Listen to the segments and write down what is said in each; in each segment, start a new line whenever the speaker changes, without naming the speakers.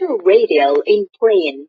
to radio in Plain.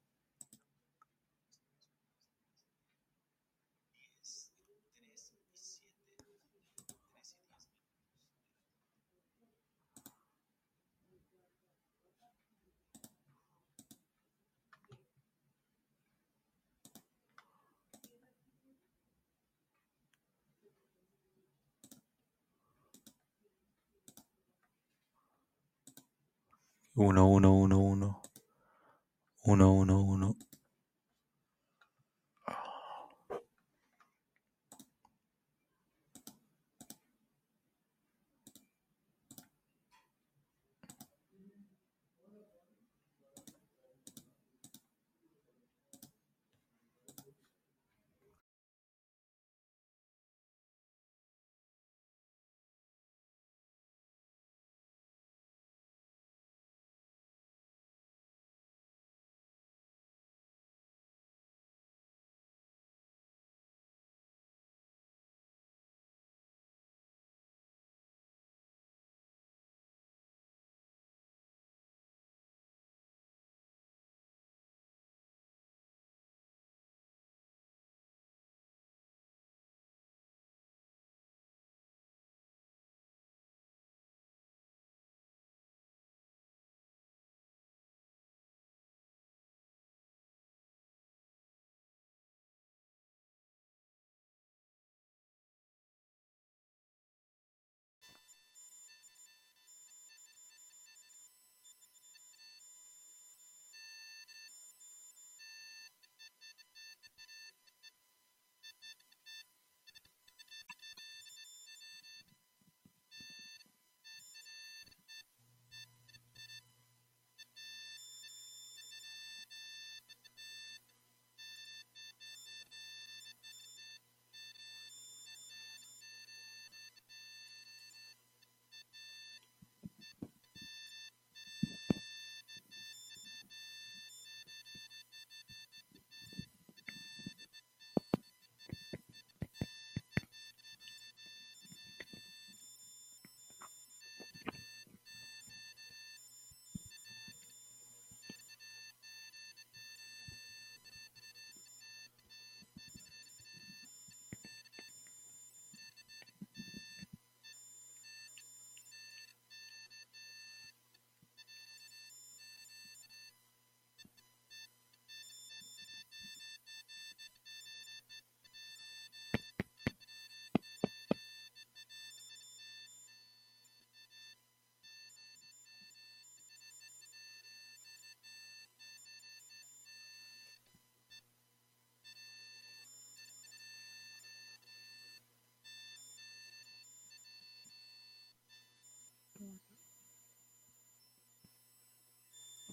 1-1-1-1 1-1-1-1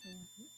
Mm-hmm.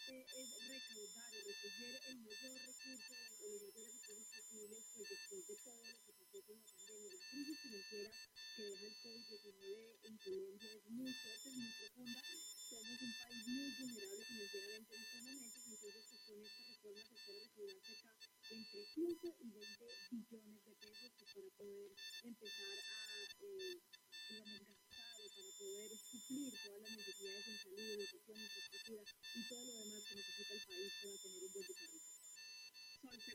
es recaudar recoger el mayor recurso o los mayores recursos posibles pues, de todo lo que con la pandemia, la crisis financiera que deja el COVID-19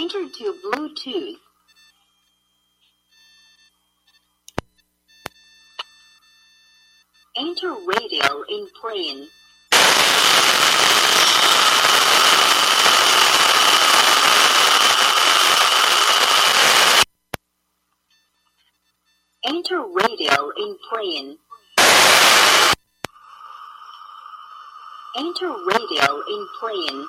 Enter to Bluetooth. Enter radio in plane.
Enter radio in plane. Enter
radio in plain.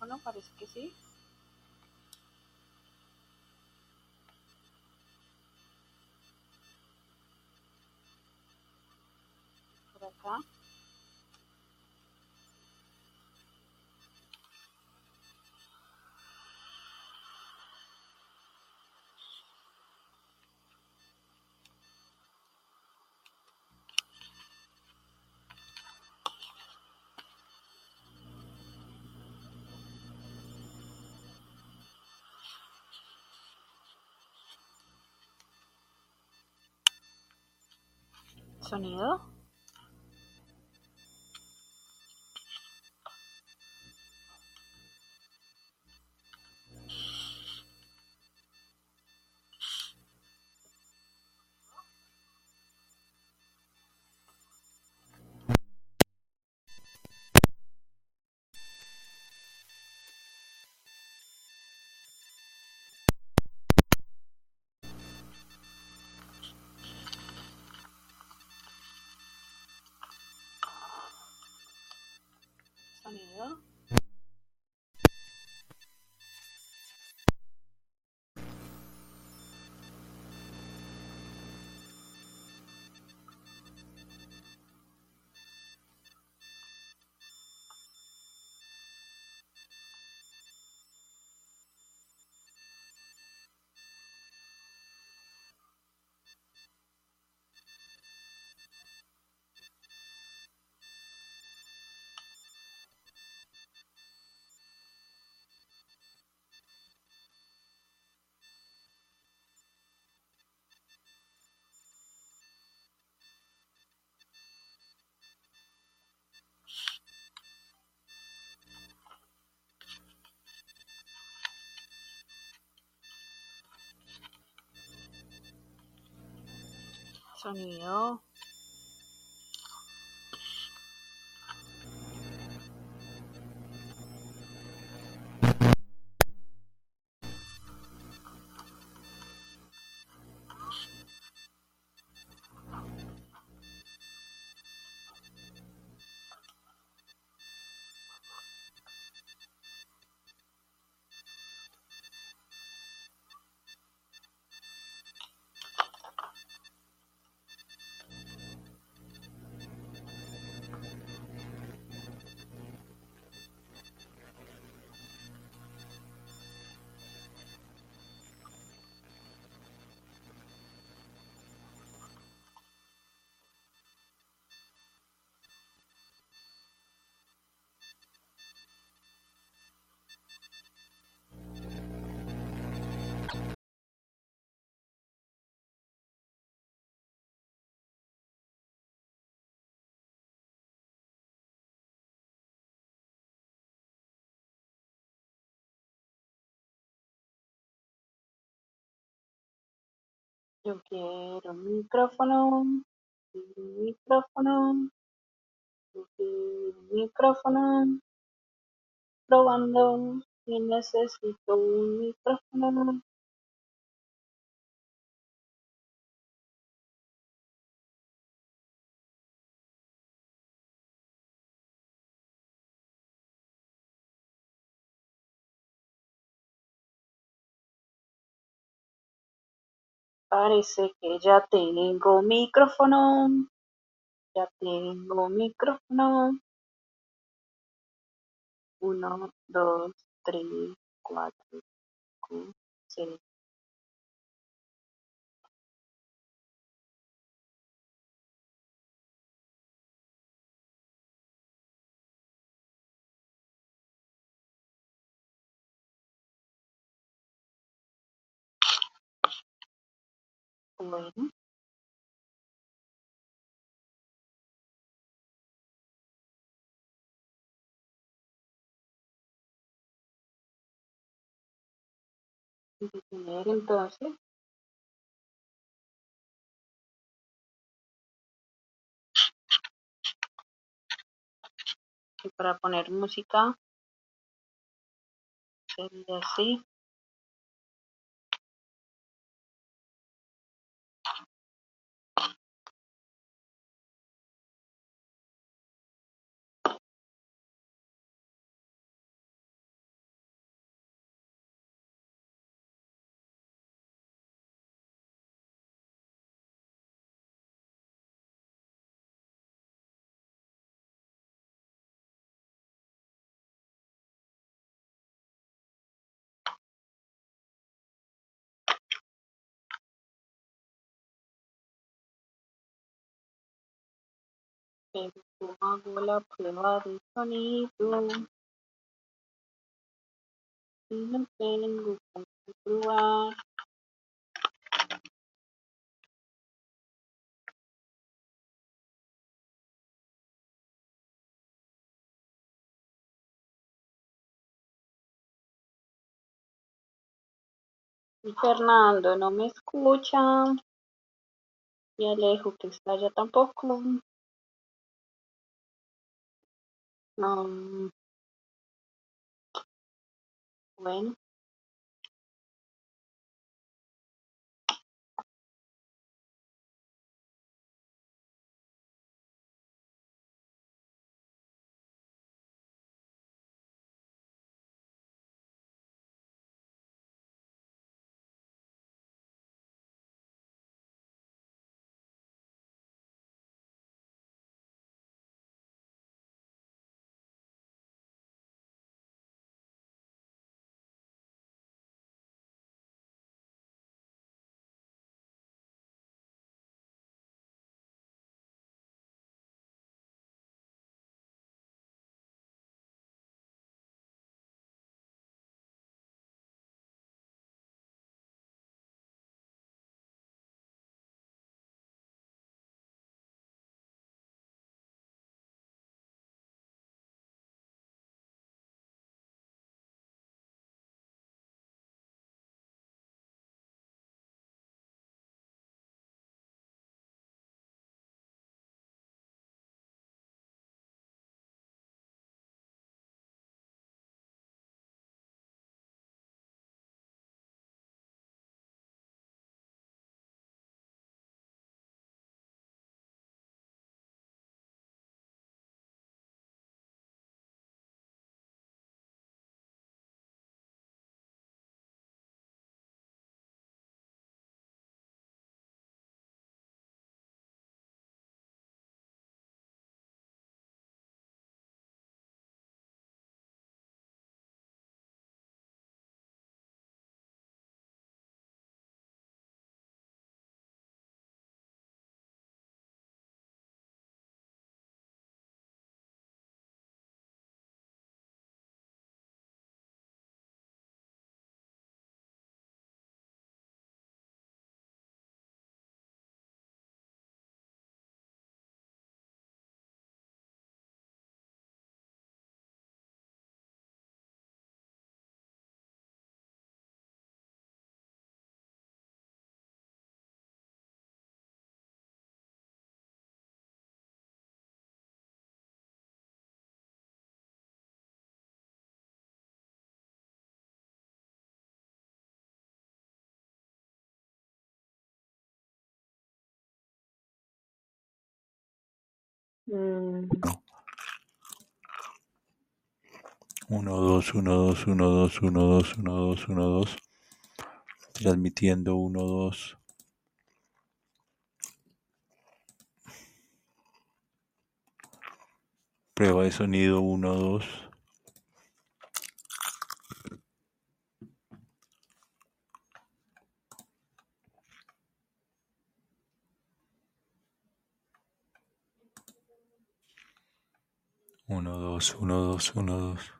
Bueno, parece que sí.
Por acá.
sonido. 추천이에요.
quiero un micrófono, un micrófono, un micrófono, probando y necesito un micrófono. Parece que ya tengo micrófono. Ya tengo micrófono. Uno, dos, tres, cuatro, cinco, seis. como detener entonces y para poner música sería así pero hago la prueba de sonido. Y no tengo que Y Fernando no me escucha. Y Alejo que está ya tampoco. um when 1, 2, 1, 2, 1, 2, 1, 2, 1,
2, 1, 2. Transmitiendo 1, 2. Prueba de sonido 1, 2. 1, 2,
1, 2, 1, 2.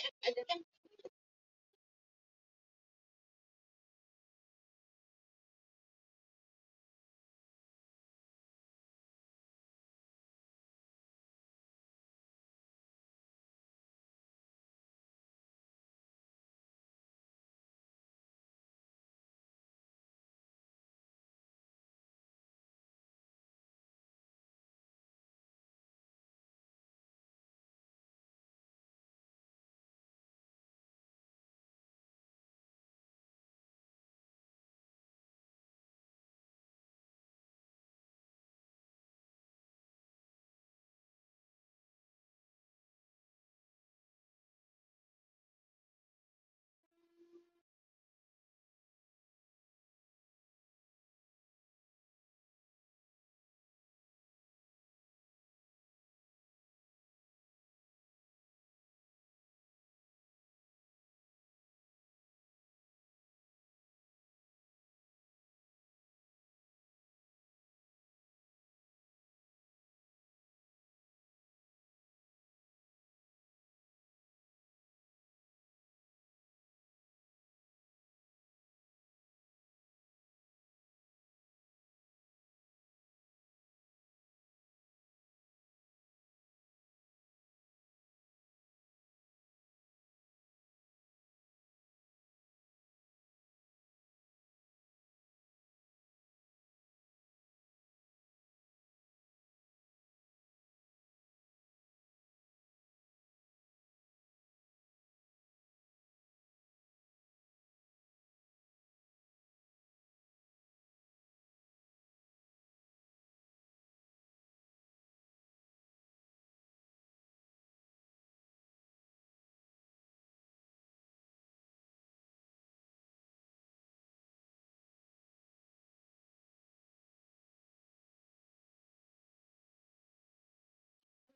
Kiswahili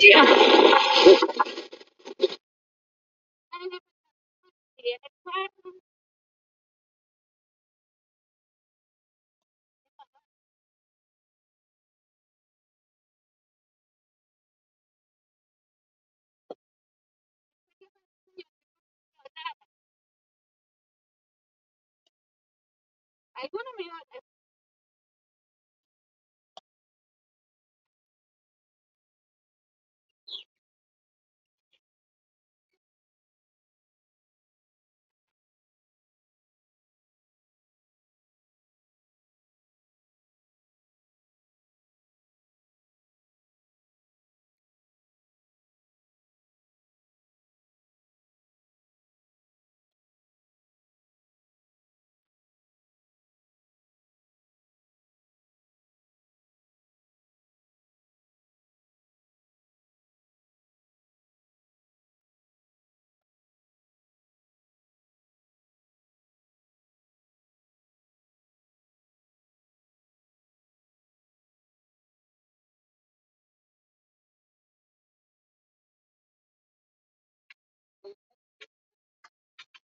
Yeah. I gonna be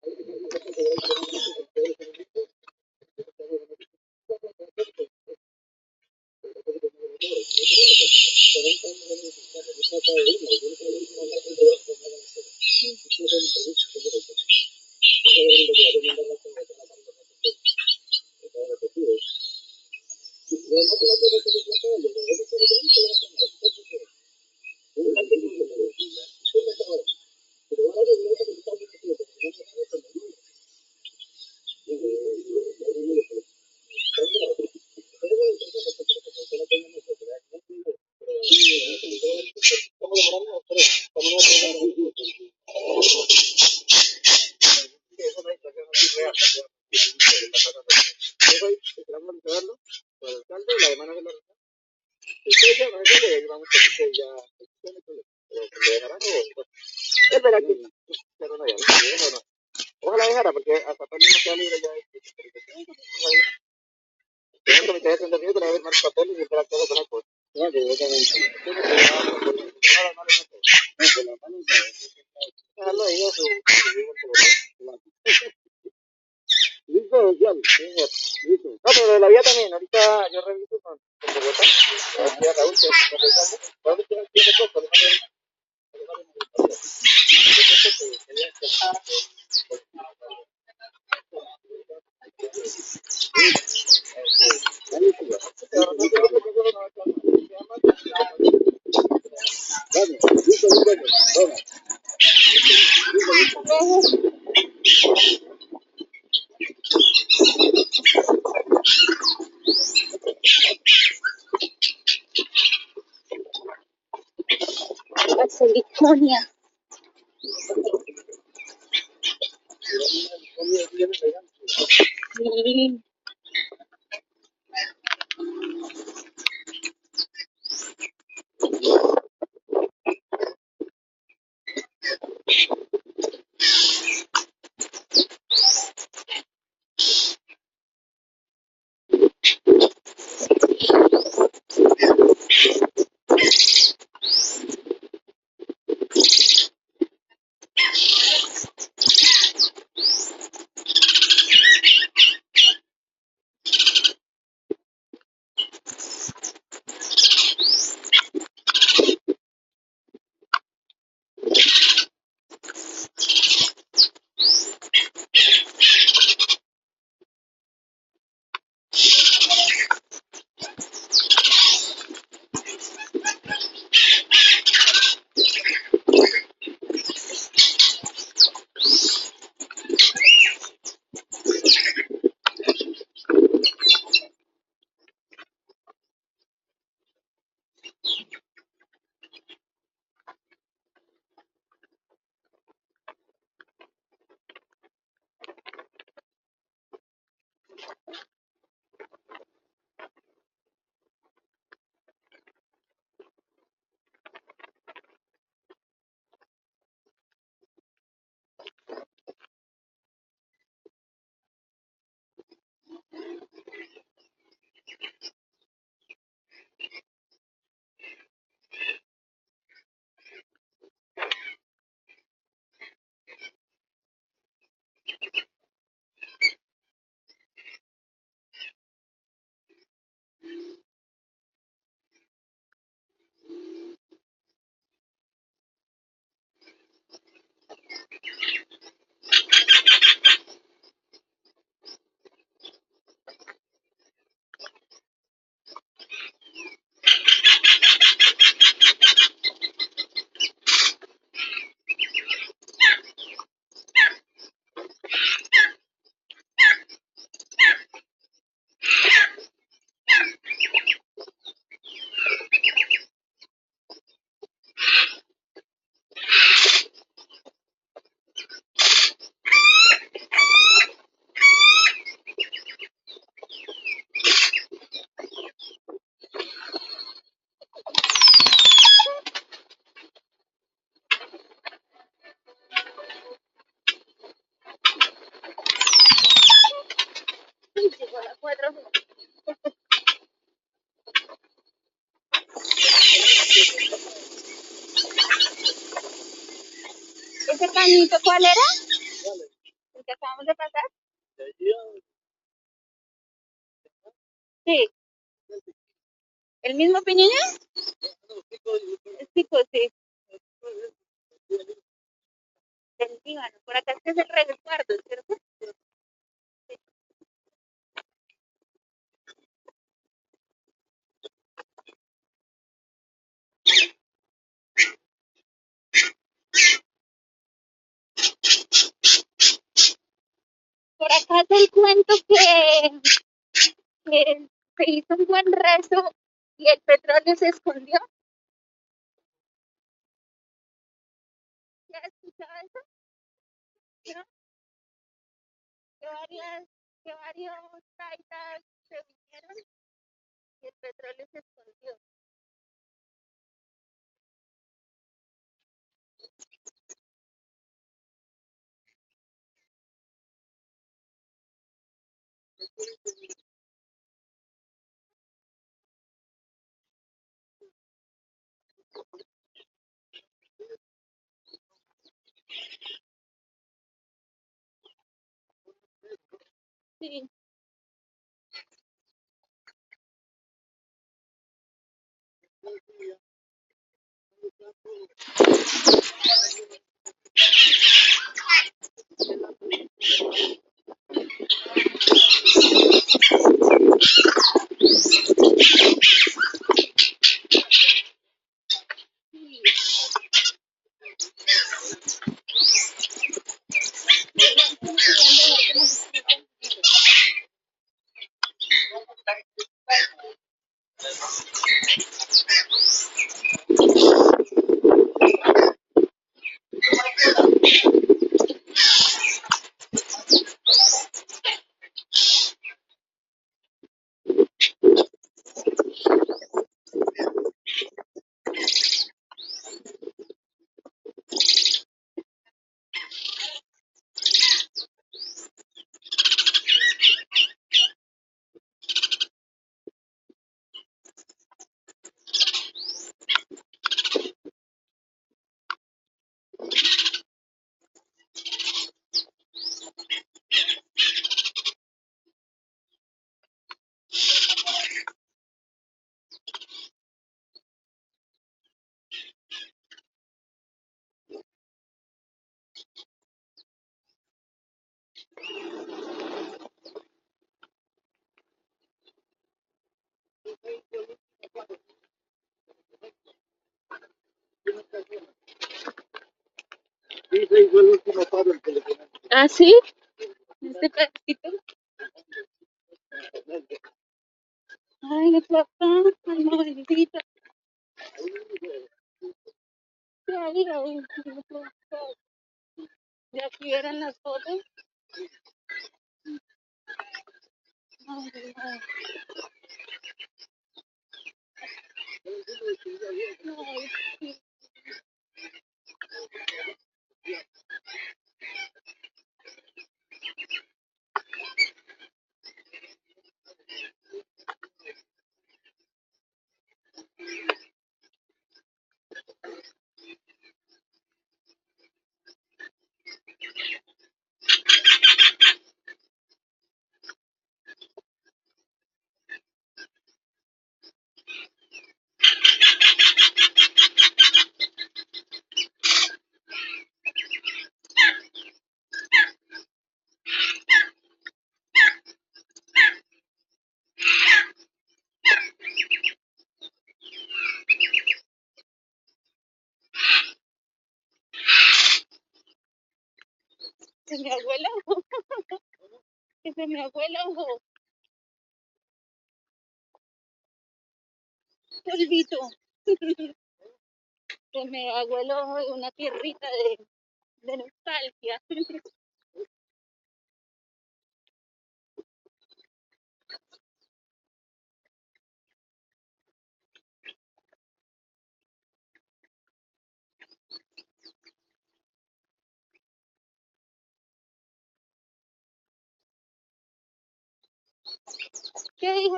Gracias. así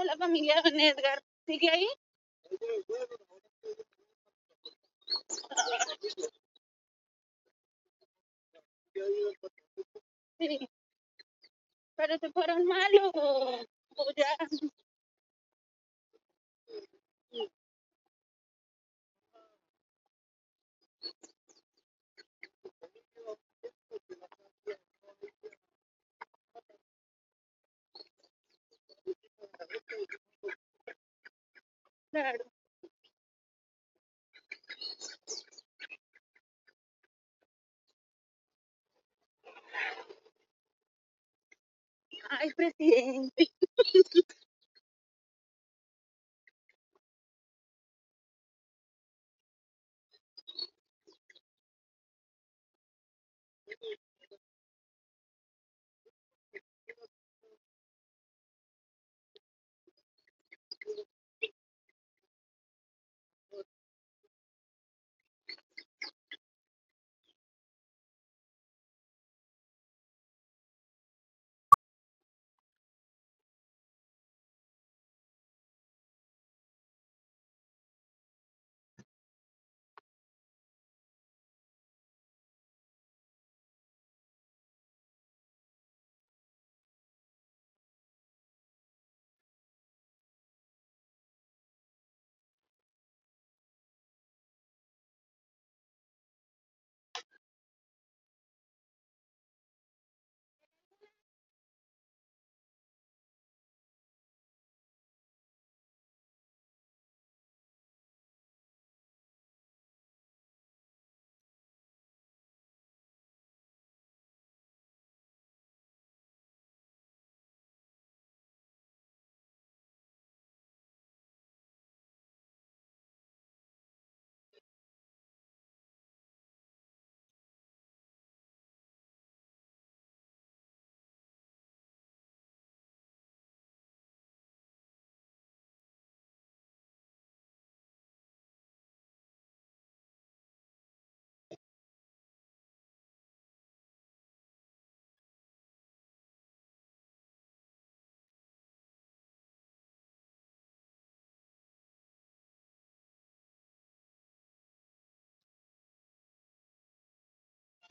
la familia de Edgar. ¿Sigue ahí? Sí. Pero se fueron malos o ya Claro. Ay, presidente.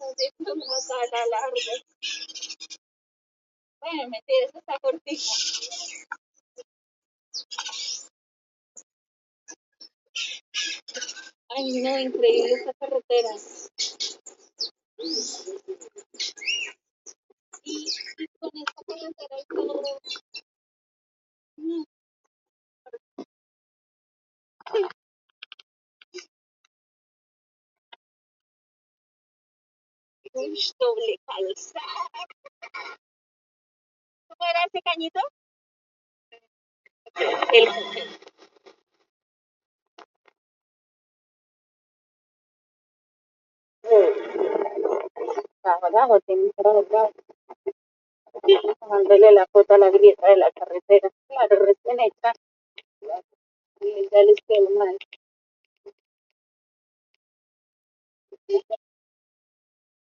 Los diplomas a la larga. Bueno, mentira, eso está cortito. Ay, no, increíble esta carretera. Y, con esta carretera y todo. No. Uy, doble calzada. ¿Cómo era ese cañito? El tiene bravo, bravo, bravo. Mándale la foto a la grieta de la carretera. Claro, recién hecha. Y ya les quedó mal.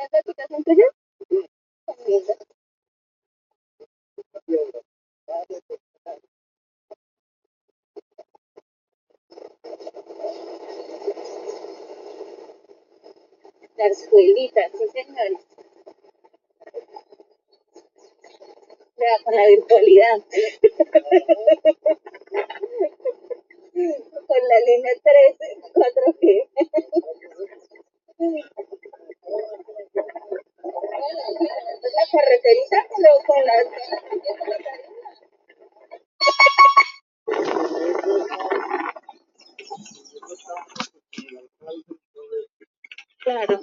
Las la aplicación tuya?
sí señores. Vea, con la virtualidad.
con la línea 13, 4G. La carreteriza con las Claro.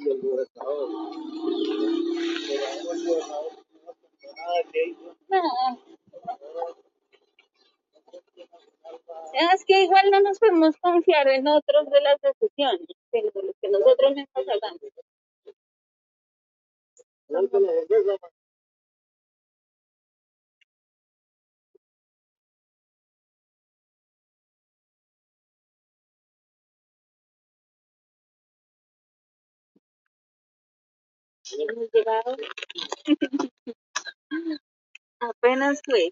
Es que igual no nos podemos confiar en otros de las decisiones, sino de lo que nosotros mismos hagamos. Apenas fue.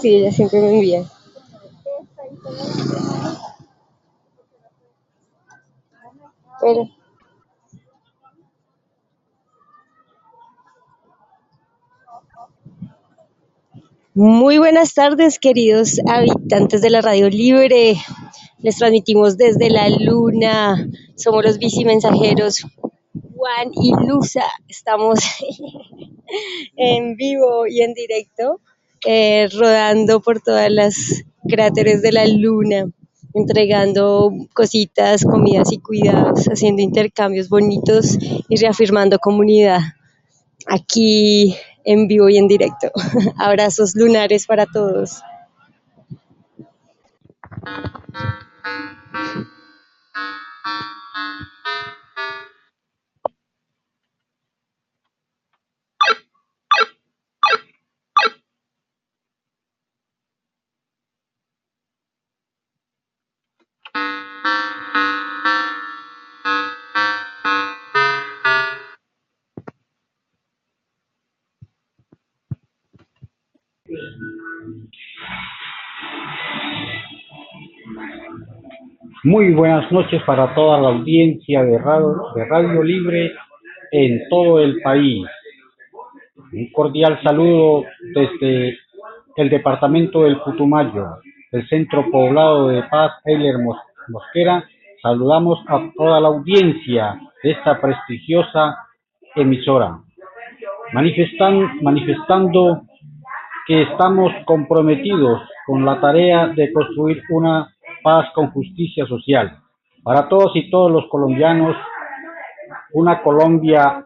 sí, ella siempre me envía. Muy buenas tardes, queridos habitantes de la Radio Libre. Les transmitimos desde la luna. Somos los mensajeros Juan y Lusa. Estamos en vivo y en
directo eh, rodando por todas las cráteres de la luna, entregando cositas, comidas y cuidados, haciendo intercambios bonitos y reafirmando comunidad aquí en vivo y en directo.
Abrazos lunares para todos.
Muy buenas noches para toda la audiencia de radio, de radio, Libre en todo el país. Un cordial saludo desde el departamento del Putumayo, el centro poblado de Paz, Eiler Mosquera. Saludamos a toda la audiencia de esta prestigiosa emisora, Manifestan, manifestando que estamos comprometidos con la tarea de construir una paz con justicia social. Para todos y todos los colombianos, una Colombia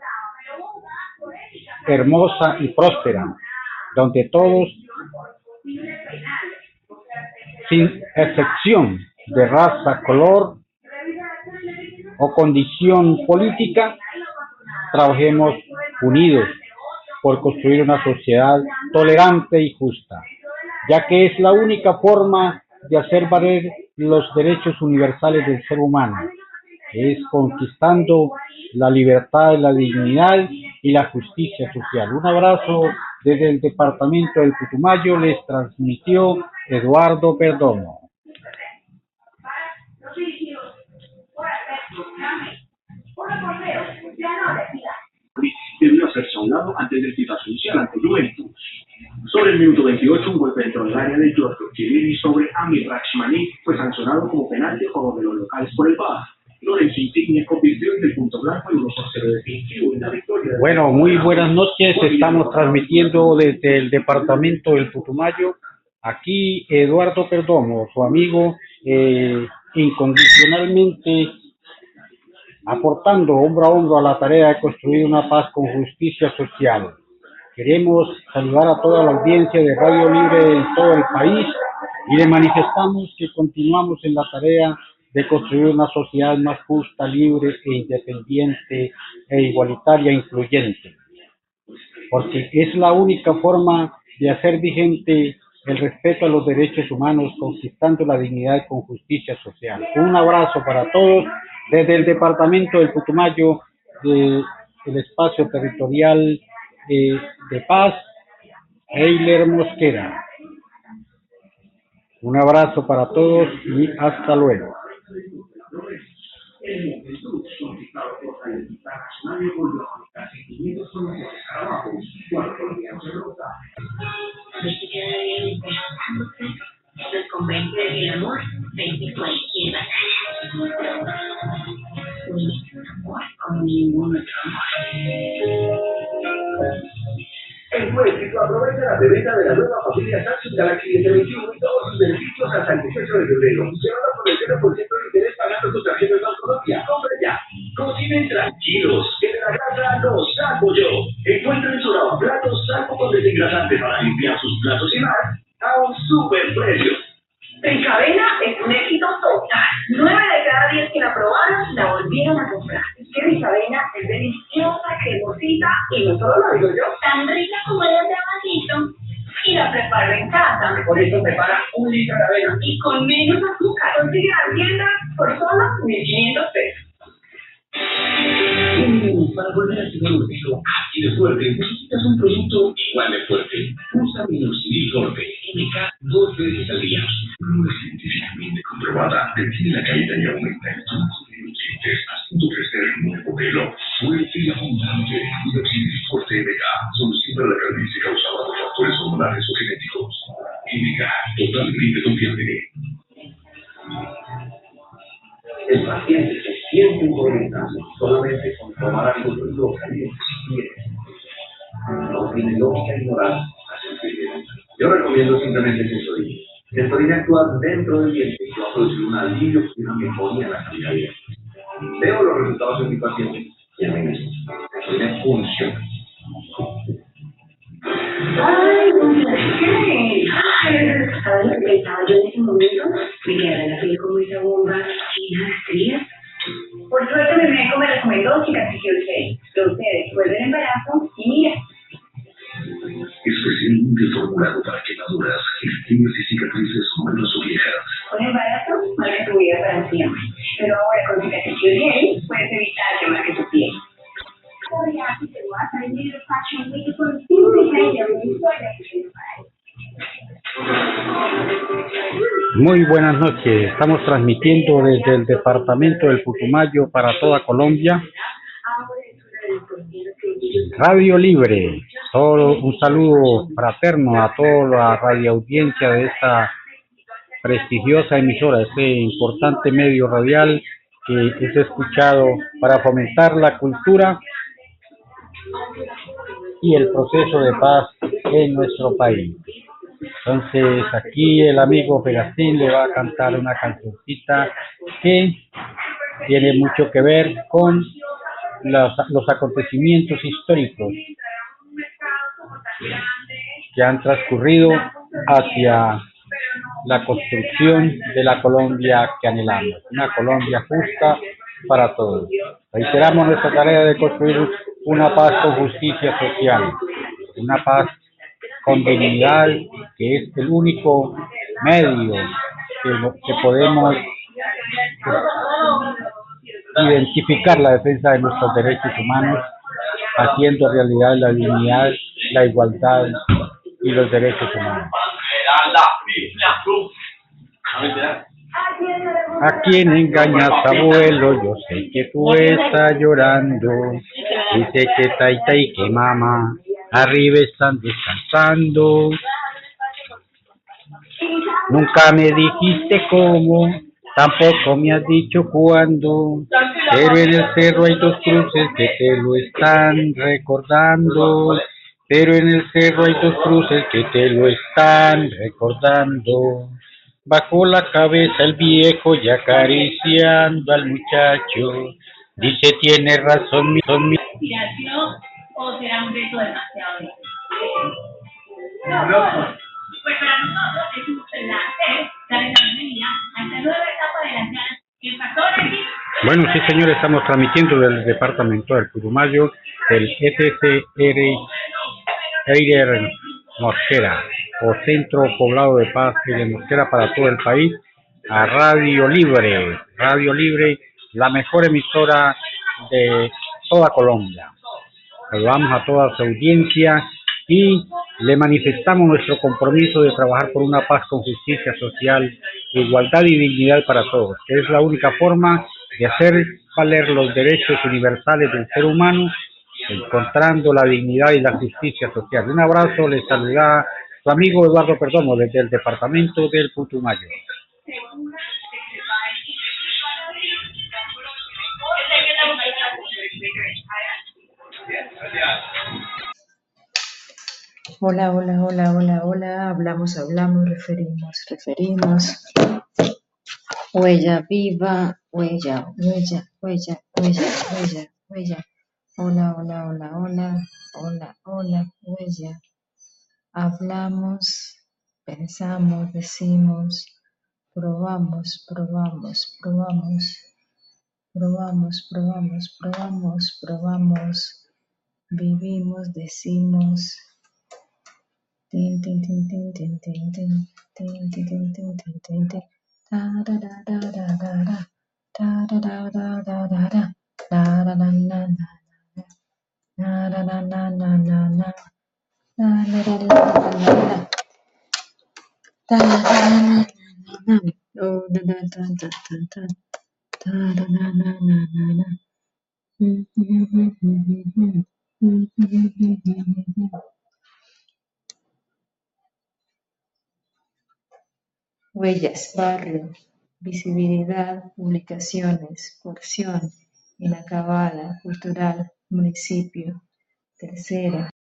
hermosa y próspera, donde todos, sin excepción de raza, color o condición política, trabajemos unidos por construir una sociedad tolerante y justa, ya que es la única forma de hacer valer los derechos universales del ser humano, es conquistando la libertad, la dignidad y la justicia social. Un abrazo desde el departamento del Putumayo les transmitió Eduardo Perdomo.
Sobre el minuto 28, un golpe dentro del área de Giorgio Chirini sobre Amir Rashmani fue sancionado como penal de favor de los locales por el VAR. Lorenzo Insignia convirtió en el punto blanco y 1 0 definitivo en la victoria. Bueno, muy buenas noches. Estamos transmitiendo
desde el departamento del Putumayo. Aquí Eduardo Perdomo, su amigo, eh, incondicionalmente aportando hombro a hombro a la tarea de construir una paz con justicia social. Queremos saludar a toda la audiencia de Radio Libre en todo el país y le manifestamos que continuamos en la tarea de construir una sociedad más justa, libre e independiente e igualitaria, incluyente. Porque es la única forma de hacer vigente el respeto a los derechos humanos, conquistando la dignidad con justicia social. Un abrazo para todos desde el departamento del Putumayo, del espacio territorial de, Paz, Eiler Mosquera. Un abrazo para todos y hasta luego.
En municipio aprovecha la bebidas de la nueva familia Samsung Galaxy S21 y todos sus beneficios hasta el 18 de febrero. van a el 0% de interés pagando tu tarjeta de la Colombia. Compra ya. Cocinen tranquilos. En la casa los saco yo. Encuentren su lavaplatos saco con desengrasante para limpiar sus platos y más a un super precio. Ricavena es un éxito total. Nueve de cada diez que la probaron la volvieron a comprar. Es que Avena es deliciosa, cremosita y no solo lo digo yo. Tan rica como el de y la preparo en casa. Por eso prepara un litro de avena. Y con menos azúcar. Consigue la tienda por solo 1.500 pesos. Uh, para volver a tener un pelo ágil fuerte, necesitas un producto igual de fuerte. Usa Minoxidil Forte, MK, dos veces al día. es científicamente comprobada detiene la caída y aumenta el tono de nutrientes, haciendo crecer un nuevo pelo fuerte y abundante. Minoxidil Forte MK soluciona la calvicie causada por factores hormonales o genéticos. MK, totalmente confiable el paciente se siente intolerable solamente con tomar algo de lo quiere. No tiene lógica ignorar la sensibilidad. Yo recomiendo simplemente el Sensoría actúa dentro del diente y va a producir un alivio y una mejoría en la calidad de vida Veo los resultados en mi paciente y a mí El funciona. Ay, no sé. ¿sabes lo que pensaba yo en ese momento? Me quedaba en la piel como esa bomba llena de Por suerte, mi médico me recomendó cicatriz Los Entonces, vuelve el embarazo y mira. Especialmente formulado para quemaduras, estímulos y cicatrices en las viejas. Con embarazo marca tu vida para siempre. Pero ahora con bien, puedes evitar que marque tu piel.
Muy buenas noches, estamos transmitiendo desde el departamento del Putumayo para toda Colombia. Radio Libre, todo, un saludo fraterno a toda la radioaudiencia de esta prestigiosa emisora, este importante medio radial que es escuchado para fomentar la cultura y el proceso de paz en nuestro país. Entonces aquí el amigo Pegastín le va a cantar una cancioncita que tiene mucho que ver con los, acontecimientos históricos que han transcurrido hacia la construcción de la Colombia que anhelamos, una Colombia justa para todos. Reiteramos nuestra tarea de construir una paz con justicia social, una paz con dignidad, que es el único medio que, que podemos eh, identificar la defensa de nuestros derechos humanos, haciendo realidad la dignidad, la igualdad y los derechos humanos. ¿A quién engañas, abuelo? Yo sé que tú estás llorando. Y sé que taita y que mamá arriba están descansando. Nunca me dijiste cómo, tampoco me has dicho cuándo, pero en el cerro hay dos cruces que te lo están recordando, pero en el cerro hay dos cruces que te lo están recordando. Bajó la cabeza el viejo y acariciando al muchacho, dice tiene razón mi... ¿Inspiración
o será un beso demasiado
Pues para nosotros es un placer ¿eh? darle la bienvenida a esta nueva etapa de la anciana que pasó aquí.
Bueno, sí, señores, estamos transmitiendo del departamento del Curumayo el SCR e Eider Mosquera o Centro Poblado de Paz y de Mosquera para todo el país, a Radio Libre, Radio Libre, la mejor emisora de toda Colombia. Saludamos a toda su audiencia y le manifestamos nuestro compromiso de trabajar por una paz con justicia social, igualdad y dignidad para todos, que es la única forma de hacer valer los derechos universales del ser humano, encontrando la dignidad y la justicia social. Un abrazo, les saluda su amigo Eduardo Perdomo desde el departamento del Putumayo.
Hola, hola, hola,
hola, hola. Hablamos, hablamos, referimos, referimos. Huella viva, huella, huella, huella, huella, huella, huella.
Hola, hola, hola, hola, hola, hola, huella hablamos, pensamos, decimos, probamos, probamos, probamos, probamos, probamos, probamos, probamos, vivimos, decimos.
Huellas,
barrio, visibilidad, publicaciones, porción, inacabada, cultural,
municipio, tercera.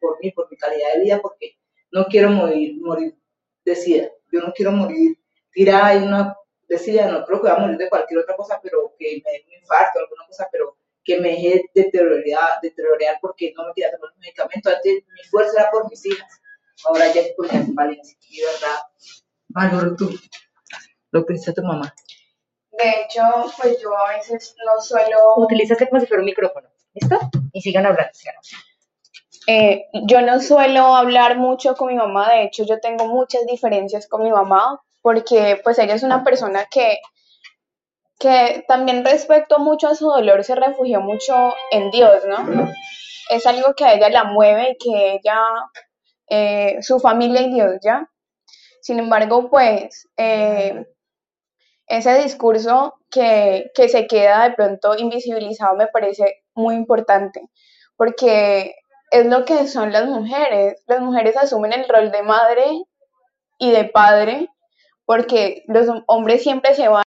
por mí, por mi calidad de vida, porque
no quiero morir, morir de Yo no quiero morir tirada en una de sida, no creo que voy a morir de cualquier otra cosa, pero que me dé un infarto, alguna cosa, pero que me deje deteriorar, deteriorar porque no me quería tomar los medicamentos. Antes mi fuerza era por mis hijas, ahora ya estoy en Valencia.
Y verdad, valoro tú lo que tu mamá.
De hecho, pues yo a veces no suelo.
Utilízate como si fuera un micrófono. ¿Listo? Y sigan hablando,
sigan hablando.
Eh, yo no suelo hablar mucho con mi mamá, de hecho yo tengo muchas diferencias con mi mamá, porque pues ella es una persona que, que también respecto mucho a su dolor se refugió mucho en Dios, ¿no? Es algo que a ella la mueve y que ella, eh, su familia y Dios, ¿ya? Sin embargo, pues eh, ese discurso que, que se queda de pronto invisibilizado me parece muy importante, porque es lo que son las mujeres. Las mujeres asumen el rol de madre y de padre porque los hombres siempre se van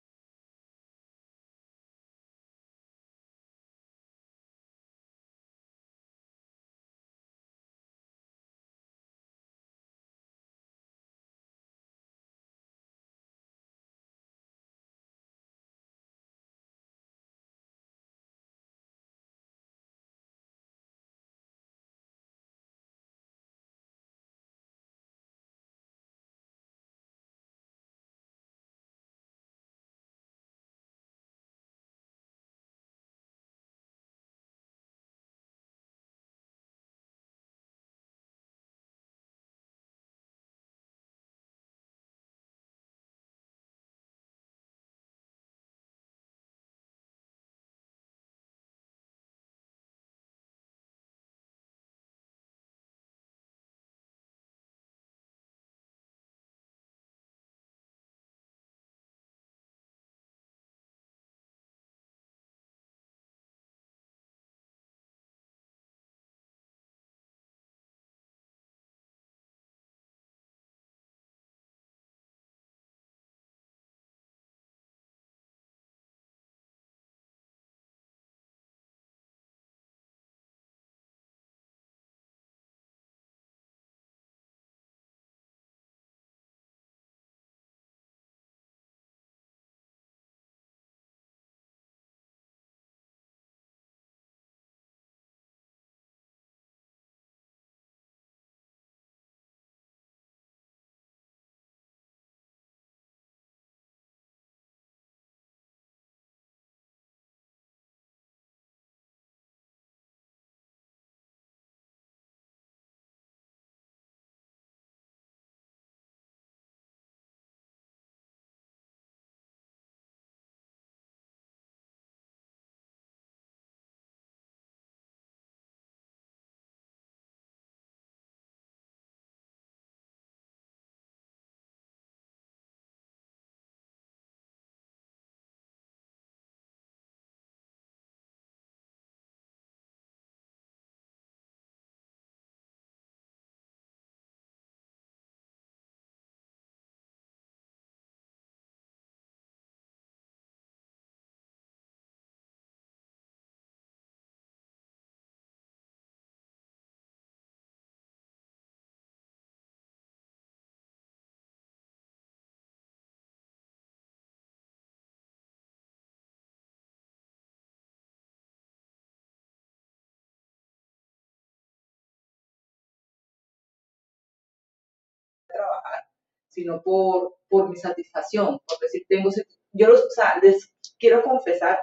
sino por, por mi satisfacción, por decir, tengo, yo los, les
quiero confesar,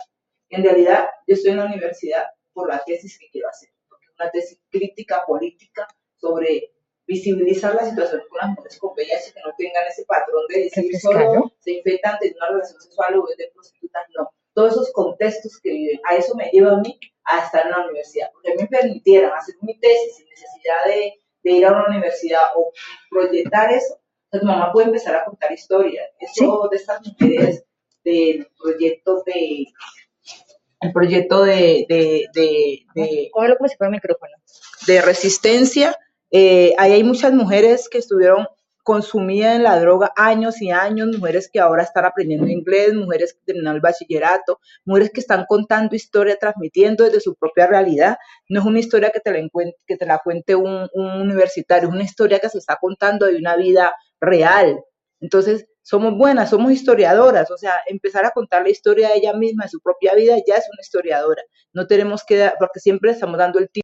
en realidad yo estoy en la universidad por la tesis que quiero hacer, porque una tesis crítica política sobre visibilizar la situación con las mujeres con y que no tengan ese patrón de decir solo se infectan de una relación sexual o de prostitutas, no. Todos esos contextos que viven, a eso me lleva a mí a estar en la universidad, porque me permitieran hacer mi tesis sin necesidad de ir a una universidad o proyectar eso, entonces mamá puede empezar a contar historias. Eso de estas mujeres del proyecto de el proyecto de, de, de, micrófono de resistencia eh, ahí hay muchas mujeres que estuvieron consumidas en la droga años y años, mujeres que ahora están aprendiendo inglés, mujeres que terminaron el bachillerato, mujeres que están contando historia, transmitiendo desde su propia realidad. No es una historia que te la, que te la cuente un, un universitario, es una historia que se está contando de una vida real. Entonces, somos buenas, somos historiadoras, o sea, empezar a contar la historia de
ella misma, de su propia vida, ya es una historiadora. No tenemos que, porque siempre estamos dando el tiempo.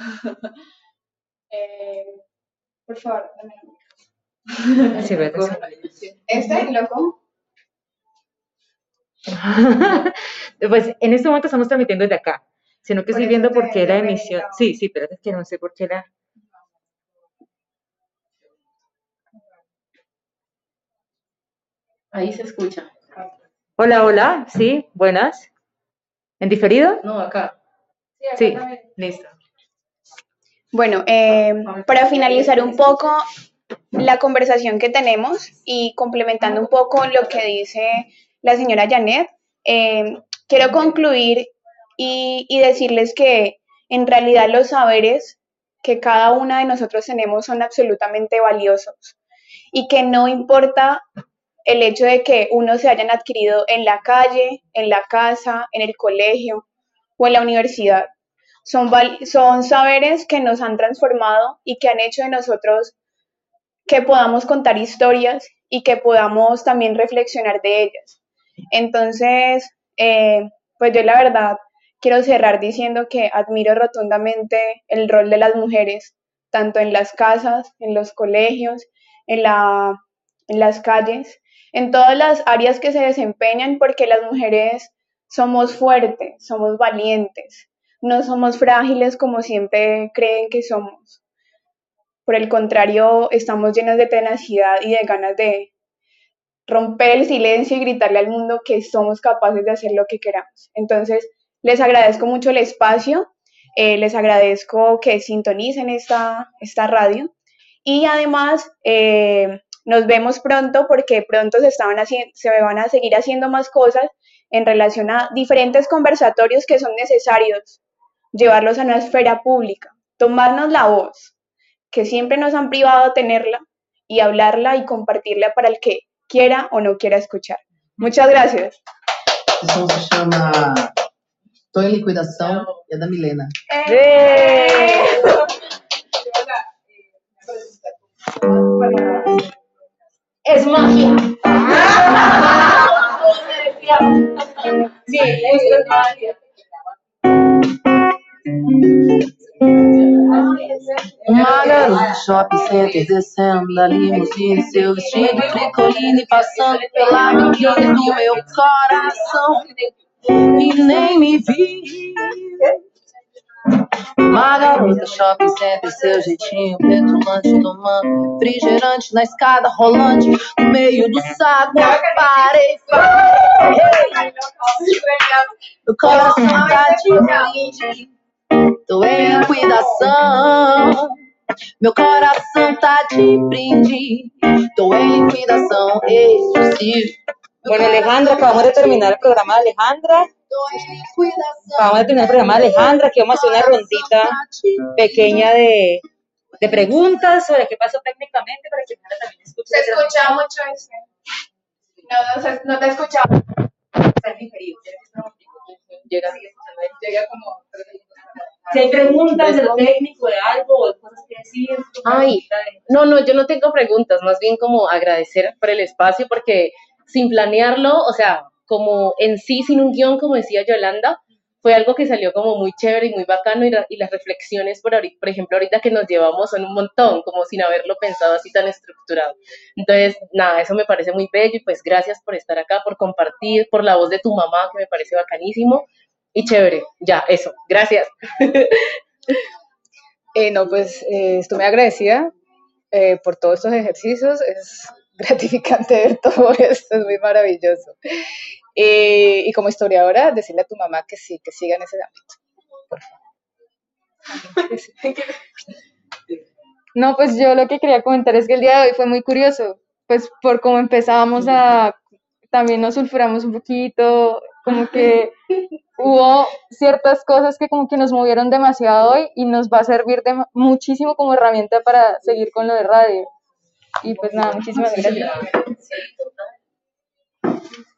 Eh,
por favor, dame
un
¿Este, loco?
pues en este momento estamos transmitiendo desde acá, sino que estoy viendo por qué la emisión. Sí, sí, pero es que no sé por qué la. Ahí se escucha. Hola, hola, sí, buenas. ¿En diferido? No, acá sí. listo.
Bueno, ah, eh, para finalizar un poco la conversación que tenemos y complementando un poco lo que dice la señora Janet, eh, quiero concluir y, y decirles que en realidad los saberes que cada una de nosotros tenemos son absolutamente valiosos y que no importa el hecho de que uno se hayan adquirido en la calle, en la casa, en el colegio o en la universidad. Son, saberes que nos han transformado y que han hecho de nosotros que podamos contar historias y que podamos también reflexionar de ellas. Entonces, eh, pues yo la verdad quiero cerrar diciendo que admiro rotundamente el rol de las mujeres, tanto en las casas, en los colegios, en las calles, en todas las áreas que se desempeñan, porque las mujeres somos fuertes, somos valientes, no somos frágiles como siempre creen que somos. Por el contrario, estamos llenos de tenacidad y de ganas de romper el silencio y gritarle al mundo que somos capaces de hacer lo que queramos. Entonces, les agradezco mucho el espacio, eh, les agradezco que sintonicen esta, esta radio y además eh, nos vemos pronto porque pronto se, estaban se van a seguir haciendo más cosas en relación a diferentes conversatorios que son necesarios llevarlos a una esfera pública, tomarnos la voz, que siempre nos han privado de tenerla, y hablarla y compartirla para el que quiera o no quiera escuchar. Muchas gracias. Milena. Eh, ¡Eh!
Es magia. es magia.
Uma garota no shopping center descendo da limusine Seu vestido tricoline passando pela biquíni do meu coração E nem me vi uma garota shopping center, seu jeitinho petulante Tomando refrigerante na escada rolante No meio do saco, parei
parei. Meu coração tá de mim
doeu e cuidação. Meu coração tá de prendi, tô em liquidação exclusiva.
Bueno, Alejandra, acabamos de terminar el programa de Alejandra. Acabamos de terminar el programa de Alejandra, que vamos a hacer una rondita pequeña de, de preguntas sobre
qué pasó técnicamente para que también escuche. Se escucha mucho eso. No, no, se, no te
escuchaba. Está
diferido. Llega, llega como
si hay preguntas del pues técnico, de
algo, o cosas que decir. Ay, no, no, yo no tengo preguntas, más bien como agradecer por el espacio, porque sin planearlo, o sea, como en sí, sin un guión, como decía Yolanda, fue algo que salió como muy chévere y muy bacano y, las reflexiones, por, ahorita, por ejemplo, ahorita que nos llevamos son un montón, como sin haberlo pensado así tan estructurado. Entonces, nada, eso me parece muy bello y pues gracias por estar acá, por compartir, por la voz de tu mamá, que me parece bacanísimo y chévere. Ya, eso. Gracias. Eh, no, pues
eh, estuve me agradecida
eh, por todos estos ejercicios. Es gratificante ver todo esto, es muy maravilloso. y como historiadora, decirle a tu mamá que sí, que siga en ese ámbito. No, pues yo lo que quería comentar es que el día de hoy fue muy curioso, pues por cómo empezábamos a, también nos sulfuramos un poquito, como que hubo ciertas cosas que
como que nos movieron demasiado hoy y nos va a servir de muchísimo como herramienta para seguir con
lo de radio. Y pues nada, muchísimas gracias.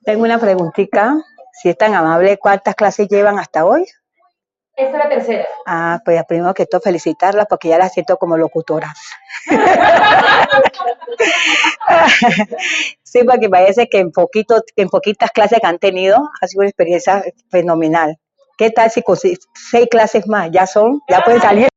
Tengo una preguntita, si es tan amable, ¿cuántas clases llevan hasta hoy? Esta es la tercera. Ah, pues primero que todo felicitarla porque ya la siento como locutora. sí, porque parece que en, poquito, en poquitas clases que han tenido ha sido una experiencia fenomenal. ¿Qué tal si
seis
clases más ya son, ya pueden salir?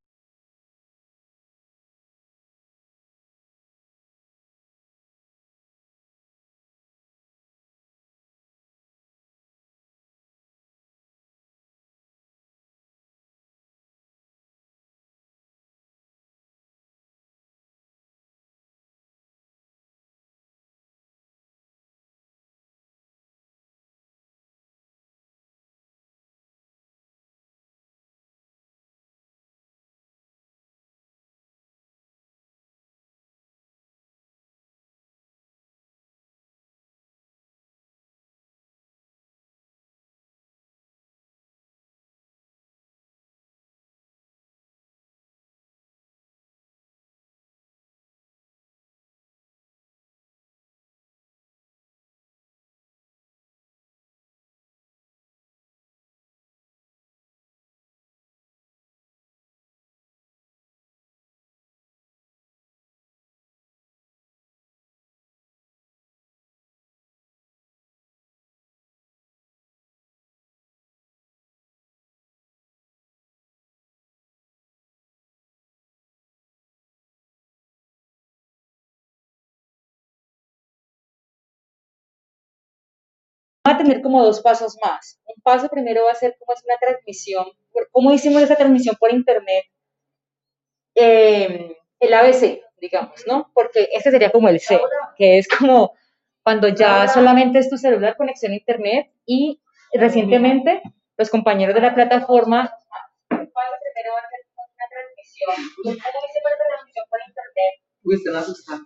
va a tener como dos pasos más. Un paso primero va a ser cómo es una transmisión,
cómo hicimos esa transmisión por internet, eh, el ABC, digamos, ¿no? Porque este sería como el C, que es como cuando ya solamente es tu celular conexión a internet y recientemente los compañeros de la plataforma
primero va a una transmisión, transmisión por
internet.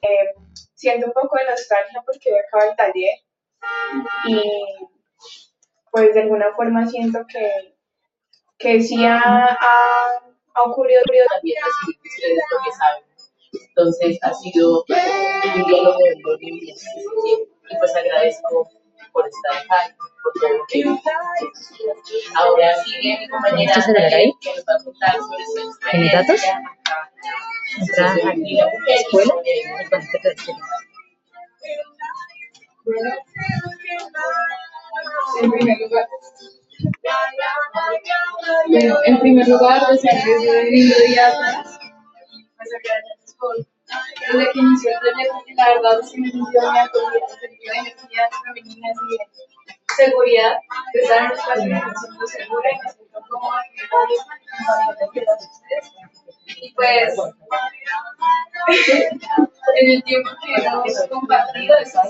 Eh, siento un poco de nostalgia porque voy acaba el taller y pues de alguna forma siento que que sí ha, ha, ha ocurrido también decir ustedes lo que saben.
Entonces ha sido un diálogo muy bien y pues agradezco por estar acá, por todo lo que Ahora sigue mi compañera que nos va a contar sobre su experiencia. datos?
Está aquí la escuela. Bueno, en primer lugar, bueno, En primer lugar, descendió pues, de Viriditas, pues,
desde que inició el proyecto, la verdad es que me sentí muy acogida, sentido
de energía femenina y seguridad, que están en un espacio que me siento segura y me siento cómoda y en cuanto a que las ustedes. Y pues, en el tiempo que hemos compartido este,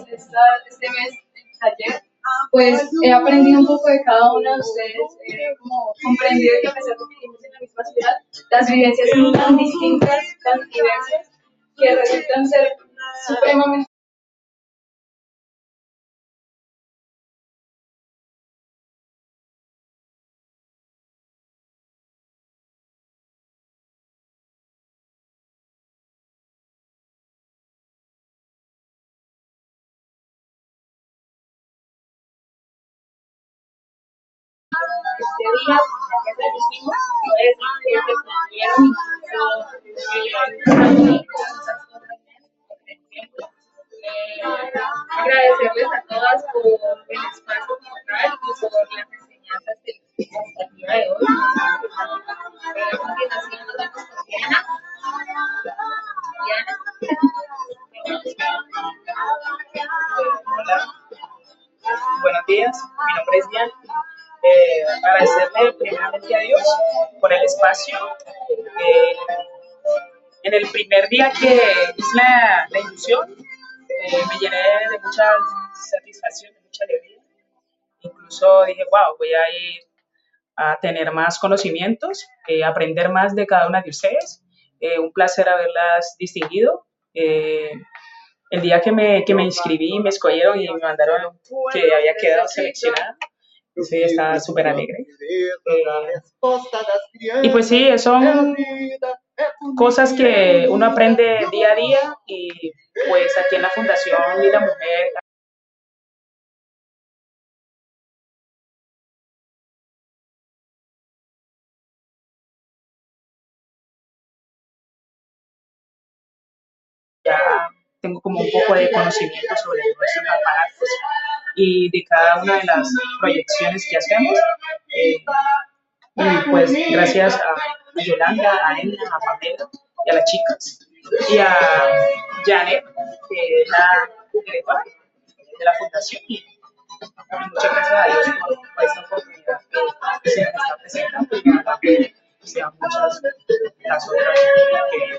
este mes, el taller, Ah, pues he aprendido un poco de cada uno de ustedes, he como comprendido que a pesar de que vivimos en la misma ciudad, las vivencias son tan distintas, tan diversas, que resultan ser supremamente mayoría por distintas, por eso que respondieron y agradecerles a todas por el espacio cultural y por las enseñanzas que nos han día de hoy a continuación nos vamos con Diana Diana Hola, buenos días, mi nombre es Diana eh, agradecerle primeramente
a Dios
por el espacio. Eh, en el primer
día que
hice la, ilusión, eh, me llené de mucha
satisfacción, de mucha alegría. Incluso dije, wow, voy a ir
a tener
más conocimientos, aprender más de cada una de ustedes. Eh, un placer haberlas distinguido el día que me, que me inscribí, me escogieron y me mandaron que había quedado seleccionada, Sí, está súper alegre. Eh,
y pues sí, son cosas que uno aprende
día a día y pues aquí en la Fundación y la Mujer
ya tengo como un poco de conocimiento sobre para aparatos pues,
y de cada una de las proyecciones que hacemos. Eh, pues gracias a
Yolanda, a Elena, a Pamela
y a las chicas
y a Janet,
que es la directora de la fundación. Y muchas gracias a Dios por, esta oportunidad que se nos está presentando y que muchas las otras que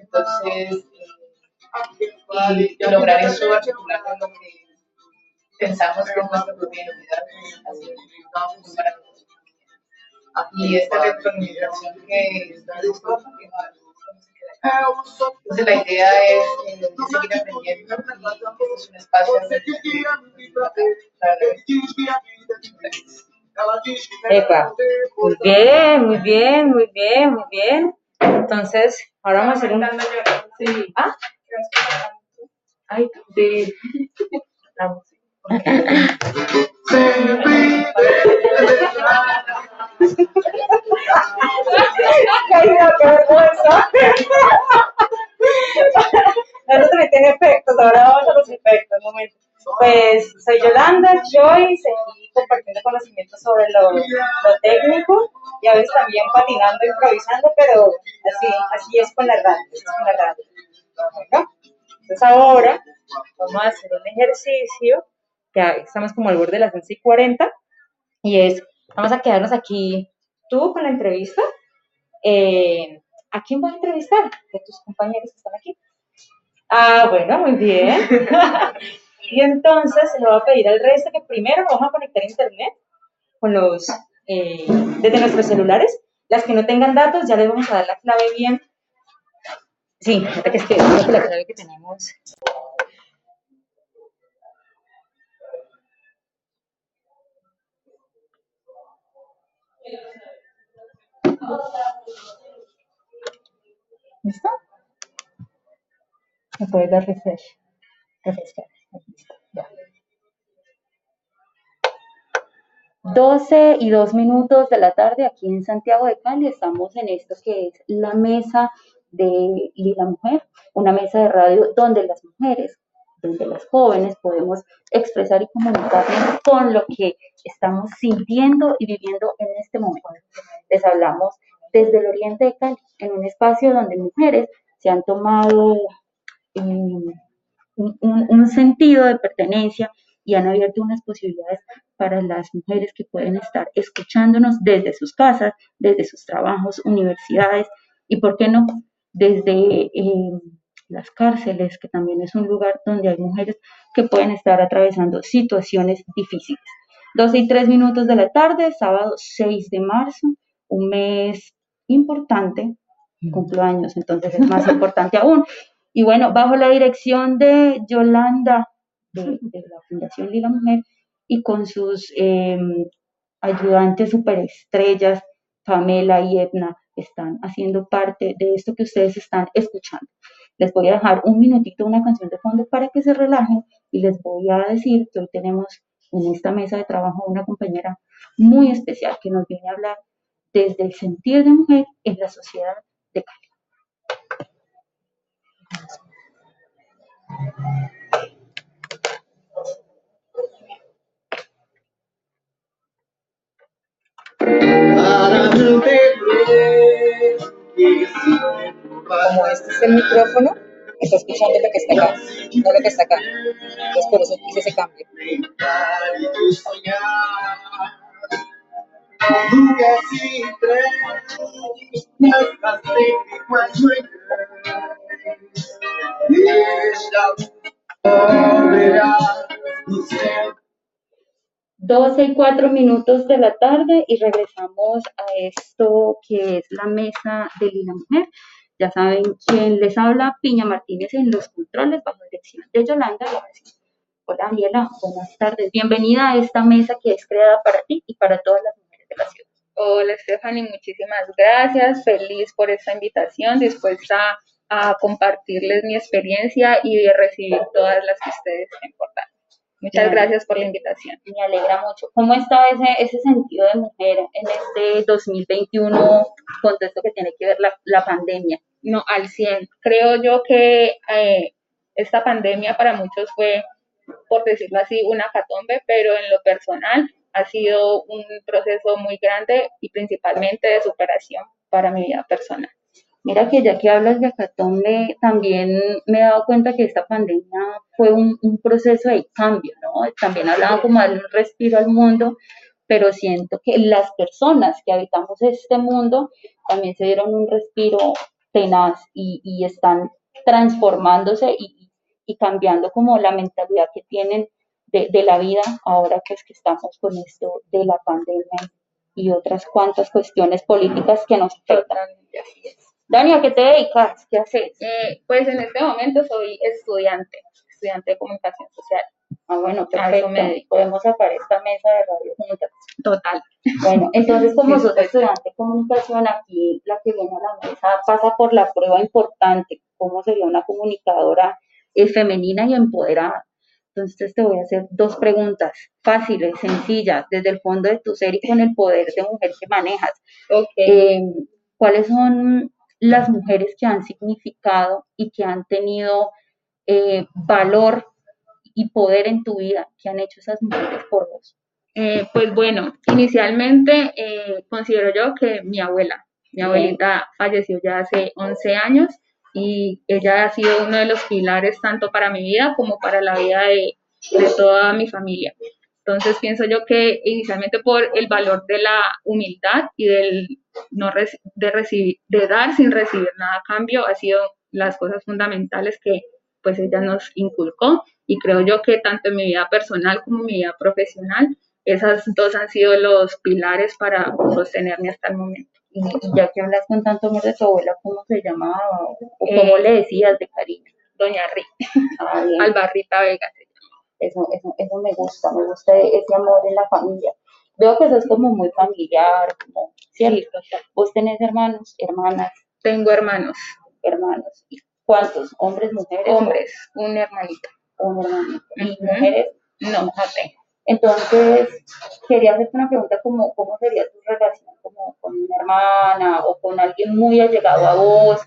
Entonces, y, eh, lograr eso articular con lo que pensamos que es nuestra propia identidad, así para Y esta retroalimentación que está dispuesta, que entonces la idea es eh, seguir aprendiendo es un espacio Epa.
Muy bien, muy bien, muy
bien, muy bien.
Entonces, ahora vamos a hacer un... Sí. ¿Ah? Ay, sí. Vamos.
qué vergüenza.
Nosotros también tiene efectos, ahora vamos a
los efectos, un momento.
Pues soy Yolanda, Joy,
seguí compartiendo conocimientos sobre lo, lo, técnico y a veces también patinando, improvisando, pero así, así
es con la radio, es con la radio. ¿no? Entonces ahora vamos a hacer un ejercicio, ya estamos como al borde de las 11 y 40, y es Vamos a quedarnos aquí tú con la entrevista. Eh, ¿A quién voy a entrevistar? De tus compañeros que están aquí. Ah, bueno, muy bien. y entonces le voy a pedir al resto que primero vamos a conectar a internet con los, eh, desde nuestros celulares. Las que no tengan datos, ya les vamos a dar la clave bien.
Sí, que es que, que la clave que tenemos. ¿Listo? Me puedes dar refresh. Refrescar.
12 y 2 minutos de la tarde aquí en Santiago de Cali. Estamos en esto que es la mesa de la mujer, una mesa de radio donde las mujeres, donde las jóvenes
podemos expresar y comunicar con lo que estamos sintiendo y viviendo en este momento les hablamos desde el oriente de Cali, en un espacio donde mujeres se han tomado eh, un, sentido
de pertenencia y han abierto unas posibilidades para las mujeres que pueden estar escuchándonos desde sus casas, desde sus trabajos, universidades y, ¿por qué no?, desde eh, las cárceles, que también es un lugar donde hay mujeres que pueden estar atravesando situaciones difíciles. 12 y 3 minutos de la tarde, sábado 6 de marzo un mes importante, cumplo años, entonces es más importante aún. Y bueno, bajo la dirección de Yolanda, de, la Fundación Lila Mujer, y con sus em, ayudantes superestrellas, Pamela y Edna, están haciendo parte de esto que ustedes están escuchando. Les voy a dejar un minutito una canción de fondo para que se relajen y les voy a decir que hoy tenemos en esta mesa de trabajo una compañera muy especial que nos viene a hablar
desde el sentir de mujer
en la sociedad de Cali. Como este es el micrófono, está escuchando lo que está acá, no lo que está acá. Entonces
por eso hice ese cambio. 12
y 4 minutos de la tarde y regresamos a esto que es la mesa de Lina Mujer. Ya saben quién les habla, Piña Martínez en los controles bajo dirección de Yolanda
Hola Daniela, buenas tardes. Bienvenida a esta mesa que es creada para ti y para todas las mujeres Hola Stephanie, muchísimas gracias, feliz por esta invitación, dispuesta a compartirles
mi
experiencia y recibir todas
las que ustedes me
importan. Muchas gracias por la invitación. Me alegra mucho. ¿Cómo está ese, ese sentido de mujer en este 2021 contexto que tiene que ver la, la pandemia? No,
al 100. Creo yo que eh, esta pandemia para muchos fue, por decirlo así, una catombe, pero en lo personal ha sido un proceso muy grande y principalmente de superación para mi vida personal.
Mira que ya que
hablas de me también me he dado cuenta que esta pandemia fue un, proceso de cambio, ¿no? También hablaba como darle un respiro al mundo, pero siento que las personas que habitamos este mundo también se dieron un respiro tenaz y, están transformándose y, y cambiando como la mentalidad que tienen de, la vida ahora que es que estamos con esto de la pandemia y otras cuantas cuestiones políticas que nos afectan.
Dani, ¿a qué te dedicas? ¿Qué haces? Eh, pues en este momento soy estudiante, estudiante de comunicación social.
Ah, bueno, perfecto. Podemos sacar esta
mesa de radio
Total. Bueno, entonces como sos estudiante de comunicación, aquí la que viene a la mesa pasa por la prueba importante, cómo sería una comunicadora eh, femenina y empoderada. Entonces te voy a hacer dos preguntas fáciles, sencillas, desde el fondo de tu ser y con el poder de mujer que manejas. Eh, ¿Cuáles son las mujeres que han significado y que han tenido eh, valor y poder en tu vida? ¿Qué han hecho esas mujeres por vos?
Eh, pues bueno,
inicialmente
considero yo que mi abuela,
mi abuelita
falleció ya hace 11 años y ella ha sido uno de los pilares tanto para mi vida como para la vida de, toda mi familia. Entonces pienso yo que inicialmente por el valor de la humildad y del no de recibir, de dar sin recibir nada a cambio ha sido las cosas fundamentales que pues ella nos inculcó y creo yo que tanto en mi vida personal como en mi vida profesional esas dos han sido los pilares para sostenerme hasta el momento ya que hablas con tanto amor de tu abuela, ¿cómo se llamaba?
¿O eh, cómo le
decías de cariño?
Doña Rita, ah, Albarrita Vega.
Eso, me gusta, me gusta ese amor en la familia. Veo que eso es como muy
familiar, ¿cierto? ¿Vos tenés hermanos, hermanas? Tengo hermanos. Hermanos. ¿Y cuántos? ¿Hombres, mujeres? Hombres,
un hermanito.
Un hermanito. ¿Y mujeres? No, no tengo. Entonces,
quería hacerte una pregunta como cómo sería tu relación como con una hermana o
con alguien muy allegado a vos,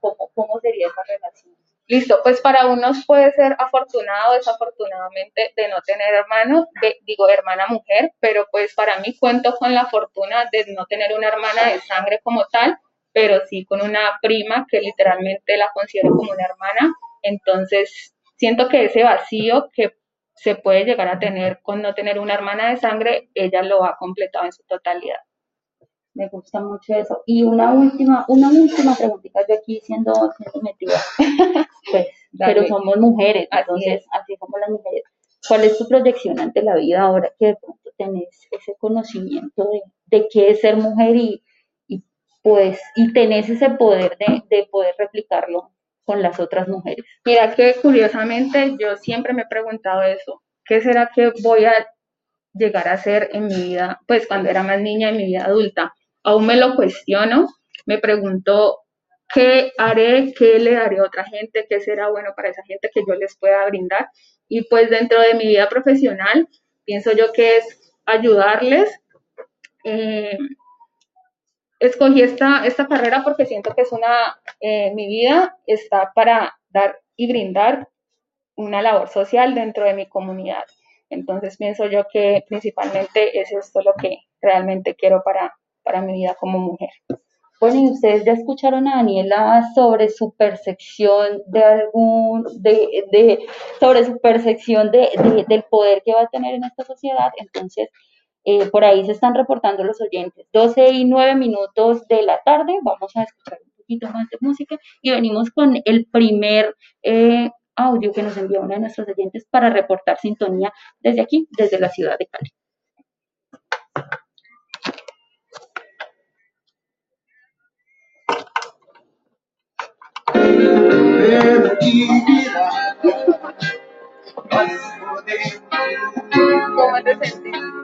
cómo, cómo sería esa relación. Listo, pues para unos puede ser afortunado, o desafortunadamente, de no tener hermanos, digo hermana mujer, pero pues para mí cuento con la fortuna de no tener una hermana de sangre como tal, pero sí con una prima que literalmente la considero como una hermana. Entonces,
siento que ese vacío que
se puede llegar a tener con no tener una hermana de sangre, ella lo ha completado en su totalidad.
Me gusta mucho eso. Y una última, una última preguntita, yo aquí siendo, metida, pues,
pero somos mujeres, entonces, así como las mujeres.
¿Cuál es tu proyección ante la vida ahora que de pronto tenés ese conocimiento de, de qué es ser mujer y, y, pues, y tenés ese poder de, de poder replicarlo con las otras mujeres.
Mira que curiosamente yo siempre me he preguntado eso, ¿qué será que voy a llegar a ser en mi vida, pues cuando era más niña en mi vida adulta? Aún me lo cuestiono, me pregunto qué haré, qué le daré a otra gente, qué será bueno para esa gente que yo les pueda brindar. Y pues dentro de mi vida profesional, pienso yo que es ayudarles. Eh, escogí esta, esta carrera porque siento que es una, eh, mi vida está para dar y brindar una labor social dentro de mi
comunidad. Entonces pienso yo que principalmente es esto lo que realmente quiero para, para mi vida como mujer.
Bueno, y ustedes ya escucharon a Daniela sobre su percepción de algún, de, sobre su percepción del poder que va a tener en esta sociedad. Entonces, eh, por ahí se están reportando los oyentes. 12 y 9 minutos de la tarde, vamos a escuchar un poquito más de música y venimos con el primer eh, audio que nos envió uno de nuestros oyentes para reportar sintonía desde aquí, desde la ciudad de Cali.
¿Cómo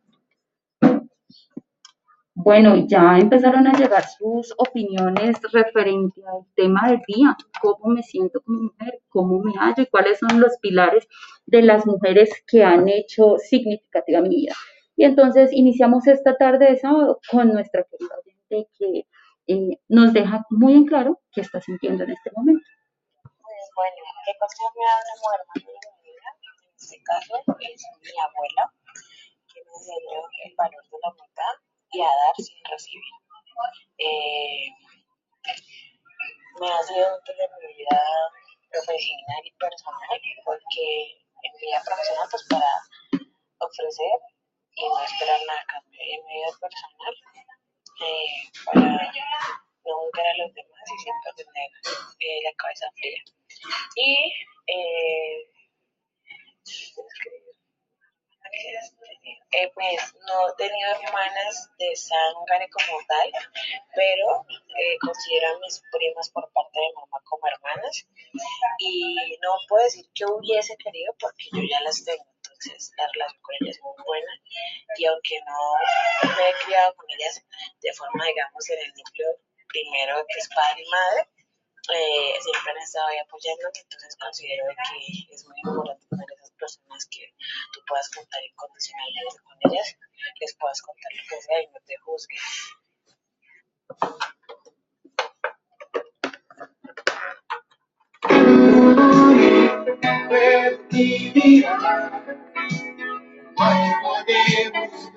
Bueno, ya empezaron
a llegar sus opiniones referente al tema del día, cómo me siento como mujer, cómo me hallo y cuáles son los pilares de las mujeres que han hecho significativa mi vida. Y entonces iniciamos esta tarde de sábado con nuestra querida gente que eh, nos deja muy en claro qué está sintiendo en este momento.
Pues, bueno, ¿qué cosa me ha dado mujer en este caso es mi abuela, que me enseñó el valor de la mitad y a dar sin recibir. Eh, me ha sido útil en mi vida profesional y personal porque en mi pues, para ofrecer y no esperar nada cambio en mi vida personal eh, para no buscar a los demás y siempre tener eh, la cabeza fría y eh,
pues no he tenido hermanas de sangre como tal, pero
eh, considero a mis primas por parte de mamá como hermanas. Y no puedo decir que hubiese querido porque yo ya las tengo, entonces la relación con ellas es muy buena. Y aunque no me he criado con ellas de forma, digamos, en el núcleo primero que es padre y madre, eh, siempre han estado ahí apoyándote, entonces considero que es muy importante tener esas personas que tú puedas contar incondicionalmente con ellas, les puedas contar lo que sea y no te juzguen. podemos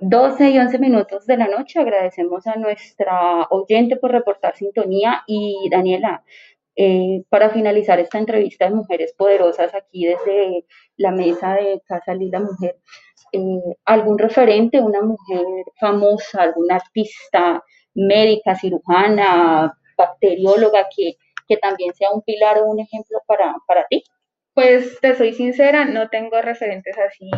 12 y 11 minutos de la noche. Agradecemos a nuestra oyente por reportar sintonía y Daniela, eh, para finalizar esta entrevista de Mujeres Poderosas aquí desde la mesa de Casa Lila Mujer, eh, algún referente, una mujer famosa, alguna artista médica, cirujana, bacterióloga que,
que también sea un pilar o un ejemplo para, ti. Pues te soy sincera, no tengo referentes así,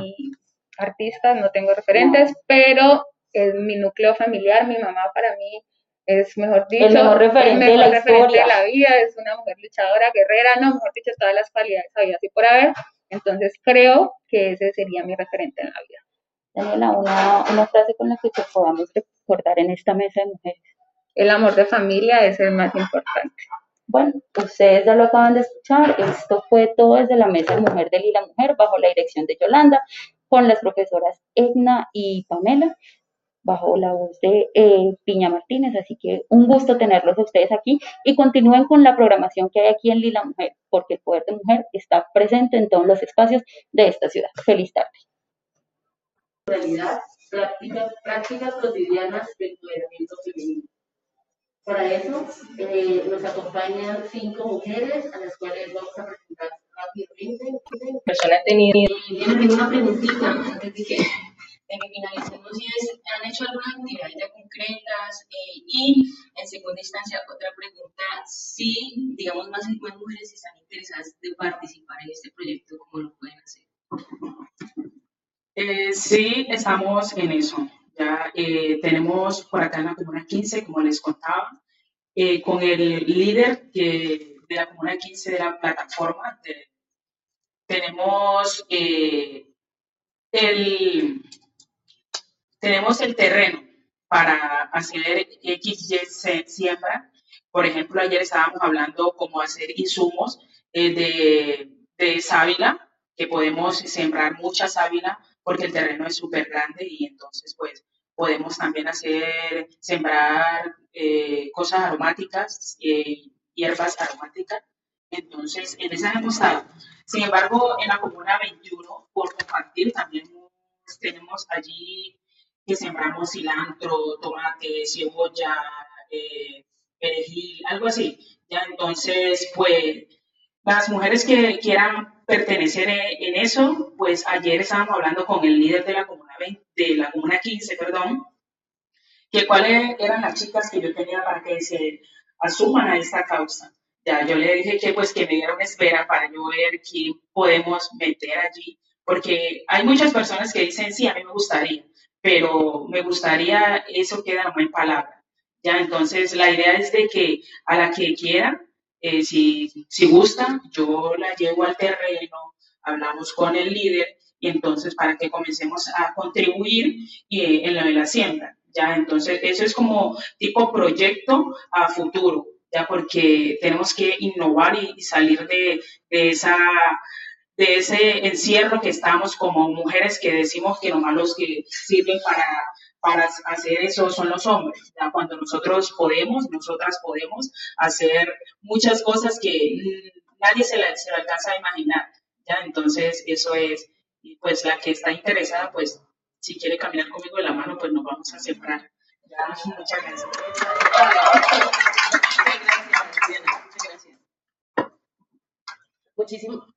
artistas, no tengo referentes,
pero
mi núcleo familiar, mi mamá para mí es mejor dicho, el referente, de, la de, la vida, es una mujer luchadora, guerrera, no, mejor dicho, todas las cualidades había así por haber. Entonces creo que ese sería mi referente en la vida. Daniela, una, una frase con la que te podamos
recordar en esta mesa de mujeres. El amor de familia es el más importante. Bueno, ustedes ya lo acaban de escuchar. Esto fue todo desde la mesa de mujer de Lila Mujer bajo la dirección de Yolanda con las profesoras Edna y Pamela bajo la voz de eh, Piña Martínez. Así que un gusto tenerlos a ustedes aquí y continúen con la programación que hay aquí en Lila Mujer, porque el poder de mujer está presente en todos los espacios de
esta ciudad. Feliz tarde. Realidad, prácticas, cotidianas del empoderamiento femenino. Para eso eh, nos acompañan cinco mujeres a las cuales vamos a presentar rápidamente. Persona tenido. Eh, tienen una preguntita antes finalizando si han hecho alguna actividad ya concretas eh, y en segunda instancia otra pregunta, si digamos más, más mujeres están interesadas de participar en este proyecto, ¿cómo lo pueden hacer?
Eh, sí, estamos en eso. Ya eh,
tenemos por acá en la Comuna 15, como les contaba, con el líder que, de la Comuna 15 de la plataforma. tenemos
el, tenemos el terreno para hacer X, Y, siembra. Por ejemplo, ayer estábamos
hablando cómo hacer insumos eh, de, de sábila, que podemos sembrar mucha sábila porque el terreno es súper grande y entonces pues podemos también hacer, sembrar eh, cosas aromáticas, eh, hierbas aromáticas. Entonces, en esas hemos estado. Sin embargo, en la Comuna 21, por compartir, también tenemos allí que sembramos cilantro,
tomate, cebolla, eh, perejil, algo así. Ya entonces, pues las mujeres que quieran pertenecer eh, en eso,
pues ayer estábamos hablando con el líder de la comuna 20, de la comuna 15, perdón,
que cuáles eran las chicas que yo tenía para que se asuman a esta causa. Ya yo le dije que pues que me dieron espera para yo ver quién podemos meter allí,
porque hay muchas personas que dicen, sí, a mí me gustaría, pero me gustaría, eso queda en palabra. Ya, entonces la idea es de que a la que quiera, eh, si, si gusta, yo la llevo al terreno, hablamos con el
líder y entonces para que comencemos a contribuir eh, en la de la siembra. Ya, entonces eso es como tipo
proyecto a futuro, ya porque tenemos que innovar y, salir de esa de ese encierro
que estamos como mujeres que decimos que nomás los que sirven para, para hacer
eso son los hombres. Cuando nosotros podemos, nosotras podemos hacer muchas cosas que nadie se, la, alcanza a imaginar. ¿ya? Entonces, eso
es, pues la que está interesada, pues si quiere caminar conmigo de la mano, pues nos vamos a separar. ¿ya? Muchas gracias. Muchas gracias.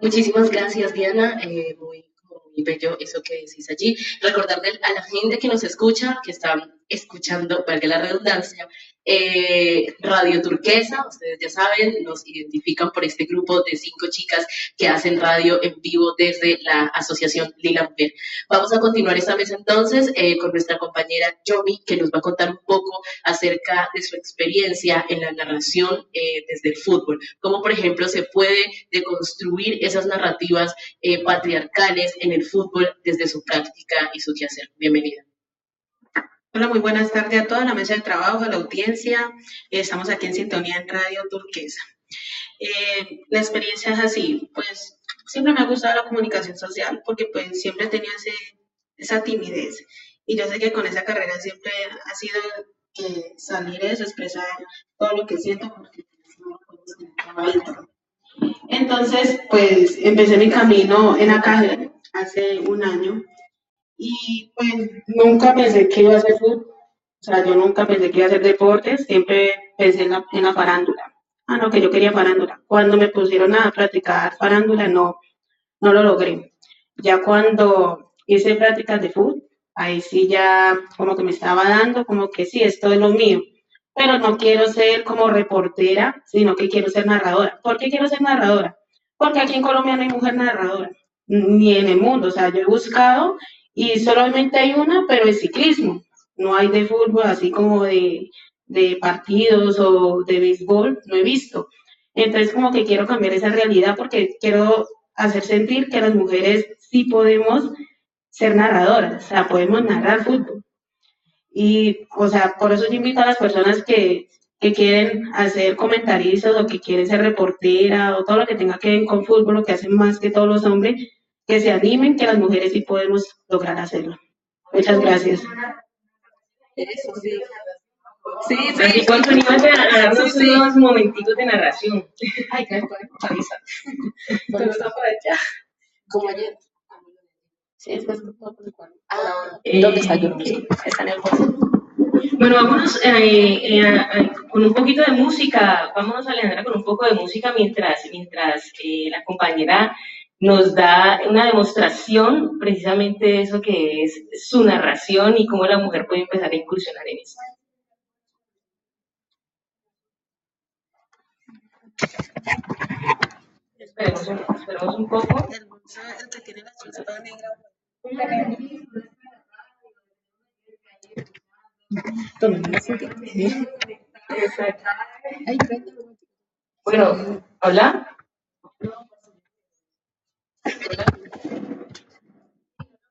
Muchísimas gracias, Diana. Eh, muy, muy bello eso que decís allí. Recordarle a la gente que nos escucha, que está escuchando, valga la redundancia, eh, radio Turquesa, ustedes ya saben, nos identifican por este grupo de cinco chicas que hacen radio en vivo desde la Asociación Mujer. Vamos a continuar esta mesa entonces eh, con nuestra compañera Jomi que nos va a contar un poco acerca de su experiencia en la narración eh, desde el fútbol. Cómo, por ejemplo, se puede deconstruir esas narrativas patriarcales en el fútbol desde su práctica y su quehacer. Bienvenida. Hola, muy buenas tardes a toda la mesa de trabajo, a la audiencia. Eh, estamos aquí en sintonía
en Radio Turquesa. Eh, la experiencia es así, pues siempre me ha gustado la comunicación social porque pues siempre tenía ese, esa timidez y yo sé que
con esa carrera siempre ha sido que eh, salir eso, expresar todo lo que siento
Entonces, pues empecé mi camino en la calle hace un año y pues nunca
pensé que iba a hacer fútbol, o sea, yo nunca pensé que iba a hacer deportes, siempre pensé en la, en farándula. Ah, no, que yo quería farándula. Cuando me pusieron a practicar farándula, no, no lo logré. Ya cuando hice prácticas de fútbol, ahí sí ya como que me estaba dando, como que sí, esto es lo mío. Pero no quiero ser como reportera, sino que quiero ser narradora. ¿Por qué quiero ser narradora? Porque aquí en Colombia no hay mujer narradora, ni en el mundo. O sea, yo he buscado y solamente hay una, pero es ciclismo. No hay de fútbol, así como de, de partidos o de béisbol, no he visto. Entonces como que quiero cambiar esa realidad porque quiero hacer sentir que las mujeres sí podemos ser narradoras, o sea, podemos narrar fútbol. Y, o sea, por eso yo invito a las personas que, que quieren hacer comentaristas o que quieren ser reportera o todo lo que tenga que ver con fútbol, lo que hacen más que todos los
hombres, que se animen, que las mujeres sí podemos lograr hacerlo. Muchas gracias. Eso sí. Sí, sí. Así animas a, darnos unos
momentitos de narración. Ay, que me pone avisa. Todo está por allá.
Como ayer. Sí, es que es por el cual. ¿dónde está yo? Eh, está en el Bueno, vámonos eh, eh, con un poquito de música.
Vámonos, Alejandra, con un poco de música mientras, mientras eh, la compañera nos da una demostración precisamente de eso que es su narración y cómo la
mujer puede empezar a incursionar en esto. Esperemos, esperemos un poco. Bueno, hola.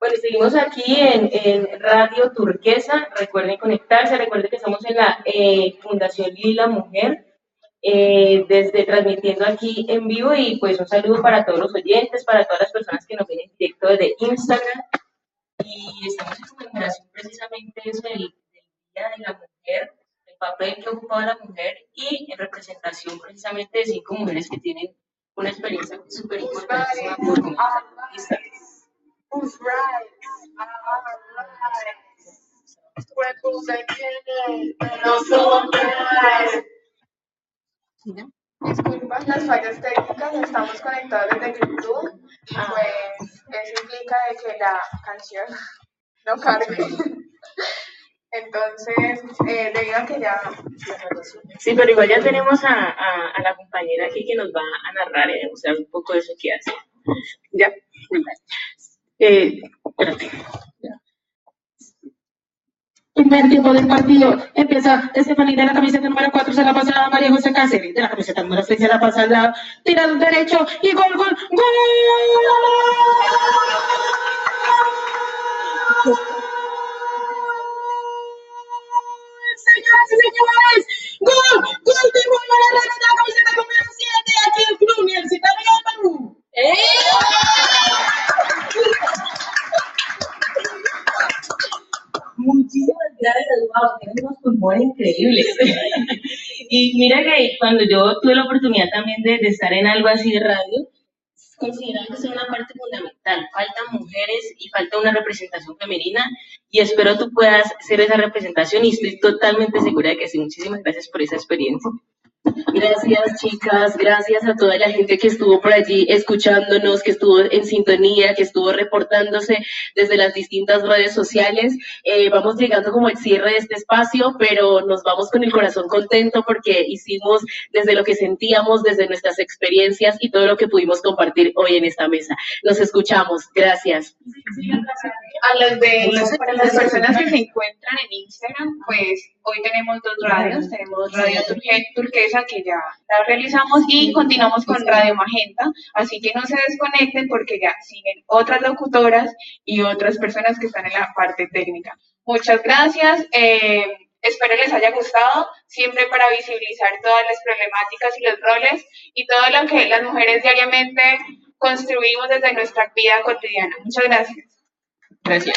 Bueno, seguimos
aquí
en, Radio Turquesa. Recuerden conectarse, recuerden que estamos en la eh, Fundación Lila Mujer, eh, desde transmitiendo aquí en vivo y pues un saludo para todos los oyentes, para todas
las personas que nos ven directo desde Instagram.
Y estamos en conmemoración precisamente
del, Día de la Mujer, el papel que ocupado la mujer y en representación precisamente de cinco mujeres que tienen una experiencia súper importante
Disculpas las fallas técnicas, estamos conectados desde YouTube, ah. pues eso implica que la canción no cargue. Entonces, eh, debido a que ya...
Sí, pero igual ya tenemos
a, a, la compañera aquí que nos va a narrar y demostrar un poco de eso que hace.
Ya. Eh, espérate.
Primer tiempo del partido. Empieza Estefanía de la camiseta número 4, se la pasa a María José Cáceres. De la camiseta número 6, se la pasa al lado. Tira derecho y gol, gol, gol.
señoras y señores. Gol, gol de Igual a la de la camiseta número 7 aquí el Club Universitario de Perú. ¡Eh!
Muchísimas gracias, Eduardo. Tienes unos pulmones increíbles. y mira que cuando yo tuve la oportunidad también de estar en algo así de radio, Considerando que es una parte fundamental. Faltan mujeres y falta una representación femenina y espero tú puedas ser esa representación y estoy totalmente segura de que sí. Muchísimas gracias por esa experiencia. Gracias chicas, gracias a toda la gente que estuvo por allí escuchándonos, que estuvo en sintonía, que estuvo reportándose desde las distintas redes sociales. Eh, vamos llegando como al cierre de este espacio, pero nos vamos con el corazón contento porque hicimos desde lo que sentíamos, desde nuestras experiencias y todo lo que pudimos compartir hoy en esta mesa. Nos escuchamos, gracias.
A las personas que se encuentran en Instagram, pues hoy tenemos dos radios, tenemos Radio Turquesa que ya la realizamos y continuamos con Radio Magenta, así que no se desconecten porque ya siguen otras locutoras y otras personas que están en la parte técnica. Muchas gracias. Eh, espero les haya gustado, siempre para visibilizar todas las problemáticas y los roles y todo lo que las mujeres diariamente construimos desde nuestra vida cotidiana. Muchas gracias. Gracias.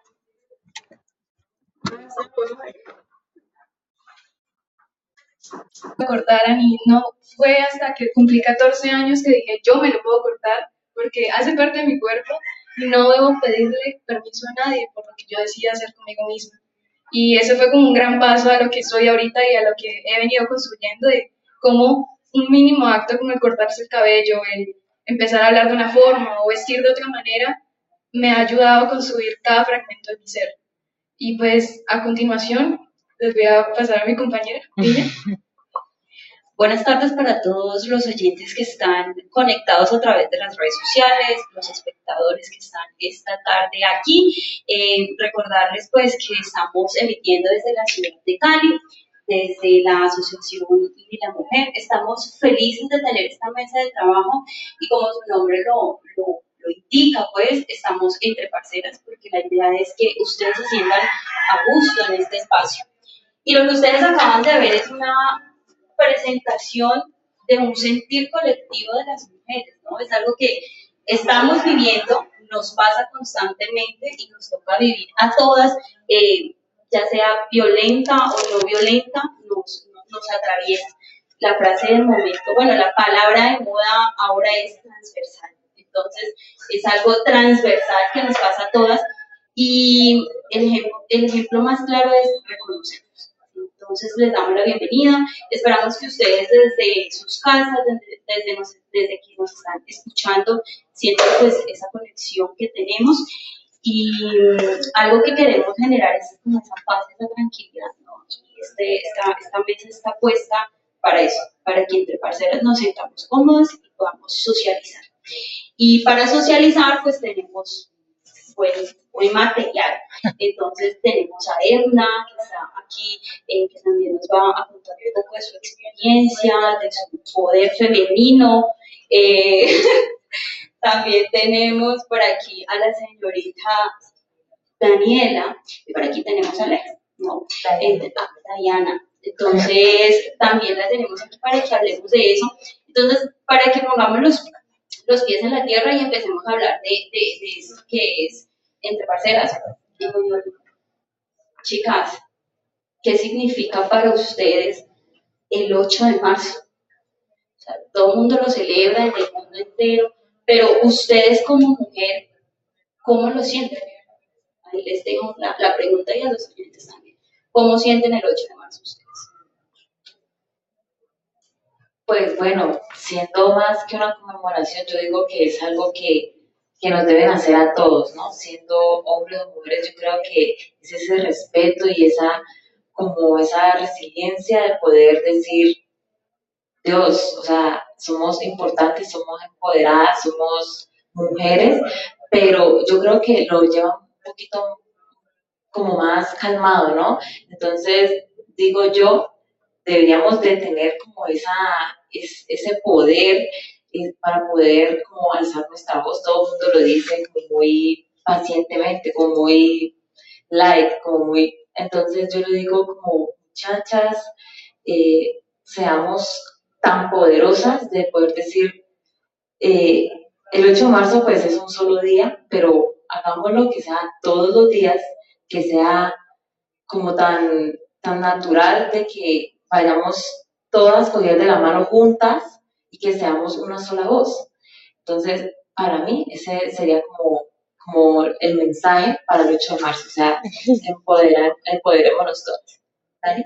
me
y no fue hasta que cumplí 14 años que dije yo me lo puedo cortar porque hace parte de mi cuerpo y no debo pedirle permiso a nadie por lo que yo decía hacer conmigo misma.
Y eso fue como un gran
paso a lo que soy ahorita y a lo que he venido construyendo de cómo un mínimo acto
como el cortarse el cabello, el empezar a hablar de una forma o vestir de otra manera, me ha ayudado a construir cada fragmento de mi ser. Y pues a continuación
les voy a pasar a mi compañera. Buenas tardes para todos los
oyentes que están conectados a través de las redes sociales, los espectadores que están esta
tarde aquí. Eh, recordarles pues que estamos emitiendo desde la ciudad de Cali, desde la Asociación y la Mujer. Estamos felices de tener esta mesa de trabajo y como su nombre lo, lo lo indica, pues estamos entre parceras porque la idea es que ustedes se sientan a gusto en este espacio.
Y lo que ustedes acaban de ver es una presentación de un sentir colectivo de las mujeres, ¿no? Es algo que estamos viviendo, nos pasa
constantemente y nos toca
vivir a todas, eh, ya sea violenta
o no violenta, nos, nos atraviesa. La frase del momento, bueno, la palabra de
moda ahora es transversal entonces, es algo transversal que nos pasa a todas y el ejemplo, más claro es reconocernos. Entonces, les damos la bienvenida. Esperamos que ustedes desde sus casas, desde, desde, nos, nos están escuchando, sientan pues, esa conexión que tenemos. Y mm, algo que queremos generar es como esa paz, esa tranquilidad,
Y este, esta, esta mesa está puesta para eso, para que entre parceras nos sintamos cómodos y podamos socializar. Y para socializar, pues tenemos
pues, buen material. Entonces tenemos a Edna, que está aquí, eh, que también nos va a contar un poco de su experiencia, de su poder
femenino. Eh, también tenemos por aquí a la señorita Daniela, y por aquí tenemos a Alex, no, Diana. Eh, Entonces, también la tenemos aquí para que hablemos de eso. Entonces, para que pongamos los los pies en la tierra y empecemos a hablar de, de, que es entre parcelas. Chicas, ¿qué significa para ustedes el 8 de marzo? todo el mundo lo celebra el mundo entero, pero ustedes como mujer, ¿cómo lo sienten? Ahí les tengo la, pregunta y a los clientes también. ¿Cómo sienten el 8 de marzo pues bueno, siendo más que una conmemoración, yo digo que es algo que, nos deben hacer a todos, ¿no? Siendo hombres o mujeres, yo creo que es ese respeto y esa, como esa resiliencia de poder decir, Dios, o sea, somos importantes, somos empoderadas, somos
mujeres,
pero yo creo que lo lleva un poquito como más calmado, ¿no? Entonces, digo yo, deberíamos de tener como esa, es, ese poder
es eh, para poder como alzar nuestra voz. Todo el mundo lo dice como muy pacientemente, como muy light, como muy... Entonces yo lo digo como
muchachas, eh, seamos tan poderosas de poder decir, eh, el 8 de marzo pues es un solo día, pero hagámoslo que sea todos los días, que sea como tan, tan natural de que vayamos todas cogidas de la mano juntas y que seamos una sola voz. Entonces, para mí, ese sería como, como el mensaje para el 8 de marzo, o sea, empoderar, empoderémonos todos.
¿Dani?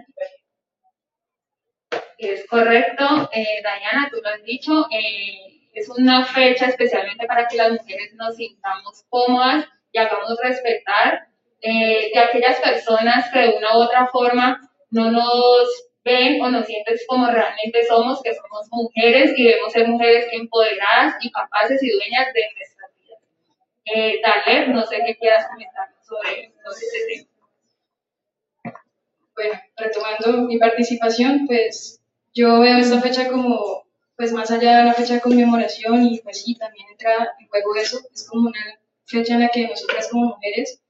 Es correcto, eh, Dayana, tú lo has dicho, eh, es una fecha especialmente para que las mujeres
nos sintamos
cómodas y hagamos respetar de eh, aquellas personas que de una u otra forma no nos ven o nos sientes como realmente somos, que somos mujeres y debemos
ser mujeres empoderadas y capaces y dueñas de nuestra vida. Eh,
no sé qué quieras comentar sobre, este tema. Bueno,
retomando mi participación, pues yo veo esta fecha como, pues más allá de una fecha de conmemoración y pues sí, también entra en juego eso, es como una fecha en la que
nosotras como mujeres,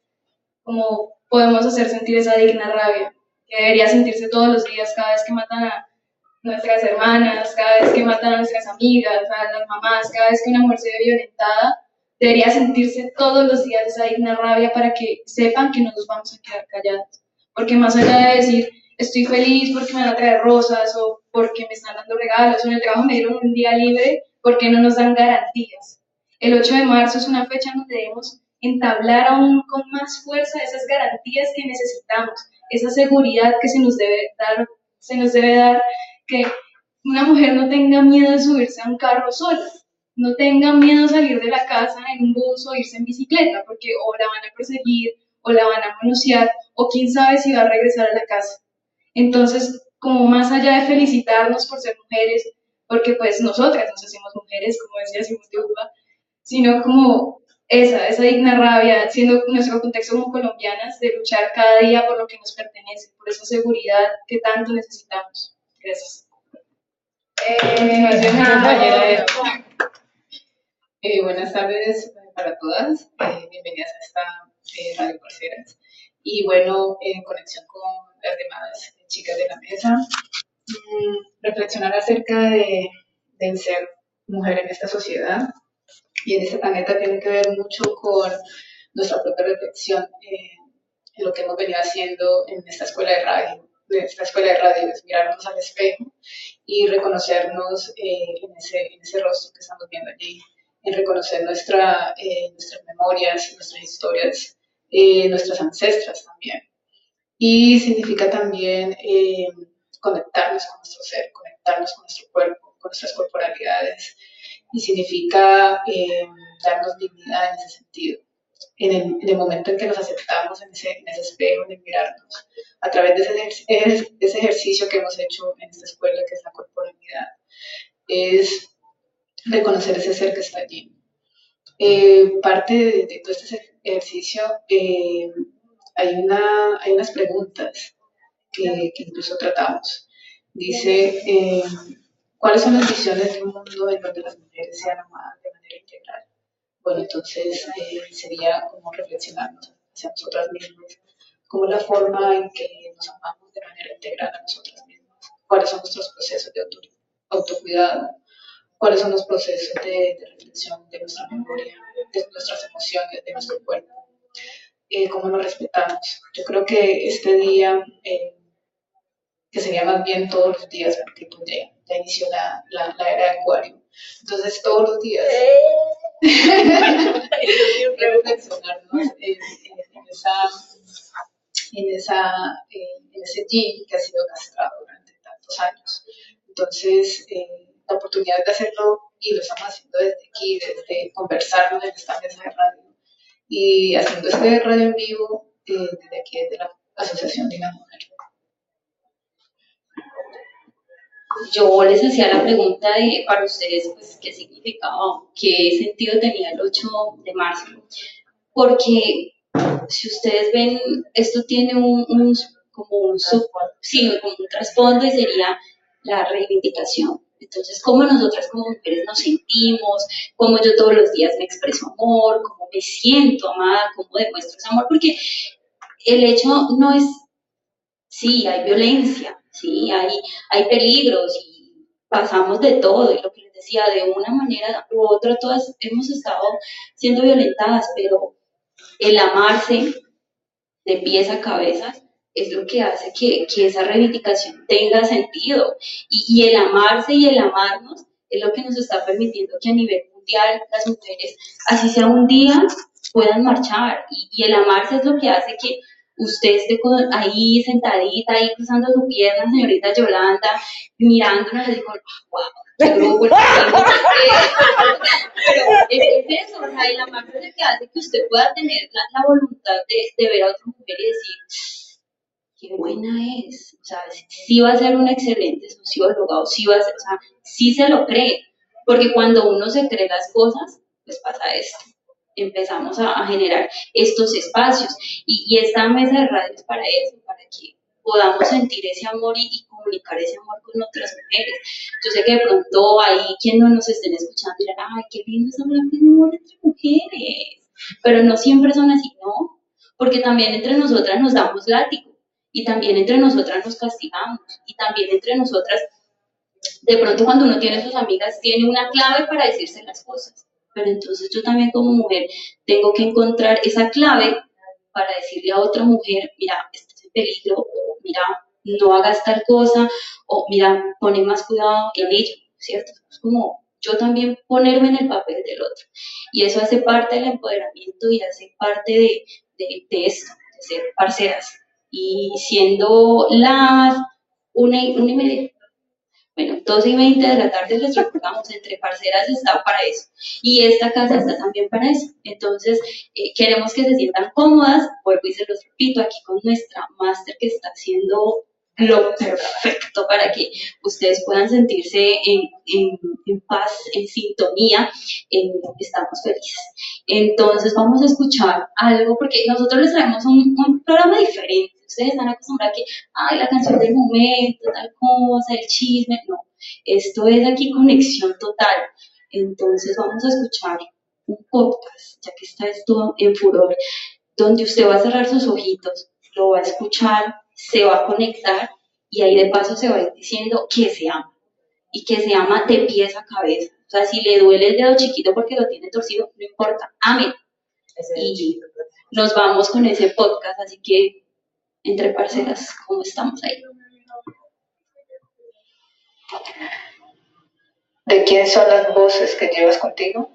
como podemos hacer sentir esa digna rabia, que debería
sentirse todos los días cada vez que matan a nuestras hermanas, cada vez que matan a nuestras amigas, a las mamás, cada vez que una mujer se ve
violentada, debería
sentirse todos los días
esa digna rabia para que sepan que no nos vamos a quedar callados. Porque más allá de decir,
estoy feliz porque me van a traer rosas o porque me están dando regalos o en el trabajo me dieron un día libre, porque no nos dan garantías? El 8 de marzo es
una fecha donde debemos entablar aún con más fuerza esas garantías que necesitamos, esa seguridad que se
nos debe dar, se nos debe dar que una mujer no tenga miedo de subirse a un carro sola, no tenga miedo de salir de la casa en un bus o irse en bicicleta, porque o la van a perseguir, o la van a manosear, o quién sabe si va a regresar a la casa.
Entonces, como más allá de felicitarnos por ser mujeres, porque pues nosotras nos hacemos mujeres, como decía Simón de sino como esa, esa digna rabia, siendo nuestro contexto como colombianas, de luchar cada día por lo que nos pertenece, por esa seguridad que tanto necesitamos. Gracias.
Eh, gracias,
compañera.
Eh, buenas tardes eh, para todas.
bienvenidas a esta
Radio Parceras. Y bueno, en conexión con las demás chicas
de la mesa, mm, reflexionar acerca de, del ser mujer en esta sociedad y en este planeta tiene que ver mucho con nuestra propia reflexión en lo que hemos venido haciendo en esta escuela de radio.
De esta escuela de radio es mirarnos al espejo y reconocernos eh, en, ese, en ese rostro que estamos viendo allí, en reconocer nuestra, eh, nuestras memorias, nuestras historias, eh, nuestras ancestras también. Y significa también
conectarnos con nuestro ser, conectarnos con nuestro cuerpo, con nuestras corporalidades, y significa em, darnos dignidad en ese sentido.
En el, momento en que nos aceptamos en ese, en ese espejo de mirarnos, a través de ese, ese, ejercicio que hemos hecho en esta escuela, que es la corporalidad, es reconocer ese ser que está allí. Eh, parte de, todo este ejercicio, em, hay, una, hay unas preguntas que, que incluso tratamos. Dice, em, ¿Cuáles son las visiones de un mundo en donde las mujeres sean amadas de manera integral? Bueno, entonces eh, sería como reflexionarnos hacia nosotras mismas, como la forma en que
nos amamos de manera
integral a nosotras mismas, cuáles son nuestros procesos de autocuidado,
cuáles son
los procesos de, de, reflexión de nuestra memoria, de nuestras emociones, de nuestro cuerpo,
eh, cómo nos respetamos. Yo creo que este día, eh, que sería más bien todos los días, porque pondría
ya inició la,
la, era de Acuario.
Entonces, todos los días eh. reflexionar ¿no? en, esa, en, esa, eh, en ese jean que ha sido castrado durante tantos años. Entonces, eh, la oportunidad de hacerlo,
y lo estamos haciendo desde aquí, desde conversarlo en esta mesa de radio, y haciendo este radio en vivo desde aquí, desde la Asociación de las
yo les hacía la pregunta de para ustedes pues, qué significaba, qué sentido tenía el 8 de marzo, porque si ustedes ven,
esto tiene un, un como un, como un trasfondo y sería la reivindicación. Entonces, cómo nosotras como mujeres nos sentimos, cómo yo todos los días me expreso amor, cómo me siento amada, cómo demuestro ese amor, porque el hecho no es, sí, hay violencia, ¿sí? Hay, hay peligros y pasamos de todo, y lo que les decía, de una manera u otra todas hemos estado siendo violentadas, pero el amarse de pies a cabeza es lo que hace que, esa reivindicación tenga sentido. Y, el amarse y el amarnos es lo que nos está permitiendo que a nivel mundial las mujeres, así sea un día, puedan marchar. Y, y el amarse es lo que hace que usted esté con, ahí sentadita, ahí cruzando su pierna, señorita Yolanda, mirándonos y digo wow,
qué pero es, eso, o sea, y la es que hace que usted pueda tener la, voluntad de, de, ver a otra mujer y decir,
qué buena es, o sea, sí va a ser una excelente socióloga, o sí va a ser, o sea, sí se lo cree, porque cuando uno se cree las cosas, pues pasa esto empezamos a, generar estos espacios. Y, esta mesa de radio es para eso, para que podamos sentir
ese amor y, comunicar ese amor con otras mujeres.
Yo sé que
de pronto ahí quien no nos estén escuchando dirán, ay, qué lindo es hablar
de amor entre mujeres,
pero no siempre
son así, ¿no? Porque también entre nosotras nos damos látigo y también entre nosotras nos
castigamos y también entre nosotras de pronto cuando uno tiene sus amigas tiene una clave para decirse las cosas pero entonces yo también como mujer tengo que encontrar esa clave para decirle a otra mujer, mira, estás en peligro, o mira, no
hagas tal cosa, o mira, pone más cuidado en ello, ¿cierto? Es como yo también ponerme en el papel del otro. Y eso hace parte del empoderamiento y hace parte de, de, esto, de ser parceras. Y siendo las una, una, bueno, 12 y 20 de la tarde les recordamos, entre parceras está para eso. Y esta casa está también para eso. Entonces, eh, queremos que se sientan cómodas. Vuelvo y se los repito aquí con nuestra máster que está haciendo
lo perfecto para que ustedes puedan sentirse en, en paz, en sintonía, en estamos felices. Entonces vamos a escuchar algo, porque nosotros les traemos un, un programa diferente. Ustedes están acostumbrados a que, ay, la canción del momento, tal cosa, el chisme. No, esto es aquí conexión total. Entonces vamos a escuchar un podcast, ya que está esto en furor,
donde usted va a cerrar sus ojitos, lo va a escuchar se va a conectar y ahí de paso se va diciendo que se ama y que se ama de pies a cabeza. O sea, si le duele el dedo chiquito porque lo tiene torcido, no importa, amén. Y pues. nos vamos con ese podcast, así que entre parcelas,
¿cómo estamos ahí?
¿De quién son las voces que llevas contigo?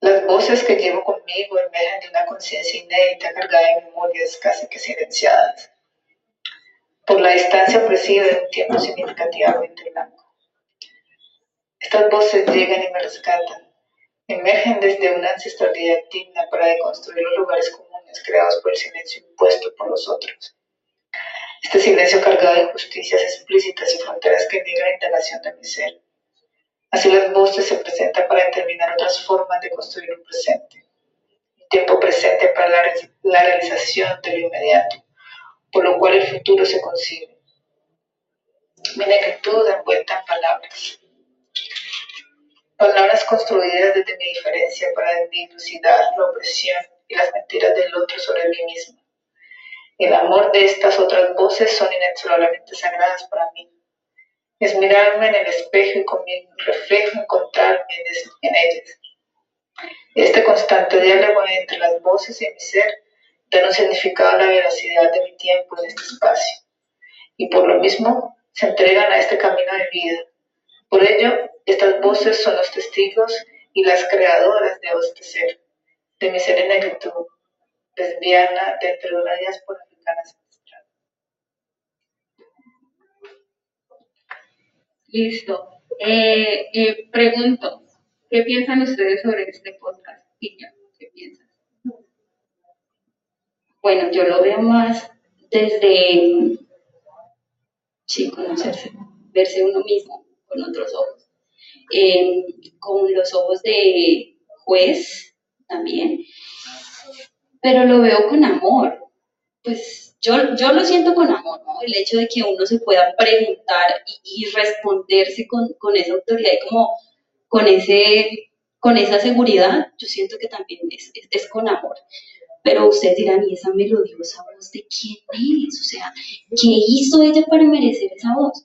Las voces que llevo conmigo
emergen de una conciencia inédita cargada de memorias casi que silenciadas, por la distancia presida de un tiempo significativamente blanco.
Estas voces llegan y me rescatan, emergen desde una ancestralidad digna para deconstruir los lugares comunes creados por el silencio impuesto por los otros. Este silencio cargado de justicias explícitas y fronteras que niegan la integración de mi ser Así las voces se presentan para determinar otras formas de construir un presente. Un tiempo presente para la, realización
de lo inmediato, por lo cual el futuro se concibe. Mi negritud envuelta en palabras. Palabras construidas desde mi diferencia para dilucidar la opresión y las mentiras del otro sobre mí mismo. El amor de estas otras voces son inexorablemente sagradas para mí es mirarme en el espejo y con mi reflejo encontrarme en, ellas. Este constante diálogo entre las voces y mi ser dan un significado a la veracidad de mi tiempo en este espacio, y por lo mismo se entregan
a este camino de vida. Por ello, estas voces son los testigos y las creadoras de este ser, de mi ser
en youtube
lesbiana dentro de una diáspora africana. Listo. Eh, eh, pregunto, ¿qué piensan ustedes sobre este podcast? ¿qué piensan?
Bueno, yo lo veo más desde,
sí, conocerse, verse uno mismo con otros ojos. Eh, con los ojos de juez también,
pero lo veo con amor, pues yo, yo lo siento con amor,
¿no? El hecho de que uno se pueda preguntar y, responderse con, esa autoridad y como con, ese, con esa seguridad, yo siento que también es,
con amor. Pero usted dirán, ¿y esa melodiosa voz de quién es? O sea, ¿qué hizo ella para merecer esa voz?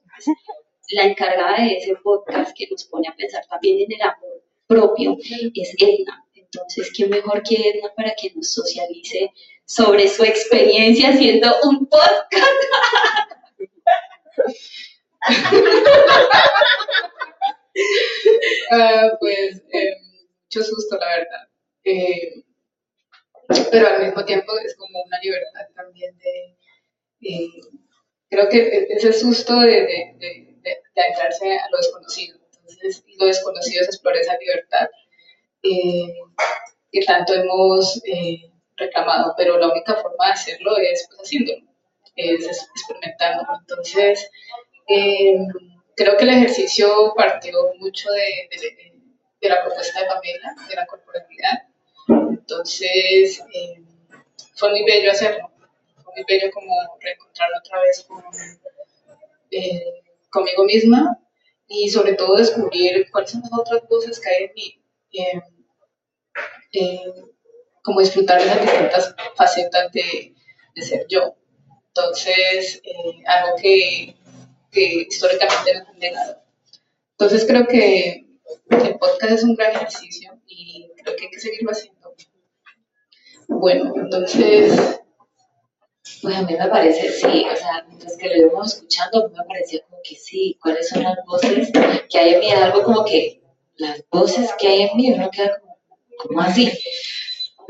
La encargada de ese podcast que nos
pone a pensar también en el amor propio es Edna. Entonces, ¿qué mejor que Edna para que nos socialice sobre su experiencia haciendo un podcast. Ah, pues eh, mucho susto, la verdad. Eh, pero al mismo tiempo es como una libertad también de... Eh,
creo que e-, ese susto de, de, de,
de, adentrarse a lo desconocido. Entonces, lo desconocido es explorar esa libertad
que
tanto hemos reclamado, pero la única forma de hacerlo es pues, haciéndolo, es experimentando. Entonces, eh, creo que el ejercicio partió mucho de, de, la propuesta de Pamela, de la corporalidad. Entonces, eh, fue muy bello hacerlo, fue muy bello como reencontrarlo otra vez eh, conmigo misma y sobre todo descubrir cuáles son las otras voces que hay en mí como disfrutar de las distintas facetas de, ser yo. Entonces, eh, algo que, históricamente no han negado. Entonces, creo que el podcast es un gran ejercicio y creo que hay que seguirlo haciendo. Bueno, entonces... Pues a mí me parece, sí, o sea, mientras que lo íbamos escuchando, me parecía como que sí, cuáles son las voces que hay en mí, algo
como que las voces que hay en mí, uno queda como así,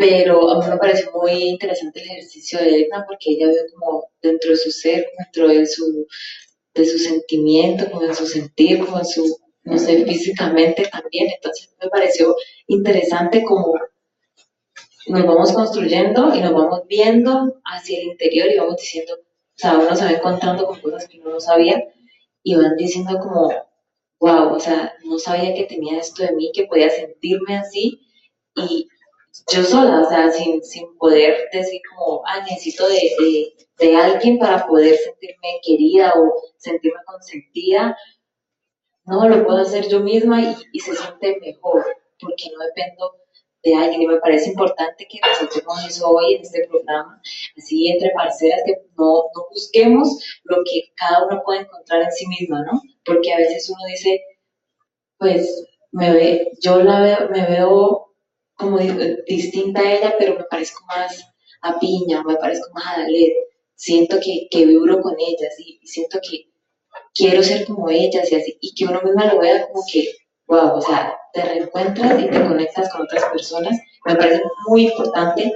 pero a mí me pareció muy interesante el ejercicio de Edna porque ella vio como dentro de su ser, dentro de su, de su sentimiento, como en su sentir, como en su, no sé, físicamente también. Entonces me pareció interesante como nos vamos construyendo y nos vamos viendo hacia el interior y vamos diciendo, o sea, uno se va
encontrando con cosas que uno no sabía y van diciendo como, wow, o sea, no sabía que tenía esto de mí, que podía sentirme así y yo sola, o sea, sin, sin poder decir como, ah, necesito de, alguien para poder sentirme querida o sentirme consentida. No, lo puedo hacer yo misma y, se siente mejor, porque no dependo de alguien. Y me parece importante que nosotros eso hoy en este programa, así entre parceras, que no, no busquemos
lo que cada uno puede encontrar en sí misma, ¿no? Porque a veces uno dice, pues me ve, yo la veo, me veo como distinta a ella,
pero me parezco más a Piña, me parezco más a Dalet. Siento que, que vibro con ellas y siento que quiero ser como ellas y así, y que uno misma lo vea como que,
wow, o sea, te reencuentras y te conectas con otras personas. Me parece muy importante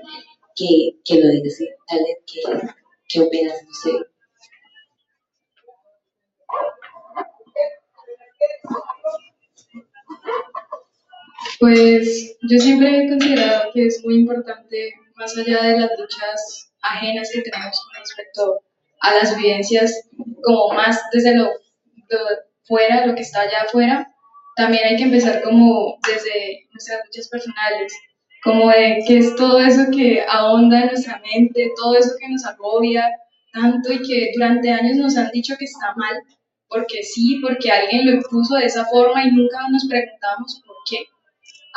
que, que lo digas. y Dalet, ¿qué, ¿qué opinas? No sé.
Pues yo siempre he considerado que es muy importante, más allá de las luchas ajenas que tenemos con respecto a las vivencias, como más desde lo, fuera, lo que está allá afuera, también hay que empezar como desde nuestras luchas personales, como de que es todo eso que ahonda en nuestra mente, todo eso que nos agobia tanto y que durante años nos han dicho que está mal, porque sí, porque alguien lo impuso de esa forma y nunca nos preguntamos por qué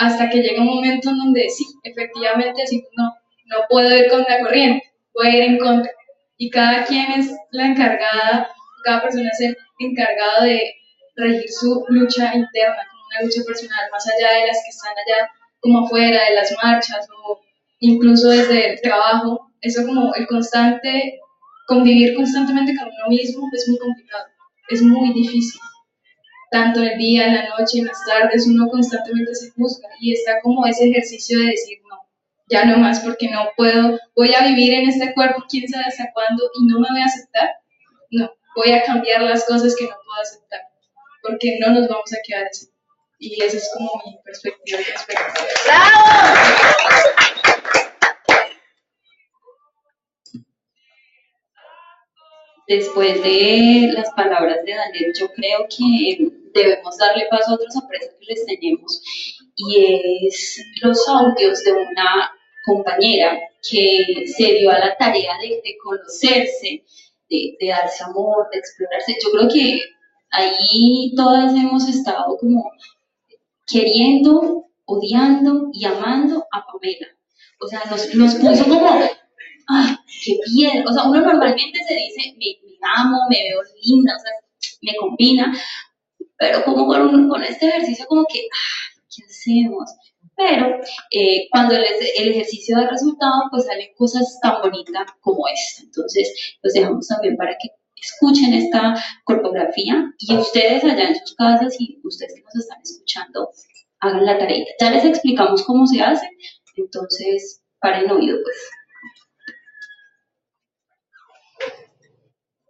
hasta que llega un momento en donde sí,
efectivamente, sí, no, no puedo ir con la corriente, voy a ir en contra. Y cada
quien es la encargada, cada persona es el encargado de regir su lucha interna, como una lucha personal, más allá de las que están allá como afuera, de las marchas o incluso desde el trabajo. Eso como el constante, convivir constantemente con uno mismo es muy complicado, es muy difícil tanto el día, en la noche, en las tardes, uno constantemente se juzga y está como ese ejercicio de decir, no, ya no más porque no puedo, voy a vivir en este cuerpo, quién sabe hasta cuándo, y no me voy a aceptar, no, voy a cambiar las cosas que no puedo aceptar, porque no nos vamos a quedar así. Y esa es como mi perspectiva.
¡Bravo!
después de las palabras de Daniel, yo creo que debemos darle paso a otros sorpresa
que les tenemos y es los audios de una compañera que se dio a la tarea de, conocerse, de, darse amor, de explorarse. Yo creo que ahí todas hemos estado como
queriendo, odiando y amando a Pamela. O sea, nos puso como qué bien! O sea, uno normalmente se dice, me,
amo, me veo linda, o sea, me combina, pero como con, este ejercicio como que, ah, qué
hacemos!
Pero eh, cuando el, el, ejercicio da resultado, pues salen
cosas tan bonitas como esta. Entonces, los dejamos también para que escuchen esta corpografía y ustedes allá en sus casas y ustedes que nos están escuchando, hagan la tarea. Ya les explicamos cómo se hace,
entonces
paren oído pues.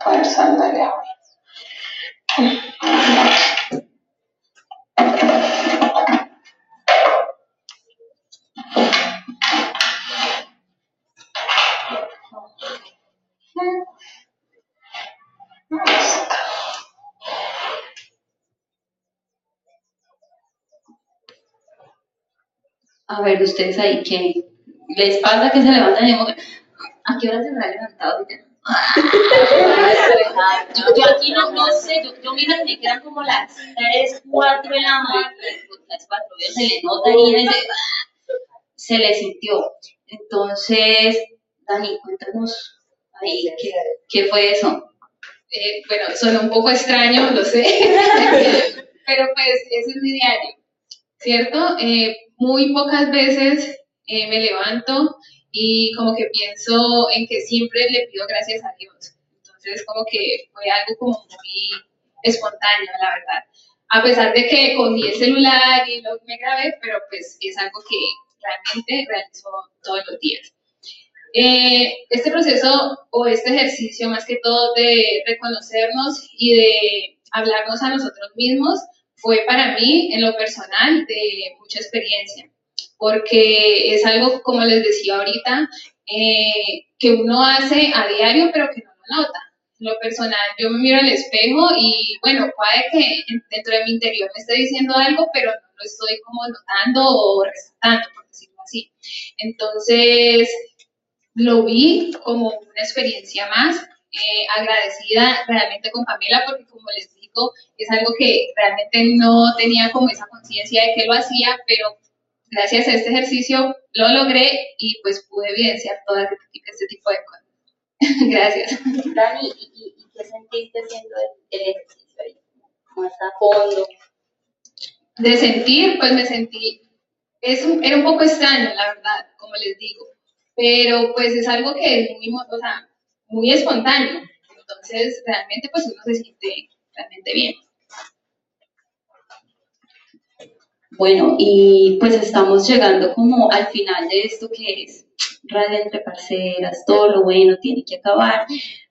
ya
A ver, ustedes ahí, ¿qué les pasa que se levantan y... ¿A
qué hora se ha levantado? yo aquí no, no sé, yo, mira que quedan como las 3, 4 de la mañana, las 4 se le nota
y se le sintió. Entonces, Dani,
cuéntanos ahí qué, qué fue eso. Eh, bueno, suena un poco extraño, lo sé,
pero pues ese es mi diario,
¿cierto? Eh, muy pocas veces eh, me
levanto y como que pienso en que siempre le pido gracias a Dios. Entonces como que fue algo como muy espontáneo, la verdad. A pesar de que cogí el celular y lo me grabé, pero pues es algo que realmente realizo todos los días. Eh, este proceso o este ejercicio más que todo de reconocernos y de
hablarnos a nosotros mismos fue para mí en lo personal de mucha experiencia porque es algo, como les decía ahorita,
eh,
que uno hace a diario, pero que no lo nota. lo personal, yo me miro al espejo y,
bueno, puede que dentro de mi interior me esté diciendo algo, pero no lo estoy como notando o resaltando, por decirlo así. Entonces, lo vi como una experiencia más, eh, agradecida realmente con Pamela, porque como les digo, es algo que realmente no tenía como esa conciencia de que lo hacía, pero gracias a este ejercicio lo logré y pues pude evidenciar todo este, tipo de cosas. gracias. Dani, ¿y, qué sentiste siendo el, ejercicio ahí? está a fondo. De sentir, pues me sentí,
es era un poco extraño,
la verdad, como les digo,
pero pues es algo que es muy,
o sea, muy espontáneo, entonces realmente pues uno se siente realmente bien. Bueno, y pues
estamos llegando como al final de esto que es radio entre parceras, todo lo bueno tiene que acabar,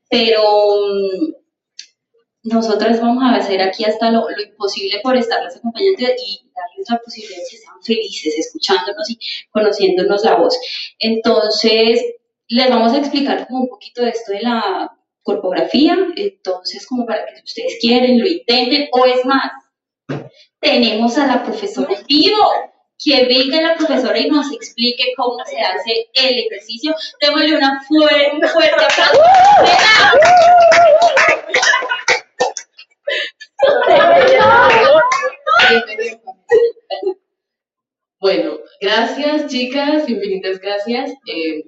pero mm, nosotras vamos a
hacer aquí hasta lo, imposible por estarlas acompañando y darles la posibilidad de que sean felices escuchándonos y conociéndonos la voz. Entonces, les vamos a explicar
como un poquito de esto de la corpografía, entonces como para que ustedes quieren, lo
intenten, o es más, tenemos a la profesora en Que venga la profesora y nos explique cómo se hace el ejercicio. Démosle una fuerte, fuerte aplauso. Bueno, gracias chicas, infinitas gracias. Eh,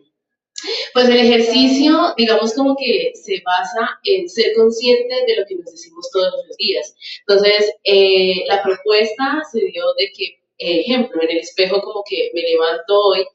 pues el ejercicio, digamos como que se basa en ser consciente de lo que nos decimos todos los días. Entonces, eh, la propuesta se dio de que, eh, ejemplo, en el espejo como que me levanto hoy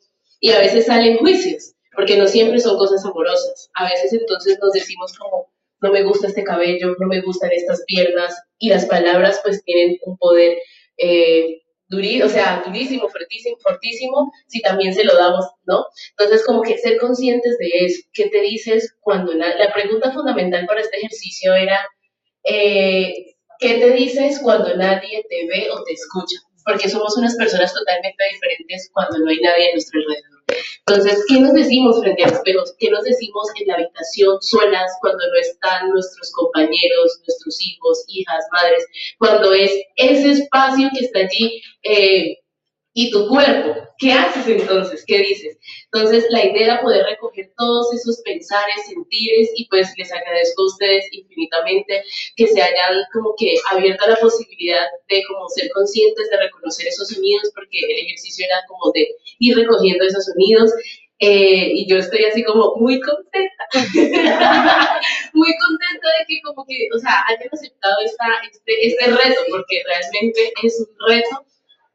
y a veces salen juicios, porque no siempre son cosas amorosas. A veces entonces nos decimos como, no me gusta este cabello, no me gustan estas piernas, y las palabras pues tienen un poder eh, durísimo, o sea, durísimo, fortísimo fortísimo, si también se lo damos, ¿no? Entonces, como que ser conscientes de eso, ¿qué te dices cuando la, la pregunta fundamental para este ejercicio era, eh, ¿qué te dices cuando nadie te ve o te escucha? Porque somos unas personas totalmente diferentes cuando no hay nadie a nuestro alrededor. Entonces, ¿qué nos decimos frente a los espejos? ¿Qué nos decimos en la habitación solas cuando no están nuestros compañeros, nuestros hijos, hijas, madres? Cuando es ese espacio que está allí. Eh, ¿Y tu cuerpo? ¿Qué haces entonces? ¿Qué dices? Entonces, la idea era poder recoger todos esos pensares, sentires y pues les agradezco a ustedes infinitamente que se hayan como que abierto la posibilidad de como ser conscientes, de reconocer esos sonidos, porque el ejercicio era como de ir recogiendo esos sonidos. Eh, y yo estoy así como muy contenta, muy contenta de que como que, o sea, hayan aceptado este, este reto, porque realmente es un reto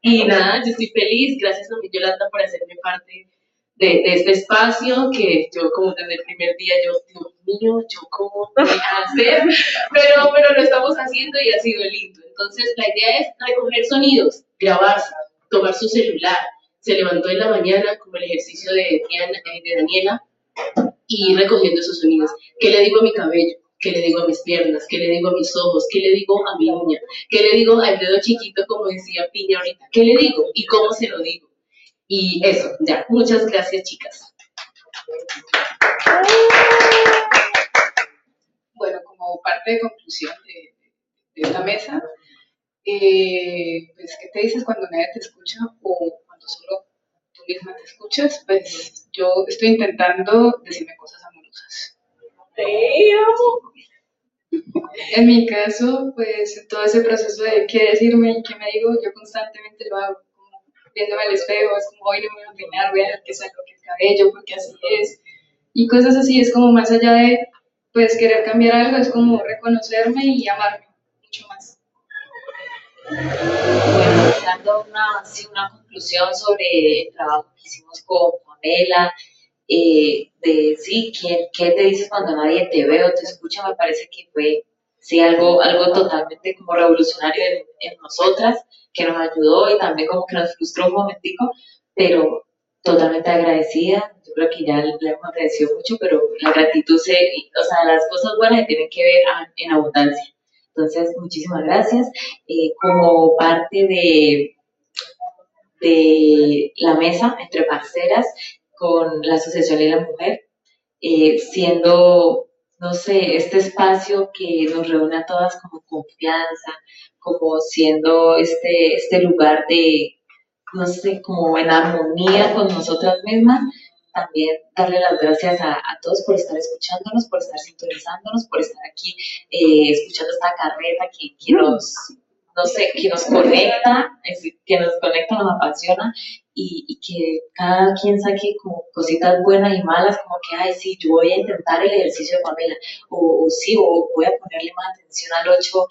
y nada, yo estoy feliz. Gracias a mi Yolanda por hacerme parte de, este espacio que yo como desde el primer día yo, Dios mío, yo cómo voy a hacer, pero, pero lo estamos haciendo y ha sido lindo. Entonces la idea es recoger sonidos, grabarse, tomar su celular. Se levantó en la mañana como el ejercicio de, eh, de Daniela y recogiendo esos sonidos. ¿Qué le digo a mi cabello? ¿Qué le digo a mis piernas? ¿Qué le digo a mis ojos? ¿Qué le digo a mi uña? ¿Qué le digo al dedo chiquito, como decía Piña ahorita? ¿Qué le digo? ¿Y cómo se lo digo? Y eso, ya. Muchas gracias, chicas. Bueno, como parte de conclusión de, esta mesa, eh, pues, ¿qué te dices cuando nadie te escucha o cuando
solo tú misma te escuchas? Pues yo estoy intentando
decirme cosas
amorosas
en mi caso, pues todo ese proceso de qué decirme y qué me digo, yo constantemente lo hago, como viéndome al espejo, es como hoy no me voy a opinar, voy a dejar que el cabello, porque así es.
Y cosas así,
es como más allá de pues querer cambiar algo, es como reconocerme y amarme mucho más.
Bueno, dando una, una conclusión sobre el trabajo que hicimos con Pamela, eh, de sí, ¿quién,
¿qué te dices cuando nadie te ve o te escucha? Me parece que fue sí, algo, algo totalmente como revolucionario en, nosotras, que nos ayudó y también como que nos frustró un momentico, pero totalmente agradecida. Yo creo que ya le hemos agradecido mucho, pero
la gratitud, se, o sea, las cosas buenas tienen que ver en abundancia. Entonces, muchísimas gracias. Eh, como parte de, de
la mesa entre
parceras,
con la Asociación de la Mujer, eh, siendo, no sé, este espacio que nos reúne a todas como
confianza,
como siendo este, este lugar de, no sé,
como en armonía con nosotras mismas, también darle las gracias a, a, todos por estar escuchándonos, por estar sintonizándonos, por estar aquí eh, escuchando esta carreta que, que, nos, no sé, que nos conecta, que nos conecta, nos apasiona y, que cada quien saque cositas buenas y malas, como que, ay, sí, yo voy a intentar el ejercicio de Pamela, o, sí, o voy a ponerle más atención al 8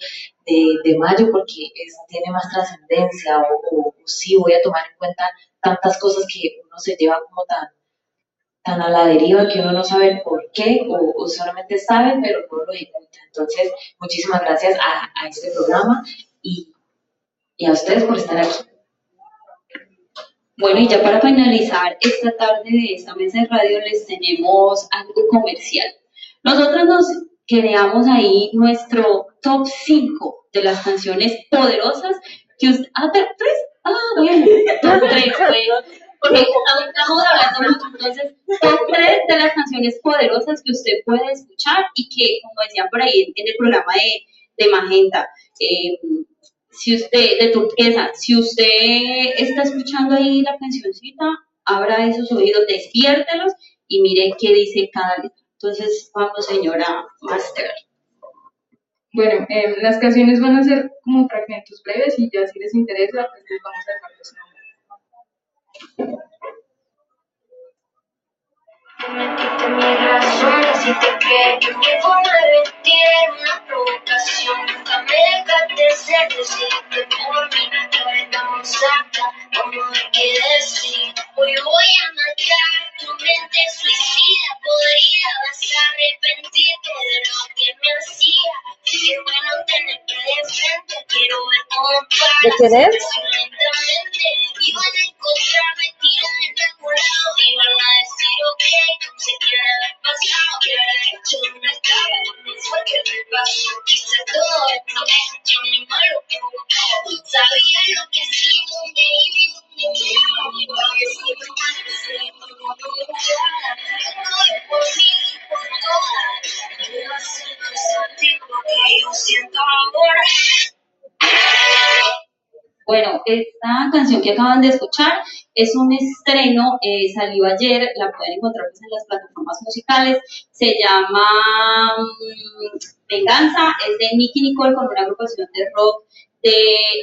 de, mayo porque tiene más trascendencia, o, sí, voy a tomar en cuenta tantas cosas que uno se lleva como tan, tan a la deriva que uno no sabe por qué, o, solamente sabe, pero no lo ejecuta. Entonces, muchísimas gracias a, a este programa y, a ustedes por estar aquí.
Bueno, y ya para finalizar esta tarde de esta mesa de radio les tenemos algo comercial. Nosotros nos creamos ahí nuestro top 5 de las canciones
poderosas que usted... Ah, ¿tres? Ah, top top de las canciones poderosas que usted puede escuchar y que, como decían por ahí en el programa de, de Magenta, eh, si usted, de turquesa, si usted está escuchando ahí la cancioncita, abra esos oídos, despiértelos y mire qué dice cada letra. Entonces, vamos, señora Master. Bueno, eh, las canciones
van a ser como fragmentos breves y ya
si les interesa, pues vamos a dejar los Mentiste mis razones y te crees que
de una mentira, una provocación. Nunca me dejaste ser, decidiste por mí, que ahora estamos cerca, como hay que decir. Hoy voy a matar tu mente suicida, podría vas a arrepentirte de lo que me hacía. Qué bueno tenerte de frente, quiero ver cómo paras. ¿De
que acaban de escuchar
es un estreno, eh, salió ayer, la pueden encontrar pues, en las plataformas musicales, se llama mm, Venganza, es de Nicky Nicole con una agrupación
de rock de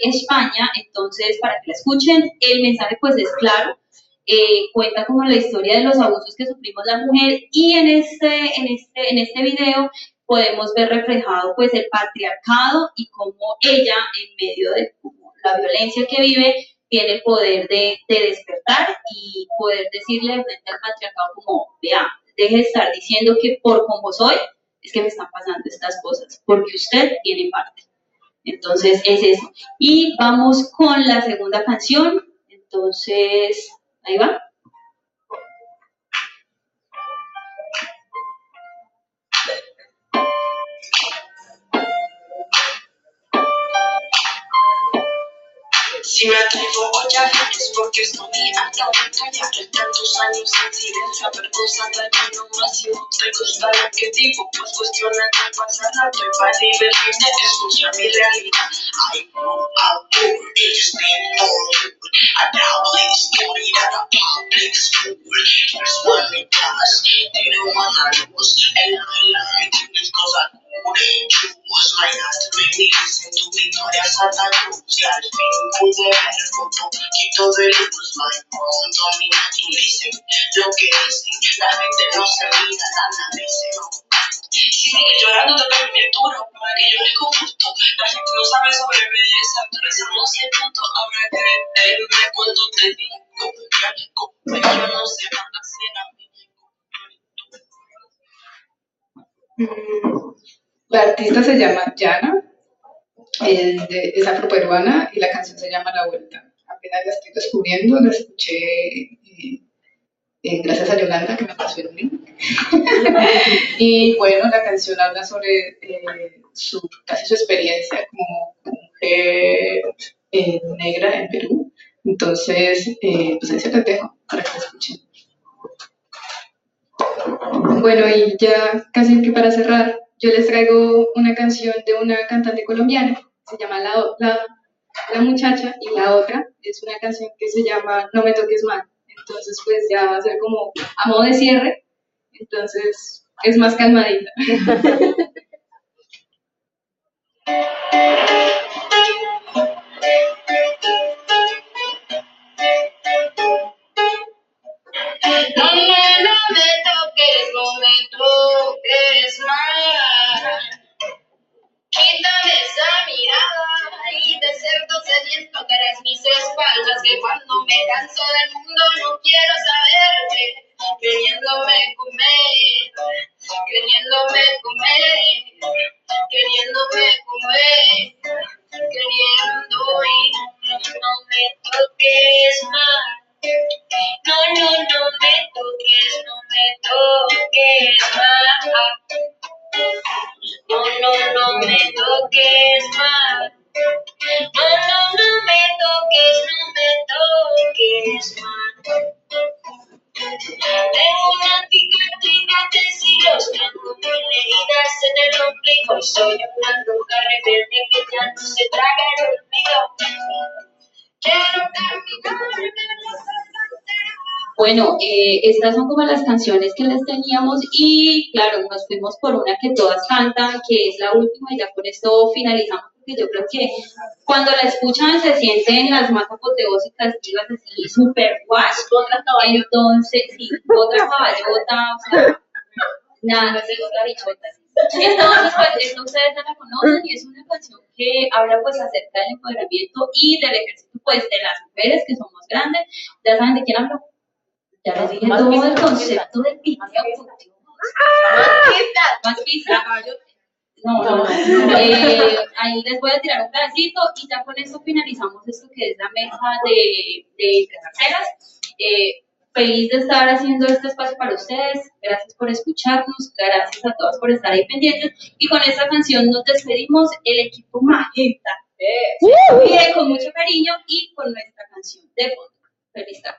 España, entonces para que la escuchen, el mensaje pues es claro, eh, cuenta como la historia de los abusos que sufrimos la mujer y en este,
en este, en este video podemos ver reflejado pues el patriarcado y cómo ella en medio de la violencia que vive tiene el poder de, despertar y poder decirle frente al patriarcado como, vea, deje de estar diciendo que por como soy es que me están pasando estas cosas, porque usted tiene parte. Entonces es eso. Y vamos con la segunda canción. Entonces,
ahí va. Si me atrevo hoy a hablar es porque estoy harta de callar Tantos años en silencio, avergonzada ya no más Y no te gusta lo que digo, pues cuestiona que pasa rato Y para divertirme escucha mi realidad I grew up poor, it's been no food I probably studied at a public school First one in class, didn't wanna lose And I learned it cause I You tu victoria santa cruz y al fin pude ver poquito de luz. My tu lo que dicen, la gente no se mira, nada dice no. que llorando te doy mi para que llores con gusto. La gente no sabe sobre belleza, y punto. Habrá que entenderme cuando te digo, como que no a a
mí. Mm. La artista se llama Yana,
es, afroperuana y la
canción se llama La Vuelta. Apenas la estoy
descubriendo, la
escuché eh,
eh, gracias a Yolanda que me pasó el link. y bueno, la canción habla sobre eh, su, casi su experiencia como mujer negra en Perú.
Entonces,
pues ahí se te dejo para que la escuchen. Bueno, y ya casi que para cerrar, yo les traigo una canción de una cantante colombiana, se llama La, la, Muchacha, y la otra es una canción que se llama No me
toques mal. Entonces, pues ya va a ser como
a modo de cierre,
entonces
es más calmadita.
No me
toques más,
Quítame esa mirada y de cerdo sediento eres mis espaldas, que cuando me canso del
mundo no quiero saberte, queriéndome comer, queriéndome comer, queriéndome comer, queriendo y no me toques más. No, no, no me toques, no me toques más. No, no, no me toques más. No, no, no me toques, no me toques más. Tengo una cicatriz de siglos, tengo mil heridas en el ombligo y soy una bruja rebelde que ya no se traga el olvido.
Bueno, eh, estas son como las canciones que les teníamos y
claro, nos fuimos por una que todas cantan, que es la última y ya con esto finalizamos, porque yo creo
que cuando la escuchan se sienten las más apoteósicas, las así, super guay, otra caballota, entonces, sí, otra caballota, o sea, nada, no sé,
otra bichota. Pues, entonces, ustedes ya la conocen y es una canción
que habla pues acerca del empoderamiento y del ejercicio pues de las mujeres que somos grandes. Ya saben de quién hablo. Ya les dije todo el concepto del video. Más pizza. No, no, no. Eh, ahí les voy a tirar un pedacito y ya con esto finalizamos esto que es la mesa de, de
carreras Eh, Feliz de estar haciendo este espacio para ustedes. Gracias por escucharnos. Gracias a todos por estar ahí pendientes. Y con esta canción nos despedimos. El equipo Magenta
con mucho cariño y con nuestra canción de fondo.
Feliz tarde.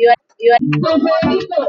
Yo no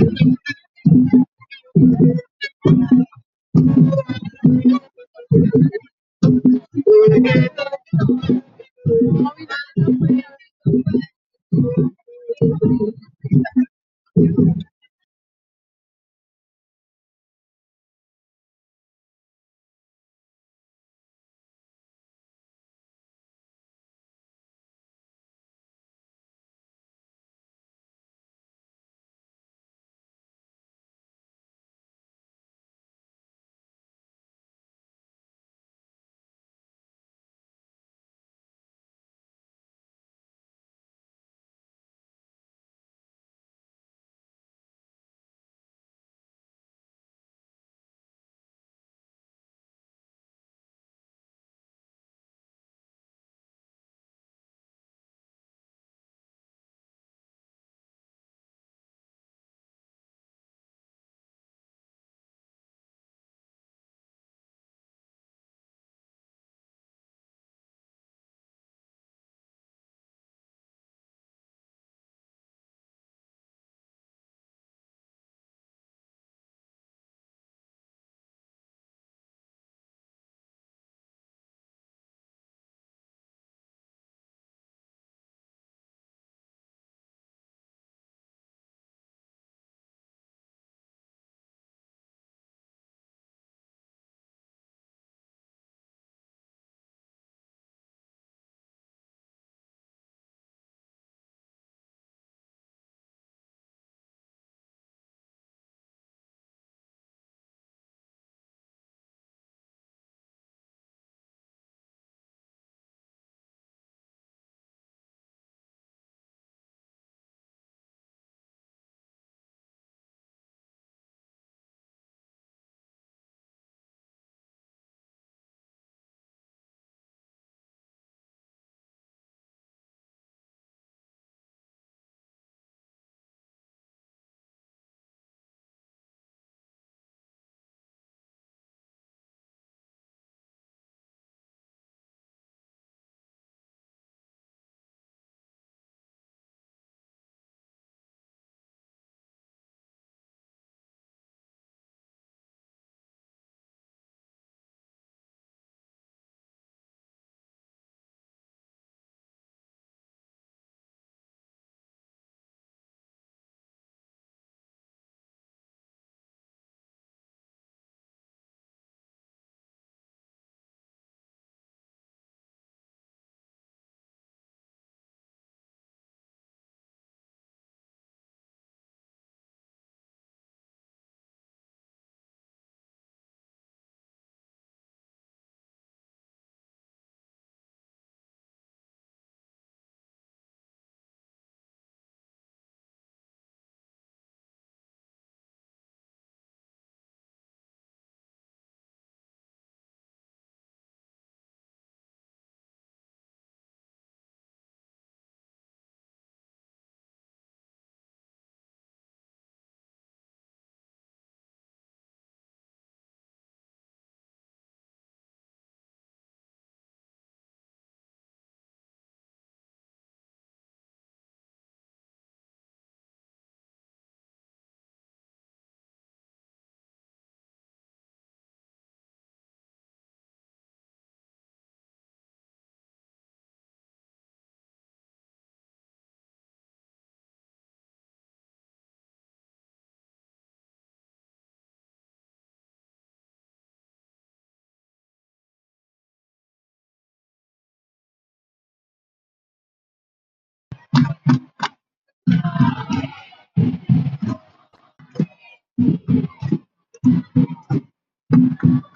Thank you. Thank you.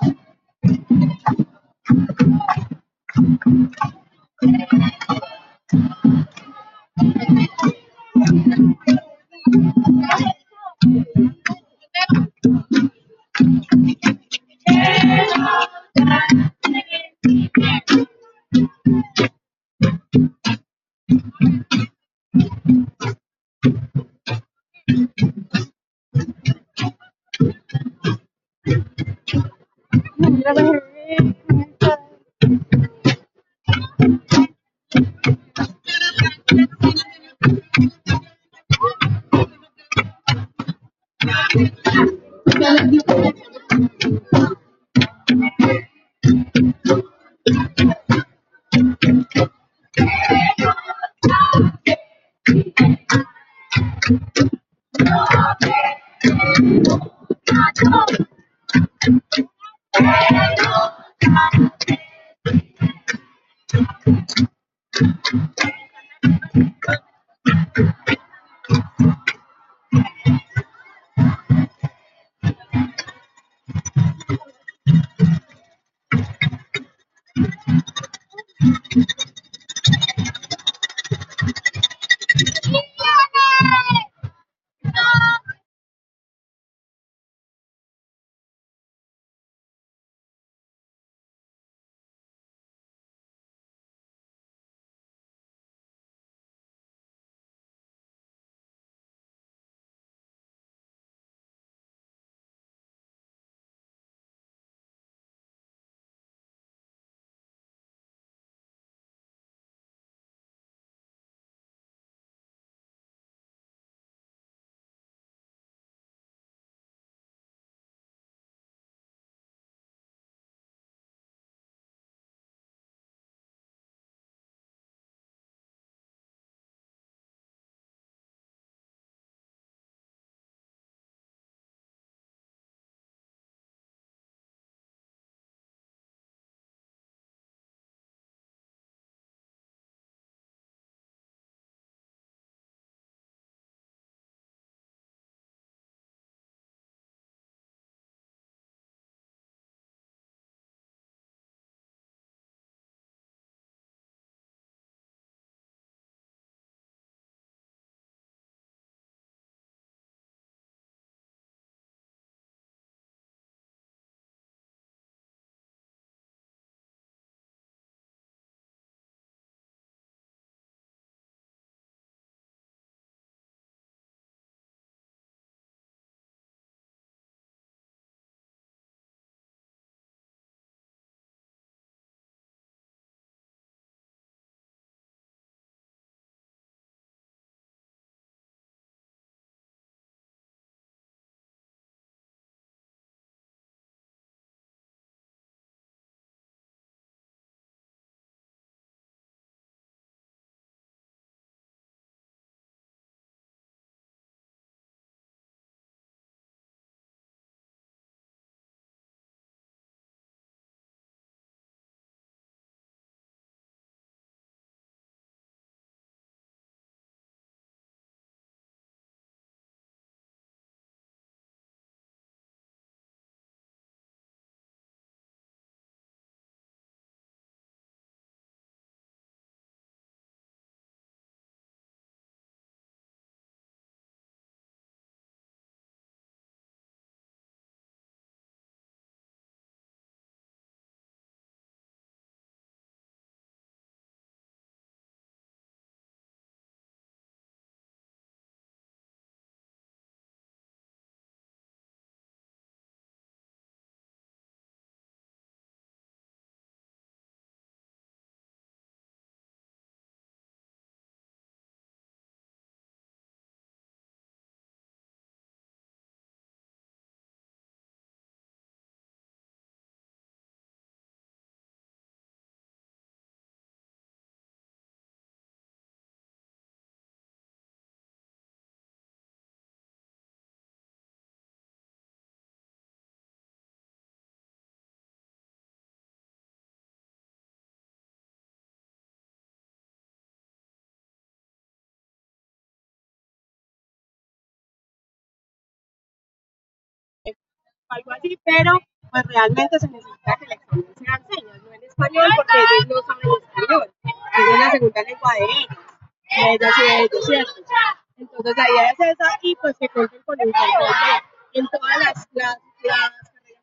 algo así, pero pues realmente se necesita que la examen sea en no en español, porque ellos no saben español.
es una segunda lengua de ellos,
de y ellos, ¿cierto? Entonces la idea es esa y pues que cuenten con el control en todas las, carreras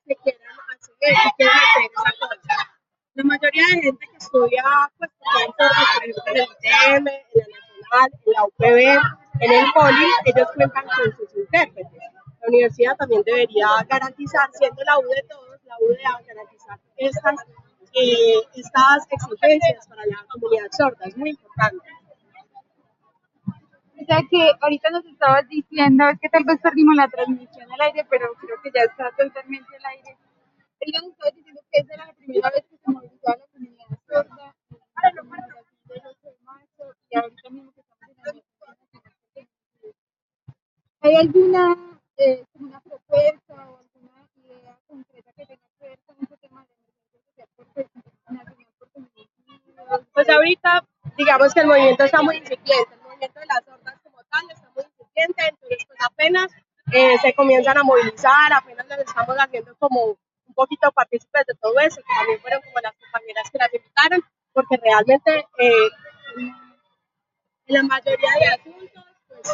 que quieran hacer y quieran hacer esa cosa. La mayoría de gente que estudia, pues, por ejemplo, en el UTM, en la Nacional, en la UPB,
en el Poli, ellos cuentan con sus intérpretes la universidad también debería garantizar, siendo la U de todos, la U de A, garantizar estas, eh, estas
exigencias para la comunidad sorda, es muy importante. O sea que ahorita nos estabas diciendo, es que tal vez perdimos la transmisión al aire, pero creo que ya está totalmente al aire. Ella nos estaba diciendo que esa era la primera vez que se movilizaba la comunidad
sorda para los del 8 de marzo y ahorita mismo que estamos en la ¿Hay alguna eh, una propuesta o alguna idea concreta que tenga que ver con ese
tema de emergencia social Pues ahorita, digamos que el movimiento está muy incipiente, el movimiento de las hordas como tal está muy incipiente, entonces pues, apenas eh, se comienzan a movilizar, apenas nos estamos haciendo como un poquito partícipes de todo eso, también fueron como las compañeras que la invitaron, porque realmente eh, la
mayoría de asuntos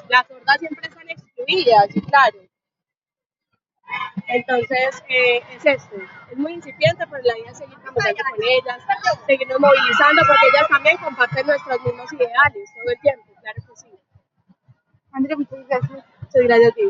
las sordas siempre están excluidas, claro. Entonces, eh, es esto. Es muy incipiente, pero la idea es seguir trabajando con ellas, seguirnos movilizando, porque ellas también comparten nuestros mismos ideales todo el tiempo,
claro que sí. André, muchas gracias. Muchas gracias a ti.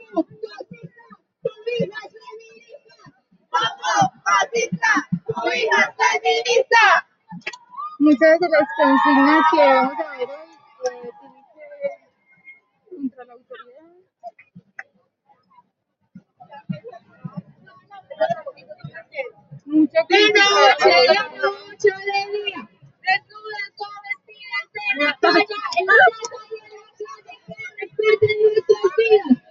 Muchas de las consignas que vamos a ver hoy tienen que ver contra la autoridad. de de noche, en la en la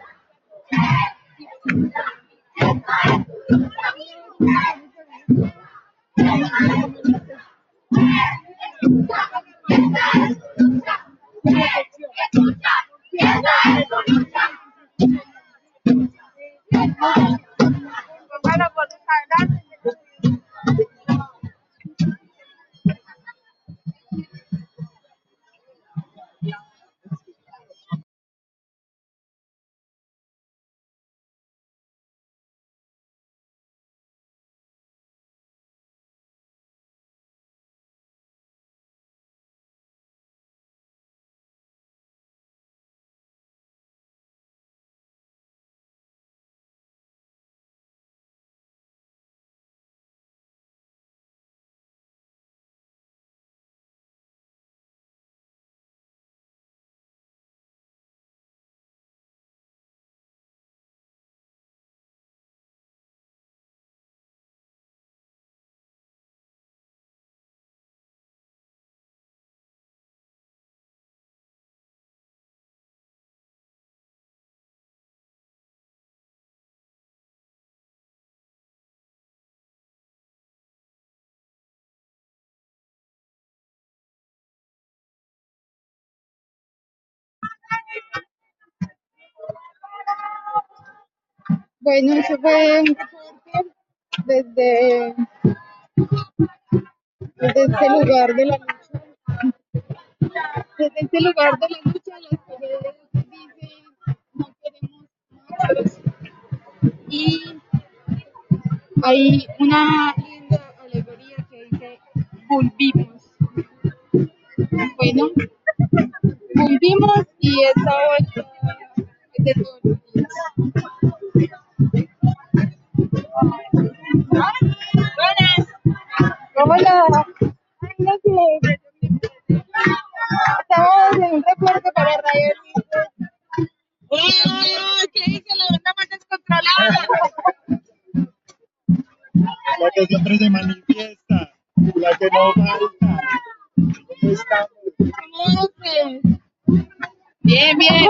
Bueno, eso fue desde,
desde este lugar de la lucha. Desde este lugar de la lucha, las paredes dicen no queremos más. Y
hay una linda
alegoría que dice
volvimos. Bueno, volvimos y esta hoy
es de todos los días. Estamos en un reporte para Rayos. ¡Oh, ¿Qué dice la más descontrolada? La que siempre se manifiesta, la que no falta. ¿Cómo estamos? Bien, bien.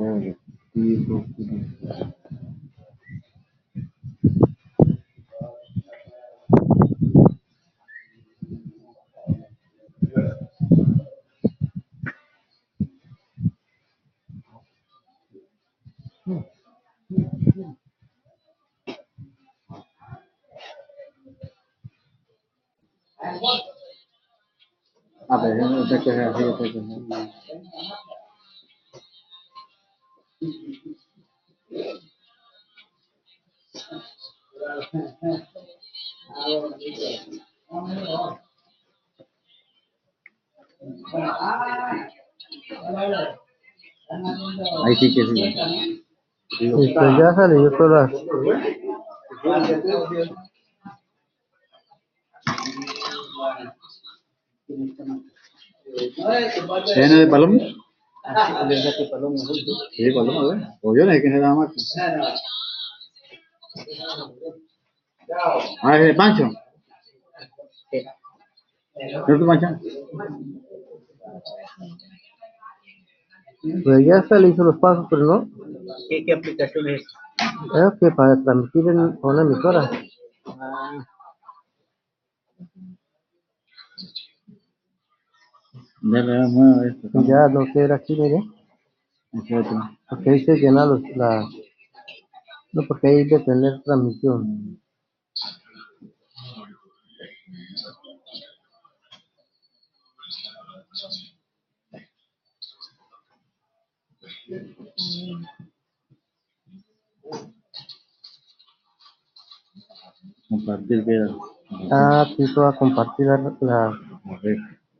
misericórdia, viva o Benfica Ah, velho, onde é que eu já vi? Ahí sí que sí. Y pues este, ya sale, yo dar. tiene de palomas? Ah, pues, Paloma, sí, Paloma, ¿eh? O yo no sé quién era Marco.
Ah, es de Pancho. ¿No es Pancho? Pues ya se le hizo los pasos, pero no.
¿Qué, qué aplicación es?
Creo que para transmitir en una emisora.
Ah.
ya no, esto, Ya lo que era aquí, mire. Exacto. Porque ahí se llena los, la... No, porque ahí de tener transmisión.
Compartir, ¿verdad?
Ah, sí, a compartir la...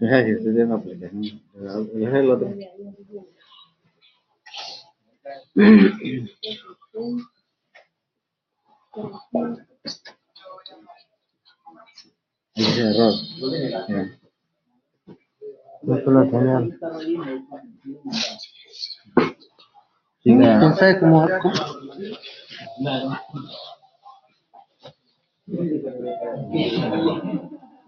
Yeah, yes, it is application. Yeah, hello. This is error. Yeah. Esto lo tenían. No sé cómo. cómo?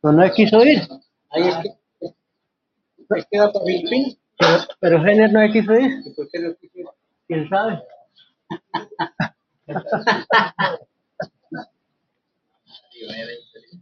Pues no, no quiso ir. Pero, no quiso ir.
no quiso ir? ¿Quién sabe? Eh,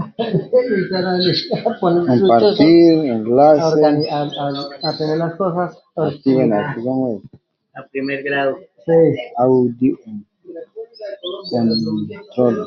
Compartir, partir, A, tener las cosas. A
primer grado. Sí.
Audio.
Control.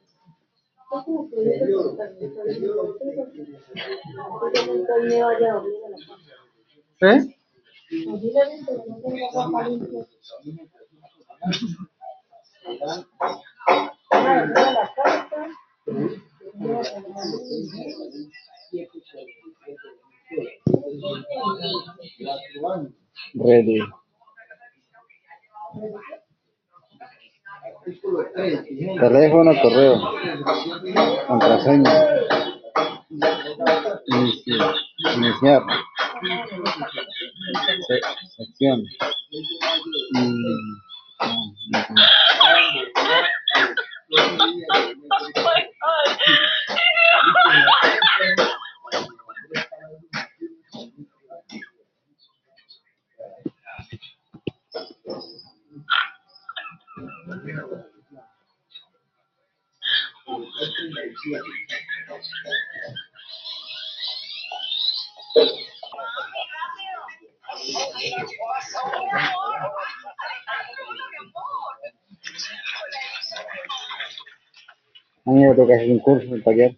¿Eh? Ready. Teléfono, correo, contraseña, iniciar, sección, mm.
me toca hacer un curso en taller.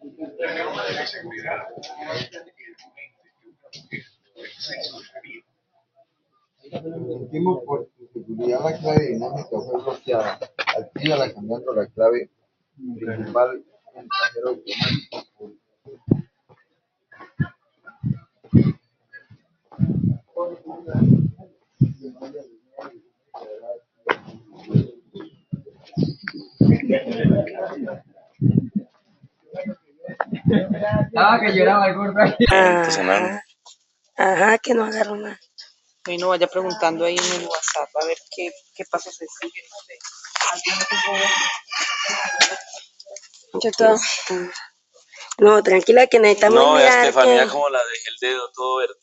de la seguridad
por seguridad la clave dinámica fue bloqueada. la cambiando la clave principal
Ah, que lloraba el gordo ahí. Ajá, ah, ajá, que no agarró nada. no vaya preguntando
ahí en el WhatsApp a ver qué, qué pasos se siguen.
Yo todo. No, tranquila que necesitamos No, Estefanía que...
como la dejé el dedo todo verde.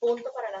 Punto para la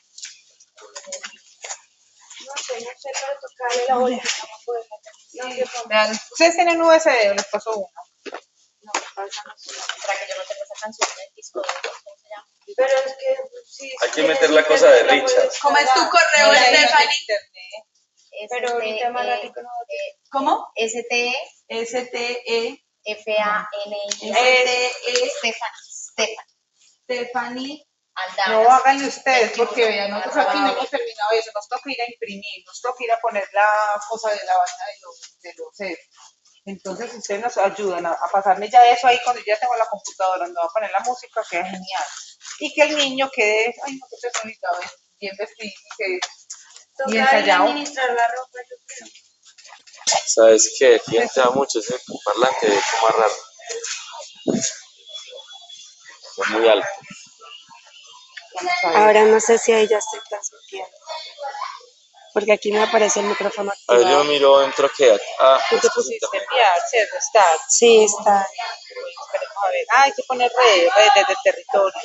Ustedes tienen USB o les paso uno.
No, para que yo no tenga esa canción del disco de
Pero es que sí. Hay que
meter la cosa de Richard.
¿Cómo es tu correo, Stephanie? Pero ahorita más
¿Cómo? t
e F-A-N-I. S-T-E. Stephanie. Stephanie. Stephanie no hagan ustedes, porque nosotros aquí no hemos terminado eso, nos toca ir a imprimir, nos toca ir a poner la cosa de la banda de los, de los seres. Entonces, ustedes nos ayudan a, pasarme ya eso ahí cuando ya tengo la computadora, donde va a poner la música, queda genial. Y que el niño quede, ay, no, qué bonito, bien vestido y que. Y ensayado. administrar
la ropa, yo creo.
¿Sabes qué? mucho
ese parlante, es como raro. Es muy
alto. Ahora no sé si ahí ya estoy transmitiendo.
Porque aquí me aparece el micrófono. A ver, yo
miro, entro que. Ah, Tú te pusiste enviar, ¿cierto? Está. Sí, está. Esperemos a ver. Ah, hay que poner redes, redes de territorio.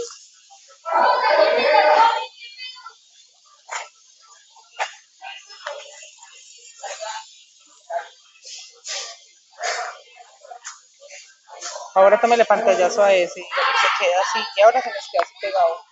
Ahora tome el pantallazo a ese y se queda así. Y ahora se nos queda así pegado.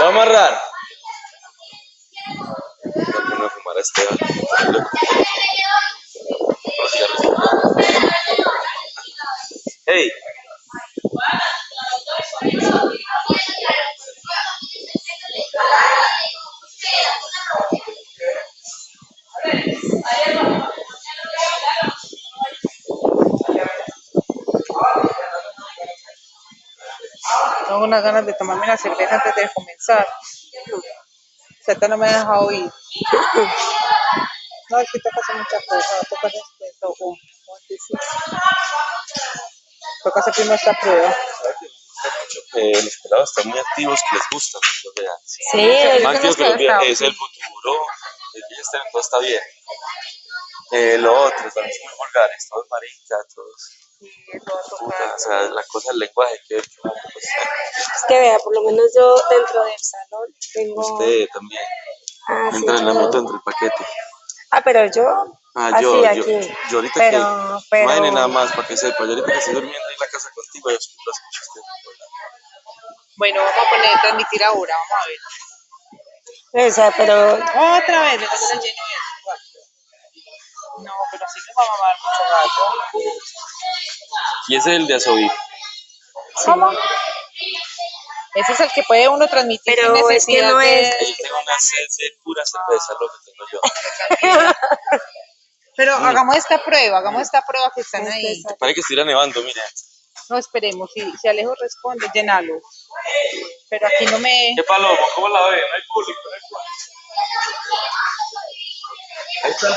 Vamos a amarrar.
No me fumar este Esteban.
ganas de tomarme la cerveza antes de comenzar.
o
sea, no me ha dejado ir,
No, es que toca hacer muchas cosas, toca hacer esto,
Toca hacer primero esta prueba.
Eh, los pelados están muy activos, que les gusta. sí, es el futuro,
el todo está bien. Eh, lo otro, también son muy vulgares, todos marincas, todos o sea, la cosa del lenguaje que Es
que vea, por lo menos yo dentro del salón tengo... Usted también. Ah, Entra en la moto,
entre el
paquete.
Ah, pero yo...
Ah, yo, yo, ahorita Pero- que... pero- nada más para que sepa, yo ahorita que estoy durmiendo en la casa contigo, yo escucho,
Bueno,
vamos a poner transmitir ahora, vamos
a ver. O sea, pero... Otra vez, me
lleno no, pero sí que va a mamar mucho rato.
Y ese es el de Azoví ¿Cómo?
Ese es el que puede uno transmitir. Pero es que no es. Yo tengo una sed de
pura cerveza, lo que
tengo yo. pero hagamos esta prueba, hagamos esta prueba que están ahí.
Parece que irá nevando, mira.
No, esperemos. Si, si Alejo responde, llenalo. Pero aquí no me.
¿Qué paloma? ¿Cómo la ve? No hay público, no hay público. Ahí está el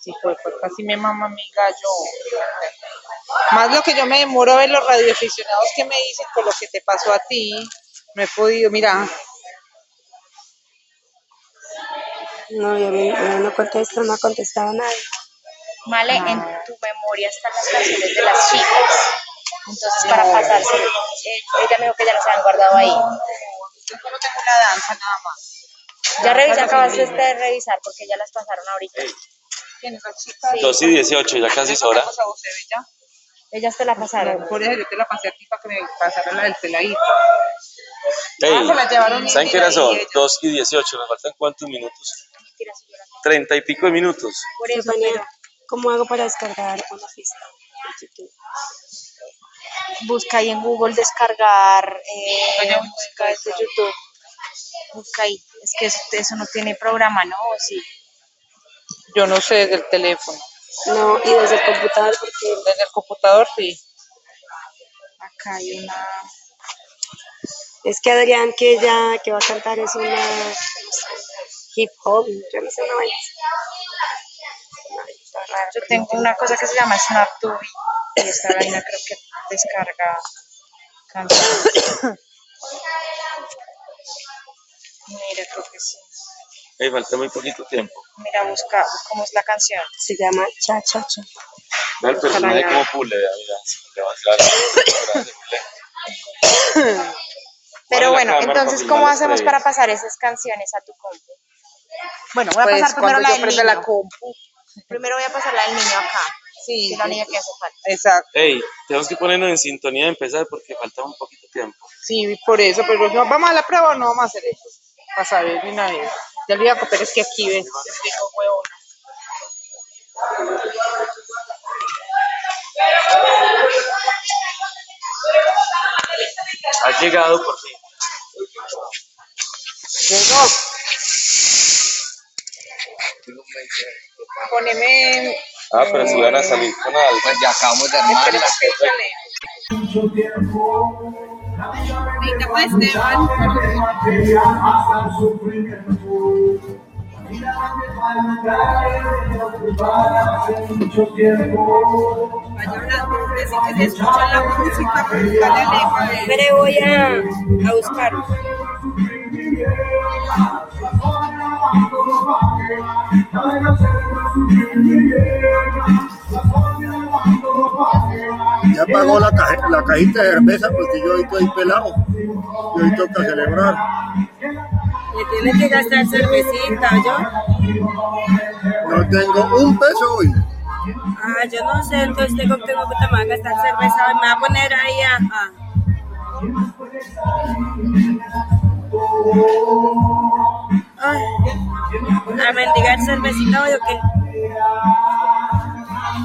Sí, fue, pues, fue, pues, casi pues, mi mamá mi gallo. Más lo que yo me demoro a ver los radioaficionados que me dicen por lo que te pasó a ti. No he
podido, mira. No, ya no contesto, no ha contestado nadie.
Vale, ah. en tu memoria están las canciones de las chicas. Entonces, para pasarse,
eh, ella me dijo que ya las han guardado ahí. Yo solo tengo una danza nada más. Ya revisé, acabaste de
revisar porque ya las pasaron ahorita. 2 y 18, ya casi es hora. Ellas te la pasaron. por eso yo te la pasé a ti para que me pasara la del peladito.
Hey, ah, la llevaron ¿Saben qué hora son? 2 y
18. ¿Me faltan cuántos minutos? Treinta y pico de minutos.
Por eso,
¿cómo hago para descargar una fiesta? Busca ahí en Google descargar.
Eh,
busca en YouTube.
Busca ahí.
Es
que eso, no tiene programa, ¿no? sí. Yo no sé desde el teléfono.
No, y desde el computador, porque desde el computador sí. Acá hay una. Es que Adrián, que ella que va a cantar es una hip hop, yo no sé,
no Yo tengo una cosa que se llama SnapTube y esta vaina creo que descarga canciones.
Mira, creo que sí
falta muy
poquito tiempo.
Mira, busca cómo es la canción. Se
llama Cha Cha Cha. Ve el personaje como pule, mira, le va
a Pero bueno, entonces, ¿cómo hacemos para pasar esas canciones
a tu compu? Bueno, voy a pues, pasar primero la del niño. La compu. Primero voy a pasar la del niño acá. Sí. la niña que hace falta. Exacto.
Ey, tenemos que ponernos en sintonía de empezar porque falta un poquito tiempo.
Sí, por eso, pero vamos a la prueba o no vamos a hacer eso. pasar ni nadie. Te olvidas, pero es que aquí ves.
Has llegado por fin.
Llegó.
Poneme. Ah, pero si van a salir con
algo. Pues ya acabamos
de armar.
Mucho tiempo. pues, Esteban. Vayan las mujeres que se escucha
la música,
pero voy a, a buscar. Ya pagó la,
caje, la cajita de hermesa porque yo hoy estoy pelado. Yo hoy toca celebrar.
Le tiene que gastar cervecita, ¿yo?
No tengo un peso hoy.
Ah, yo no sé, entonces tengo que no me va a gastar cerveza, me va a poner ahí a... a mendigar cervecita hoy o qué?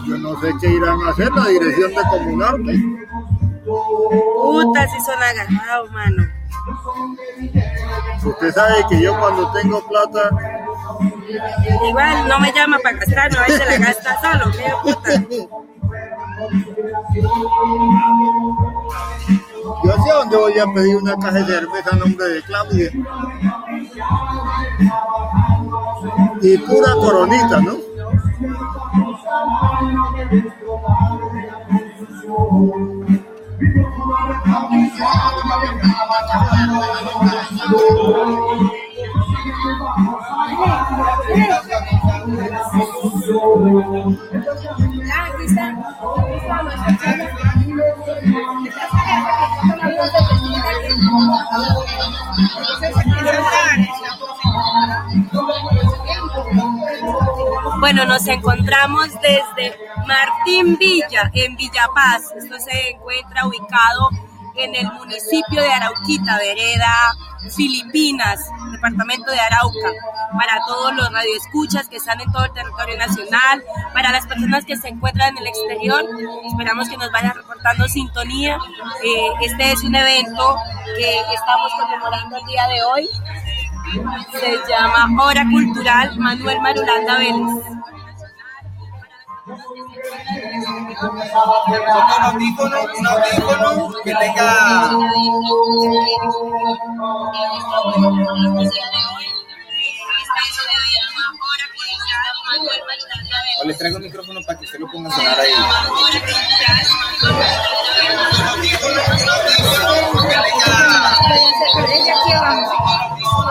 Yo no sé qué irán a hacer la dirección de comunarte.
Puta, si son agarrados, mano. Usted sabe que yo cuando
tengo plata.
Igual no me llama para gastar, no, él se la gasta solo,
qué puta.
Yo hacia dónde voy a pedir una caja de cerveza a nombre de Claudia.
Y pura coronita, ¿no?
Bueno, nos encontramos desde Martín Villa, en Villapaz. Esto se encuentra ubicado en el municipio de Arauquita, vereda Filipinas, departamento de Arauca, para todos los radioescuchas que están en todo el territorio nacional, para las personas que se encuentran en el exterior, esperamos que nos vayan reportando sintonía. Eh, este es un evento que estamos conmemorando el día de hoy, se llama Hora Cultural Manuel Marulanda Vélez
un audífono, un audífono que tenga.
O les traigo el micrófono para que usted
lo ponga a sonar ahí.
Un audífono, un audífono que tenga.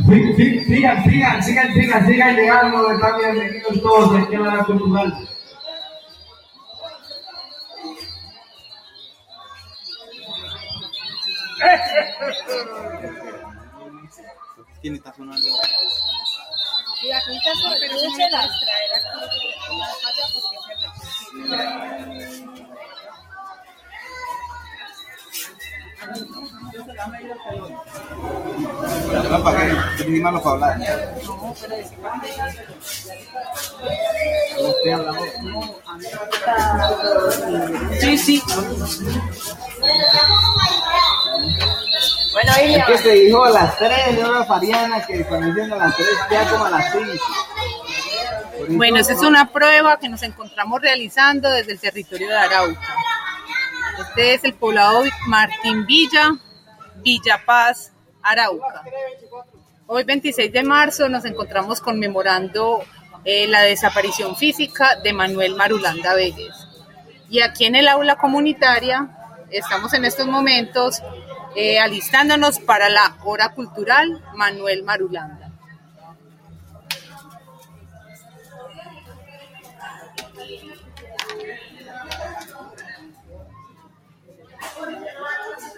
Sigan, sigan, sigan, sigan, sigan llegando, están bienvenidos todos aquí en la cultural.
¿Quién está sonando? Y aquí está,
Yo me apagué, estoy malo para hablar. No, de Usted habla No, Sí, sí.
Bueno, Ilia. Es que se
dijo a las 3 de hora Fariana que cuando a las 3 ya como a las 5.
bueno, esa es una
prueba que nos encontramos realizando desde el territorio de Arauca. Este es el poblado Martín Villa, Villa Paz, Arauca. Hoy 26 de marzo nos encontramos conmemorando eh, la desaparición física de Manuel Marulanda Vélez. Y aquí en el aula comunitaria estamos en estos momentos eh, alistándonos para la hora cultural Manuel Marulanda.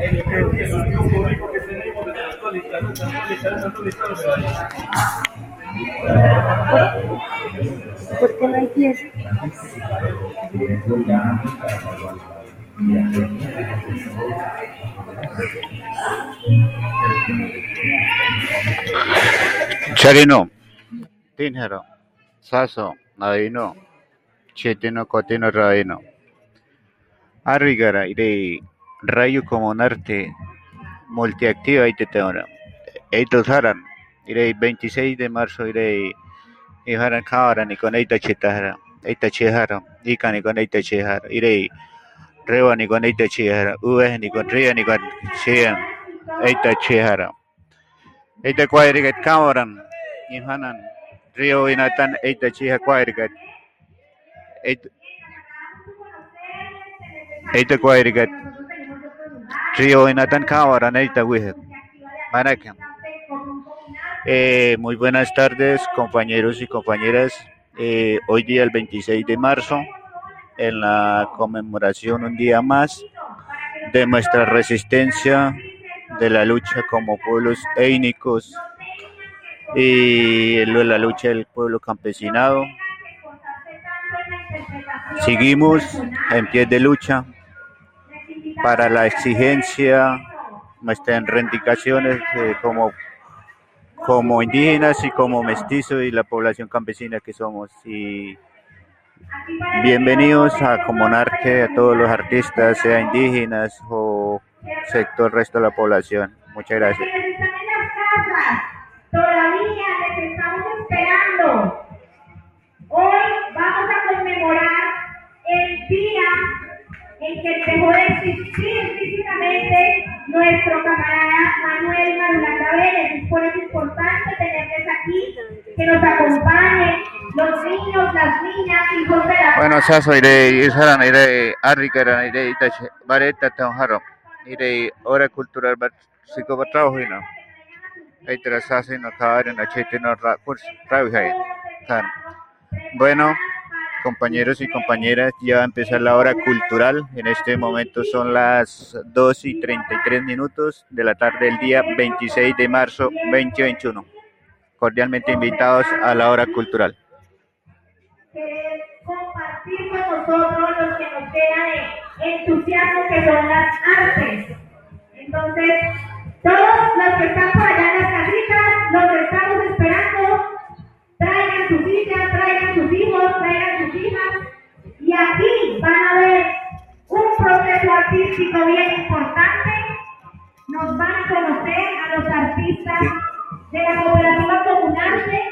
¿Por qué no hay
Charino, Tinjero, Saso, Nadino, Chetino, Cotino, Radino. Arrigara, Rayo como arte Multiactiva y te tengo. Eitos Haran, iré 26 de marzo, iré y Haran Haran ni con Eita Chetara, Eita Chehara, Ica ni con Eita Chehara, iré Reba ni con Eita Chehara, Uve ni con Ría ni con Chean, Eita Chehara. Eita cuadriga Camoran, y Hanan, Río y Natan, Eita Cheha cuadriga. Eita cuadriga. Río Eh, muy buenas tardes, compañeros y compañeras. Eh, hoy día, el 26 de marzo, en la conmemoración un día más de nuestra resistencia, de la lucha como pueblos étnicos y la lucha del pueblo campesinado. Seguimos en pie de lucha, para la exigencia, nuestras reivindicaciones eh, como, como indígenas y como mestizo y la población campesina que somos. Y bienvenidos a comunarte a todos los artistas, sea indígenas o sector resto de la población. Muchas gracias.
Todavía les estamos esperando. Hoy vamos a conmemorar el día en que dejó de existir físicamente nuestro camarada Manuel Marulanda Vélez. Es por eso importante tenerles aquí, que nos acompañen los niños, las niñas, hijos de la
Bueno, soy de Isaran, iré, Arricaran, iré, Bareta, Tanjaro, iré, Hora Cultural, Psicopatrabajo, y no. Ahí te las hacen, no acabaron, achete, no, ahí. Bueno compañeros y compañeras, ya va a empezar la hora cultural. En este momento son las 2 y 33 minutos de la tarde del día 26 de marzo 2021. Cordialmente invitados a la hora cultural.
compartir con nosotros los que nos quedan entusiasmo que son las artes. Entonces, todos los que están por allá en las casitas, los estamos esperando Traigan sus hijas, traigan sus hijos, traigan sus hijas. Y aquí van a ver un proceso artístico bien importante. Nos van a conocer a los artistas de la cooperativa comunarte,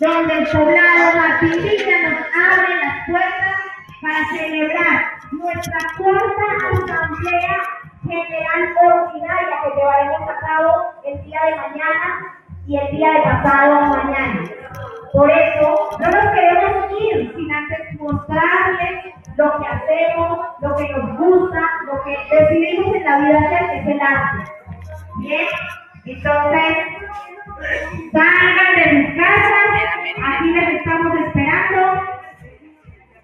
donde el poblado artística nos abre las puertas para celebrar nuestra cuarta asamblea general ordinaria que llevaremos a cabo el día de mañana y el día de pasado mañana. Por eso no nos queremos ir sin antes mostrarles lo que hacemos, lo que nos gusta, lo que decidimos en la vida hacer, que es el arte. Bien, entonces salgan de sus casas, aquí les estamos esperando,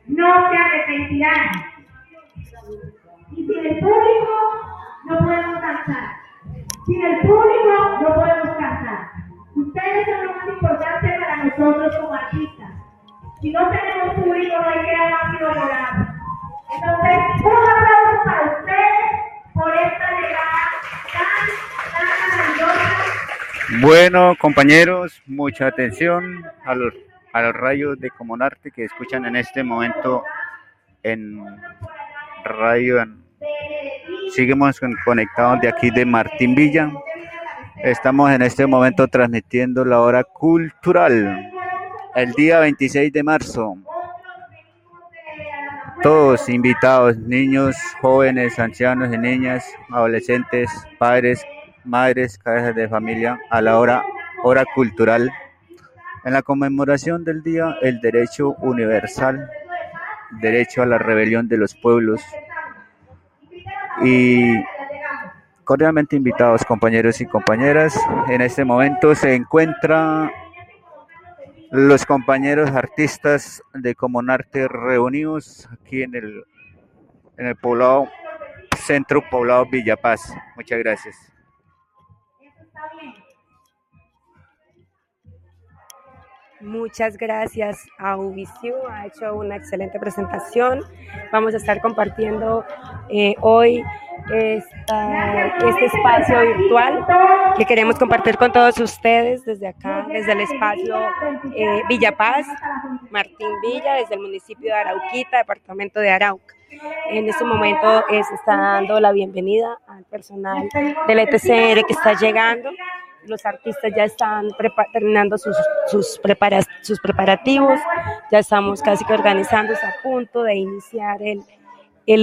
no se arrepentirán. Y sin el público no podemos cantar. Sin el público no podemos cantar. Ustedes son lo más importante para nosotros como artistas. Si no tenemos público, no hay que dar más valorado. Entonces, un aplauso para ustedes por esta llegada tan,
tan maravillosa.
Bueno, compañeros, mucha atención a los, a los rayos de Comunarte que escuchan en este momento en radio. En, conectados de aquí de Martín Villa. Estamos en este momento transmitiendo la hora cultural, el día 26 de marzo. Todos invitados, niños, jóvenes, ancianos y niñas, adolescentes, padres, madres, cabezas de familia, a la hora, hora cultural, en la conmemoración del día el derecho universal, derecho a la rebelión de los pueblos y Cordialmente invitados, compañeros y compañeras. En este momento se encuentran los compañeros artistas de Comunarte reunidos aquí en el, en el poblado, centro poblado Villapaz. Muchas gracias.
Muchas gracias a UBCU, ha hecho una excelente presentación. Vamos a estar compartiendo eh, hoy este espacio virtual que queremos compartir con todos ustedes desde acá, desde el espacio eh, Villa Paz, Martín Villa, desde el municipio de Arauquita, departamento de Arauca. En este momento se está dando la bienvenida al personal del ETCR que está llegando los artistas ya están terminando sus, sus, sus preparativos, ya estamos casi que organizándose a punto de iniciar el,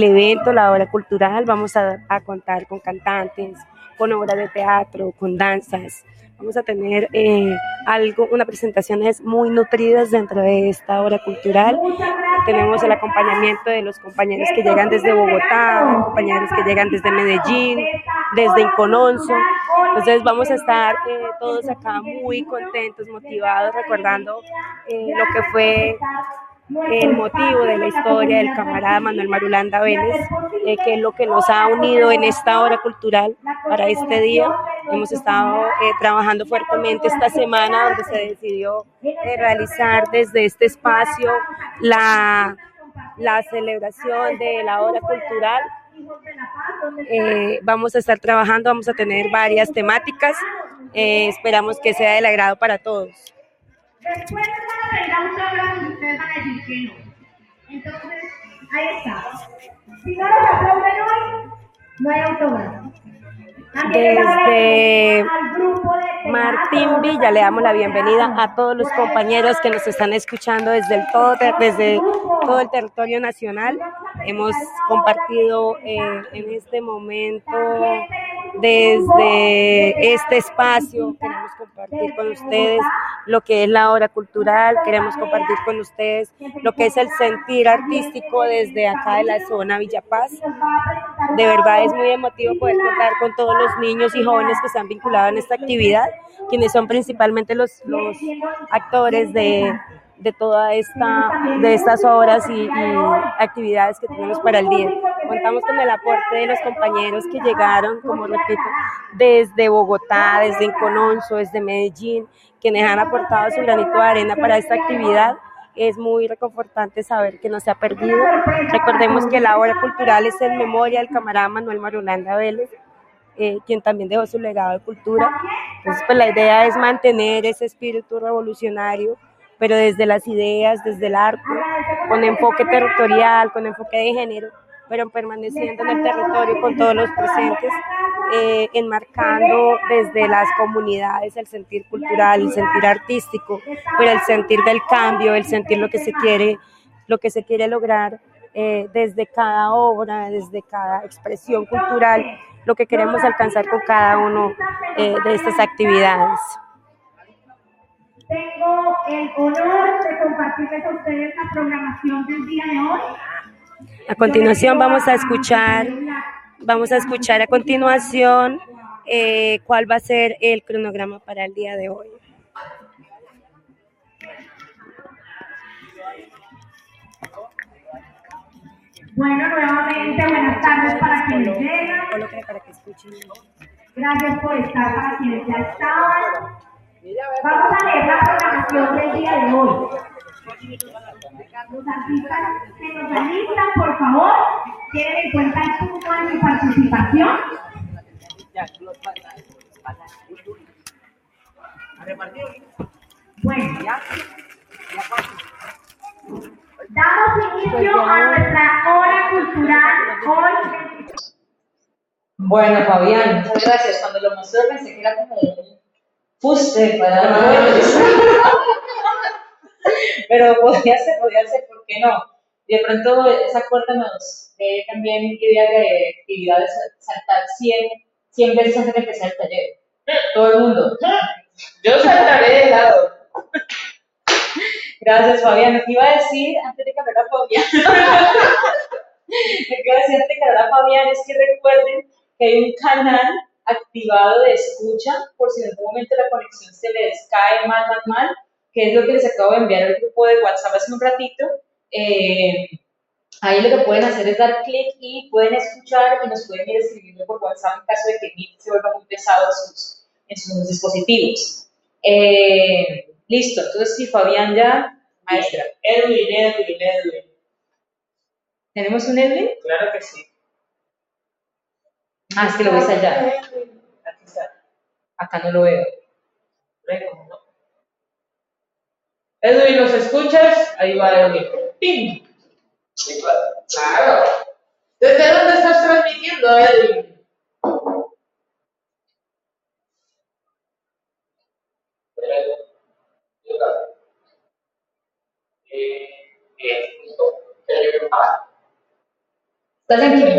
evento, la obra cultural, vamos a, contar con cantantes, con obras de teatro, con danzas, Vamos a tener eh, algo, unas presentaciones muy nutridas dentro de esta hora cultural. Tenemos el acompañamiento de los compañeros que llegan desde Bogotá, compañeros que llegan desde Medellín, desde Incononso. Entonces vamos a estar eh, todos acá muy contentos, motivados, recordando eh, lo que fue el motivo de la historia del camarada Manuel Marulanda Vélez, eh, que es lo que nos ha unido en esta hora cultural para este día. Hemos estado eh, trabajando fuertemente esta semana donde se decidió eh, realizar desde este espacio la, la celebración de la hora cultural vamos a estar trabajando, vamos a tener varias temáticas. esperamos que sea del agrado para todos.
Después, cuando tengamos a hablar, ustedes van a decir que no. Entonces, ahí está. Si no los aplauden hoy,
no hay autógrafo.
Desde Martín
Villa le damos la bienvenida a todos los compañeros que nos están escuchando desde, todo, desde todo el territorio nacional. Hemos compartido eh, en este momento desde este espacio queremos compartir con ustedes lo que es la obra cultural, queremos compartir con ustedes lo que es el sentir artístico desde acá de la zona Villa Paz.
De verdad es muy
emotivo poder contar con todos los niños y jóvenes que se han vinculado en esta actividad, quienes son principalmente los, los actores de de toda esta, de estas obras y, actividades que tenemos para el día. Contamos con el aporte de los compañeros que llegaron, como repito, desde Bogotá, desde Encononso, desde Medellín, quienes han aportado su granito de arena para esta actividad es muy reconfortante saber que no se ha perdido. Recordemos que la obra cultural es en memoria del camarada Manuel Marulanda Vélez, eh, quien también dejó su legado de cultura. Entonces, pues la idea es mantener ese espíritu revolucionario pero desde las ideas, desde el arte, con enfoque territorial, con enfoque de género, pero permaneciendo en el territorio con todos los presentes, eh, enmarcando desde las comunidades el sentir cultural, el sentir artístico, pero el sentir del cambio, el sentir lo que se quiere, lo que se quiere lograr eh, desde cada obra, desde cada expresión cultural, lo que queremos alcanzar con cada uno eh, de estas actividades.
Tengo el honor de compartirles a ustedes la programación del día de hoy.
A continuación vamos a escuchar, vamos a escuchar a continuación eh, cuál va a ser el cronograma para el día de hoy. Bueno,
nuevamente buenas tardes para quienes llegan. Gracias por estar para quienes ya Vamos a leer la programación del día de hoy. Los artistas que nos alistan, por favor,
tienen en cuenta el
punto de mi participación.
Bueno, damos inicio a nuestra hora cultural hoy.
Bueno, Fabián,
muchas gracias. Cuando lo observen,
pensé que era como
fuste para ah. Pero podía
ser, podía ser, ¿por
qué no? de pronto esa cuenta nos
también idea de actividades, saltar 100, 100 veces antes de empezar el taller. Todo el mundo. Yo saltaré de lado.
Gracias, Fabián. Te iba a decir antes de cambiar a Fabián. Lo que iba a decir antes de que a Fabián es que recuerden que hay un canal activado de escucha por si en algún momento la conexión se les cae mal, mal, mal, que es lo que les acabo de enviar al grupo de WhatsApp hace un ratito. Eh,
ahí lo que pueden hacer es dar
clic y pueden escuchar y nos pueden ir escribiendo por WhatsApp en caso de que se vuelva muy pesado en sus, dispositivos. Eh, listo, entonces si Fabián ya,
maestra. Edwin, Edwin, Edwin.
¿Tenemos un Edwin?
Claro que sí.
Ah, es que lo ves allá.
Aquí
está. Acá no lo veo.
no. Edwin,
¿nos escuchas? Ahí va Edwin. ¡Pim! Sí, claro. ¿Desde dónde estás transmitiendo, Edwin? ¿Estás en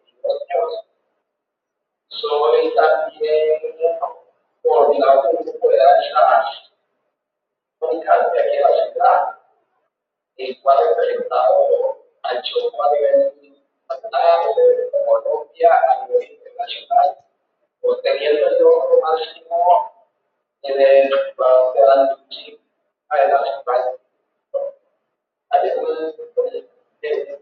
Señor. Soy también coordinador del grupo de Daniela ubicante aquí en la ciudad, el cual ha presentado al Choco a nivel nacional, de Colombia a nivel internacional, obteniendo el logro máximo en el plan de la de la ciudad. Hay un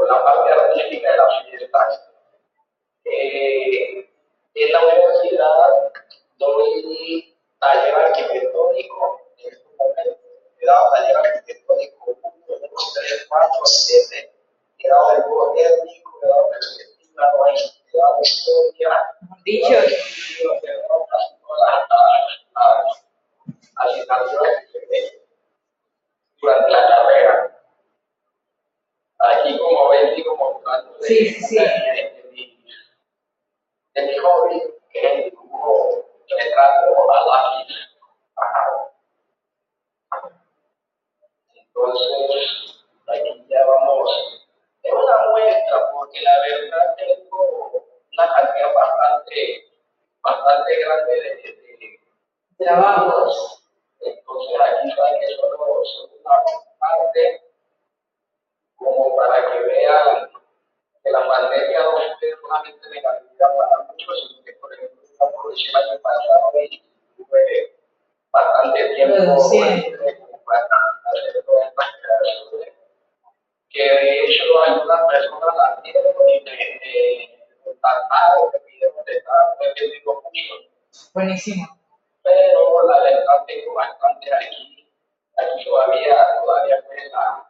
con la parte artística de las fiestas. Eh, en la universidad doy taller arquitectónico en este momento. He dado taller arquitectónico 1, 2, 3, 4, 7. He dado el grupo técnico, he dado perspectiva, he dado historia. Dicho. He dado las durante la carrera aquí como ven como tanto de, pues, sí. De, mi, de, mi, hobby, que es el dibujo a a lápiz. Entonces, aquí ya vamos. Es una muestra, porque la verdad tengo una cantidad bastante, bastante grande de, trabajos. Entonces, aquí saqué solo, son una parte como para que vean que la pandemia no es solamente negativa para muchos, sino que, por ejemplo, el año pasado tuve
bastante tiempo sí.
para hacer todas estas creaciones,
que de hecho algunas
personas las vieron y me contactaron, me pidieron de estar, me pidieron mucho. Buenísimo. Pero la verdad tengo bastante aquí, aquí todavía, todavía me la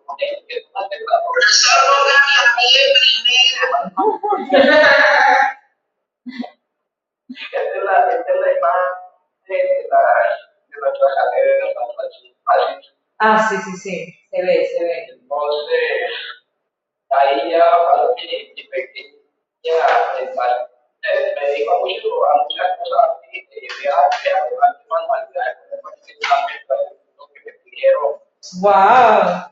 Ah, sí, sí, sí, se ve, se ve. Entonces, ahí ya que me a muchas cosas que me pidieron. ¡Wow!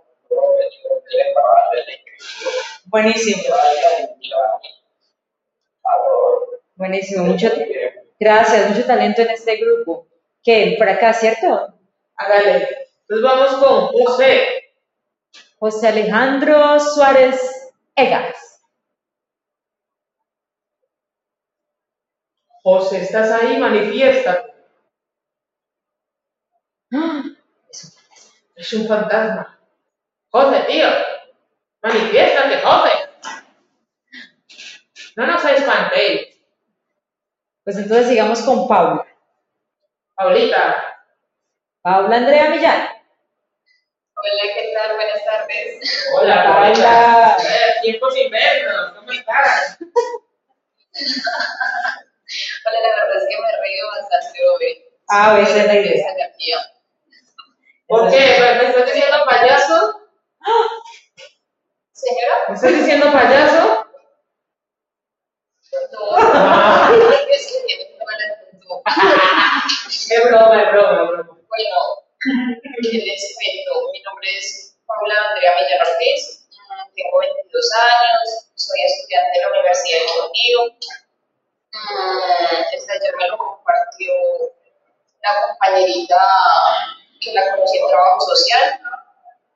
Buenísimo.
Buenísimo. Mucho, gracias, mucho talento en este grupo. ¿qué? por acá, ¿cierto?
Hágale. Entonces vamos con José.
José Alejandro Suárez
Egas.
José, ¿estás ahí? Manifiesta. ¡Ah! Es un fantasma. Es un fantasma. José, tío, manifiéstate, José. No nos espantéis.
Pues entonces sigamos con Paula.
Paulita.
Paula Andrea Millán. Hola,
¿qué tal? Buenas tardes. Hola, Paula. Eh, tiempos invernos, ¿cómo estás? Hola, la verdad es que me río bastante hoy.
Ah, esa se la idea.
¿Por qué? Pues, ¿Me
estás diciendo payaso? ¿Señora? ¿Me estás diciendo payaso?
No.
es broma, es broma, es broma. Bueno, les cuento, mi nombre es Paula Andrea Villar tengo 22 años, soy estudiante de la Universidad de Colombia. Mm,
este ayer me lo compartió la compañerita que la conocí
en trabajo social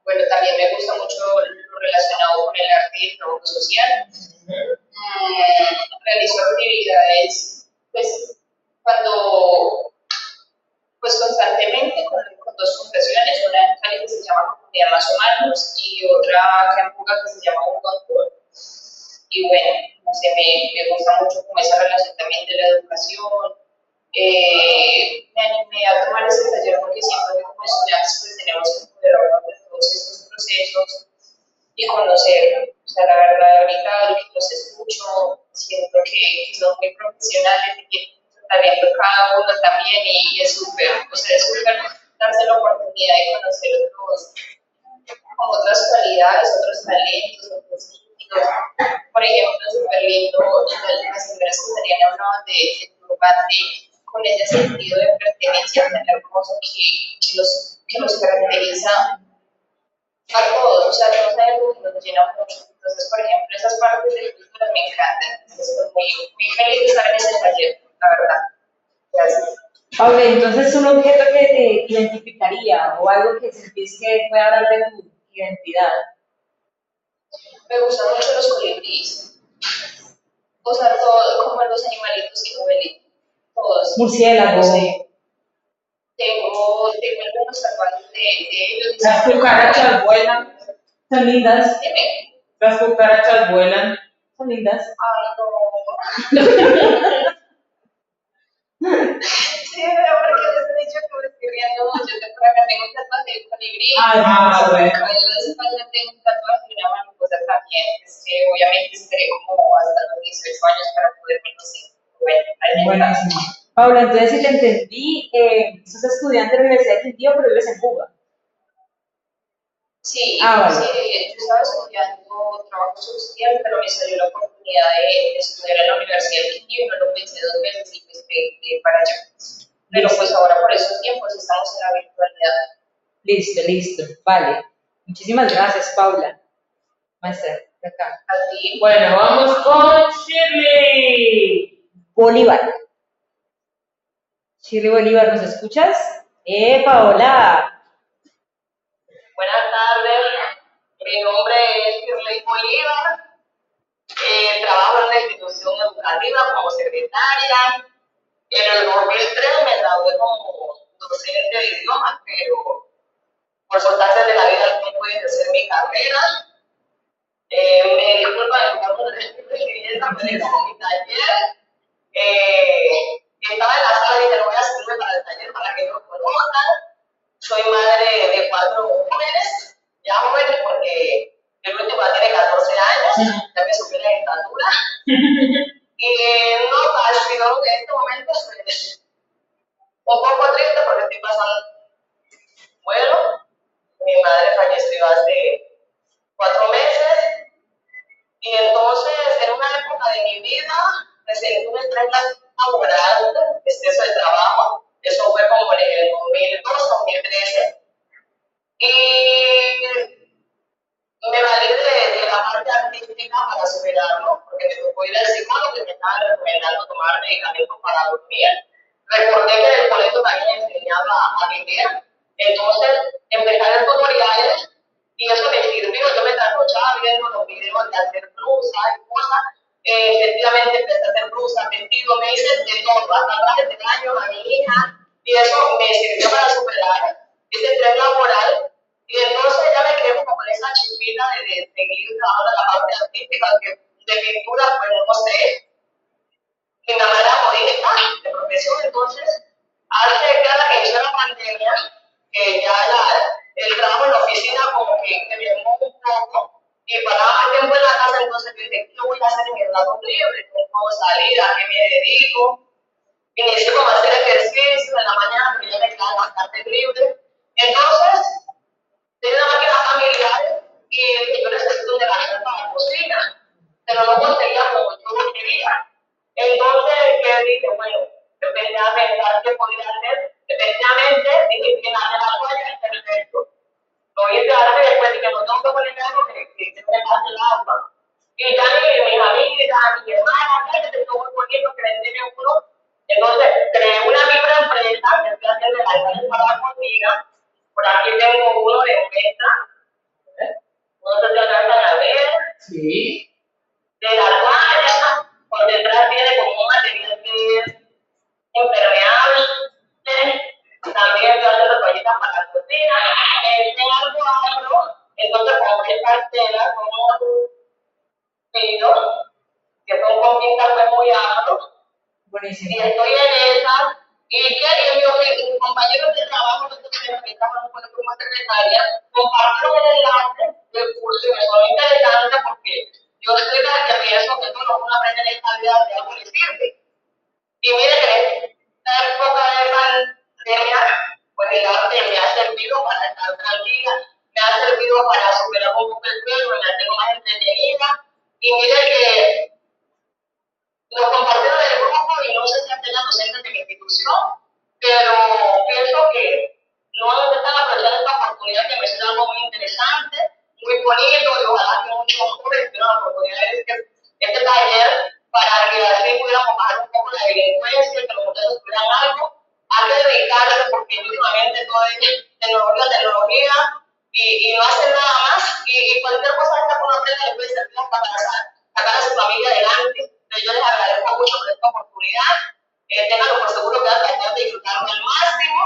bueno, también me gusta mucho lo relacionado con el arte y el trabajo social. Mm, realizo actividades,
pues, cuando, pues, constantemente con, dos fundaciones, una en Cali que se llama Comunidad Más Humanos y otra acá en Puga que se llama Un control
Y bueno, no sé, me, me gusta mucho como esa relación también de la educación,
me animé a tomar ese taller porque siento
que como estudiantes pues tenemos que poder hablar de todos estos procesos y
conocer. O sea,
la verdad, ahorita lo que los escucho, siento que, son muy profesionales y que está cada uno también y, es súper, o sea, es súper darse la oportunidad de conocer otros,
con otras cualidades, otros talentos, otros Por ejemplo, súper lindo, las primeras que estarían hablando de, de turbante, con ese sentido de pertenencia que, que, los, que los caracteriza a todos, o sea, no es algo que nos llena mucho. Entonces, por ejemplo, esas partes del cultura me encantan. Entonces, muy, muy feliz de estar en ese taller, la verdad. Gracias.
ok, entonces un objeto que te identificaría o algo que sentís que puede hablar de tu identidad.
Me gustan mucho los colibríes. O sea, todo como los animalitos que vuelen
murciélagos Tengo,
tengo algunos tatuajes
de, ellos. Las cucarachas vuelan. Son lindas. Dime. Las cucarachas
vuelan. Son lindas.
Ay, no. sí, porque les he dicho que me estoy riendo mucho. Por acá tengo un tatuaje de colibrí. Ah, bueno. En tengo un tatuaje de una mariposa pues, también. Es que obviamente esperé como hasta los 18 años para poder conocer bueno,
Paula, entonces si te entendí, eh, sos estudiante de la Universidad de Quindío, pero vives en Cuba.
Sí, ah, vale. yo estaba estudiando trabajo social, pero me salió la oportunidad de,
estudiar en la Universidad de
Quindío y no lo pensé dos veces y pues eh, para allá. Pero pues ahora por esos tiempos estamos en la virtualidad.
Listo, listo, vale. Muchísimas gracias, Paula. Maestra, acá.
A Bueno, vamos con
Shirley. Bolívar. Shirley Bolívar, ¿nos escuchas? Eh, Paola,
Buenas tardes, mi nombre es Shirley Bolívar, eh, trabajo en la institución educativa como secretaria. En el 2003 me gradué como docente de idiomas, pero
por soltarse de la vida
no pude ser mi carrera.
Eh, me disculpa,
me disculpo, mi taller eh, estaba en la sala y dije, lo voy a escribir
para el taller para que lo pueda conozcan. Soy madre de cuatro jóvenes, ya jóvenes porque el último a tener 14 años, ya me subí la estatura. y eh, no, sino que en este
momento estoy un poco triste porque estoy pasando
vuelo. Mi madre falleció hace cuatro meses
y entonces en una época de mi vida Recibí un plan laboral, exceso de trabajo, eso fue como en el 2002, 2013,
y me valí de, la parte artística para superarlo, porque me tocó ir al psicólogo que me estaba recomendando tomar medicamentos para
dormir. Recordé que el colegio me enseñaba a, vivir, entonces empecé a ver tutoriales y eso me sirvió. Yo me trasnochaba viendo los videos de hacer cruzas y cosas efectivamente empecé a hacer meses me hice de todo,
hasta de baño a mi hija,
y eso me sirvió para
superar ese tren laboral, y entonces ya me quedé como con esa chispita de, seguir trabajando en la parte artística, de pintura, pues no sé, mi mamá era modista de profesión, entonces,
hace que la que hizo la
pandemia, que ya la, el trabajo en la oficina como que me llamó un
poco, y
para tiempo en la casa, entonces yo dije, ¿qué voy a hacer en mi lado libre? ¿Cómo salir? ¿A qué me dedico?
Inicié con hacer ejercicio en la mañana, que ya me quedaba bastante libre. Entonces, tenía una máquina familiar y yo necesito un herramienta para la
cocina,
pero no conseguía como yo quería. Entonces, ¿qué dije? Bueno, pensé, a pensar qué podía hacer. Efectivamente, y que la toalla es perfecto Hoy este hace después de que no tengo con el algo que, que, se me pase el agua. Y también mis amigas, a hermana hermana, que te muy poniendo que le pues, mi uno. Entonces, creé una microempresa que es haciendo el la de para la Por aquí tengo uno de esta, ¿Eh? Uno se te a ver. Sí. De la guaya, Por detrás tiene como un material que es impermeable. ¿Eh? también darle las
toallitas para la cocina, eh, algo amplio entonces como que cartera
como pino, que son con pintas pues muy afro, Buenísimo. y estoy en esa
y que yo, mis compañeros
de trabajo, nosotros que estaban con como secretaria, compartieron el enlace del curso y me son interesante porque yo estoy de la que pienso que todo lo que uno aprende en esta vida de algo le sirve.
Y mire,
esta época de mal pues el arte me ha servido para estar tranquila, me ha servido para superar un poco el miedo, me la tengo más entretenida. Y mire que
los compañeros del grupo y no sé
si han las docentes de mi institución,
pero pienso que no
están aprovechando esta
oportunidad que me sido algo muy interesante, muy bonito y ojalá que muchos jóvenes tengan la oportunidad de que este,
este taller para que así pudiéramos bajar un poco la delincuencia, que los muchachos tuvieran algo hay que dedicarle porque últimamente todo es tecnología, tecnología
y, y no hace nada más y, cualquier cosa que la aprende le puede servir hasta para sacar a su familia adelante. Entonces yo les agradezco mucho por esta oportunidad, eh, tenganlo por seguro que van a de disfrutarlo al máximo.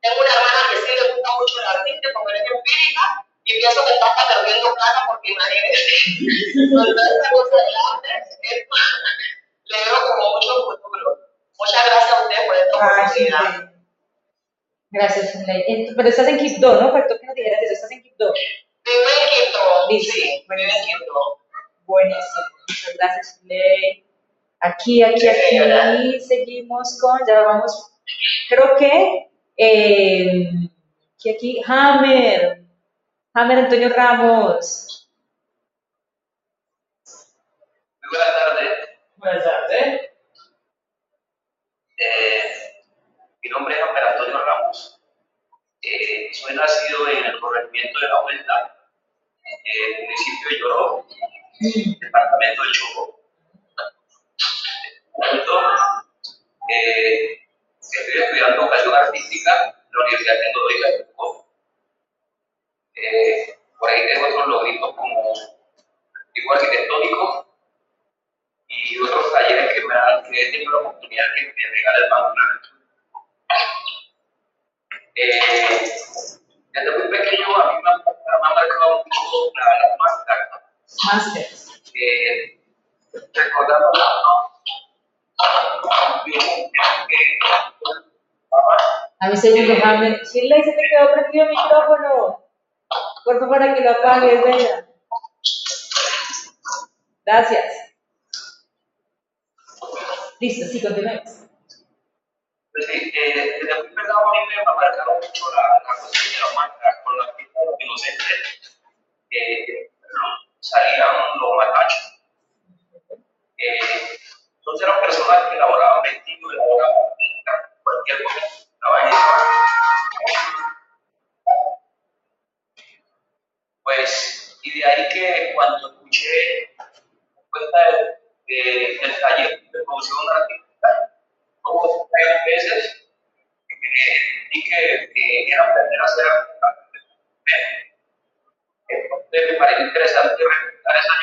Tengo una hermana que sí le gusta mucho el artista porque es empírica, y pienso que está perdiendo plata porque imagínense,
cuando esta cosa adelante, le veo como mucho futuro. Muchas
gracias a usted por esta oportunidad. Gracias, Sunday. Pero estás en 2, ¿no? Faltó que nos dijeras eso, estás en Quibdó. Vivo
en Quibdó, sí, sí vivo en Buenísimo,
muchas gracias, Ley.
Aquí, aquí, aquí,
seguimos con, ya vamos, creo que, eh, aquí, aquí, Hammer, Hammer Antonio Ramos. buenas tardes. Buenas tardes. Eh,
mi nombre es Operatorio Ramos. Eh, soy nacido en el corregimiento de La Vuelta, municipio de Lloró, departamento de Chocó. Eh, estoy estudiando educación artística en la Universidad Tecnológica de Chocó. Eh, por ahí tengo otros logritos como tipo arquitectónico y otros talleres que, me han, que he tenido la oportunidad que me regala el Banco eh, desde muy pequeño a mí me, ha marcado mucho la, máscara. Máscara. Eh, recordando la ¿no? Yo eh,
a mi segundo, Hamlet. Eh, Sheila, se te quedó prendido el micrófono. Por favor, que lo apagues, venga. Gracias. Listo, sí, continuemos.
Pues sí, eh, desde un empezado a mí me marcaron mucho la, la cuestión de la marca con los tipos los inocentes, que salían los machos. Eh, entonces eran personas que elaboraban vestidos, elaboraban pinta, cualquier cosa, Pues, y de ahí que cuando escuché la pues, de eh, el taller de producción artística, Hubo tres veces eh, y que era aprender a hacer Entonces me parece interesante recordar esa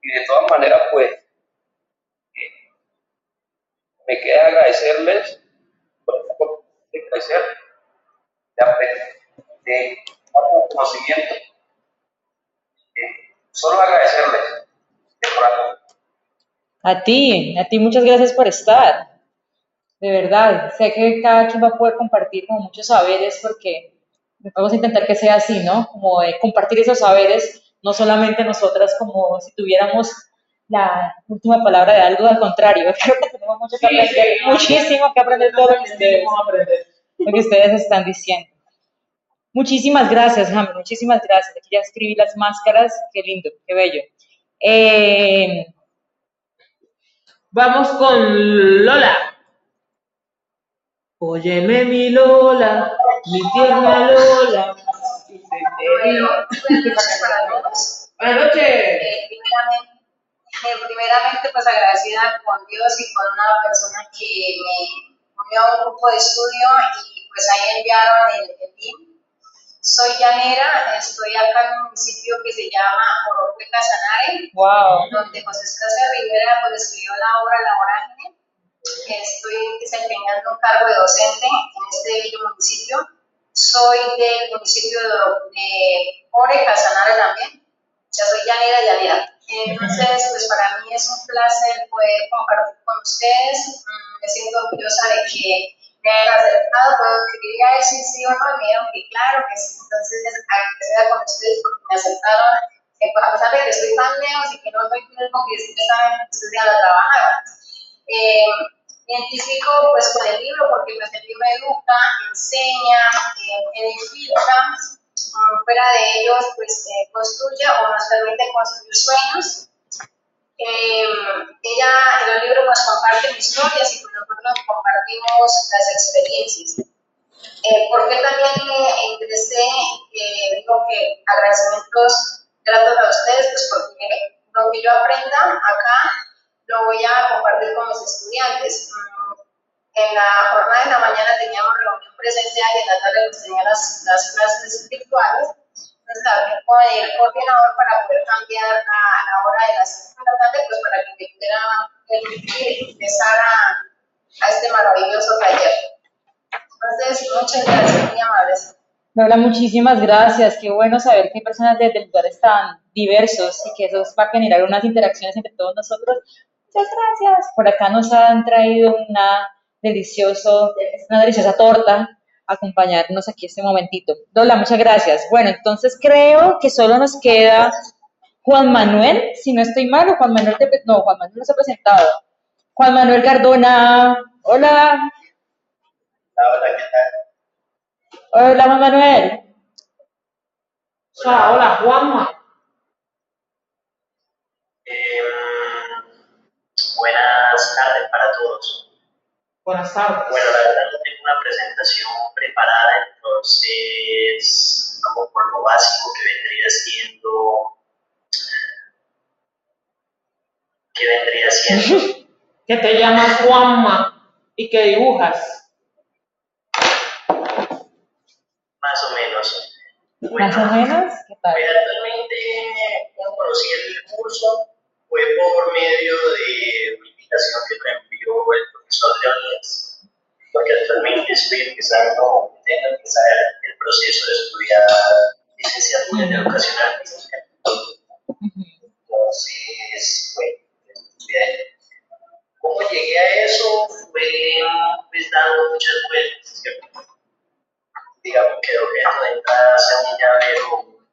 y de todas maneras, pues, me queda agradecerles por esta oportunidad de crecer, aprender, de conocimiento. Eh, Solo agradecerles.
A ti, a ti muchas gracias por estar. De verdad, sé que cada quien va a poder compartir como muchos saberes porque vamos a intentar que sea así, ¿no? Como compartir esos saberes, no solamente nosotras como si tuviéramos la última palabra de algo, al contrario, creo que tenemos
mucho que aprender,
muchísimo que aprender todo lo que ustedes están diciendo. Muchísimas gracias, Jamie, muchísimas gracias. Aquí ya escribí las máscaras, qué lindo, qué bello. Eh, vamos con
Lola. Óyeme mi Lola,
mi tierna Lola. buenas noches
para todos. Buenas noches.
primeramente, pues agradecida con Dios y con una persona que me unió a un grupo de estudio y pues ahí
enviaron el link soy llanera, estoy acá en un municipio que se llama Oroque Casanare, wow. donde José pues, Escasa Rivera pues, escribió la obra La Estoy desempeñando un cargo de docente en este bello municipio.
Soy del municipio de, de Casanare también. Ya soy llanera, llanera. Entonces, pues para mí es un placer poder compartir
con ustedes. Mm, me siento orgullosa de que han acertado, puedo escribir, ahí sí, sí o no, y me que claro, que sí, entonces acceda con ustedes porque me aceptaron, que pues, a pesar de que soy tan y que no soy con que ya saben que ustedes a trabajar. Eh, me identifico pues con el libro porque pues, el libro educa, enseña, eh, edifica, mm, fuera de ellos pues eh, construye o nos permite construir sueños ella en el libro nos pues, comparte historias y nosotros compartimos las experiencias. Eh, porque también
me interesé, digo que agradecimientos gratos a ustedes, pues porque lo que yo aprenda acá lo voy a compartir con mis
estudiantes. Mm, en la jornada de la mañana teníamos reunión presencial y en la tarde las, las clases virtuales estar pues, con el coordinador para poder cambiar a, la hora de las 5 de la tarde, pues para que pudiera
empezar a, a este maravilloso taller. Entonces, muchas gracias, mi amables.
Laura, muchísimas gracias. Qué bueno saber que hay personas de lugares tan diversos y que eso va a generar unas interacciones entre todos nosotros. Muchas gracias. Por acá nos han traído una, delicioso, una deliciosa torta acompañarnos aquí este momentito. Hola, muchas gracias. Bueno, entonces creo que solo nos queda Juan Manuel, si no estoy mal, o Juan Manuel, no, Juan Manuel nos ha presentado. Juan Manuel Cardona, hola. Hola,
¿qué tal? Hola, Juan Manuel. Hola, hola, eh, buenas tardes para todos. Buenas tardes. Bueno, la verdad no tengo una presentación preparada, entonces como por lo básico que vendría siendo. ¿Qué vendría siendo? que
te llamas Juanma y que dibujas.
Más o menos.
¿Más o menos? ¿Qué tal? Bueno, pues, actualmente, cuando conocí el curso, fue por medio de una invitación que yo el profesor de Leonidas, porque actualmente estoy
empezando, que empezar el proceso de estudiar licenciatura en educación artística. Entonces, bueno, bien. ¿Cómo llegué a eso? Fue pues, dando muchas vueltas, Digamos que objeto de cada un llavero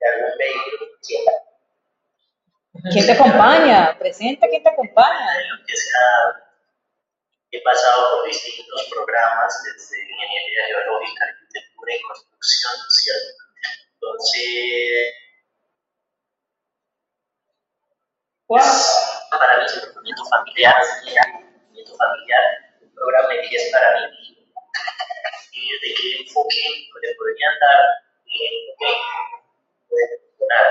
de algún
vehículo
¿Quién te acompaña?
Presenta quién te acompaña. que He pasado por distintos programas desde ingeniería geológica, arquitectura y
construcción, ¿cierto? Entonces, wow. para mí es un movimiento familiar, un familiar, un programa que es para mí. Y de qué enfoque pues, le podrían dar, qué enfoque puede funcionar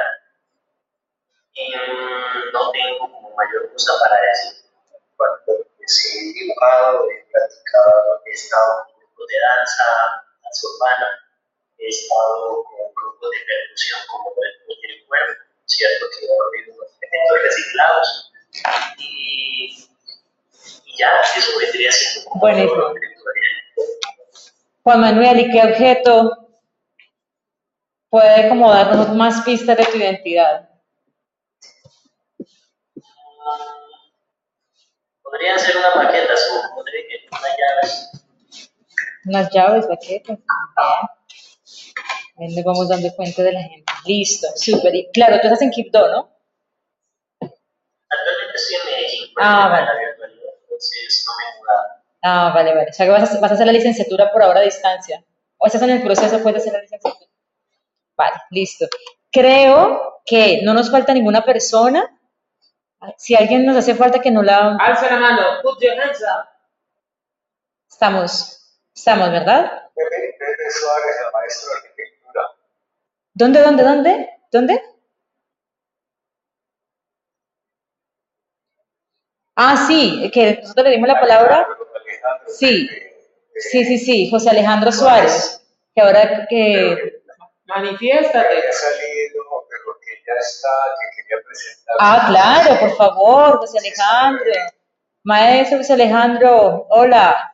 no tengo como mayor cosa para decir. Cuando he dibujado, he practicado, he estado en grupos de danza, danza urbana, he estado con grupos de percusión como el
del cuerpo, ¿cierto? Que he los elementos reciclados. Y, ya, eso vendría siendo como Buenísimo. Juan Manuel, ¿y qué objeto puede como darnos más pistas de tu identidad?
Podrían ser unas paqueta unas llaves.
Unas llaves, maquetas. Ahí nos vamos dando cuenta de la gente. Listo, súper. claro, tú estás en Quibdó, ¿no?
Actualmente estoy en Medellín. Pues, ah, vale. Entonces no me
Ah, vale, vale. O sea, que vas a, vas a hacer la licenciatura por ahora a distancia. O estás en el proceso, puedes hacer la licenciatura. Vale, listo. Creo que no nos falta ninguna persona. Si alguien nos hace falta que no la...
Alza la mano,
put your hands up.
Estamos, estamos, ¿verdad?
Pepe, Suárez, el maestro de arquitectura.
¿Dónde, dónde, dónde? ¿Dónde? Ah, sí, que nosotros le dimos la palabra. Sí, sí, sí, sí, José Alejandro Suárez, que ahora que...
Manifiéstate. Que ha salido, pero que ya está, Ah, claro, por favor, José Alejandro.
Maestro José Alejandro, hola.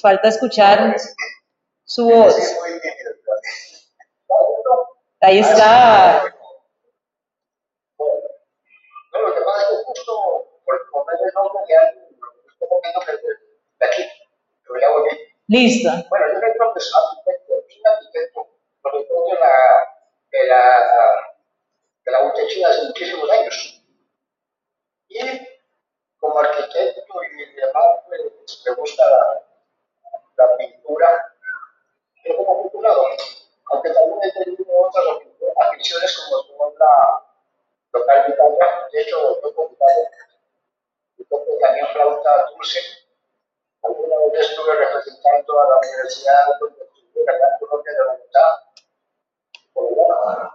Falta escuchar
su voz. Ahí está. Bueno, lo que pasa es que justo por el nombre que estoy poniendo poquito de aquí, voy a volver. Listo. Bueno,
yo soy profesor, arquitecto, un arquitecto, profesor lo la, de la de la UTC hace muchísimos años.
Y como arquitecto y demás, pues, me gusta la, pintura, pero como pinturador, aunque también he tenido otras aficiones como la local de Italia, de hecho, yo y toco también flauta dulce. Alguna vez estuve representando a la Universidad de Colombia de la Bogotá,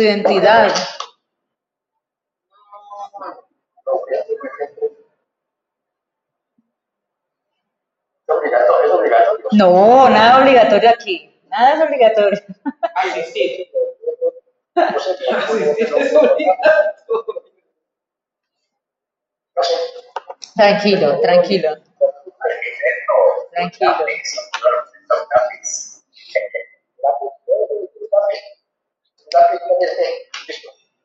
identidad.
No, nada obligatorio aquí. Nada es obligatorio.
Tranquilo, tranquilo.
Tranquilo.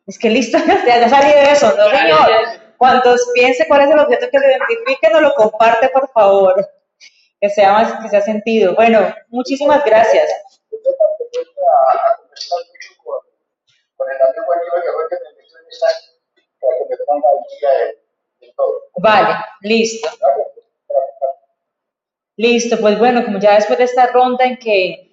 Es que listo, ya, ha eso, ¿no, señor? Cuantos piense cuál es el objeto que lo identifique, no lo comparte, por favor. Que sea más, que sea sentido. Bueno, muchísimas gracias.
Vale, listo.
Listo, pues bueno, como ya después de esta ronda en que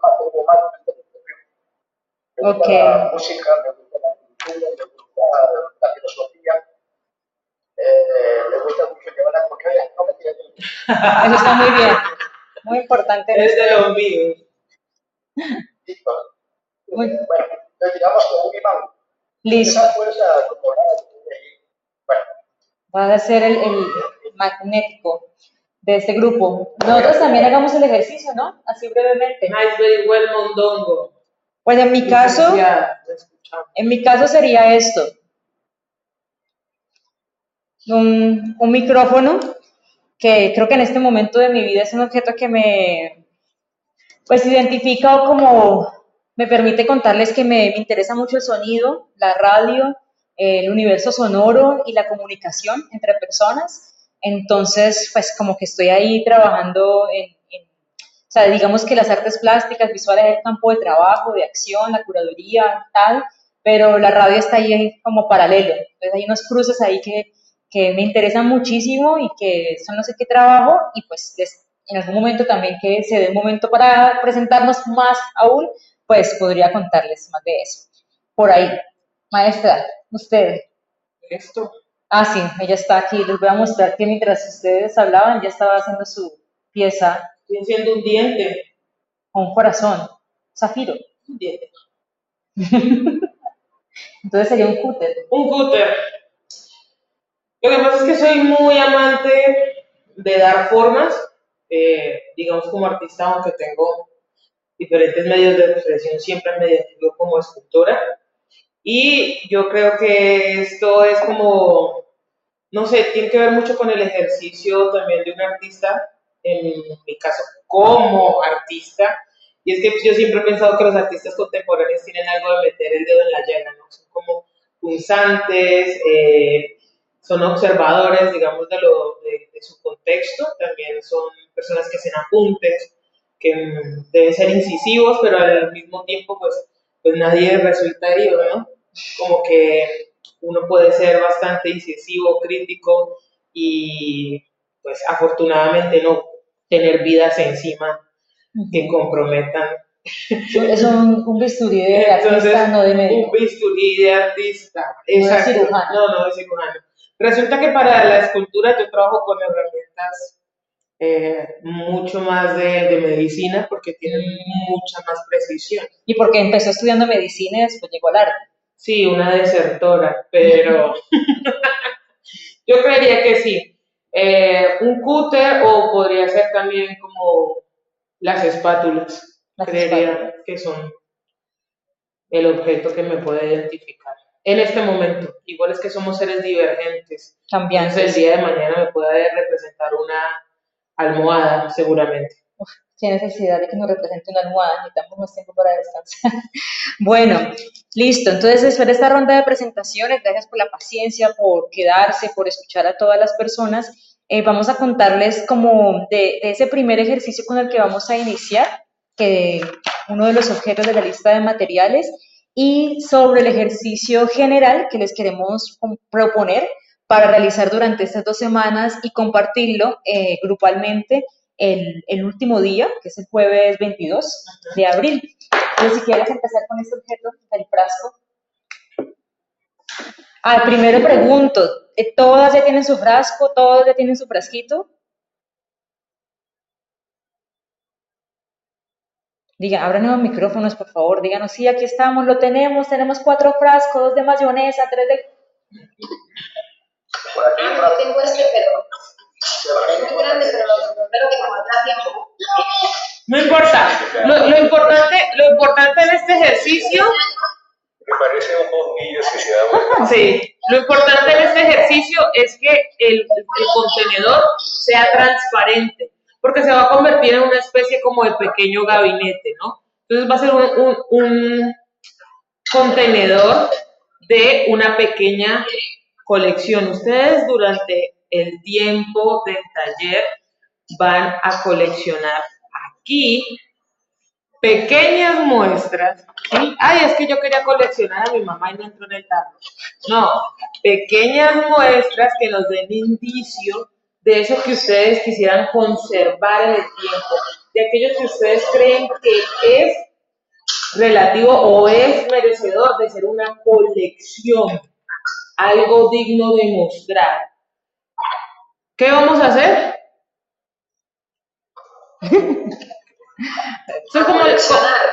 más me gusta okay. la música, me gusta la cultura, me gusta la filosofía. Eh,
me gusta mucho llevar las contrarias, no me tiras
Eso está muy bien,
muy importante. Es de los
míos. Listo. bueno, entonces digamos como un imán. Listo. Esa fuerza bueno.
Va a ser el, el magnético este grupo. Nosotros también hagamos el ejercicio, ¿no? Así brevemente. Nice, very mondongo. Pues en mi caso, en mi caso sería esto. Un, micrófono que creo que en este momento de mi vida es un objeto que me pues identifica como me permite contarles que me, me interesa mucho el sonido, la radio, el universo sonoro y la comunicación entre personas entonces, pues como que estoy ahí trabajando en, o sea, digamos que las artes plásticas, visuales es el campo de trabajo, de acción, la curaduría, tal, pero la radio está ahí como paralelo. Entonces hay unos cruces ahí que, que me interesan muchísimo y que son no sé qué trabajo y pues en algún momento también que se dé un momento para presentarnos más aún, pues podría contarles más de eso. Por ahí, maestra, usted. Esto, Ah, sí, ella está aquí. Les voy a mostrar que mientras ustedes hablaban, ya estaba haciendo su pieza. Estoy haciendo un diente. Un corazón.
Zafiro. Un diente.
Entonces sería un cúter.
Un cúter. Lo que pasa es que soy muy amante
de
dar formas, eh, digamos como artista, aunque tengo diferentes medios
de expresión, siempre me identifico como escultora. Y yo creo que
esto es como, no sé, tiene que ver mucho con el ejercicio también de un artista, en mi caso como artista. Y es que pues, yo siempre
he pensado que los artistas contemporáneos tienen algo de meter el dedo en la llaga, ¿no? Son como punzantes, eh, son observadores,
digamos, de, lo, de, su contexto, también son personas que hacen apuntes, que mm, deben ser incisivos, pero al mismo tiempo, pues, pues nadie resulta herido, ¿no? Como que
uno puede ser bastante incisivo, crítico y pues afortunadamente no tener vidas encima que comprometan.
Es un, bisturí de artista, no de médico. Un
bisturí de artista,
exacto. No, no,
no de cirujano.
Resulta que para la
escultura yo trabajo con herramientas
eh, mucho más de, medicina porque tienen mucha más precisión. ¿Y porque empezó estudiando medicina y después llegó al arte?
Sí, una desertora, pero yo creería que sí. Eh, un cúter o podría ser también como las espátulas. creería que son el objeto que me puede identificar en este momento. Igual es que somos seres divergentes. También. Entonces, el día de mañana me puede representar una
almohada, seguramente. qué necesidad de que nos represente una almohada, necesitamos más tiempo para descansar. bueno, listo, entonces después de esta ronda de presentaciones, gracias por la paciencia, por quedarse, por escuchar a todas las personas. Eh, vamos a contarles como de, de ese primer ejercicio con el que vamos a iniciar, que uno de los objetos de la lista de materiales, y sobre el ejercicio general que les queremos proponer para realizar durante estas dos semanas y compartirlo eh, grupalmente el, el, último día, que es el jueves 22 de abril. Entonces, si quieres empezar con este objeto del frasco. Ah, primero pregunto, eh, ¿todas ya tienen su frasco? ¿Todas ya tienen su frasquito? Diga, abran los micrófonos, por favor. Díganos, sí, aquí estamos, lo tenemos, tenemos cuatro frascos, dos de mayonesa, tres de
no
importa.
Lo, importante, en este ejercicio.
Me parece que se Sí.
Lo importante en este ejercicio es que el, contenedor sea transparente, porque se va a convertir en una especie como de pequeño gabinete, ¿no? Entonces va a ser un contenedor de una pequeña colección. Ustedes durante el tiempo del taller van a coleccionar aquí pequeñas muestras. Ay, es que yo quería coleccionar a mi mamá y no entró en el tarro. No, pequeñas muestras que nos den indicio de eso que ustedes quisieran conservar en el tiempo, de aquellos que ustedes creen que es relativo o es merecedor de ser una colección algo digno de mostrar. ¿Qué vamos a hacer? coleccionar.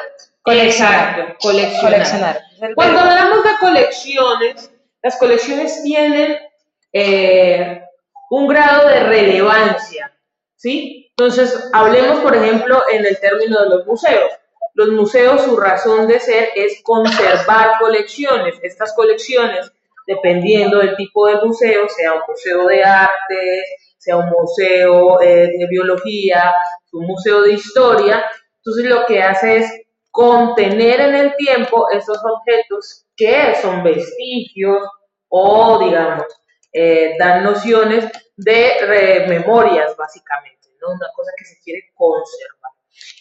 Coleccionar. coleccionar.
Cuando hablamos de colecciones, las colecciones tienen eh, un grado de relevancia, ¿sí? Entonces, hablemos, por ejemplo, en el término de los museos. Los museos, su razón de ser es conservar colecciones. Estas colecciones
dependiendo del tipo de museo, sea un museo de artes, sea un museo
eh, de biología, un museo de historia. Entonces lo que hace es contener en el tiempo esos objetos que son vestigios
o, digamos, eh, dan nociones de memorias,
básicamente, ¿no? Una cosa que se quiere conservar.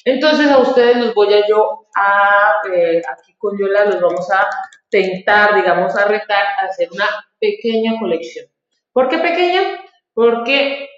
Entonces a ustedes los voy a yo a, eh, aquí con Yola los vamos a intentar, digamos, a retar a hacer una pequeña colección. ¿Por qué pequeña? Porque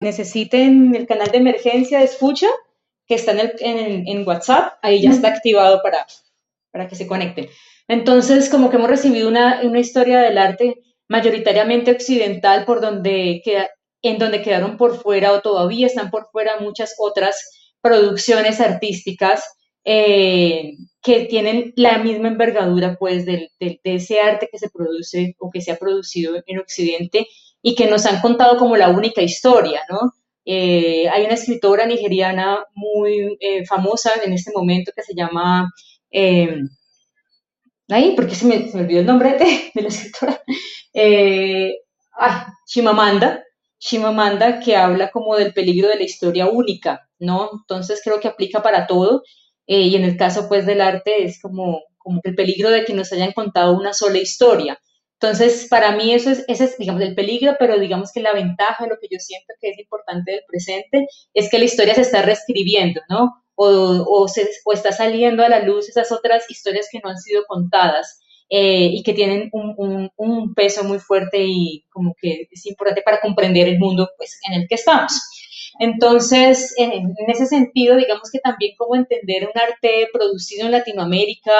necesiten el
canal de emergencia de escucha, que está en, el, WhatsApp, ahí ya está activado para, para que se conecten. Entonces, como que hemos recibido una, historia del arte mayoritariamente occidental, por donde queda, en donde quedaron por fuera o todavía están por fuera muchas otras producciones artísticas eh, que tienen la misma envergadura pues del, de ese arte que se produce o que se ha producido en Occidente y que nos han contado como la única historia, ¿no? Eh, hay una escritora nigeriana muy eh, famosa en este momento que se llama... Eh, ahí, porque se me, olvidó el nombre de, la escritora. Shimamanda. Eh, Shimamanda que habla como del peligro de la historia única, ¿no? Entonces creo que aplica para todo. y en el caso pues del arte es como, como el peligro de que nos hayan contado una sola historia. Entonces, para mí eso es, ese es, digamos, el peligro, pero digamos que la ventaja, lo que yo siento que es importante del presente, es que la historia se está reescribiendo, ¿no? O, se, o está saliendo a la luz esas otras historias que no han sido contadas eh, y que tienen un, peso muy fuerte y como que es importante para comprender el mundo pues, en el que estamos. Entonces, en, en ese sentido, digamos que también como entender un arte producido en Latinoamérica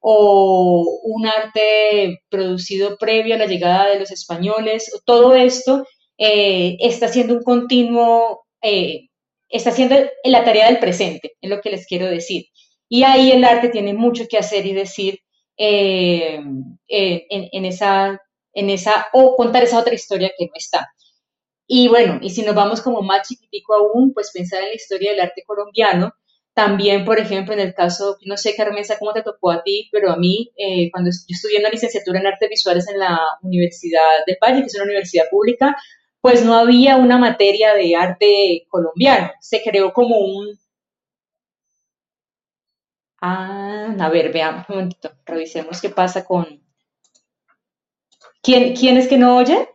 o un arte producido previo a la llegada de los españoles, todo esto eh, está siendo un continuo, eh, está siendo la tarea del presente, es lo que les quiero decir. Y ahí el arte tiene mucho que hacer y decir eh, en, esa, en esa, o contar esa otra historia que no está. Y bueno, y si nos vamos como más chiquitico aún, pues pensar en la historia del arte colombiano, también, por ejemplo, en el caso, no sé, Carmenza, cómo te tocó a ti, pero a mí, eh, cuando yo estudié una licenciatura en artes visuales en la Universidad de Valle, que es una universidad pública, pues no había una materia de arte colombiano. Se creó como un... Ah, a ver, veamos un momentito, revisemos qué pasa con... ¿Quién, ¿Quién es que no oye?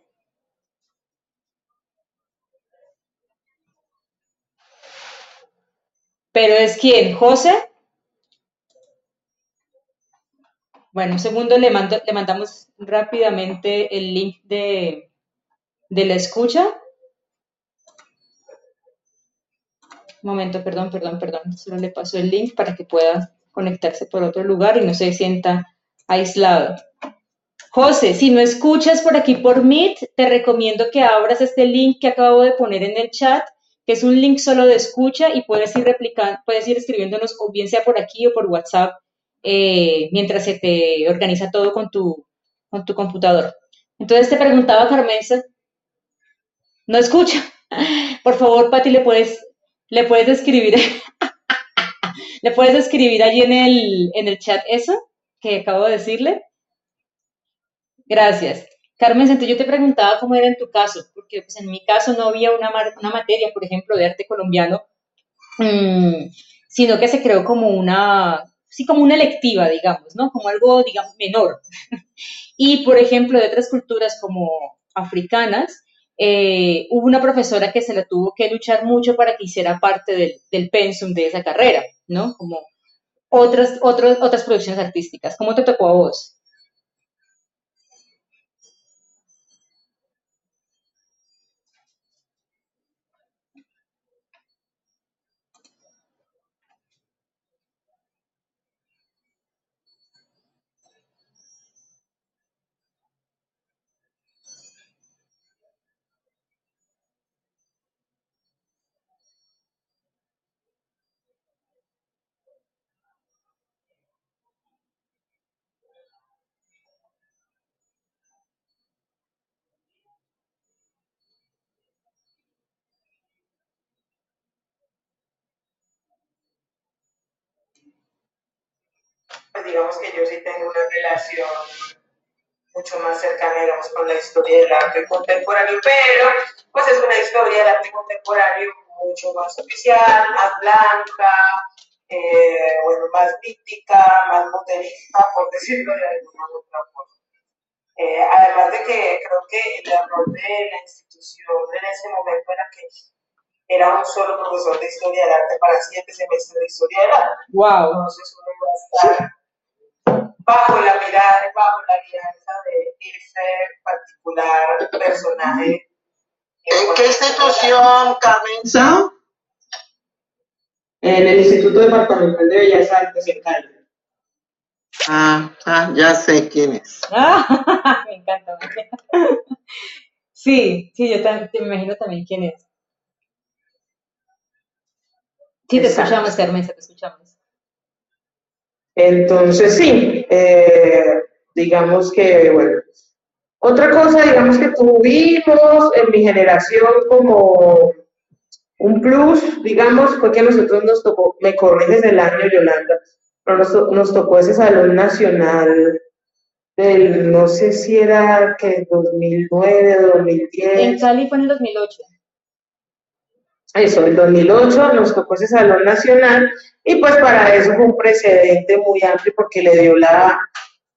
¿Pero es quién? ¿José? Bueno, un segundo, le, le mandamos rápidamente el link de, la escucha. Un momento, perdón, perdón, perdón. Solo le paso el link para que pueda conectarse por otro lugar y no se sienta aislado. José, si no escuchas por aquí por Meet, te recomiendo que abras este link que acabo de poner en el chat que es un link solo de escucha y puedes ir replicando, puedes ir escribiéndonos o bien sea por aquí o por WhatsApp eh, mientras se te organiza todo con tu, con tu computador. Entonces te preguntaba Carmenza, no escucha. Por favor, Pati, le puedes, le puedes escribir, le puedes escribir allí en el, en el chat eso que acabo de decirle. Gracias. Carmen, entonces yo te preguntaba cómo era en tu caso, porque pues, en mi caso no había una, materia, por ejemplo, de arte colombiano, mm, sino que se creó como una, sí, como una electiva, digamos, ¿no? Como algo, digamos, menor. y, por ejemplo, de otras culturas como africanas, eh, hubo una profesora que se la tuvo que luchar mucho para que hiciera parte del, pensum de esa carrera, ¿no? Como otras, otras, otras producciones artísticas. ¿Cómo te tocó a vos?
digamos que yo sí tengo una relación mucho más cercana, digamos, con la historia del arte contemporáneo, pero pues es una historia del arte contemporáneo mucho más oficial, más blanca, eh, bueno, más mítica,
más modernista, por decirlo de alguna otra forma. Eh, además de que creo que el error de la institución en ese momento era que
era un solo profesor de historia del arte para siete semestres de historia del arte. Wow
bajo la mirada, bajo la alianza de ese
particular personaje. ¿En qué institución, Carmenza? En el Instituto
Departamental de
Bellas Artes, en Cali.
Ah, ah, ya sé quién es.
Ah, me encanta.
Sí, sí, yo también, me imagino también quién es. Sí, te escuchamos, Carmen, te escuchamos.
Entonces, sí, eh, digamos que, bueno. Otra cosa, digamos que tuvimos en mi generación como un
plus, digamos, fue que a nosotros nos tocó, me corriges el año, Yolanda, pero nos, tocó ese salón nacional del, no sé si era que
2009, 2010. En
Cali fue en el 2008 eso, el 2008 nos
tocó ese Salón Nacional y pues para eso fue un precedente muy amplio porque le dio la,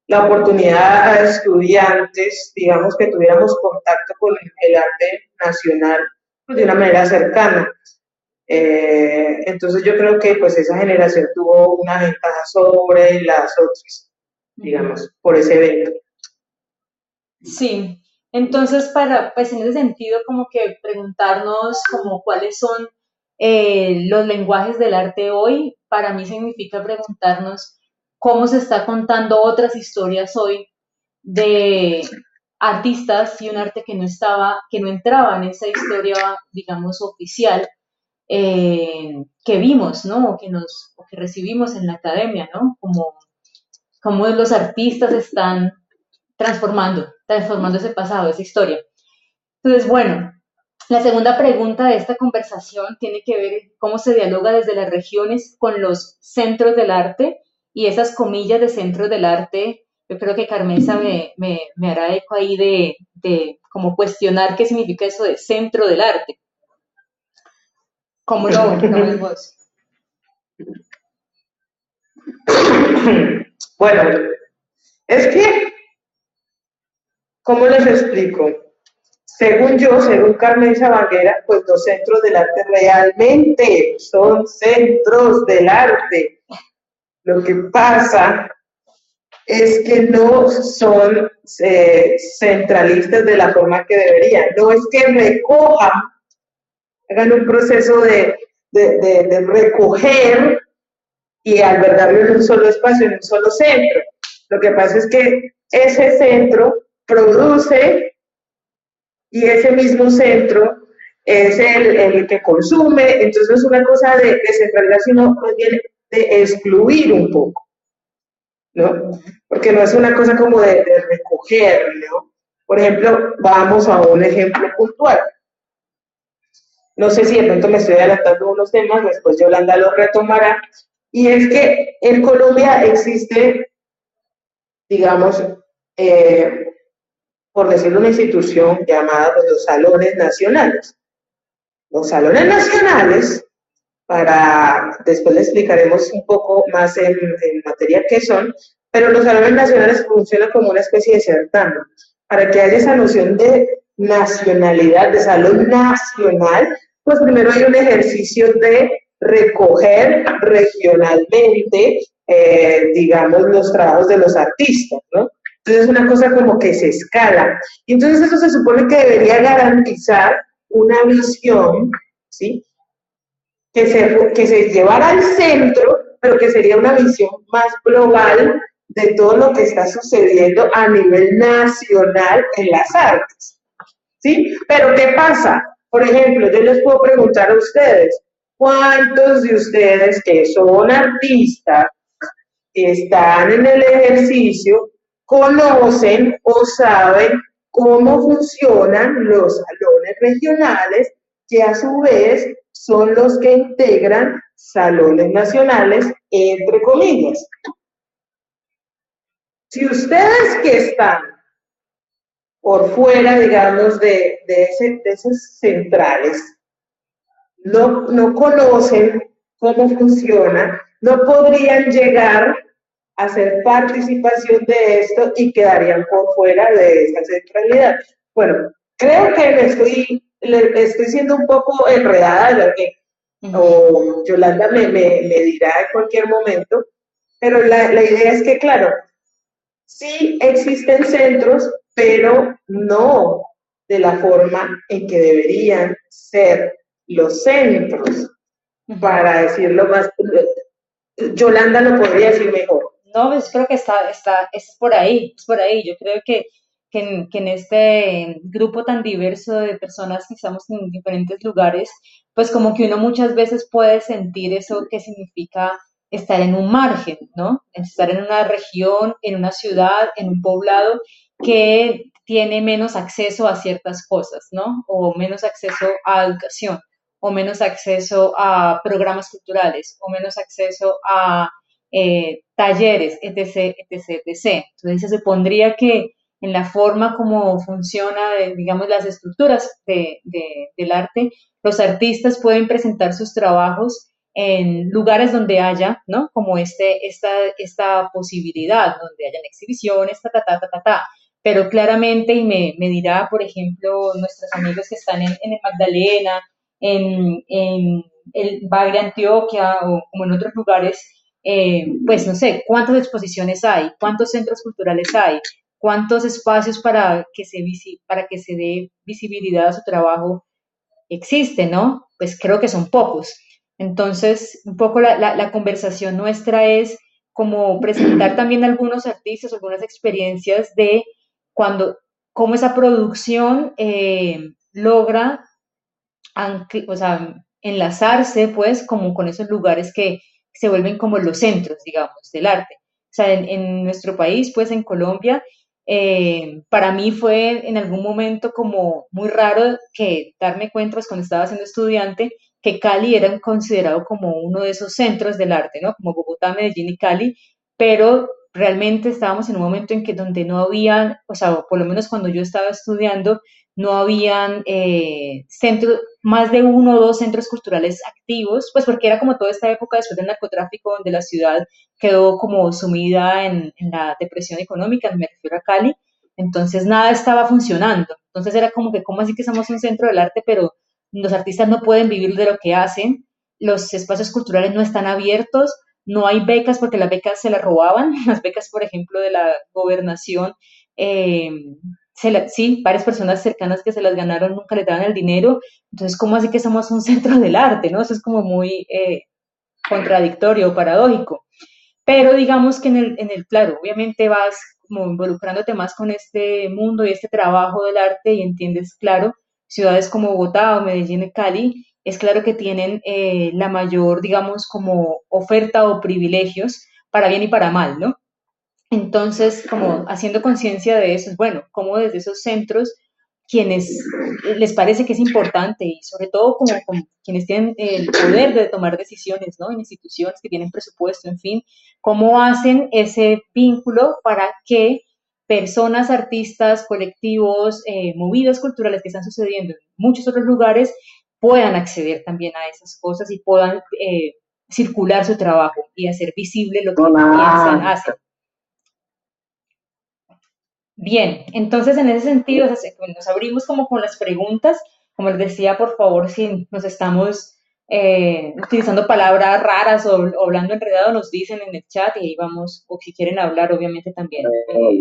la oportunidad a estudiantes, digamos, que
tuviéramos contacto con el arte nacional
pues, de una manera cercana.
Eh, entonces yo creo que pues esa generación tuvo una ventaja sobre las otras, digamos, por ese evento.
Sí, entonces, para, pues en ese sentido, como que preguntarnos como cuáles son eh, los lenguajes del arte hoy, para mí significa preguntarnos cómo se está contando otras historias hoy de artistas y un arte que no estaba, que no entraba en esa historia, digamos, oficial eh, que vimos, ¿no? O que nos, que recibimos en la academia, ¿no? Como, como los artistas están transformando, transformando ese pasado, esa historia. Entonces, bueno, la segunda pregunta de esta conversación tiene que ver cómo se dialoga desde las regiones con los centros del arte y esas comillas de centros del arte. Yo creo que Carmenza me, hará eco ahí de, de como cuestionar qué significa eso de centro del arte. ¿Cómo lo, no, Bueno, es que ¿Cómo les explico?
Según yo, según Carmen Sabanguera, pues los centros del arte realmente son centros del arte. Lo que pasa es que no son eh, centralistas de la forma que deberían. No es que recojan, hagan un proceso de, de, de, de recoger y albergarlo en un solo espacio, en un
solo centro. Lo que pasa es que ese centro produce y ese mismo centro es el, que consume, entonces es una cosa de desenredar, sino más bien de excluir un poco, ¿no? Porque no es una cosa como de, de recoger, ¿no? Por ejemplo, vamos a un ejemplo puntual. No sé si de pronto me estoy
adelantando unos temas, después Yolanda lo retomará.
Y es que en Colombia
existe, digamos, eh, por decirlo, una institución llamada pues, los salones nacionales. Los salones nacionales, para después le explicaremos un poco más en, materia qué
son, pero los salones nacionales funcionan como una especie de certamen. Para que haya esa noción de nacionalidad, de salón nacional, pues primero hay un ejercicio de recoger regionalmente, eh, digamos, los trabajos de los artistas, ¿no? Entonces es una cosa como que se escala. Y entonces eso se supone que debería garantizar una visión, ¿sí? Que se, que se llevara al centro, pero que sería una visión más global de todo lo que está sucediendo a nivel nacional en las artes. ¿Sí? Pero ¿qué pasa? Por ejemplo, yo les puedo preguntar a ustedes, ¿cuántos de ustedes que son artistas, que están en el ejercicio, conocen o saben cómo funcionan los salones regionales, que a su vez son
los que integran salones nacionales, entre comillas. Si ustedes que están por fuera, digamos, de, de, ese, de esas centrales, no, no
conocen cómo funciona, no podrían llegar hacer participación de esto y quedarían por fuera de esta centralidad. Bueno, creo que estoy, estoy siendo un poco enredada, o Yolanda me, me, dirá en cualquier momento, pero la, la idea es que, claro, sí existen centros, pero no
de la forma en que deberían ser los centros,
para decirlo más, eh, Yolanda lo podría decir mejor.
No, pues creo que está, está, es por ahí, es por ahí. Yo creo que, en, que en este grupo tan diverso de personas que estamos en diferentes lugares, pues como que uno muchas veces puede sentir eso que significa estar en un margen, ¿no? Estar en una región, en una ciudad, en un poblado que tiene menos acceso a ciertas cosas, ¿no? O menos acceso a educación, o menos acceso a programas culturales, o menos acceso a eh, talleres, etc., etc., etc. Entonces se supondría que en la forma como funciona, digamos, las estructuras del arte, los artistas pueden presentar sus trabajos en lugares donde haya, ¿no? Como este, esta, esta posibilidad, donde hayan exhibiciones, ta, ta, ta, ta, ta, Pero claramente, y me, me dirá, por ejemplo, nuestros amigos que están en, en el Magdalena, en, en el Bagre Antioquia o como en otros lugares, eh, pues no sé, cuántas exposiciones hay, cuántos centros culturales hay, cuántos espacios para que se, para que se dé visibilidad a su trabajo existe, ¿no? Pues creo que son pocos. Entonces, un poco la, conversación nuestra es como presentar también algunos artistas, algunas experiencias de cuando, cómo esa producción eh, logra enlazarse pues como con esos lugares que, se vuelven como los centros, digamos, del arte. O sea, en, nuestro país, pues en Colombia, eh, para mí fue en algún momento como muy raro que darme cuenta pues, cuando estaba siendo estudiante que Cali era considerado como uno de esos centros del arte, ¿no? Como Bogotá, Medellín y Cali, pero realmente estábamos en un momento en que donde no habían, o sea, por lo menos cuando yo estaba estudiando, no habían eh, centros, más de uno o dos centros culturales activos, pues porque era como toda esta época después del narcotráfico donde la ciudad quedó como sumida en, la depresión económica, me refiero a Cali, entonces nada estaba funcionando, entonces era como que, ¿cómo así que somos un centro del arte, pero los artistas no pueden vivir de lo que hacen? Los espacios culturales no están abiertos, no hay becas porque las becas se las robaban, las becas, por ejemplo, de la gobernación eh, sí, varias personas cercanas que se las ganaron nunca le daban el dinero, entonces, ¿cómo así que somos un centro del arte? ¿no? Eso es como muy eh, contradictorio, paradójico. Pero digamos que en el, en el, claro, obviamente vas como involucrándote más con este mundo y este trabajo del arte y entiendes, claro, ciudades como Bogotá o Medellín y Cali, es claro que tienen eh, la mayor, digamos, como oferta o privilegios para bien y para mal, ¿no? Entonces, como haciendo conciencia de eso, bueno, como desde esos centros quienes les parece que es importante y sobre todo como, quienes tienen el poder de tomar decisiones, ¿no? En instituciones que tienen presupuesto, en fin, cómo hacen ese vínculo para que personas, artistas, colectivos, eh, movidas culturales que están sucediendo en muchos otros lugares puedan acceder también a esas cosas y puedan eh, circular su trabajo y hacer visible lo que piensan, hacen. Bien, entonces en ese sentido nos abrimos como con las preguntas. Como les decía, por favor, si nos estamos eh, utilizando palabras raras o, hablando enredado, nos dicen en el chat y ahí vamos, o si quieren hablar, obviamente también. Eh,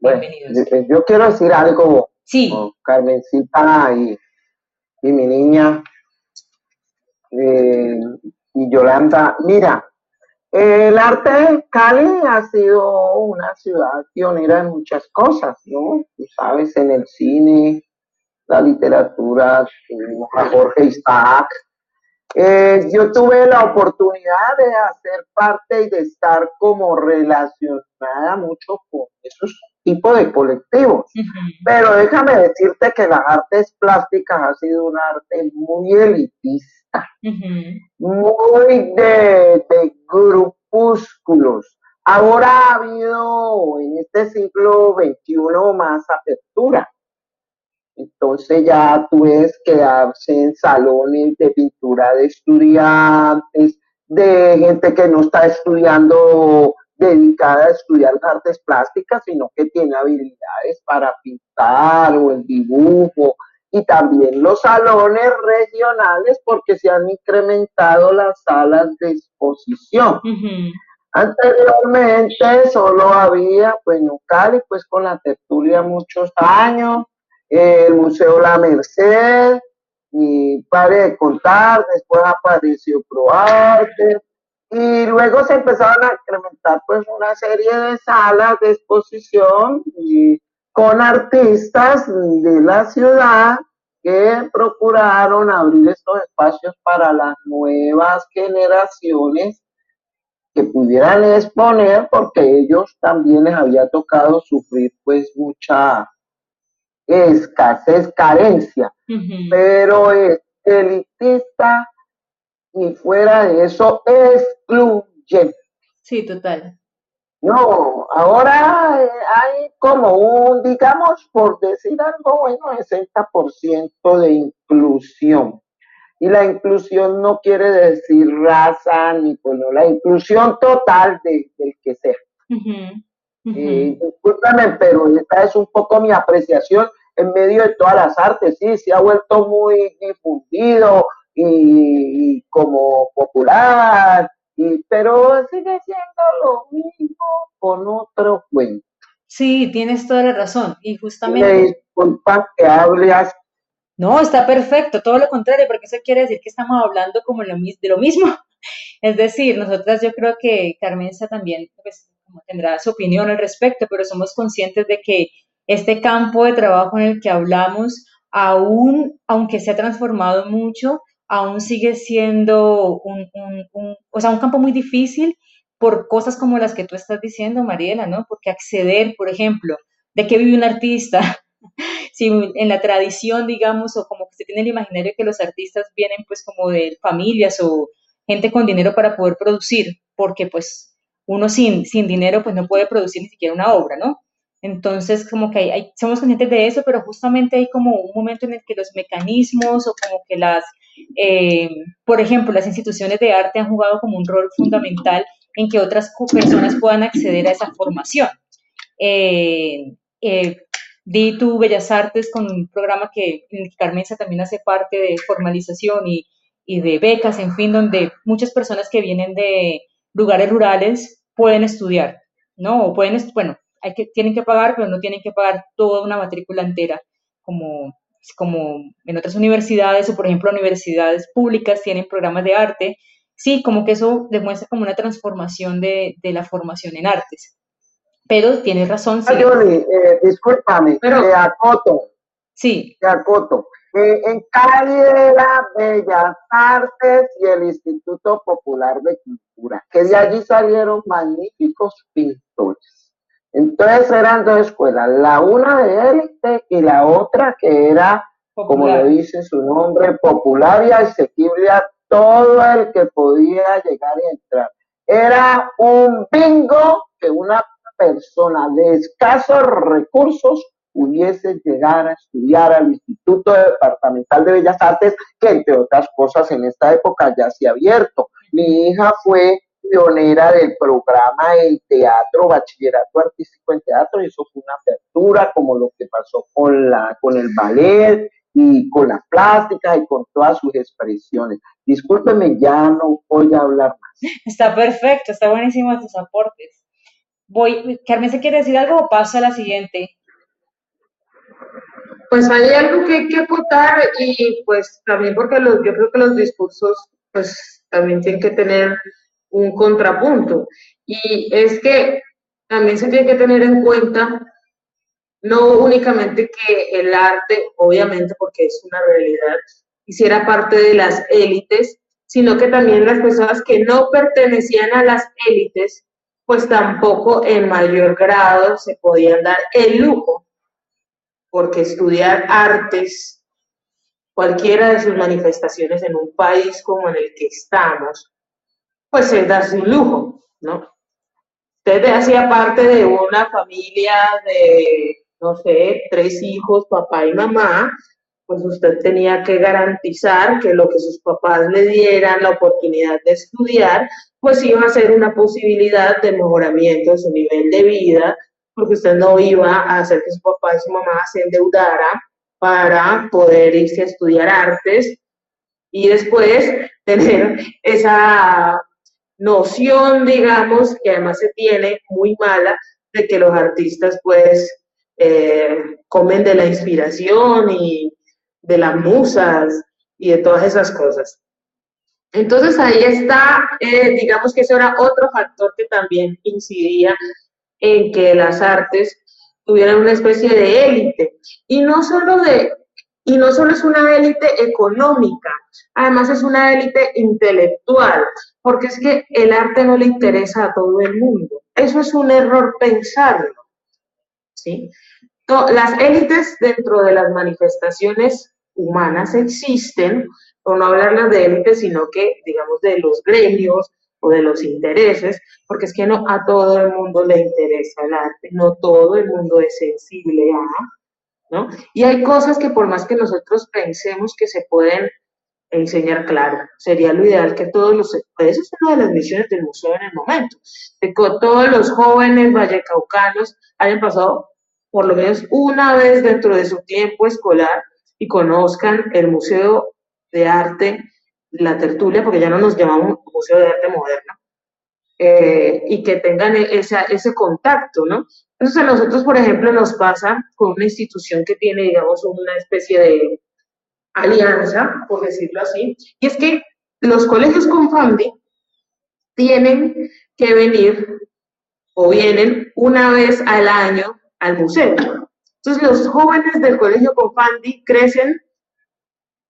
bienvenidos. Eh, yo quiero decir algo, sí. Oh, Carmencita y, mi niña y Yolanda. Mira, el arte de Cali ha sido una ciudad pionera en muchas cosas, ¿no? Tú sabes, en el cine, la literatura, tuvimos a Jorge Isaac. Eh, yo tuve la oportunidad de hacer parte y de estar como relacionada mucho con esos tipos de colectivos. Pero déjame decirte que las artes plásticas ha sido un arte muy elitista muy de, de, grupúsculos. Ahora ha habido en este siglo 21 más apertura. Entonces ya tú es que en salones de pintura de estudiantes, de gente que no está estudiando dedicada a estudiar artes plásticas, sino que tiene habilidades para pintar o el dibujo, y también los salones regionales porque se han incrementado las salas de exposición. Anteriormente solo había, pues en Cali, pues con la tertulia muchos años, el Museo La Merced, y pare de contar, después apareció ProArte, y luego se empezaron a incrementar pues una serie de salas de exposición y con artistas de la ciudad que procuraron abrir estos espacios para las nuevas generaciones que pudieran exponer porque ellos también les había tocado sufrir pues mucha escasez, carencia. Pero es elitista y fuera de eso excluyente. Sí, total. No, ahora eh, hay como un, digamos, por decir algo bueno, 60% de inclusión. Y la inclusión no quiere decir raza ni bueno, la inclusión total del que sea. Uh discúlpame, pero esta es un poco mi apreciación en medio de todas las artes. Sí, se ha vuelto muy difundido y como popular pero sigue siendo lo mismo con otro cuento.
Sí, tienes toda la razón. Y justamente.
Disculpa que hablas.
No, está perfecto, todo lo contrario, porque eso quiere decir que estamos hablando como de lo mismo. Es decir, nosotras yo creo que Carmenza también pues, tendrá su opinión al respecto, pero somos conscientes de que este campo de trabajo en el que hablamos, aún, aunque se ha transformado mucho, aún sigue siendo un, o sea, un campo muy difícil por cosas como las que tú estás diciendo, Mariela, ¿no? Porque acceder, por ejemplo, de qué vive un artista, si en la tradición, digamos, o como que se tiene el imaginario que los artistas vienen pues como de familias o gente con dinero para poder producir, porque pues uno sin, sin dinero pues no puede producir ni siquiera una obra, ¿no? Entonces, como que hay, somos conscientes de eso, pero justamente hay como un momento en el que los mecanismos o como que las, eh, por ejemplo, las instituciones de arte han jugado como un rol fundamental en que otras personas puedan acceder a esa formación. Eh, eh, di tu Bellas Artes con un programa que Carmenza también hace parte de formalización y, y de becas, en fin, donde muchas personas que vienen de lugares rurales pueden estudiar, ¿no? O pueden, bueno, hay que, tienen que pagar, pero no tienen que pagar toda una matrícula entera, como, como en otras universidades o, por ejemplo, universidades públicas tienen programas de arte. Sí, como que eso demuestra como una transformación de, de la formación en artes.
Pero tiene razón. Sí. Ah, Johnny, eh, discúlpame, pero, te acoto. Sí. Te acoto. Eh, en Cali de las Bellas Artes y el Instituto Popular de Cultura, que de allí salieron magníficos pintores. Entonces eran dos escuelas, la una de élite y la otra que era, como le dice su nombre, popular y asequible a todo el que podía llegar y entrar. Era un bingo que una persona de escasos recursos pudiese llegar a estudiar al Instituto Departamental de Bellas Artes, que entre otras cosas en esta época ya se ha abierto. Mi hija fue pionera del programa de teatro, bachillerato artístico en teatro, y eso fue una apertura, como lo que pasó con, la, con el ballet y con la plástica y con todas sus expresiones. Discúlpeme, ya no voy a hablar más.
Está perfecto, está buenísimo tus aportes. Voy, Carmen, ¿se quiere decir algo o a la siguiente? Pues hay algo que hay que acotar y pues también porque los, yo creo que los discursos pues también tienen que tener un contrapunto. Y es que también se tiene que tener en cuenta no únicamente que el arte, obviamente porque es una realidad, hiciera parte de las élites, sino que también las personas que no pertenecían a las élites, pues tampoco en mayor grado se podían dar el lujo, porque estudiar artes, cualquiera de sus manifestaciones en un país como en el que estamos, pues es darse un lujo, ¿no? Usted hacía parte
de una familia
de, no sé, tres hijos, papá y mamá, pues usted tenía que garantizar que lo que sus papás le dieran, la
oportunidad de estudiar, pues iba a ser una posibilidad de mejoramiento de su nivel de
vida, porque usted no iba a hacer que su papá y su mamá se endeudara para poder irse a estudiar artes y después tener
esa noción, digamos, que además se tiene muy mala de que los artistas pues eh, comen de la inspiración y de las musas y de todas esas cosas. Entonces ahí está, eh, digamos que ese era otro factor que también incidía
en que las artes tuvieran una especie de élite.
Y no solo de y no solo es una élite económica, además es una élite intelectual, porque es que el arte no le interesa a todo el mundo. Eso es un error pensarlo. ¿sí? Las élites dentro de las manifestaciones humanas existen, o no hablarlas de élites, sino que, digamos,
de los gremios o de los intereses, porque es que no a todo el mundo le interesa el arte, no todo el mundo es sensible a
y hay cosas
que por más que nosotros pensemos que se pueden enseñar claro, sería lo ideal que todos
los, esa es una de las misiones del museo en el momento, que todos los jóvenes vallecaucanos hayan pasado por lo menos una vez dentro de su tiempo escolar
y conozcan el museo de arte, la tertulia, porque ya no nos
llamamos
museo de arte moderno, eh,
y que tengan ese contacto, ¿no? Entonces a nosotros, por ejemplo, nos pasa con una institución que tiene, digamos, una especie
de alianza, por decirlo así,
y es que
los colegios
con tienen que venir
o vienen una vez al año al museo. Entonces los jóvenes del colegio con crecen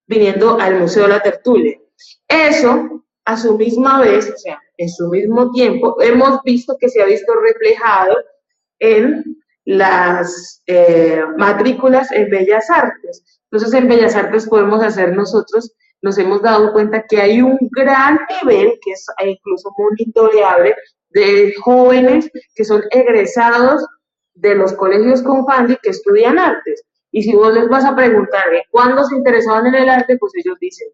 viniendo al Museo de la Tertulia. Eso, a su misma vez, o sea, en su mismo tiempo, hemos visto que se ha visto reflejado en las eh, matrículas en Bellas Artes.
Entonces, en Bellas Artes podemos hacer nosotros, nos hemos dado cuenta que hay un
gran nivel, que es e incluso monitoreable, de jóvenes que son egresados de los colegios con Fandi que estudian artes. Y si vos les vas a preguntar
cuándo se interesaban en el arte, pues ellos dicen,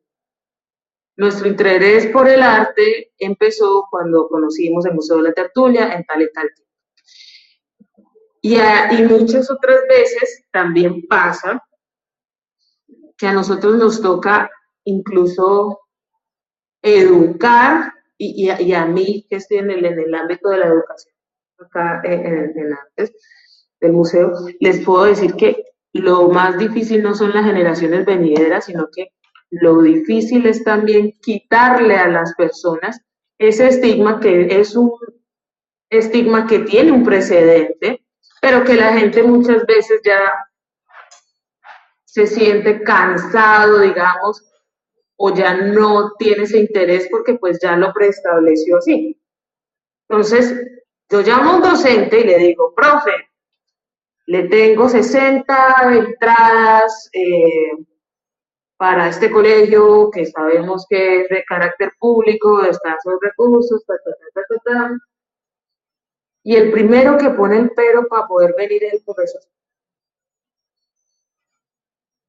nuestro interés por el arte empezó cuando conocimos el Museo de la Tertulia en tal y tal tiempo. Y, muchas otras veces también pasa que a nosotros nos toca incluso educar, y, a, mí que estoy en el, en el ámbito de la educación, acá eh, eh, en, el antes del museo, les puedo decir que lo más difícil no son
las generaciones venideras, sino que lo difícil es también quitarle a las personas ese estigma que es un estigma que tiene un
precedente pero que la gente muchas veces ya se siente cansado, digamos, o ya no tiene ese interés porque pues ya lo preestableció así. Entonces, yo llamo a un docente y le digo, profe, le tengo 60
entradas
eh, para este colegio que sabemos que es de carácter público, están sus recursos, ta, ta, ta, y el primero que pone el
pero para poder venir es el profesor.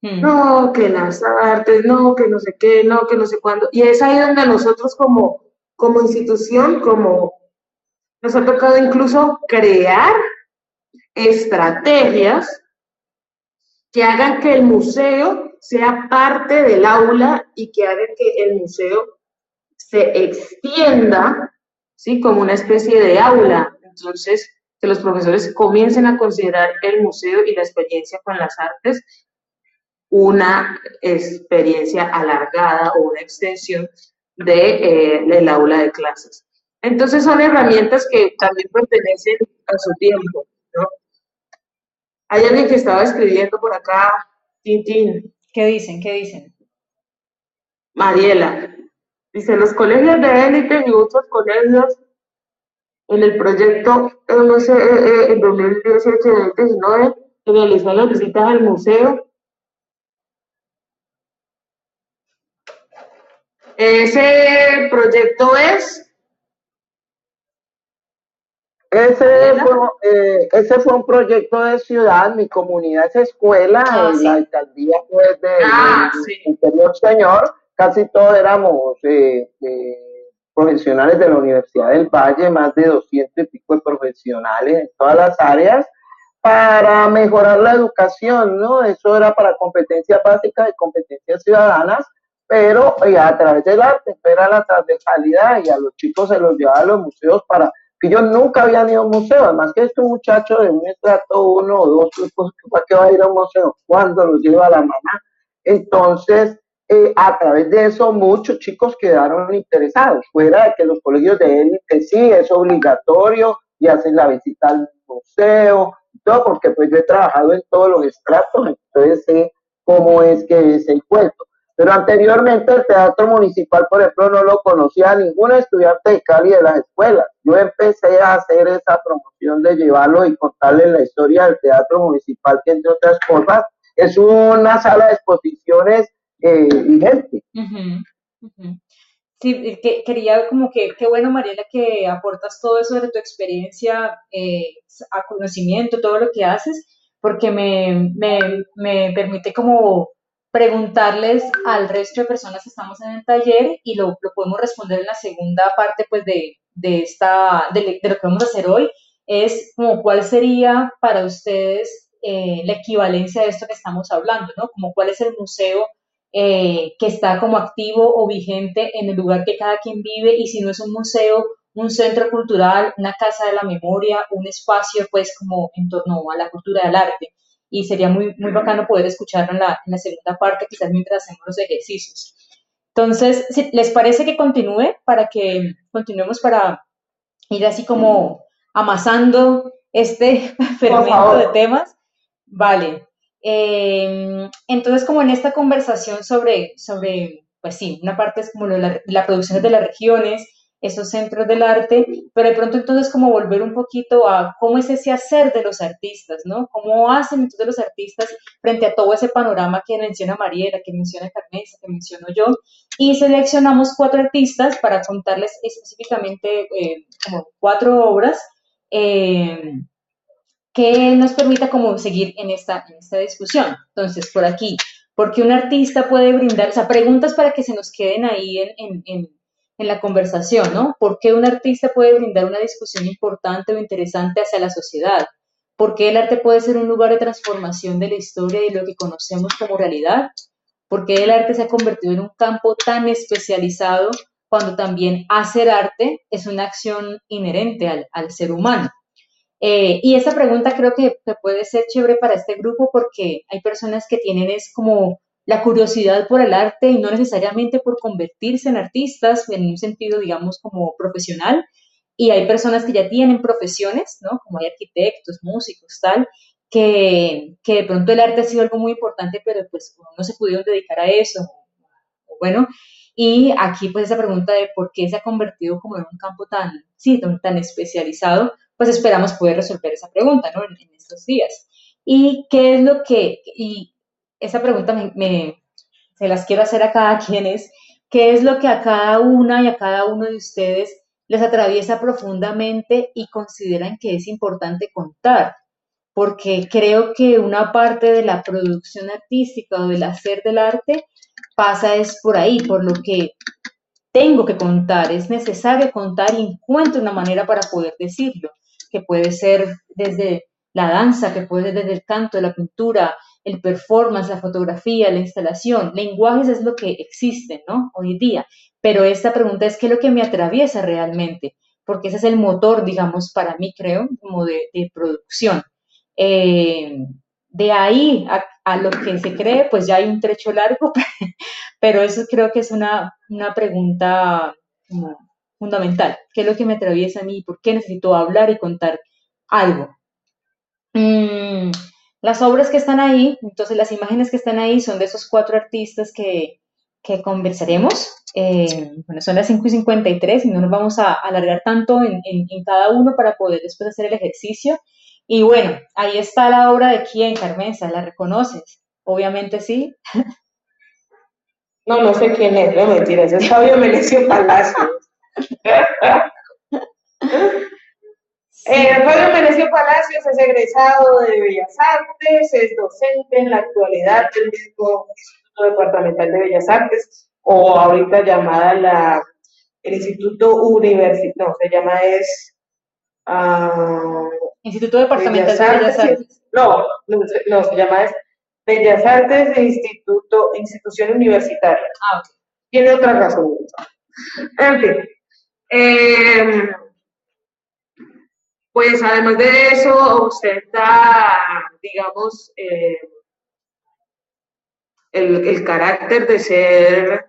Hmm. No, que las artes, no, que no sé qué, no, que no sé cuándo. Y es ahí donde nosotros como, como institución, como nos ha tocado incluso crear
estrategias que hagan que el museo
sea parte del aula y que hagan que el museo
se extienda, ¿sí? Como una especie de aula, entonces, que los profesores comiencen a considerar el museo y la experiencia con las artes una experiencia alargada o una extensión eh, del de, el
aula
de clases. Entonces son herramientas que también pertenecen a su tiempo. Hay alguien que estaba escribiendo por acá, Tintín.
¿Qué dicen? ¿Qué dicen? Mariela. Dice, los colegios
de élite y otros colegios en el proyecto eh, eh, eh, en 2018-2019 se realizó las visitas al museo.
Ese
proyecto es
ese fue, ese fue un proyecto de ciudad, mi comunidad es escuela, ah, la alcaldía pues de, ah, señor, casi todos éramos profesionales de la Universidad del Valle, más de 200 y pico de profesionales en todas las áreas, para mejorar la educación, ¿no? Eso era para competencias básicas y competencias ciudadanas, pero eh, a través del arte, era la transversalidad y a los chicos se los llevaba a los museos para que yo nunca había ido a un museo, además que este muchacho de un estrato uno o dos, ¿para qué va a ir a un museo? ¿Cuándo lo lleva la mamá? Entonces, eh, a través de eso muchos chicos quedaron interesados, fuera de que los colegios de élite sí es obligatorio y hacen la visita al museo, todo, porque pues yo he trabajado en todos los estratos, entonces sé cómo es que es el cuento. Pero anteriormente el teatro municipal, por ejemplo, no lo conocía a ningún estudiante de Cali de las escuelas. Yo empecé a hacer esa promoción de llevarlo y contarle la historia del teatro municipal, que entre otras cosas es una sala de exposiciones eh,
Sí, eh, quería como que, qué bueno Mariela que aportas todo eso de tu experiencia eh, a conocimiento, todo lo que haces, porque me, me, me permite como preguntarles al resto de personas que estamos en el taller y lo, podemos responder en la segunda parte pues de, de esta, de, lo que vamos a hacer hoy, es como cuál sería para ustedes eh, la equivalencia de esto que estamos hablando, ¿no? Como cuál es el museo eh, que está como activo o vigente en el lugar que cada quien vive y si no es un museo, un centro cultural, una casa de la memoria, un espacio pues como en torno a la cultura del arte. Y sería muy, muy bacano poder escucharlo en la, en la segunda parte, quizás mientras hacemos los ejercicios. Entonces, si ¿les parece que continúe para que continuemos para ir así como amasando este fermento de temas? Vale, Em, entonces, como en esta conversación sobre, sobre, pues sí, una parte es como la, producción de las regiones, esos centros del arte, pero de pronto entonces como volver un poquito a cómo es ese hacer de los artistas, ¿no? ¿Cómo hacen entonces los artistas frente a todo ese panorama que menciona Mariela, que menciona Carmenza, que menciono yo? Y seleccionamos cuatro artistas para contarles específicamente eh, como cuatro obras. Eh, que nos permita como seguir en esta, en esta discusión. Entonces, por aquí, ¿por qué un artista puede brindar, o sea, preguntas para que se nos queden ahí en, la conversación, ¿no? ¿Por qué un artista puede brindar una discusión importante o interesante hacia la sociedad? ¿Por qué el arte puede ser un lugar de transformación de la historia y de lo que conocemos como realidad? ¿Por qué el arte se ha convertido en un campo tan especializado cuando también hacer arte es una acción inherente al, al ser humano? Eh, y esa pregunta creo que, puede ser chévere para este grupo porque hay personas que tienen es como la curiosidad por el arte y no necesariamente por convertirse en artistas en un sentido, digamos, como profesional. Y hay personas que ya tienen profesiones, ¿no? Como hay arquitectos, músicos, tal, que, que de pronto el arte ha sido algo muy importante, pero pues no se pudieron dedicar a eso. Bueno, y aquí pues esa pregunta de por qué se ha convertido como en un campo tan, sí, tan, tan especializado, pues esperamos poder resolver esa pregunta en, estos días. ¿Y qué es lo que, y esa pregunta me, se las quiero hacer a cada quien es, ¿qué es lo que a cada una y a cada uno de ustedes les atraviesa profundamente y consideran que es importante contar? Porque creo que una parte de la producción artística o del hacer del arte pasa es por ahí, por lo que tengo que contar, es necesario contar y encuentro una manera para poder decirlo que puede ser desde la danza, que puede ser desde el canto, la pintura, el performance, la fotografía, la instalación. Lenguajes es lo que existe, ¿no? Hoy día. Pero esta pregunta es qué es lo que me atraviesa realmente, porque ese es el motor, digamos, para mí, creo, como de, producción. Eh, de ahí a, lo que se cree, pues ya hay un trecho largo, pero eso creo que es una, una pregunta fundamental, qué es lo que me atraviesa a mí, por qué necesito hablar y contar algo. Mm, las obras que están ahí, entonces las imágenes que están ahí son de esos cuatro artistas que, que conversaremos. Eh, bueno, son las 5 y 53 y no nos vamos a alargar tanto en, cada uno para poder después hacer el ejercicio. Y bueno, ahí está la obra de quién, Carmenza, ¿la reconoces? Obviamente sí.
No, no sé quién es, no mentiras, es Fabio Menecio Palacios. Eh, Menecio Palacios es egresado de Bellas Artes, es docente en la actualidad del mismo Instituto Departamental de Bellas Artes, o ahorita llamada la, el Instituto Universitario, no, se llama es... Ah, Instituto
Departamental de Bellas Artes. No, no, se llama es Bellas Artes de Instituto,
Institución Universitaria. Ah, Tiene otra razón. En Em, pues además de eso,
ostenta, digamos, eh,
el, carácter de ser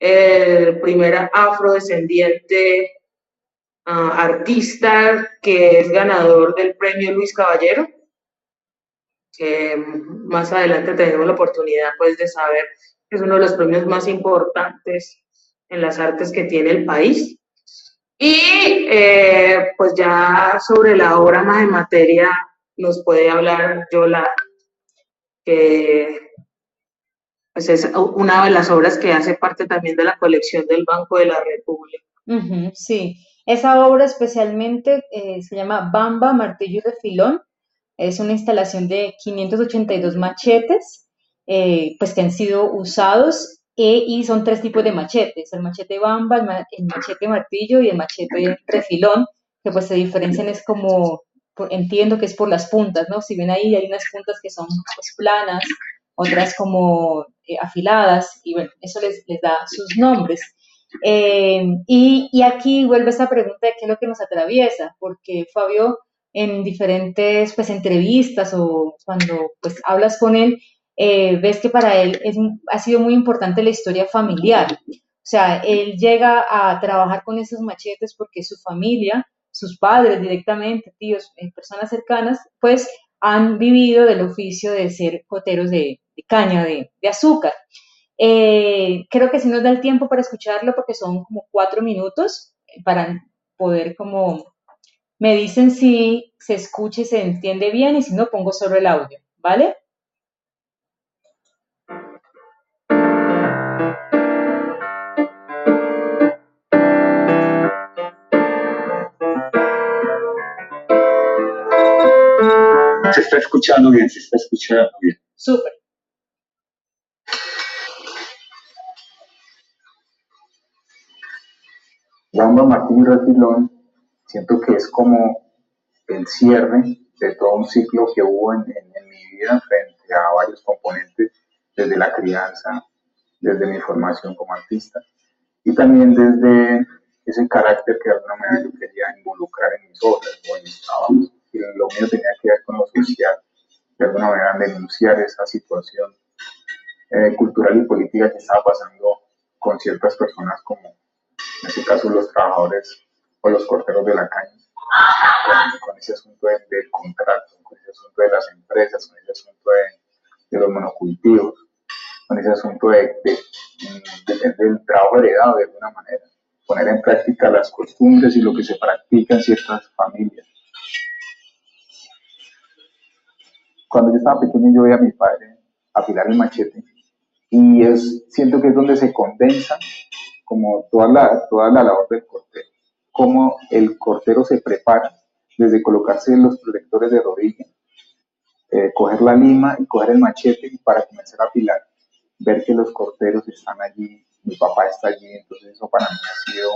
el primer
afrodescendiente ah, artista que es ganador del premio Luis Caballero. Que más adelante tendremos la oportunidad pues, de saber que es uno de los premios más importantes en las artes que tiene el país. Y eh, pues ya sobre la obra más de materia nos puede hablar Yola, que pues, es una de las obras que hace parte también de la colección del Banco de la República. sí, esa obra especialmente eh, se llama Bamba, Martillo de Filón. Es una instalación de 582 machetes, eh, pues que han sido usados y e, son tres tipos de machetes, el machete bamba, el, machete martillo y el machete refilón, que pues se diferencian es como, entiendo que es por las puntas, ¿no? Si ven ahí hay unas puntas que son pues, planas, otras como eh, afiladas, y bueno, eso les, da sus nombres. Em, y, y, aquí vuelve esa pregunta de qué es lo que nos atraviesa, porque Fabio en diferentes pues entrevistas o cuando pues hablas con él, eh, ves que para él ha sido muy importante la historia familiar. O sea, él llega a trabajar con esos machetes porque su familia, sus padres directamente, tíos, eh, personas cercanas, pues han vivido del oficio de ser coteros de, caña, de, azúcar. Eh, creo que si nos da el tiempo para escucharlo porque son como cuatro minutos para poder como me dicen si se escucha y se entiende bien y si no pongo solo el audio, ¿vale?
Se está escuchando bien, se está escuchando bien.
Súper.
a Martín Retilón, siento que es como el cierre
de todo un ciclo que hubo en, mi vida frente a varios componentes, desde la crianza, desde mi formación como artista y también desde ese carácter que alguna manera yo quería involucrar en mis obras o en mis trabajos que lo mío tenía que ver con lo social, de alguna manera denunciar esa situación eh, cultural y política que estaba pasando con ciertas personas como en este caso los trabajadores o los corteros de la caña con ese asunto del, contrato, con ese asunto de las empresas, con ese asunto de, los monocultivos, con ese asunto de, de, del trabajo heredado de alguna manera, poner en práctica las costumbres y lo que se practica en ciertas familias. cuando yo estaba pequeño yo veía a mi padre afilar el machete y es, siento que es donde se condensa como toda la, toda la labor del corte cómo el cortero se prepara desde colocarse los protectores de rodilla, eh, coger la lima y coger el machete para comenzar a afilar, ver que los corteros están allí, mi papá está allí, entonces eso para mí ha sido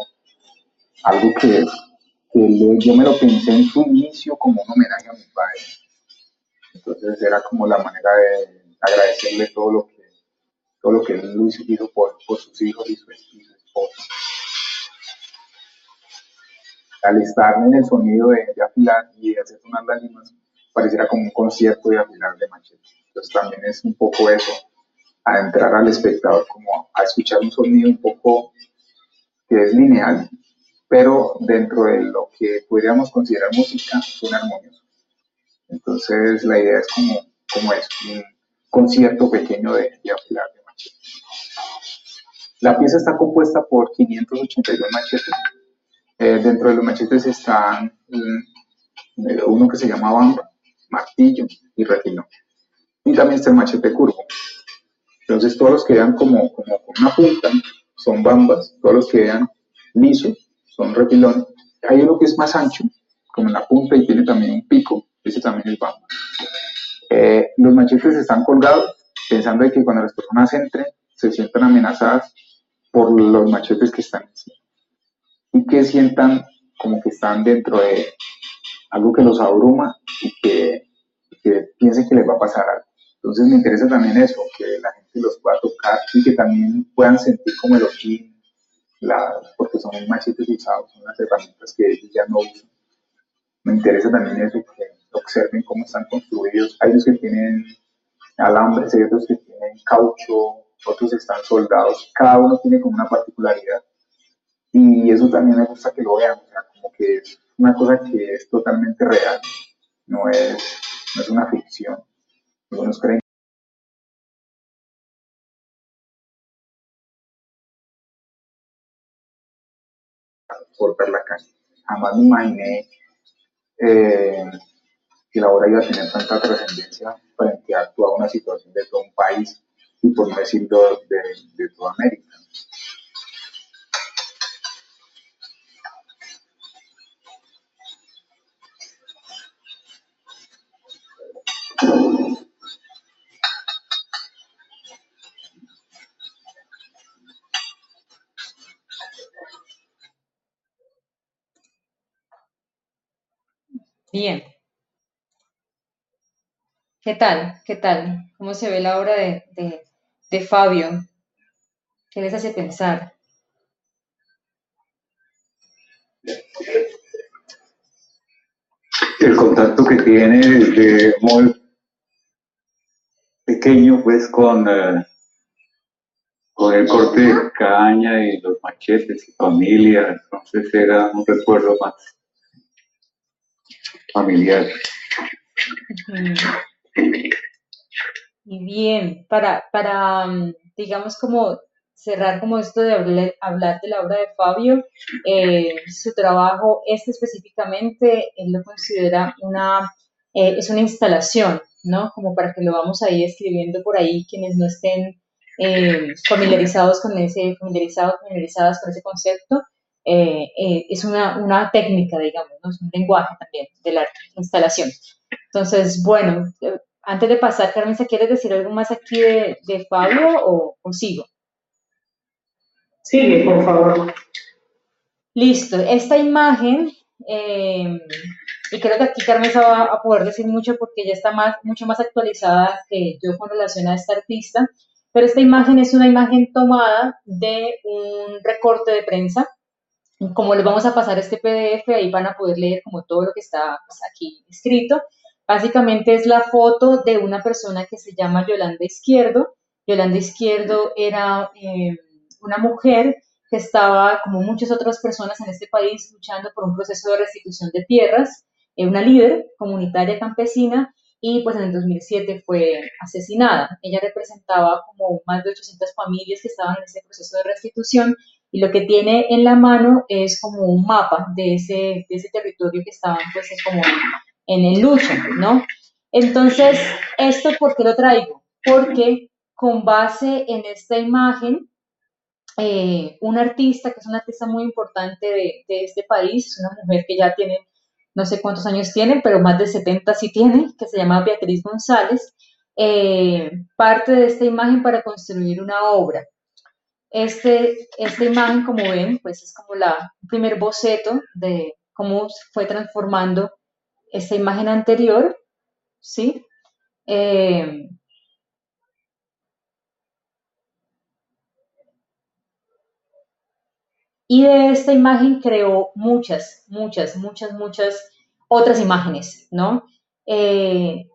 algo que,
que yo me lo pensé en su inicio como un homenaje a mi
padre entonces era como la manera de agradecerle todo lo que, todo lo que Luis hizo por, sus hijos y su, esposa. Al estar en el sonido de, afilar y de hacer unas lágrimas, pareciera como un concierto de afilar de machete. Entonces también es un poco eso, adentrar al espectador como a escuchar un sonido un poco que es lineal, pero dentro de lo que podríamos considerar música, suena armonioso. Entonces la idea es como, como es un concierto pequeño de, de machetes. La pieza está compuesta por 582 machetes. Eh, dentro de los machetes están
mm,
eh, uno que se llama bamba, martillo y retilón. Y también está el machete curvo. Entonces todos los que vean como, una punta son bambas, todos los que vean liso
son retilón. Hay uno que es más ancho, como una punta y tiene también un pico, también el Bamba. Eh, los machetes están colgados pensando que cuando las
personas entren se sientan amenazadas por los machetes que están haciendo y que sientan como que están dentro de algo que los abruma y que, piensen que les va a pasar algo. Entonces me interesa también eso, que la gente los pueda tocar y que también puedan sentir como el ojín, porque son machetes usados, son las herramientas que ellos ya no usan. Me interesa también eso, que observen cómo están construidos. Hay unos que tienen alambres, hay otros que tienen caucho, otros están soldados. Cada uno tiene como una particularidad. Y eso
también me gusta que lo vean, como que es una cosa que es totalmente real, no es, una ficción. Algunos creen por la calle.
Jamás me imaginé
eh,
que la obra iba a tener tanta trascendencia frente a una situación de todo un país y por no decirlo de, de toda América.
Bien, ¿Qué tal? ¿Qué tal? ¿Cómo se ve la obra de, Fabio? ¿Qué les hace pensar?
El contacto que tiene
desde muy pequeño, pues, eh, con, el corte de caña y los machetes y familia, entonces era un recuerdo más familiar.
Y bien, para, para mm, digamos, como cerrar como esto de hablar, de la obra de Fabio, eh, su trabajo, este específicamente, él lo considera una, eh, es una instalación, ¿no? Como para que lo vamos a ir escribiendo por ahí, quienes no estén eh, familiarizados con ese, familiarizados, familiarizadas con ese concepto, es una, una, técnica, digamos, un lenguaje también de la instalación. Entonces, bueno, antes de pasar, Carmen, ¿quieres decir algo más aquí de, de Fabio o, o sigo? Sigue, por favor. Listo, esta imagen, em, y creo que aquí Carmen va a poder decir mucho porque ya está más, mucho más actualizada que yo con relación a esta artista, pero esta imagen es una imagen tomada de un recorte de prensa. Como les vamos a pasar este PDF, ahí van a poder leer como todo lo que está pues, aquí escrito. Básicamente es la foto de una persona que se llama Yolanda Izquierdo. Yolanda Izquierdo era eh, una mujer que estaba, como muchas otras personas en este país, luchando por un proceso de restitución de tierras, eh, una líder comunitaria campesina, y pues en el 2007 fue asesinada. Ella representaba como más de 800 familias que estaban en ese proceso de restitución y lo que tiene en la mano es como un mapa de ese, territorio que estaban pues como en el lucha, ¿no? Entonces, ¿esto por qué lo traigo? Porque con base en esta imagen, eh, un artista, que es una artista muy importante de, este país, es una mujer que ya tiene, no sé cuántos años tiene, pero más de 70 sí tiene, que se llama Beatriz González, eh, parte de esta imagen para construir una obra. Este, esta imagen, como ven, pues es como la, primer boceto de cómo fue transformando esta imagen anterior, ¿sí? Eh, y de esta imagen creó muchas, muchas, muchas, muchas otras imágenes, ¿no? Eh,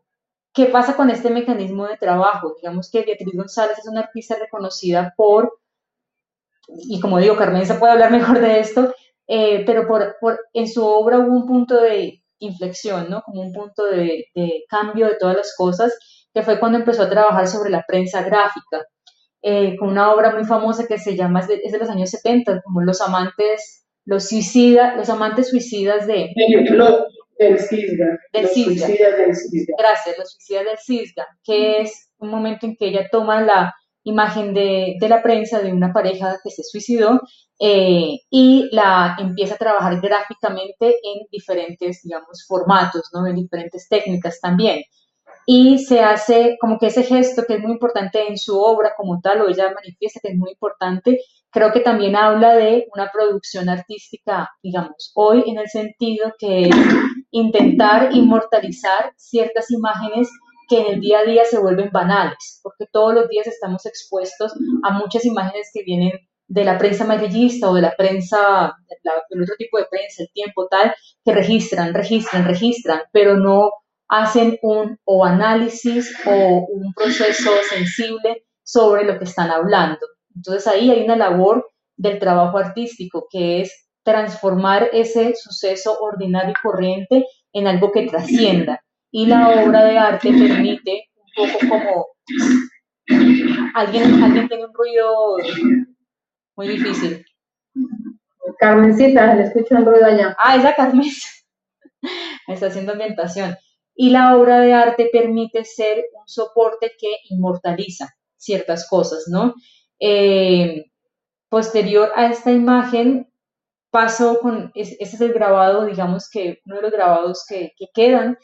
¿Qué pasa con este mecanismo de trabajo? Digamos que Beatriz González es una artista reconocida por,
y como digo, Carmen se puede hablar mejor de
esto, eh, pero por, por, en su obra hubo un punto de, inflexión, ¿no? Como un punto de, cambio de todas las cosas, que fue cuando empezó a trabajar sobre la prensa gráfica, eh, con una obra muy famosa que se llama, es de, los años 70, como Los amantes, los suicidas, los amantes suicidas de... del
CISGA. del CISGA.
Gracias, Los suicidas del CISGA, que es un momento en que ella toma la imagen de, de la prensa de una pareja que se suicidó eh, y la empieza a trabajar gráficamente en diferentes, digamos, formatos, ¿no? En diferentes técnicas también. Y se hace como que ese gesto que es muy importante en su obra como tal, o ella manifiesta que es muy importante, creo que también habla de una producción artística, digamos, hoy en el sentido que intentar inmortalizar ciertas imágenes que en el día a día se vuelven banales, porque todos los días estamos expuestos a muchas imágenes que vienen de la prensa amarillista o de la prensa, de otro tipo de prensa, el tiempo tal, que registran, registran, registran, pero no hacen un o análisis o un proceso sensible sobre lo que están hablando. Entonces ahí hay una labor del trabajo artístico que es transformar ese suceso ordinario y corriente en algo que trascienda, y la obra de arte permite un poco como alguien, tiene un ruido muy difícil. Carmencita, le escucho un ruido allá. Ah, es la Está haciendo ambientación. Y la obra de arte permite ser un soporte que inmortaliza ciertas cosas, ¿no? Eh, posterior a esta imagen, pasó con, este es el grabado, digamos que uno de los grabados que quedan,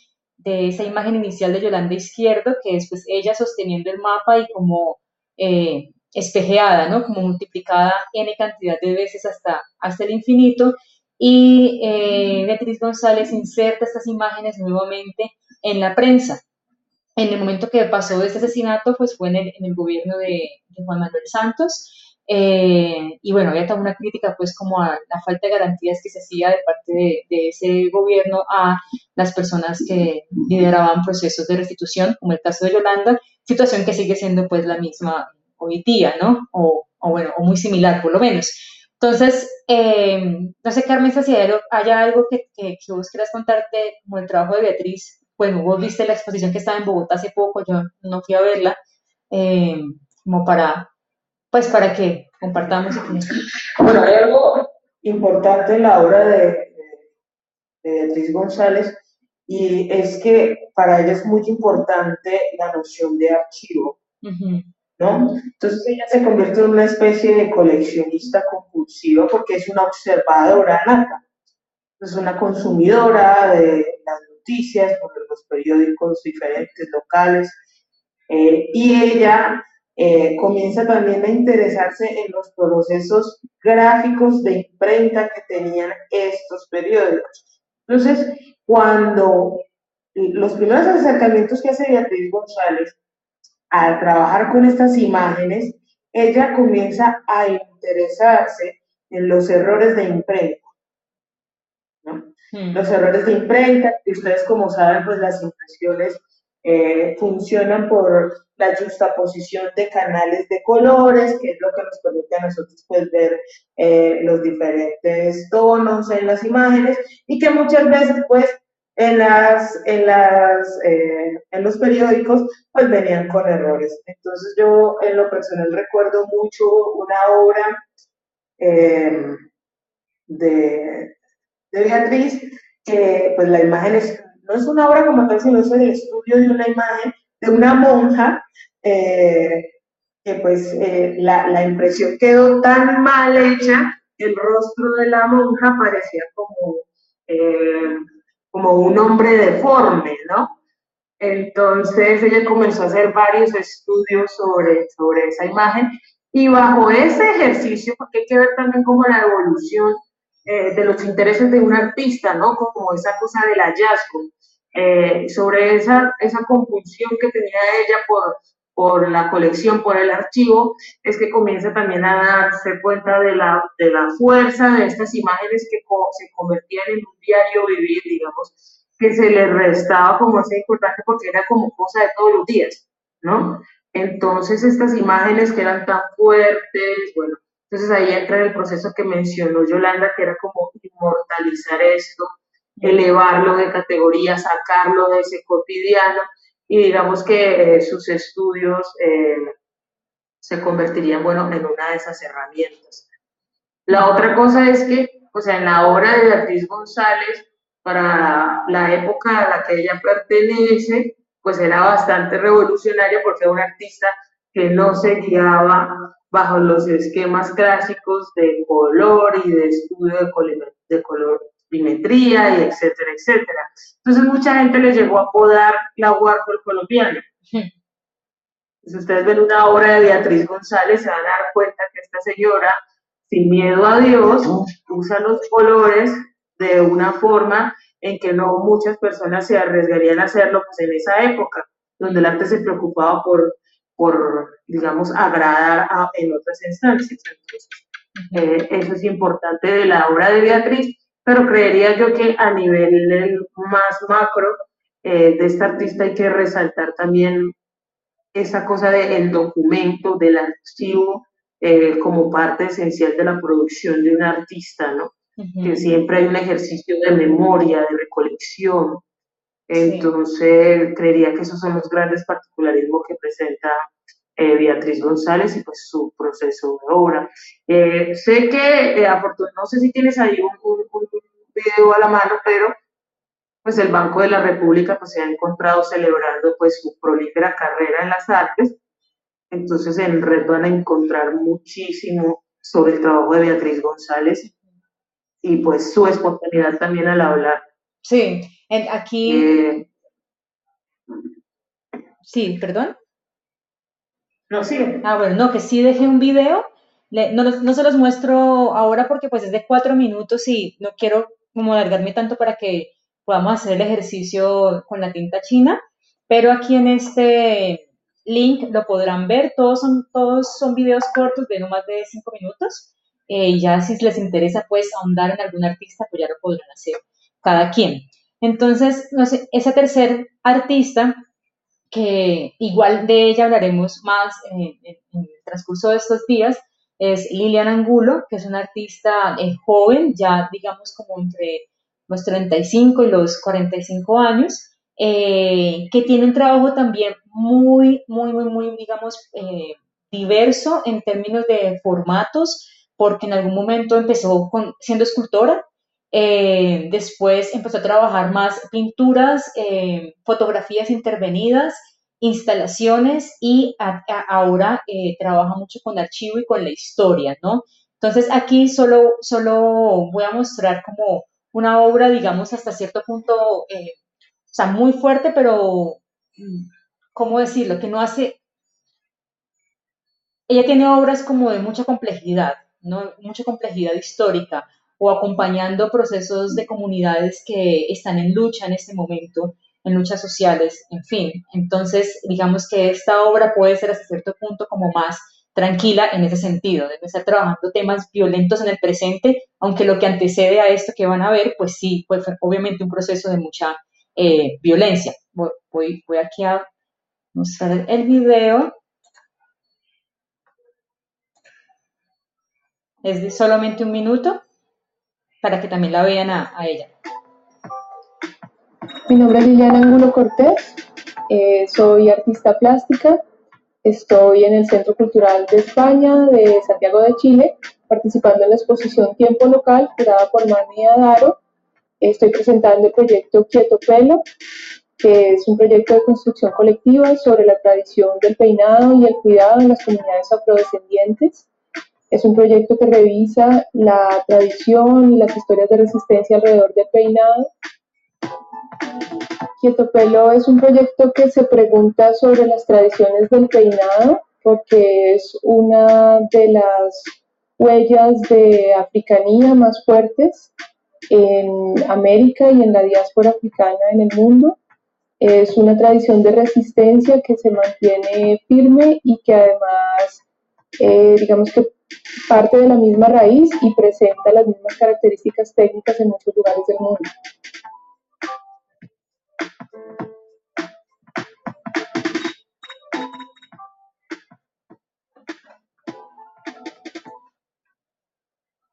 esa imagen inicial de Yolanda Izquierdo, que es pues ella sosteniendo el mapa y como eh, espejeada, ¿no? Como multiplicada n cantidad de veces hasta, hasta el infinito. Y eh, Beatriz González inserta estas imágenes nuevamente en la prensa. En el momento que pasó este asesinato, pues fue en el, en el gobierno de Juan Manuel Santos eh, y bueno, había también una crítica pues como a la falta de garantías que se hacía de parte de, ese gobierno a las personas que lideraban procesos de restitución, como el caso de Yolanda, situación que sigue siendo pues la misma hoy día, ¿no? O, bueno, o muy similar por lo menos. Entonces, eh, no sé, Carmen si ¿hay algo que, que, vos quieras contarte como el trabajo de Beatriz? Bueno, vos viste la exposición que estaba en Bogotá hace poco, yo no fui a verla, eh, como para pues para que compartamos.
Bueno, hay algo importante
en la obra de, de Beatriz González y es que
para ella es muy importante la noción de archivo, ¿no?
Entonces ella se convierte en una
especie de coleccionista compulsiva porque es una observadora nata, es una consumidora de las noticias, por los periódicos diferentes, locales, eh, y ella eh, comienza también a interesarse en los procesos gráficos de imprenta que tenían
estos periódicos. Entonces, cuando los primeros
acercamientos que hace Beatriz González
al trabajar con estas imágenes, ella comienza
a interesarse
en los errores de imprenta.
Mm. Los errores de
imprenta,
que ustedes como saben, pues las
impresiones eh, funcionan por la juxtaposición de canales de
colores,
que es lo que nos permite a nosotros pues, ver eh, los diferentes tonos en las imágenes y que muchas veces pues en, las, en, las, eh, en los periódicos pues venían con errores. Entonces yo en lo personal recuerdo mucho una obra eh, de,
Beatriz, que pues la imagen es, no es una obra como tal, sino es
el estudio de una imagen de una monja, eh, que pues eh, la, impresión quedó tan mal hecha, el rostro de la monja parecía como, eh,
como un hombre deforme, ¿no? Entonces ella comenzó a hacer varios estudios sobre, sobre esa imagen y bajo ese ejercicio,
porque hay que ver también como la
evolución de los intereses de un artista, ¿no? Como esa cosa del hallazgo. Eh, sobre esa, esa compulsión que tenía ella por, por la colección, por el archivo,
es que comienza también a darse cuenta de la, de la fuerza de estas imágenes que se convertían en un diario vivir, digamos, que se le restaba como ese importante porque era como cosa de todos los días, ¿no? Entonces estas imágenes que
eran tan fuertes, bueno, entonces ahí entra el proceso que mencionó Yolanda, que era como
inmortalizar esto,
elevarlo de
categoría, sacarlo de ese cotidiano
y digamos que eh, sus
estudios eh, se
convertirían, bueno, en una de esas herramientas. La otra cosa es que, o sea, en la obra de Beatriz González, para la época a la que ella pertenece, pues era bastante revolucionaria porque era una artista que no se guiaba bajo los esquemas clásicos de color y de estudio de color bimetría, y etcétera, etcétera.
Entonces mucha gente les llegó a apodar
la Warhol colombiana.
Si
ustedes ven una obra de Beatriz González, se van a dar cuenta que esta señora,
sin miedo a Dios,
usa los
colores de una forma en que no muchas personas se arriesgarían a hacerlo pues, en esa época, donde el arte se preocupaba por, por digamos, agradar en otras instancias. Eh, eso es importante de la obra de Beatriz pero creería yo que a nivel eh, más macro eh, de esta artista hay que resaltar también esa cosa del documento, del archivo, eh, como parte esencial de la producción de un artista, ¿no? Que siempre hay un ejercicio de memoria, de recolección. Entonces, creería que esos son los grandes particularismos que presenta eh, Beatriz González y pues su proceso de obra. Eh, sé que, eh, no sé si tienes ahí un, video a la mano, pero pues el Banco de la República pues se ha encontrado celebrando pues su prolífera carrera en las artes, entonces en red van a encontrar muchísimo sobre el trabajo de Beatriz González y pues su espontaneidad también al hablar. Sí, aquí... sí, perdón. No, sí. Ah, bueno, no, que sí dejé un video. no, se los muestro ahora porque pues es de cuatro minutos y no quiero como alargarme tanto para que podamos hacer el ejercicio con la tinta china, pero aquí en este link lo podrán ver, todos son, todos son videos cortos de no más de cinco minutos, eh, Y ya si les interesa pues ahondar en algún artista, pues ya lo podrán hacer cada quien. Entonces, no sé, ese tercer artista que igual de ella hablaremos más
en, el
transcurso de estos días, es Lilian Angulo, que es una artista eh, joven, ya digamos como entre los 35 y los 45 años, eh, que tiene un trabajo también muy, muy, muy, muy, digamos, eh, diverso en términos de formatos, porque en algún momento empezó siendo escultora, eh, después empezó a trabajar más pinturas, eh, fotografías intervenidas, instalaciones y ahora eh, trabaja mucho con archivo y con la historia, ¿no? Entonces aquí solo, solo voy a mostrar como una obra, digamos, hasta cierto punto, o sea, muy fuerte, pero, mm, ¿cómo decirlo? Que no hace... Ella tiene obras como de mucha complejidad, ¿no? Mucha complejidad histórica o acompañando procesos de comunidades que están en lucha en este momento, en luchas sociales, en fin. Entonces, digamos que esta obra puede ser hasta cierto punto como más tranquila en ese sentido, de estar trabajando temas violentos en el presente, aunque lo que antecede a esto que van a ver, pues sí, pues obviamente un proceso de mucha eh, violencia. Voy, voy aquí a mostrar el video. Es de solamente un minuto para que también la vean a, ella.
Mi nombre es Liliana Angulo Cortés, eh, soy artista plástica, estoy en el Centro Cultural de España de Santiago de Chile, participando en la exposición Tiempo Local, curada por Mani Daro. Estoy presentando el proyecto Quieto Pelo, que es un proyecto de construcción colectiva sobre la tradición del peinado y el cuidado en las comunidades afrodescendientes. Es un proyecto que revisa la tradición y las historias de resistencia alrededor del peinado. Quieto Pelo es un proyecto que se pregunta sobre las tradiciones del peinado, porque es una de las huellas de africanía más fuertes en América y en la diáspora africana en el mundo. Es una tradición de resistencia que se mantiene firme y que además eh, digamos que parte de la misma raíz y presenta las mismas características técnicas en muchos lugares del mundo.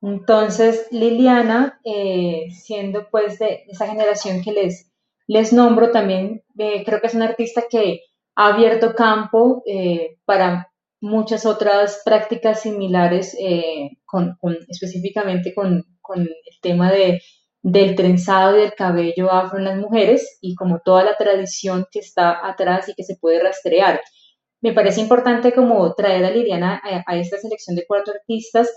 Entonces, Liliana, eh, siendo pues de esa generación que les, les nombro, también eh, creo que es una artista que ha abierto campo para muchas otras prácticas similares, eh, con, específicamente con, el tema de, del trenzado y del cabello afro en las mujeres y como toda la tradición que está atrás y que se puede rastrear. Me parece importante como traer a Liliana a, a esta selección de cuatro artistas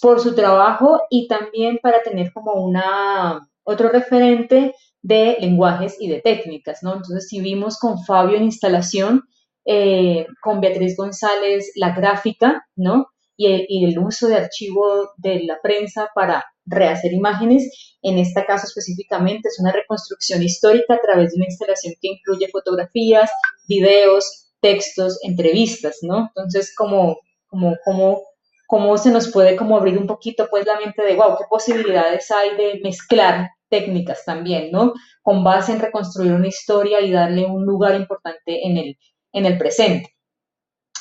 por su trabajo y también para tener como una otro referente de lenguajes y de técnicas, ¿no? Entonces, si vimos con Fabio en instalación, eh, con Beatriz González la gráfica, ¿no? Y el, uso de archivo de la prensa para rehacer imágenes. En este caso específicamente es una reconstrucción histórica a través de una instalación que incluye fotografías, videos, textos, entrevistas, ¿no? Entonces, como, como, como como se nos puede como abrir un poquito pues la mente de, wow, qué posibilidades hay de mezclar técnicas también, ¿no? Con base en reconstruir una historia y darle un lugar importante en el en el presente.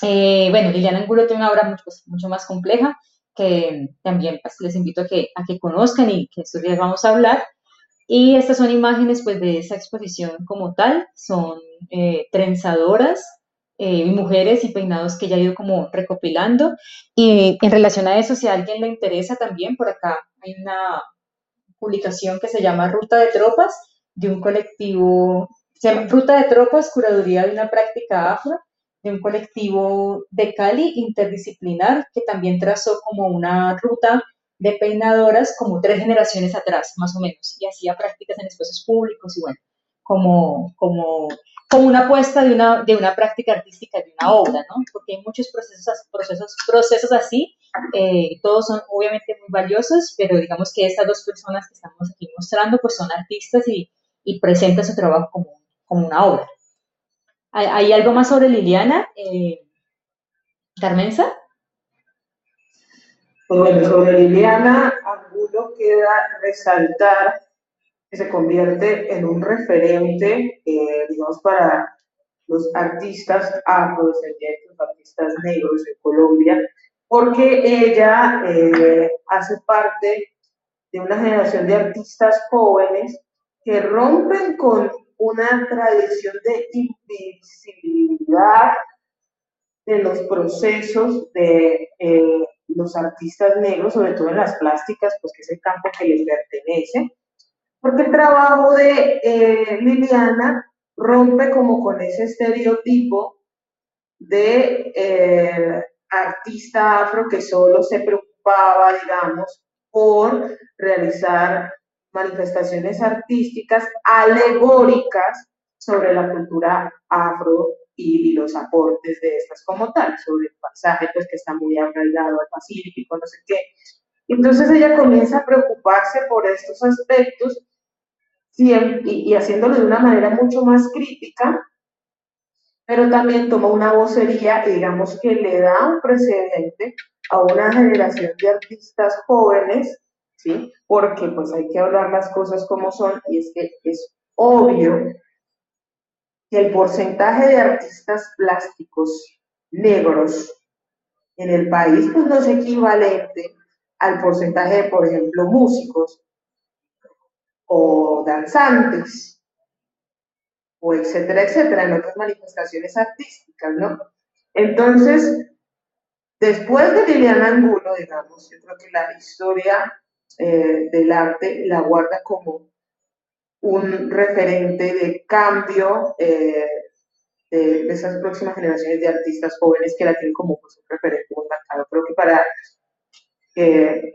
Eh, bueno, Liliana Angulo tiene una obra mucho pues, más compleja que también pues, les invito a que, a que conozcan y que estos días vamos a hablar. Y estas son imágenes pues, de esa exposición como tal, son eh, trenzadoras, eh, mujeres y peinados que ella ha ido como recopilando. Y en relación a eso, si a alguien le interesa también, por acá hay una publicación que se llama Ruta de Tropas, de un colectivo se llama Ruta de Tropas, Curaduría de una Práctica Afro, de un colectivo de Cali interdisciplinar que también trazó como una ruta de peinadoras como tres generaciones atrás, más o menos, y hacía prácticas en espacios públicos y bueno, como, como, como una apuesta de una, de una práctica artística, de una obra, ¿no? Porque hay muchos procesos, procesos, procesos así, eh, todos son obviamente muy valiosos, pero digamos que estas dos personas que estamos aquí mostrando, pues son artistas y, y presentan su trabajo como como una obra. ¿Hay, algo más sobre Liliana? Eh, ¿Carmenza?
Bueno, sobre Liliana, Angulo queda resaltar que se convierte en un referente, eh, digamos,
para los artistas afrodescendientes, artistas negros en Colombia,
porque ella eh, hace parte de una generación de artistas jóvenes que rompen con una tradición de invisibilidad de los procesos de eh, los artistas negros, sobre todo en las plásticas, pues que es el campo que les
pertenece,
porque el trabajo de eh, Liliana rompe
como con ese estereotipo de eh, artista
afro que solo se preocupaba, digamos, por realizar manifestaciones artísticas alegóricas sobre la
cultura afro y, los aportes de estas como tal, sobre el pasaje pues que está
muy arraigado al Pacífico, no sé qué.
Entonces ella comienza a preocuparse por estos aspectos y, y haciéndolo de una manera mucho más crítica, pero también toma una vocería, digamos que le da un precedente a una generación de artistas jóvenes porque pues hay que hablar las cosas como son y es que es obvio que el porcentaje de artistas plásticos negros en
el país pues no es equivalente al porcentaje de, por ejemplo, músicos
o danzantes o etcétera, etcétera, en otras manifestaciones artísticas, ¿no? Entonces, después de Liliana Angulo, digamos, yo creo que la historia eh, del arte
la guarda como un referente de cambio eh, de, esas próximas generaciones de artistas jóvenes que la tienen como pues, un referente muy marcado. Creo que para,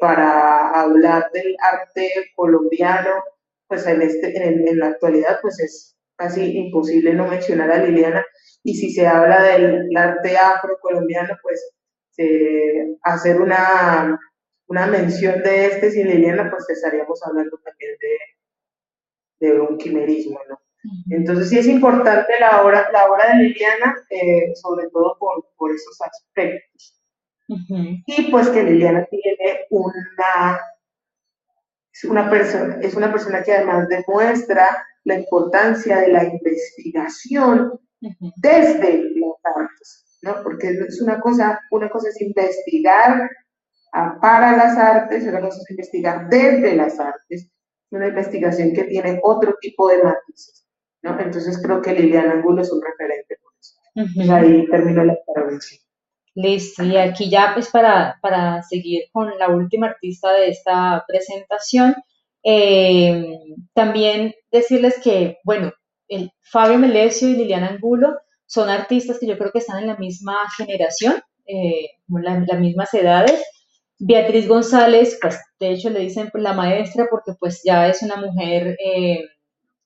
para hablar del arte colombiano, pues en, este, en, en, la actualidad, pues es casi imposible no mencionar a Liliana. Y si se habla del arte afrocolombiano, pues hacer una una mención de este sin Liliana, pues estaríamos hablando
también de, de un quimerismo, ¿no? Entonces sí es importante la obra, la de Liliana, eh, sobre todo por, esos aspectos. Y pues que Liliana tiene una, es una, persona, es una persona que además demuestra la importancia de la investigación desde los artes, ¿no? Porque es una cosa, una cosa es investigar para las artes, una cosa a investigar desde las artes,
una investigación que tiene otro tipo de matices. Entonces creo que Liliana
Angulo es un referente por eso. Pues ahí termino la intervención.
Listo, y aquí ya pues para, para seguir con la última artista de esta presentación, eh, también decirles que, bueno, el Fabio Melesio y Liliana Angulo son artistas que yo creo que están en la misma generación, eh, las mismas edades, Beatriz González, pues de hecho le dicen la maestra porque pues ya es una mujer, eh,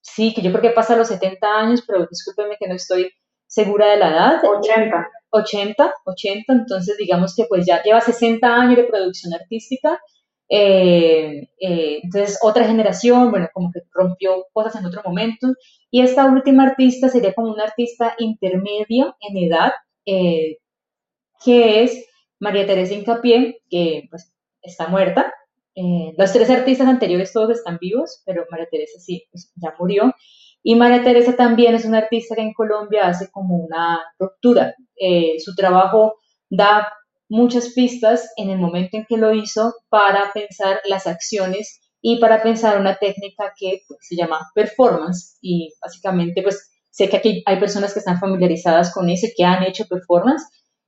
sí, que yo creo que pasa los 70 años, pero discúlpeme que no estoy segura de la edad. 80. 80, 80, entonces digamos que pues ya lleva 60 años de producción artística, eh, eh, entonces otra generación, bueno, como que rompió cosas en otro momento, y esta última artista sería como una artista intermedio en edad, que es María Teresa Incapié, que pues, está muerta. Eh, los tres artistas anteriores todos están vivos, pero María Teresa sí, pues, ya murió. Y María Teresa también es una artista que en Colombia hace como una ruptura. Eh, su trabajo da muchas pistas en el momento en que lo hizo para pensar las acciones y para pensar una técnica que pues, se llama performance. Y básicamente, pues sé que aquí hay personas que están familiarizadas con eso, que han hecho performance,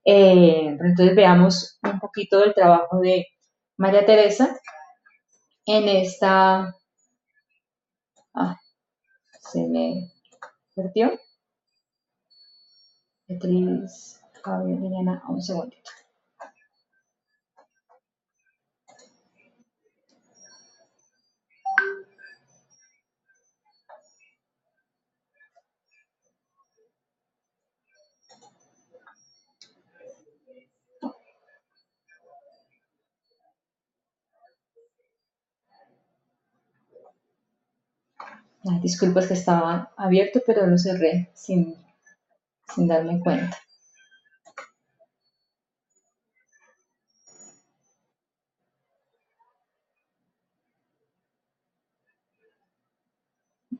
eh, entonces veamos un poquito del trabajo de María Teresa en esta...
Ah, se me perdió. Beatriz, un segundito.
Disculpas que estaba abierto, pero lo cerré sin,
sin darme cuenta.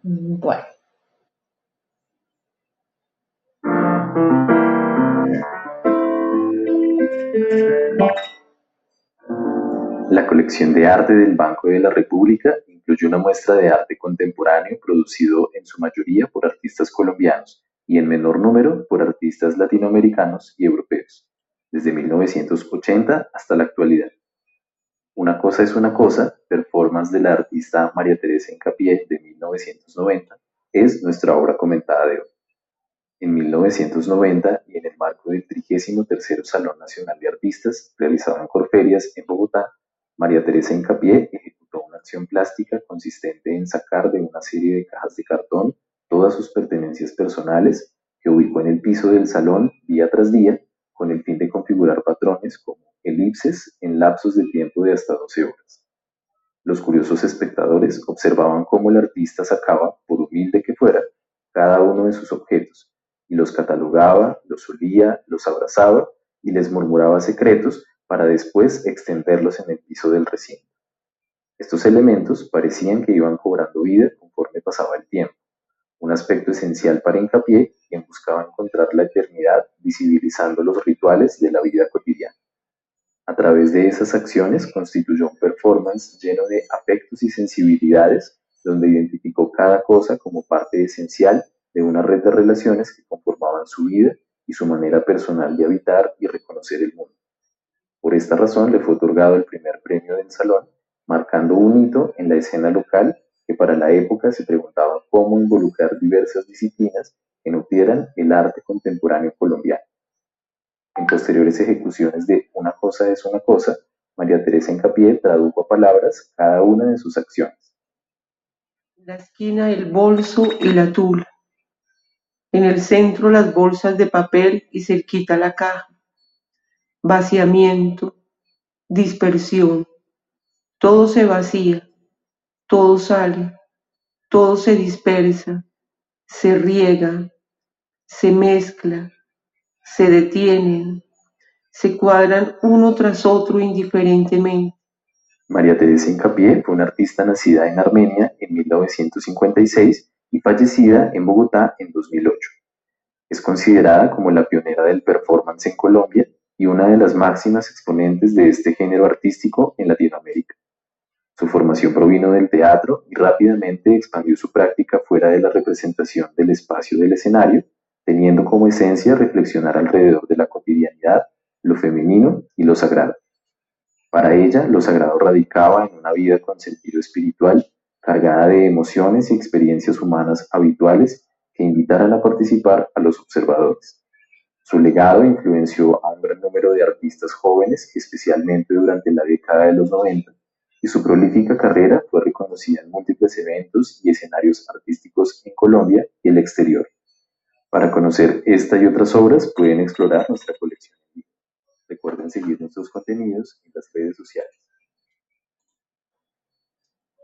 Bueno.
La colección de arte del Banco de la República incluye una muestra de arte contemporáneo producido en su mayoría por artistas colombianos y en menor número por artistas latinoamericanos y europeos, desde 1980 hasta la actualidad. Una cosa es una cosa, performance de la artista María Teresa Encapié de 1990, es nuestra obra comentada de hoy. En 1990 y en el marco del 33 Salón Nacional de Artistas, realizado en Corferias, en Bogotá, María Teresa Encapié ejecutó una acción plástica consistente en sacar de una serie de cajas de cartón todas sus pertenencias personales que ubicó en el piso del salón día tras día con el fin de configurar patrones como elipses en lapsos de tiempo de hasta 12 horas. Los curiosos espectadores observaban cómo el artista sacaba, por humilde que fuera, cada uno de sus objetos y los catalogaba, los olía, los abrazaba y les murmuraba secretos para después extenderlos en el piso del recinto. Estos elementos parecían que iban cobrando vida conforme pasaba el tiempo, un aspecto esencial para hincapié quien buscaba encontrar la eternidad visibilizando los rituales de la vida cotidiana. A través de esas acciones constituyó un performance lleno de afectos y sensibilidades donde identificó cada cosa como parte esencial de una red de relaciones que conformaban su vida y su manera personal de habitar y reconocer el mundo. Por esta razón le fue otorgado el primer premio del Salón marcando un hito en la escena local que para la época se preguntaba cómo involucrar diversas disciplinas que nutrieran el arte contemporáneo colombiano. En posteriores ejecuciones de Una cosa es una cosa, María Teresa Encapié tradujo a palabras cada una de sus acciones.
La esquina, el bolso y la tula. En el centro las bolsas de papel y cerquita la caja. Vaciamiento, dispersión, todo se vacía, todo sale, todo se dispersa, se riega, se mezcla, se detienen, se cuadran uno tras otro indiferentemente.
María Teresa Incapié fue una artista nacida en Armenia en 1956 y fallecida en Bogotá en 2008. Es considerada como la pionera del performance en Colombia y una de las máximas exponentes de este género artístico en Latinoamérica. Su formación provino del teatro y rápidamente expandió su práctica fuera de la representación del espacio del escenario, teniendo como esencia reflexionar alrededor de la cotidianidad, lo femenino y lo sagrado. Para ella, lo sagrado radicaba en una vida con sentido espiritual, cargada de emociones y experiencias humanas habituales que invitaran a participar a los observadores. Su legado influenció a un gran número de artistas jóvenes, especialmente durante la década de los 90, y su prolífica carrera fue reconocida en múltiples eventos y escenarios artísticos en Colombia y el exterior. Para conocer esta y otras obras pueden explorar nuestra colección. Recuerden seguir nuestros contenidos en las redes sociales.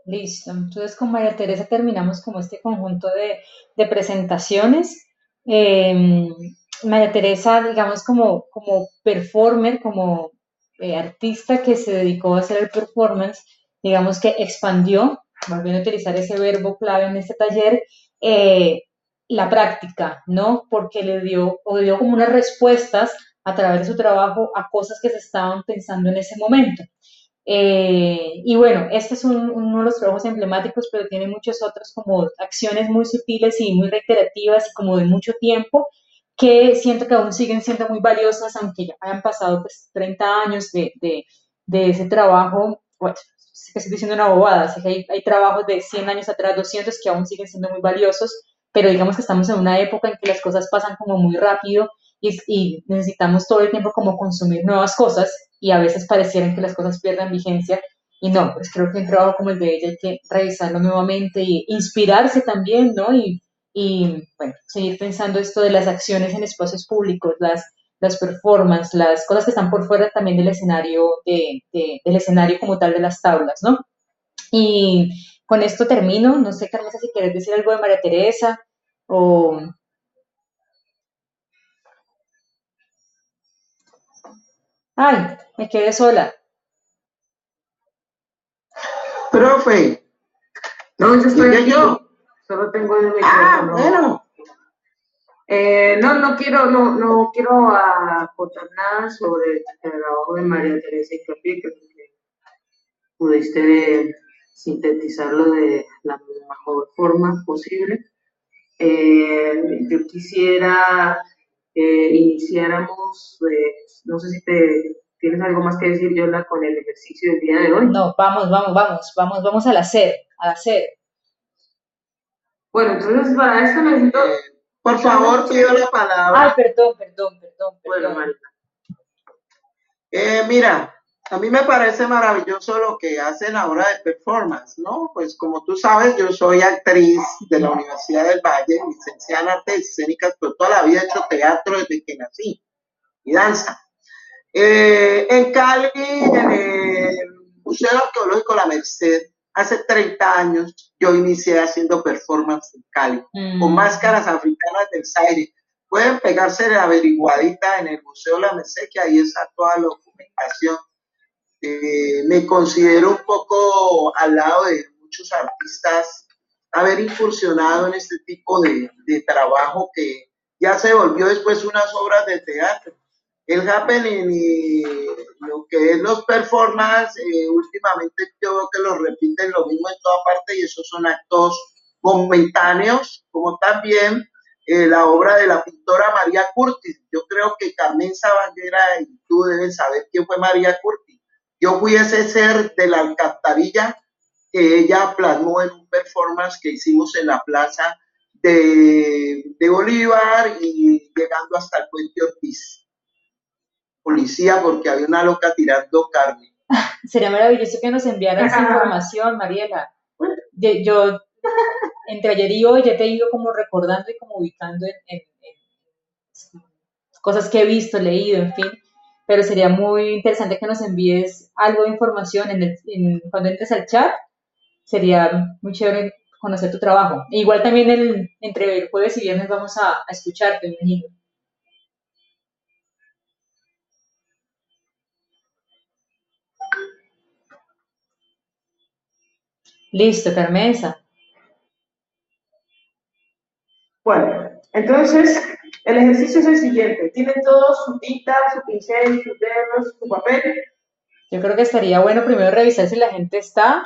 Listo, entonces con María Teresa terminamos como este conjunto de, presentaciones. Eh, María Teresa, digamos, como, como performer, como eh, artista que se dedicó a hacer el performance, digamos que expandió, volviendo a utilizar ese verbo clave en este taller, eh, la práctica, ¿no? Porque le dio, o dio como unas respuestas a través de su trabajo a cosas que se estaban pensando en ese momento. Eh, y bueno, este es uno de los trabajos emblemáticos, pero tiene muchas otras como acciones muy sutiles y muy reiterativas y como de mucho tiempo que siento que aún siguen siendo muy valiosas, aunque ya hayan pasado pues, 30 años de, ese trabajo. Bueno, estoy diciendo una bobada, sé que hay, trabajos de 100 años atrás, 200 que aún siguen siendo muy valiosos, pero digamos que estamos en una época en que las cosas pasan como muy rápido y, necesitamos todo el tiempo como consumir nuevas cosas y a veces parecieran que las cosas pierdan vigencia y no, pues creo que un trabajo como el de ella hay que revisarlo nuevamente e inspirarse también, ¿no? Y y bueno, seguir pensando esto de las acciones en espacios públicos, las, las performances, las cosas que están por fuera también del escenario, de, del escenario como tal de las tablas, ¿no? Y con esto termino, no sé, Carmesa, si quieres decir algo de María Teresa o... Ay, me quedé sola.
Profe. No, estoy yo.
Solo tengo el ah, micrófono. bueno. Eh,
no,
no quiero, no,
no quiero acotar nada sobre el trabajo de María
Teresa Capi, que pudiste sintetizarlo de la mejor forma posible. Eh, yo quisiera
que iniciáramos, pues, no sé si te tienes algo más
que decir, Yola, con el ejercicio del día de hoy. No, vamos, vamos, vamos, vamos, vamos al hacer, al hacer.
Bueno, entonces para esto necesito... Eh,
por favor,
pido la palabra. Ah,
perdón, perdón,
perdón. perdón. Bueno, eh, mira, a mí me parece maravilloso lo que hacen ahora de performance, ¿no? Pues como tú sabes, yo soy actriz de la Universidad del Valle, licenciada en artes escénicas, pero pues, toda la vida he hecho teatro desde que nací y danza. Eh, en Cali, en el Museo Arqueológico La Merced, Hace 30 años yo inicié haciendo performance en Cali, con mm. máscaras africanas del Zaire. Pueden pegarse la averiguadita en el Museo la Mesequia, y esa toda la documentación. Eh, me considero un poco al lado de muchos artistas haber incursionado en este tipo de, de trabajo que ya se volvió después unas obras de teatro el happening y lo que es los performance, eh, últimamente yo veo que lo repiten lo mismo en toda parte y esos son actos momentáneos, como también eh, la obra de la pintora María Curtis. Yo creo que Carmen Sabanguera, y tú debes saber quién fue María Curtis. Yo fui ese ser de la alcantarilla que ella plasmó en un performance que hicimos en la plaza de, de Bolívar y llegando hasta el puente Ortiz policía porque había una loca tirando carne.
Sería maravilloso que nos enviaras información, Mariela. Yo, entre ayer y hoy, ya te he ido como recordando y como ubicando en, cosas que he visto, leído, en fin pero sería muy interesante que nos envíes algo de información cuando entres al chat. Sería muy chévere conocer tu trabajo. igual también el, entre el jueves y viernes vamos a, escucharte, imagino. Listo, Carmenza.
Bueno, entonces
el ejercicio es el siguiente. Tienen todos su tinta, su pincel, sus dedos, su papel.
Yo creo que estaría bueno primero revisar si la gente está.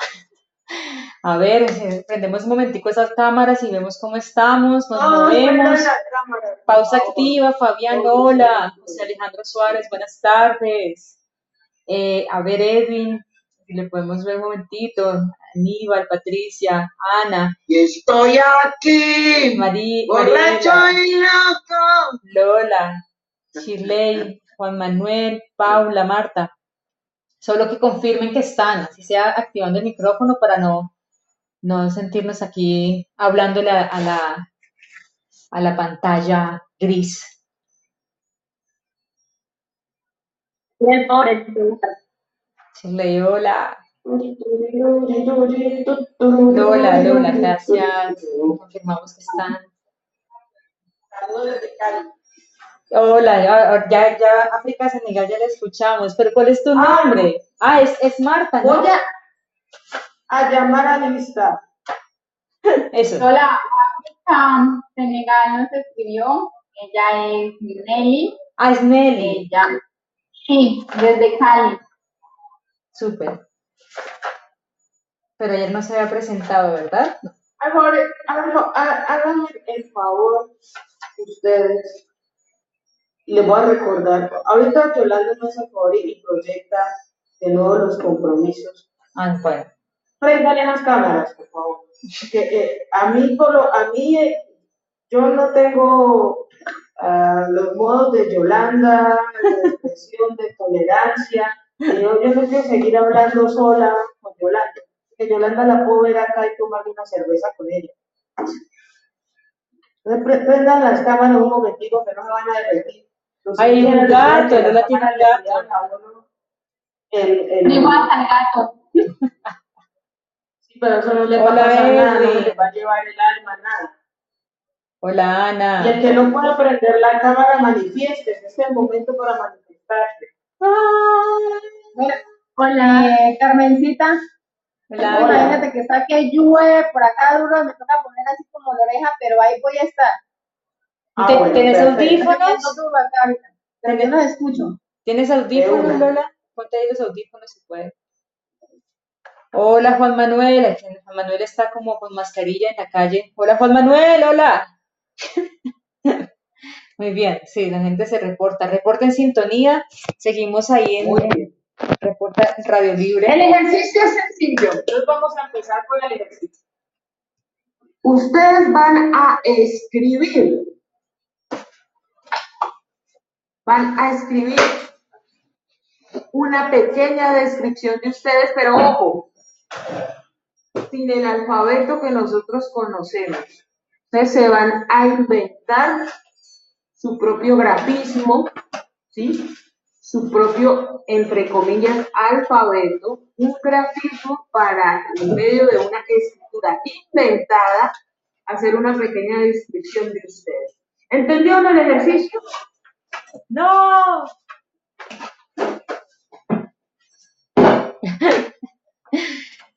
A ver, prendemos un momentico esas cámaras y vemos cómo estamos, nos movemos. Pausa activa, Fabián, hola. José Alejandro Suárez, buenas tardes. a ver, Edwin, le podemos ver un momentito. Aníbal, Patricia, Ana.
Estoy aquí. María. Borracho
Lola, Shirley, Juan Manuel, Paula, Marta. Solo que confirmen que están, así sea activando el micrófono para no, no sentirnos aquí hablando a, la, a la pantalla gris. Bien, hola
Lola,
Lola, gracias. Confirmamos que están. Hola, ya, ya África Senegal ya la escuchamos, pero ¿cuál es tu ah, nombre?
Ah, es, es Marta,
¿no? Voy
a, llamar a lista.
Eso. Hola, África Senegal nos escribió, ella es
Nelly. Ah, es Nelly. sí, desde Cali super, Pero ayer no se había presentado,
¿verdad? Háganme el favor ustedes. Les voy a recordar, ahorita Yolanda no se favor y proyecta de nuevo los
compromisos. Ah, bueno.
las cámaras, por favor. Que, eh, a mí, por a mí eh, yo no tengo ah, los modos de Yolanda, de expresión, de tolerancia yo no quiero seguir hablando sola con Yolanda, que Yolanda la puedo ver acá y tomar
una cerveza con ella. Entonces, prendan las cámaras un momentito que no se van a derretir. Hay el gato, no la tiene el gato. El, el... gato.
sí, pero eso no le va a va a
llevar el alma, nada.
Hola, Ana. Y el que no pueda prender
la cámara, manifieste. Este es el momento para manifestarte.
Hola. Eh, Carmencita.
Hola. Imagínate
que está que llueve por acá duro, me toca poner así como la oreja, pero ahí voy a estar.
Ah, ¿Tienes
audífonos? No, no, no escucho. ¿Tienes audífonos, Lola? Ponte ahí los audífonos si puedes. Hola Juan Manuel, Juan Manuel está como con mascarilla en la calle. Hola Juan Manuel, hola. Muy bien, sí, la gente se reporta. Reporta en sintonía. Seguimos ahí en reporta Radio Libre. El ejercicio es sencillo. Entonces
vamos a empezar con el ejercicio.
Ustedes van a escribir.
Van a escribir una pequeña descripción de ustedes, pero ojo, sin el alfabeto que nosotros conocemos. Ustedes se van a inventar su propio grafismo, ¿sí? su propio, entre comillas,
alfabeto,
un grafismo para, en medio de una escritura inventada, hacer una pequeña descripción de ustedes. ¿Entendió el ejercicio? No.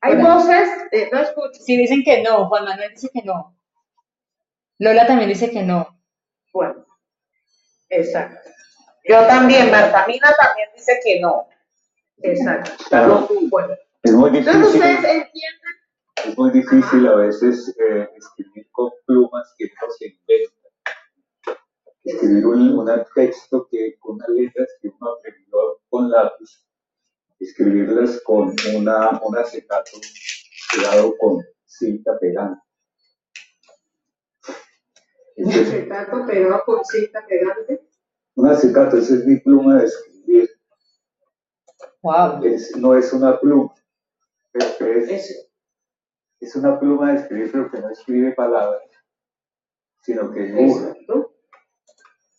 Hay voces,
eh, no escucho. Sí, dicen
que no, Juan Manuel dice que no. Lola también dice que no. Bueno, Exacto.
Yo también, Mina también dice que no. Exacto.
Es muy difícil. Entonces ustedes
entienden.
Es muy difícil a veces eh, escribir con plumas que no se inventan. Escribir un, texto que con una letras que uno aprendió con lápiz, escribirlas con una, un acetato pegado con cinta pegante
un acetato pegado con cinta pegante?
Un acetato, esa es mi pluma de
escribir.
Wow. no es una pluma. Es, una pluma de escribir, pero que no escribe palabras, sino que es es.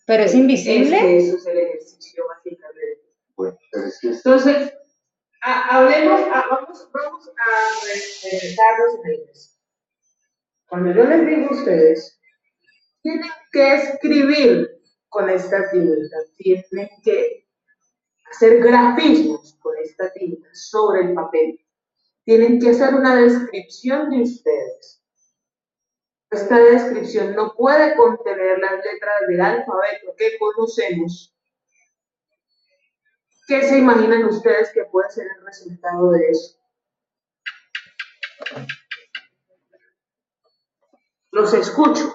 ¿Pero es invisible? eso
es el ejercicio de.
Bueno, pero es que Entonces,
hablemos, vamos, vamos a regresarnos en medios
Cuando yo les digo a ustedes
tienen que
escribir con esta tinta. tienen que hacer grafismos con esta tinta sobre el papel, tienen que hacer una descripción de ustedes. Esta descripción no puede contener las letras del
alfabeto que conocemos. ¿Qué se imaginan ustedes que puede ser el resultado de eso? Los escucho.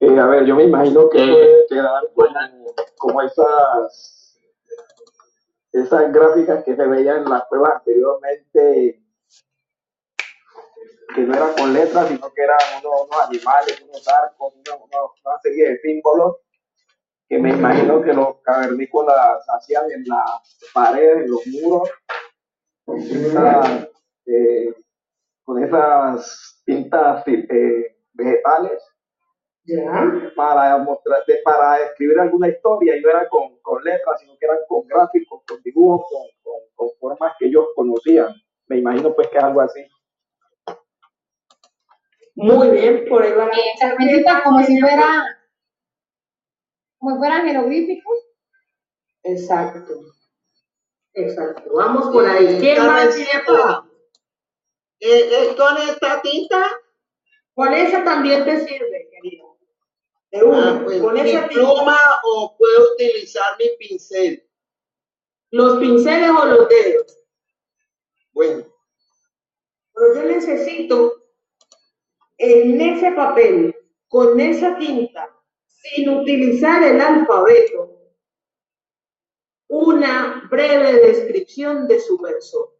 Eh, a ver, yo me imagino que
eh. como,
esas, esas gráficas que se veían en las pruebas
anteriormente, que no eran con letras, sino que eran unos, animales, unos arcos, una, serie de símbolos que me imagino que
los cavernícolas hacían en las paredes, en los muros, con esas, eh, con esas tintas eh, vegetales para mostrar, para escribir alguna historia y no era con, con, letras, sino que eran con gráficos, con dibujos, con, formas que ellos conocían.
Me imagino pues que es algo así.
Muy bien, por
el.
como si fuera como fueran jeroglíficos.
Exacto. Exacto. Vamos
por ahí. ¿Qué eh, eh, ¿Con esta tinta? Con esa también te sirve. Ah, pues, mi pluma o puedo utilizar mi pincel. Los pinceles o los dedos.
Bueno. Pero yo necesito en ese papel, con esa tinta, sin utilizar el alfabeto,
una breve descripción de su persona.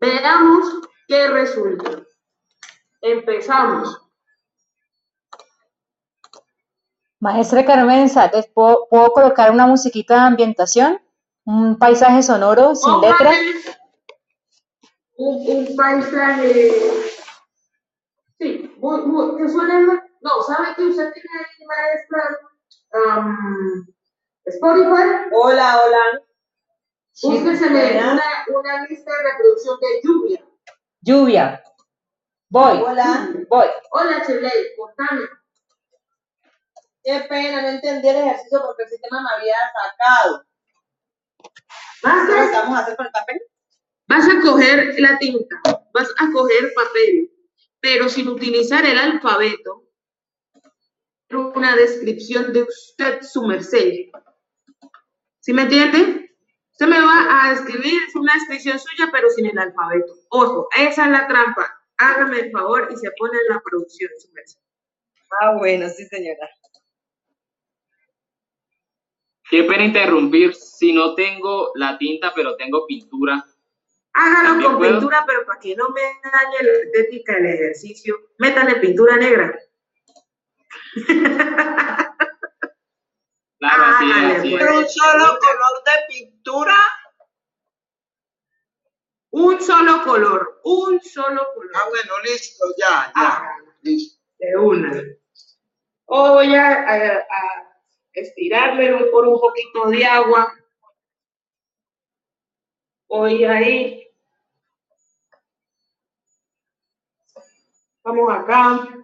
Veamos qué resulta. Empezamos.
Maestra Carmen Sales, ¿puedo, colocar una musiquita de ambientación? ¿Un paisaje sonoro sin letras?
Un, paisaje. Sí, muy, muy, que suena. No, ¿sabe que usted tiene
ahí, maestra?
Spotify. Hola, hola. se sí, una, una
lista de reproducción de lluvia.
Lluvia. Voy. Hola. Voy.
Hola, Chevley, contame. Qué pena, no entendí el ejercicio porque el sistema me había sacado. ¿Vas a,
vamos a hacer con el papel? Vas a coger la tinta,
vas a
coger papel, pero sin utilizar el alfabeto, una descripción de usted, su merced. ¿Sí me entiende? Usted me va a escribir una descripción suya, pero sin el alfabeto. Ojo, esa es la trampa hágame el favor y se pone en la producción, Ah, bueno, sí, señora.
Qué
pena interrumpir si no tengo la tinta, pero tengo pintura.
Hágalo con pintura, pero para que no me dañe la estética del ejercicio, métale pintura negra.
claro, sí. ah, así, así, pues. un solo color de pintura un solo color, un solo color. Ah, bueno, listo, ya, ya. Ah, listo. De una. Oh,
voy a, a, por un poquito de agua.
Voy ahí.
Vamos acá.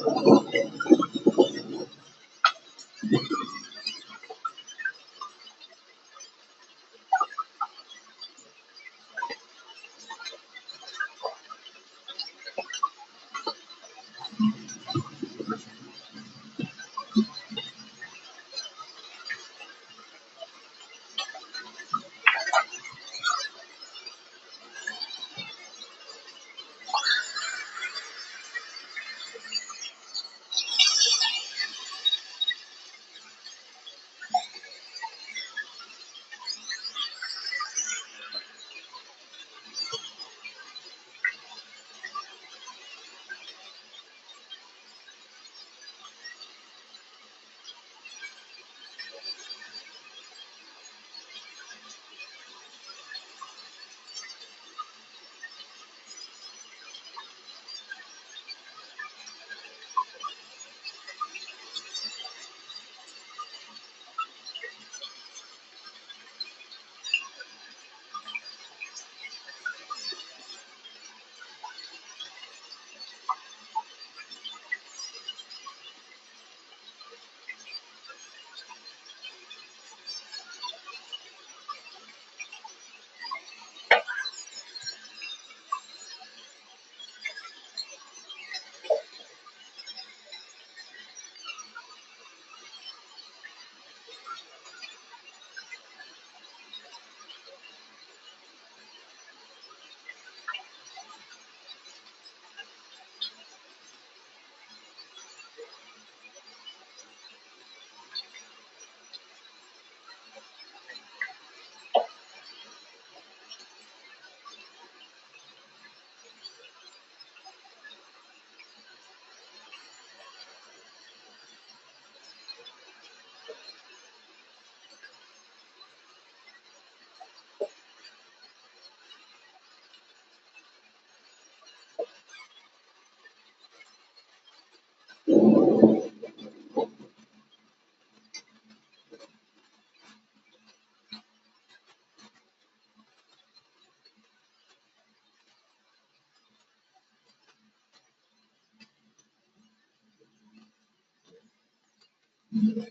Mm-hmm.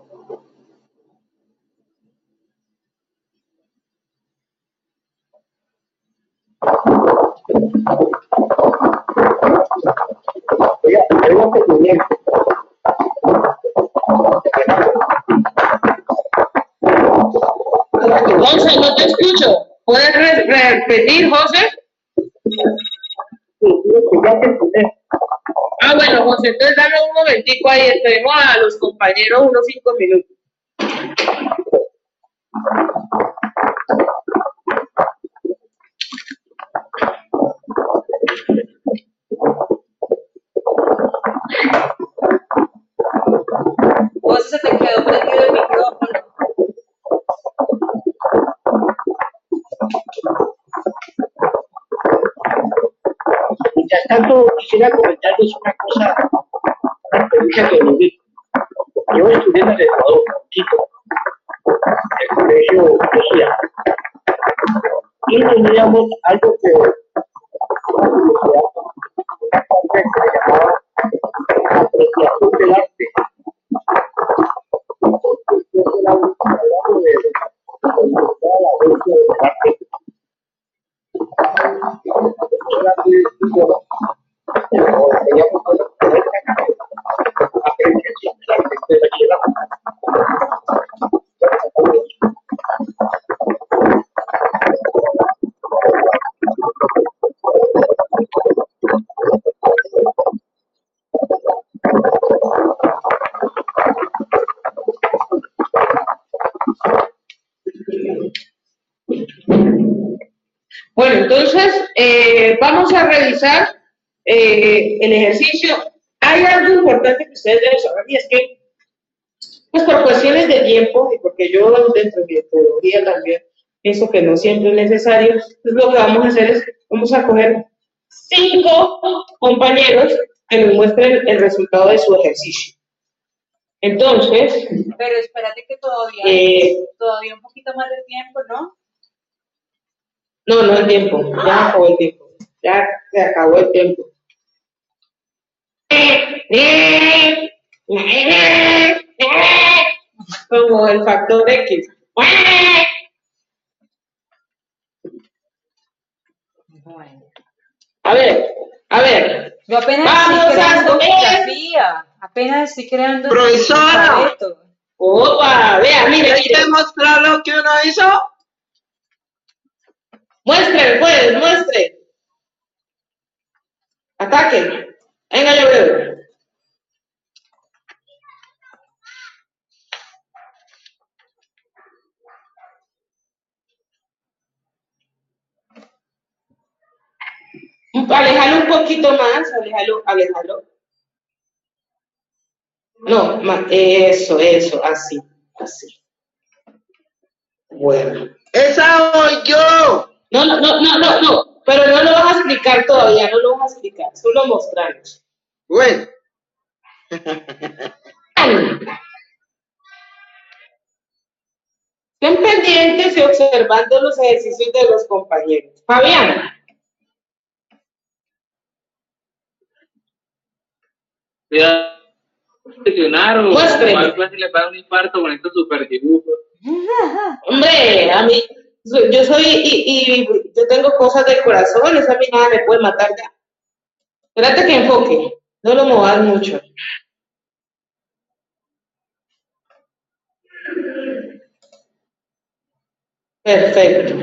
momentico ahí, esperemos a los compañeros unos cinco minutos.
Vos se te quedó prendido el micrófono. Ya tanto quisiera comer. Yo estudié en el Ecuador, chico, en el colegio de social. Y tendríamos...
el ejercicio, hay algo importante que ustedes deben saber y es que,
pues por cuestiones de tiempo,
y porque yo dentro de mi teoría también eso que no siempre es necesario, pues lo que vamos a hacer es, vamos a coger cinco compañeros que nos muestren el resultado de su ejercicio. Entonces...
Pero espérate que todavía, eh, todavía un poquito más de tiempo, ¿no?
No, no el tiempo, ya acabó el tiempo, ya se acabó el tiempo
como el factor X. A ver, a ver. Yo apenas Vamos estoy
creando Apenas estoy creando. Profesora.
Opa, vea,
mire,
¿quieres mostrar lo que uno hizo? Muestre, pues, muestre.
Ataque.
Venga, yo veo. Alejalo un poquito más, alejalo, alejalo.
No, eso, eso, así, así. Bueno.
¡Esa soy yo! No, no, no, no, no, pero no lo vas a explicar
todavía, no lo vas a explicar, solo mostraros. Bueno.
Estén pendientes y observando los ejercicios de los compañeros. Fabián.
cuidado, lesionaron, pues, casi le para un infarto con estos super
dibujos.
Hombre, a mí, yo soy, y, yo tengo
cosas del corazón, eso a mí nada me puede matar ya. que enfoque, no lo movas mucho.
Perfecto.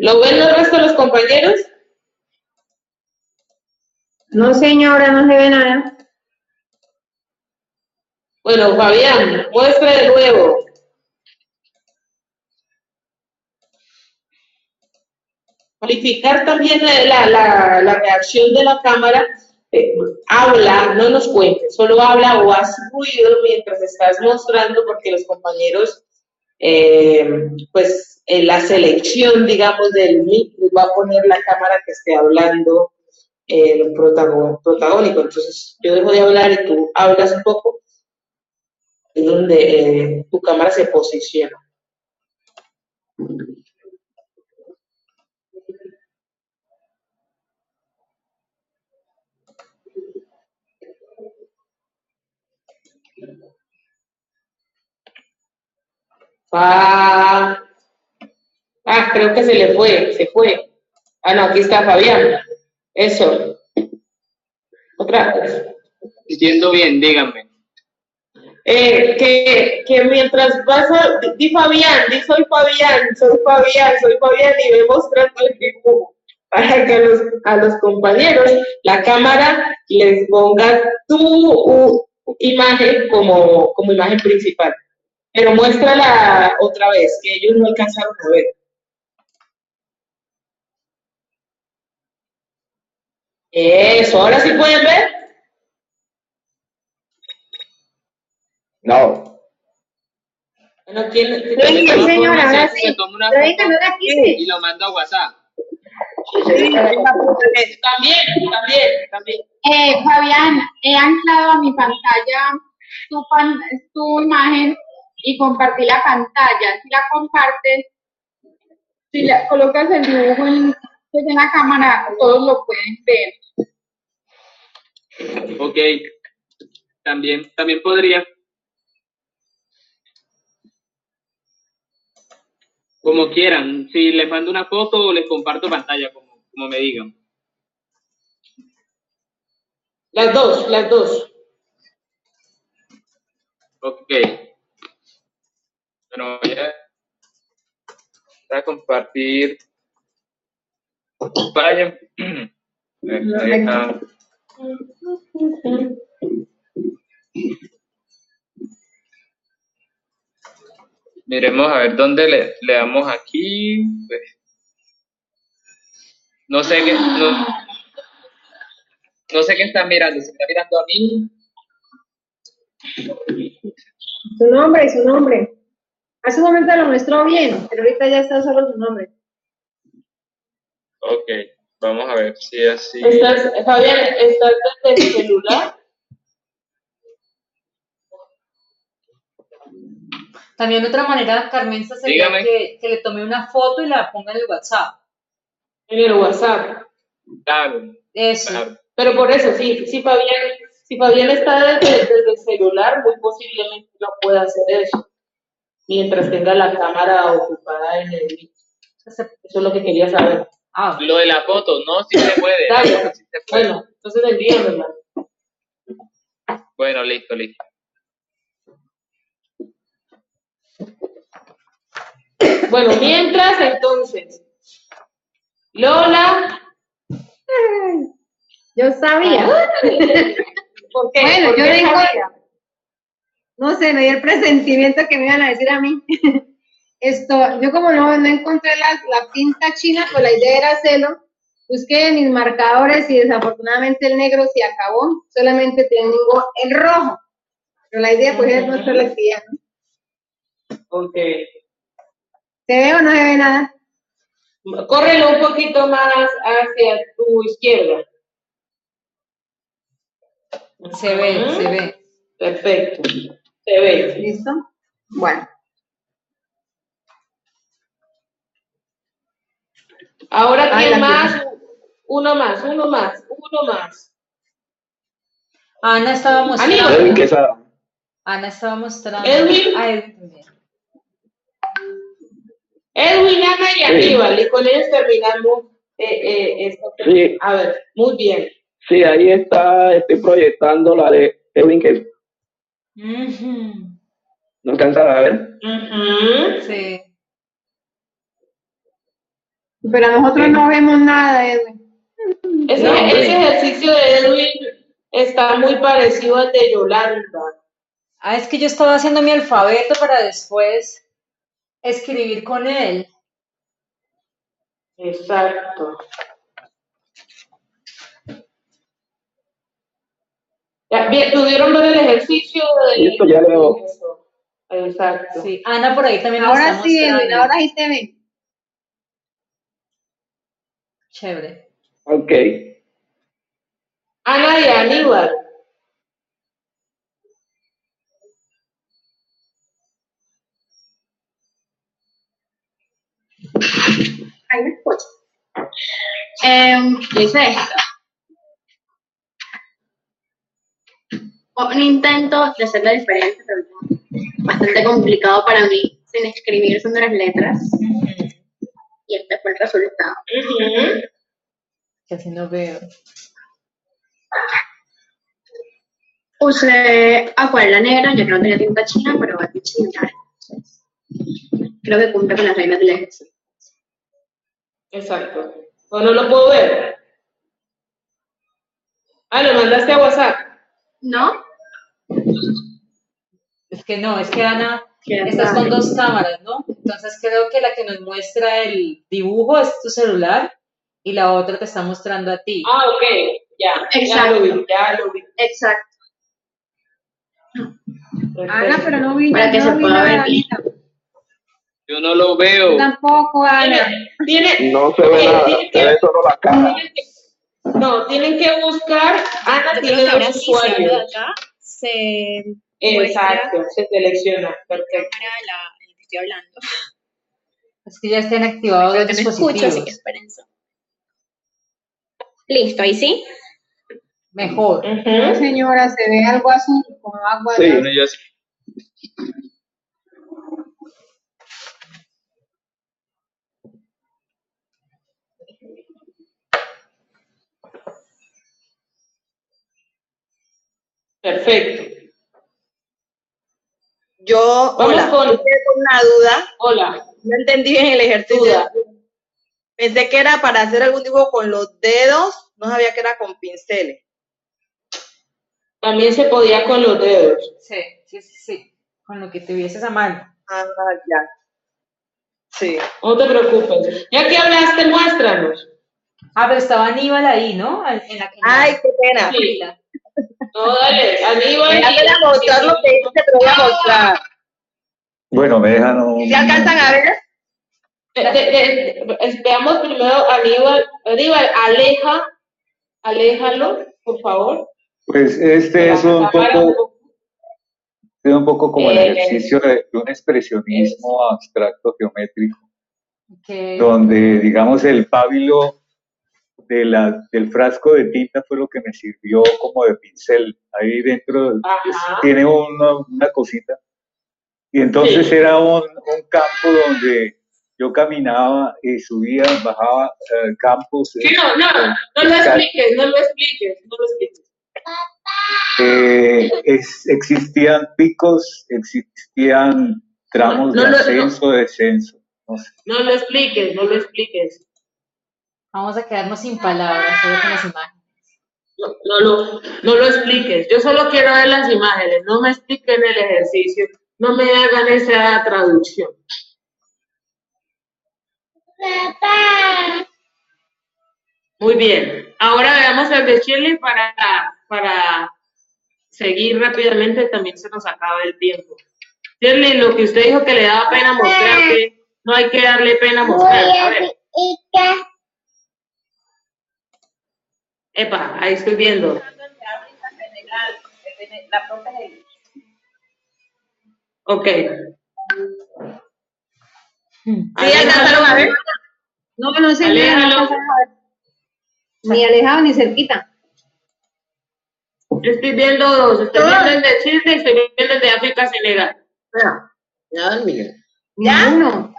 ¿Lo ven los restos de los compañeros? No, señora,
no se ve nada. Bueno, Fabián, muestra
de nuevo.
Calificar también la, la, la reacción de la cámara. Eh, habla, no nos cuentes, solo habla o haz ruido mientras estás mostrando porque los compañeros,
eh, pues en la selección, digamos, del micro va a poner la cámara que esté hablando el eh, protagónico, Entonces
yo dejo de hablar y
tú hablas un poco, en donde
eh, tu cámara se posiciona.
ah, creo que se le fue, se fue. Ah, no, aquí está Fabián. Eso.
Otra
vez. Entiendo bien, díganme.
Eh, que, que, mientras vas a, di Fabián, di soy Fabián, soy Fabián, soy Fabián, y ve mostrando el dibujo
para que a los, a los compañeros la cámara
les ponga tu imagen como, como imagen principal.
Pero muéstrala otra vez, que ellos no alcanzaron a ver.
Eso, ahora sí pueden ver.
No. Bueno, ¿quién, sí, señora, ahora
Una foto y
lo mando a
WhatsApp. también, también, también. Eh, Fabián, he anclado a mi pantalla tu, imagen y compartí la pantalla. Si la compartes, si la, colocas el dibujo en, pues, en la cámara todos lo pueden ver.
Ok, también, también podría. Como quieran, si les mando una foto o les comparto pantalla, como, me digan. Las dos, las dos. Ok. Bueno, voy a compartir Vaya, Miremos a ver dónde le, damos aquí. Pues. No sé qué. No, sé qué está
mirando. ¿Se está mirando a
mí? Su nombre, su nombre. Hace un momento lo mostró bien, pero ahorita ya está solo su nombre.
Ok, vamos a ver si así. ¿Estás, Fabián, ¿estás desde
el celular?
También otra manera, Carmen, se que, que, le tome una foto y la ponga en el WhatsApp. En el WhatsApp.
Claro. Eso. Pero por eso, sí,
si Fabián está desde, el celular, muy posiblemente no pueda hacer eso,
mientras tenga la cámara ocupada en el Eso es lo que quería saber.
Ah, Lo de la foto, no, si se puede. Dale. Sí
se puede. Bueno, entonces ¿verdad?
Bueno, listo, listo.
Bueno, mientras entonces, Lola. Yo sabía. Ah,
¿Por
Bueno, yo qué no sé, me dio el presentimiento que me iban a decir a mí. esto, yo como no, encontré la, pinta china, pues la idea era hacerlo. Busqué mis marcadores y desafortunadamente el negro se acabó, solamente tengo el rojo. Pero la idea pues es no la Ok. ¿Se ve o no se ve nada?
Córrelo un poquito más hacia tu izquierda.
Se ve, se ve. Perfecto. Se ve.
¿Listo?
Bueno. Ahora, ah, tiene más? Uno más, uno más, uno más.
Ana estaba mostrando. Ana estaba mostrando. Edwin. Edwin. Ana
y Aníbal, y con ellos terminamos eh, eh, esto. A ver, muy bien. Sí, ahí está,
estoy proyectando la de Edwin Quesada. ¿No alcanzará
a ver? Sí. Pero nosotros no vemos nada, Edwin.
Ese, ejercicio de Edwin está muy parecido al de Yolanda.
Ah, es que yo estaba haciendo mi alfabeto para después escribir con él.
Exacto. Ya, bien, tuvieron ver el ejercicio? De... Listo, ya lo...
Exacto. Sí, Ana
por ahí también Ahora sí, Edwin, ahora sí te ven. Chévere. Ok. Ana de
Aníbal.
Ahí me escucho. Eh, em, dice esto.
Un intento de hacer la diferencia, pero bastante complicado para mí,
sin escribir son las letras y este fue el resultado.
Casi no veo.
Usé acuarela negra, creo que no tenía tinta china, pero a a china. Creo que cumple con las reglas la ejercicio.
Exacto. ¿O no lo puedo ver? Ah, ¿lo mandaste a WhatsApp? No. Es que no, es que Ana Estás con dos cámaras, ¿no? Entonces creo que la que nos muestra el dibujo es tu celular y la otra te está mostrando a ti. Ah, ok, ya. Exacto. Ya lo vi,
ya
lo vi. Exacto. Ana, pero no vi. Para que no se pueda ver.
Yo no lo veo.
Tampoco, Ana. ¿Tiene, no
se
ve nada, se ve solo la cara.
No, tienen que buscar. Ana tiene ver usuarios. Acá se Exacto, se selecciona. Perfecto.
Cámara la que estoy hablando.
Es que ya estén activados los dispositivos. Escucho, así que
Listo, ahí sí. Mejor.
Señora, se ve algo así como agua. Sí, bueno, yo sí.
Perfecto. Yo, hola, una duda. Hola. No entendí en el ejercicio. Duda. Pensé
que era para hacer algún dibujo con los dedos, no sabía que era con pinceles.
También se podía con los dedos. Sí, sí, sí, Con lo que tuvieses a mano. Ah, ya. Sí. No te preocupes. Ya que hablaste, muéstranos. Ah, pero estaba Aníbal ahí, ¿no? Ay, qué pena. No, Dale a mostrar lo que
te voy a mostrar.
Bueno, me dejan un... ¿Se alcanzan
a ver? veamos primero arriba, Aníbal, aleja, aléjalo, por favor.
Pues este es un poco, es un poco como el eh, ejercicio de, un expresionismo abstracto geométrico, donde digamos el pábilo de la, del frasco de tinta fue lo que me sirvió como de pincel. Ahí dentro tiene una, cosita. Y entonces era un, campo donde yo caminaba y subía, bajaba eh, campos. no, no,
no, lo expliques, no lo expliques, no lo expliques.
Eh, existían picos, existían tramos de ascenso, descenso.
No lo expliques, no lo expliques. Vamos a quedarnos sin palabras,
solo con las imágenes. No, no, lo, no
lo expliques. Yo solo quiero ver las imágenes. No me expliquen el ejercicio. No me hagan esa traducción.
Papá.
Muy bien.
Ahora veamos el de Chile para, para seguir rápidamente. También se nos acaba el tiempo. Shirley, lo que usted dijo
que le daba pena que
no hay que darle pena
mostrar. A ver.
Epa, ahí estoy viendo. La Ok.
Sí, alcanzaron a ver. No, no se
ve.
Ni alejado ni cerquita.
estoy viendo dos. Estoy viendo el de Chile y estoy viendo el de África Senegal. Ya,
ya, Miguel. ¿Ya? No.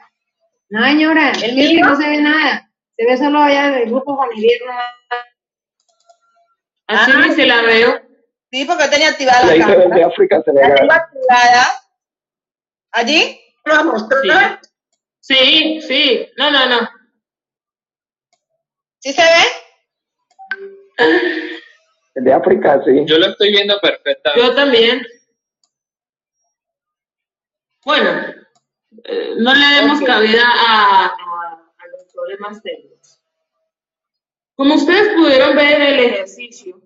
No, señora. El mío no se ve nada. Se ve solo allá del grupo familiar. Así ah, se la veo.
Sí, porque tenía activada la, la cámara.
de África se la
activada. ¿Allí? ¿Lo mostró, a Sí. sí, No, no, no.
¿Sí se ve?
El de África, sí.
Yo lo estoy viendo perfectamente.
Yo
también.
Bueno, eh, no le
demos cabida a, a los problemas técnicos.
Como ustedes pudieron ver en el ejercicio,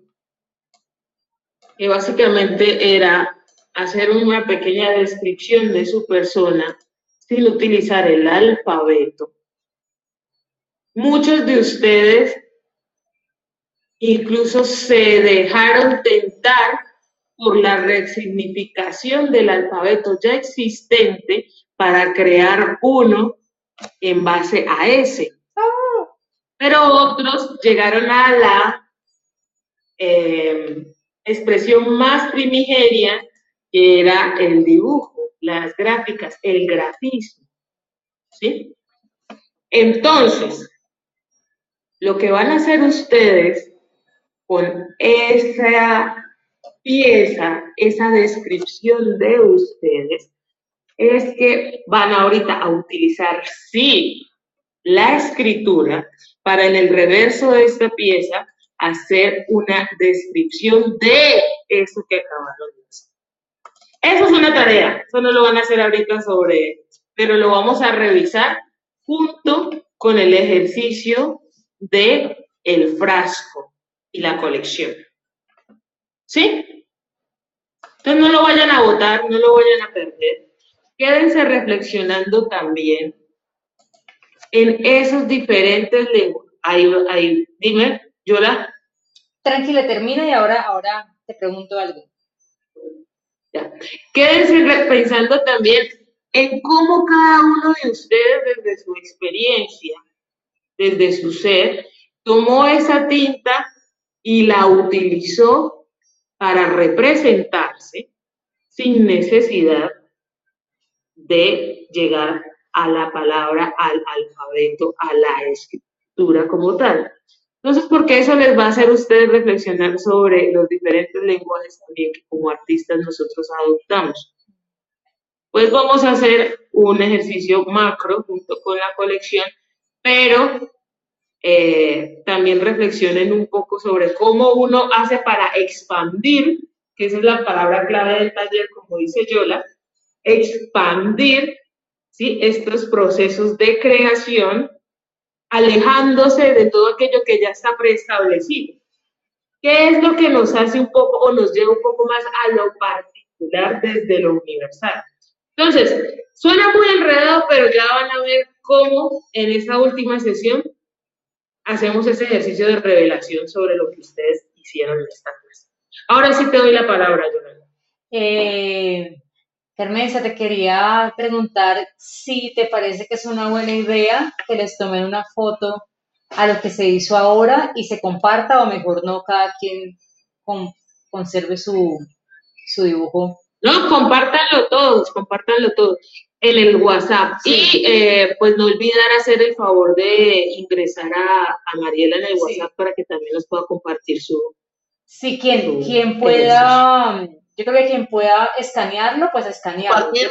que básicamente era hacer una pequeña descripción de su
persona sin utilizar el alfabeto.
Muchos de ustedes incluso se dejaron tentar por la resignificación del alfabeto ya existente para crear uno en base a ese pero otros llegaron
a la eh,
expresión más primigenia, que era el dibujo, las gráficas, el grafismo. ¿Sí? Entonces, lo que van a hacer ustedes con esa pieza, esa descripción de ustedes, es que van ahorita a utilizar, sí, la escritura, para en el reverso de esta pieza hacer una descripción
de eso que acabaron de hacer.
Eso es una tarea, eso no lo van a hacer ahorita sobre, pero lo vamos a revisar
junto
con el ejercicio de el frasco y la colección.
¿Sí? Entonces no lo vayan a votar, no lo vayan a perder. Quédense reflexionando también en esos diferentes
lenguas. Ahí, dime, Yola.
Tranquila, termina y ahora, ahora te pregunto algo. Ya. Quédense pensando también
en cómo cada uno de ustedes, desde su experiencia,
desde su ser, tomó esa tinta y la utilizó para representarse sin necesidad
de llegar a la palabra, al alfabeto, a la escritura como tal. Entonces, ¿por qué eso les va a hacer a ustedes reflexionar sobre los diferentes
lenguajes también que como artistas nosotros adoptamos. Pues vamos a hacer
un ejercicio macro junto con la colección, pero eh, también reflexionen un poco sobre cómo uno hace para expandir,
que esa es la palabra clave del taller, como dice Yola, expandir ¿sí? estos procesos de creación, alejándose de todo aquello que ya está preestablecido. ¿Qué es lo que nos hace un poco o nos lleva un poco más a lo particular desde lo universal?
Entonces,
suena muy enredado, pero ya van a ver cómo en esta última sesión hacemos ese ejercicio de revelación sobre lo que ustedes hicieron en esta clase.
Ahora sí
te doy la palabra, Yolanda. Eh, Carmenza, te quería preguntar si te parece que es una buena idea que les tomen una foto a lo que se hizo ahora y se comparta o mejor no, cada quien conserve su, dibujo.
No, compártanlo todos, compártanlo todos
en el WhatsApp. Y eh, pues no olvidar hacer el favor de ingresar
a, Mariela en el WhatsApp para que también nos pueda compartir su...
Sí, quien, quien pueda yo creo que quien pueda escanearlo, pues escanearlo. Si,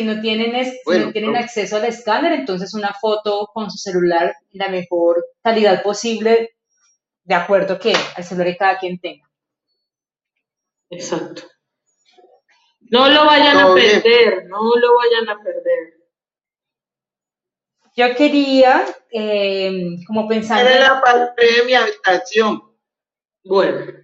si no tienen, si no tienen acceso al escáner, entonces una foto con su celular la mejor calidad posible, de acuerdo que al celular de cada quien tenga. Exacto.
No lo vayan a perder, no lo vayan a perder.
Yo quería, eh, como pensando... Era la parte de mi habitación. Bueno.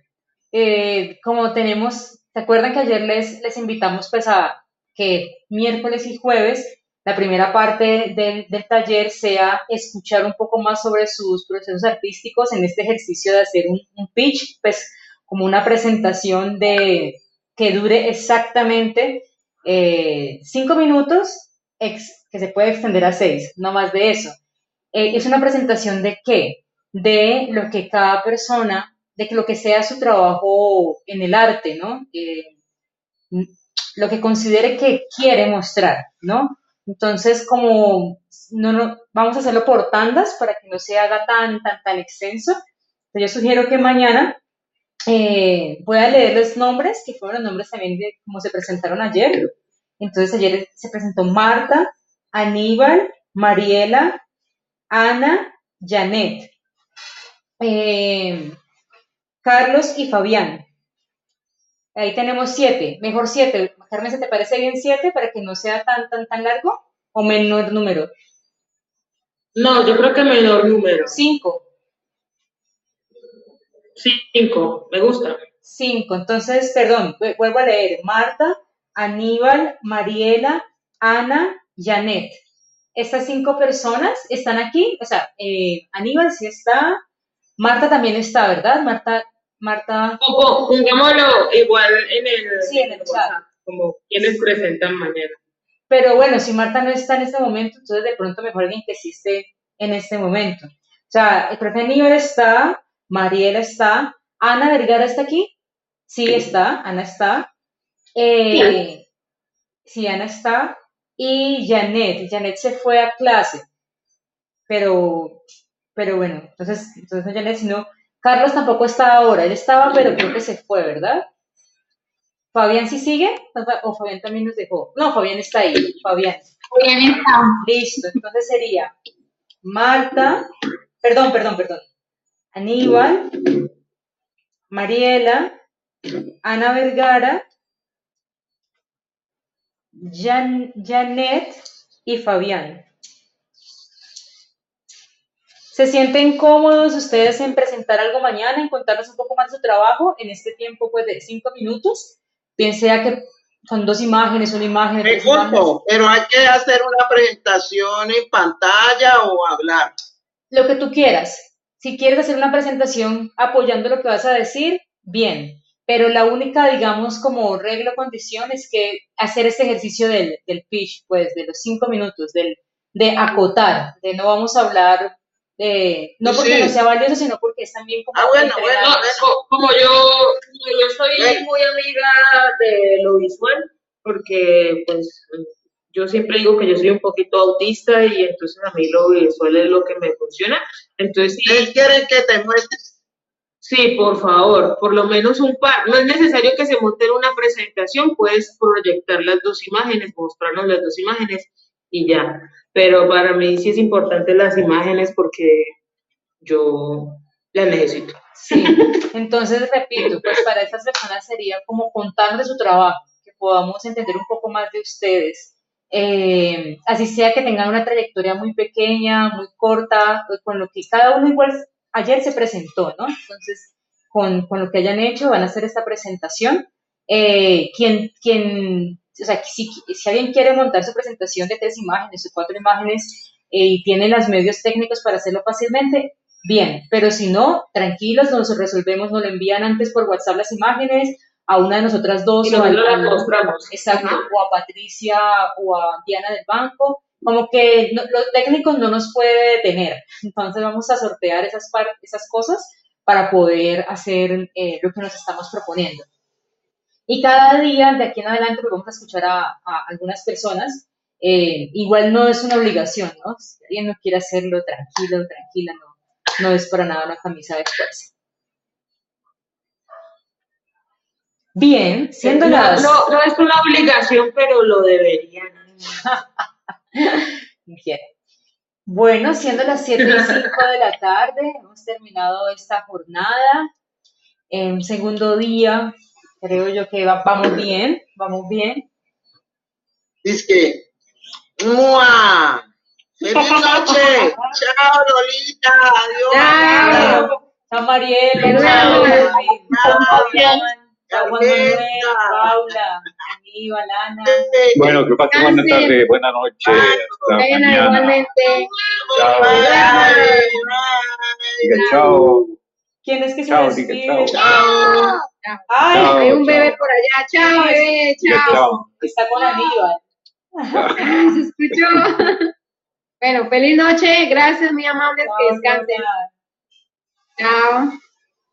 Eh, como tenemos, ¿se acuerdan que ayer les, les invitamos pues a que miércoles y jueves la primera parte del, taller sea escuchar un poco más sobre sus procesos artísticos en este ejercicio de hacer un, pitch, pues como una presentación de que dure exactamente eh, cinco minutos, que se puede extender a seis, no más de eso. Eh, es una presentación de qué? De lo que cada persona de que lo que sea su trabajo en el arte, ¿no? lo que considere que quiere mostrar, ¿no? Entonces, como no, vamos a hacerlo por tandas para que no se haga tan, tan, tan extenso, yo sugiero que mañana eh, voy a leer los nombres, que fueron los nombres también de cómo se presentaron ayer. Entonces, ayer se presentó Marta, Aníbal, Mariela, Ana, Janet. Eh, Carlos y Fabián. Ahí tenemos siete, mejor siete. Carmen, ¿se te parece bien siete para que no sea tan, tan, tan largo o menor número? No, yo creo que menor número. Cinco. Cinco, me gusta. Cinco, entonces, perdón, vuelvo a leer. Marta, Aníbal, Mariela, Ana, Janet. Estas cinco personas están aquí, o sea, eh, Aníbal sí está, Marta también está, ¿verdad? Marta Marta. Ojo, pongámoslo
igual en el, sí, en el chat. Como quienes presentan mañana.
Pero bueno, si Marta no está en este momento, entonces de pronto mejor alguien que esté en este momento. O sea, el profe está, Mariela está, Ana Vergara está aquí. Sí, está, Ana está. Eh, sí. Ana está. Y Janet, Janet se fue a clase. Pero, pero bueno, entonces, entonces Janet, sino... Carlos tampoco está ahora, él estaba, pero creo que se fue, ¿verdad? Fabián sí sigue, o Fabián también nos dejó. No, Fabián está ahí, Fabián. Fabián está. Listo, entonces sería Marta, perdón, perdón, perdón. Aníbal, Mariela, Ana Vergara, Janet y Fabián. ¿Se sienten cómodos ustedes en presentar algo mañana, en contarnos un poco más de su trabajo en este tiempo
pues, de cinco
minutos? Piense que son dos imágenes, una imagen. Me
pero hay que hacer una presentación en pantalla o hablar. Lo
que tú quieras. Si quieres hacer una presentación apoyando lo que vas a decir, bien. Pero la única, digamos, como regla o condición es que hacer este ejercicio del, del pitch, pues de los cinco minutos, del, de acotar, de no vamos a hablar no porque no sea valioso, sino porque es
también como... Ah, bueno,
bueno, como yo,
soy muy amiga de lo visual, porque pues yo siempre digo que yo soy un poquito autista y entonces a mí lo visual es lo que me funciona. Entonces, quieren que te muestres? Sí, por favor, por lo menos un par. No es necesario que se monte una presentación, puedes proyectar las dos imágenes, mostrarnos las dos imágenes y ya pero para mí sí es importante las imágenes porque
yo las necesito. Sí, entonces repito, pues para estas personas sería como de su trabajo, que podamos entender un poco más de ustedes. Eh, así sea que tengan una trayectoria muy pequeña, muy corta, pues con lo que cada uno igual ayer se presentó, ¿no? Entonces, con, con lo que hayan hecho, van a hacer esta presentación. Eh, quien, o sea, si, alguien quiere montar su presentación de tres imágenes o cuatro imágenes eh, y tiene los medios técnicos para hacerlo fácilmente, bien, pero si no, tranquilos, nos resolvemos, nos lo envían antes por WhatsApp las imágenes a una de nosotras dos, o, a, Exacto, o a Patricia o a Diana del banco, como que no, los técnicos no nos puede detener, entonces vamos a sortear esas, esas cosas para poder hacer eh, lo que nos estamos proponiendo. Y cada día, de aquí en adelante, porque vamos a escuchar a, algunas personas. Eh, igual no es una obligación, ¿no? Si alguien no quiere hacerlo, tranquilo, tranquila, no, es para nada una camisa de fuerza. Bien, siendo las... No, es una obligación,
pero lo deberían.
Bueno, siendo las 7 y 5 de la tarde, hemos terminado esta jornada. En segundo día creo yo que vamos bien, vamos bien.
Dice que, ¡mua! ¡Feliz noche! ¡Chao, Lolita! ¡Adiós! ¡Chao! ¡Chao, Mariela! ¡Chao!
Paula, Aníbal,
Bueno, que pasen buena tarde, buena noche. Hasta mañana.
Chao. ¿Quién es que se ¡Chao! hay un bebé
por allá, chao, bebé, chao. Está con
Aníbal. Se
escuchó. bueno, feliz noche, gracias, mi amables, que
descansen. Chao.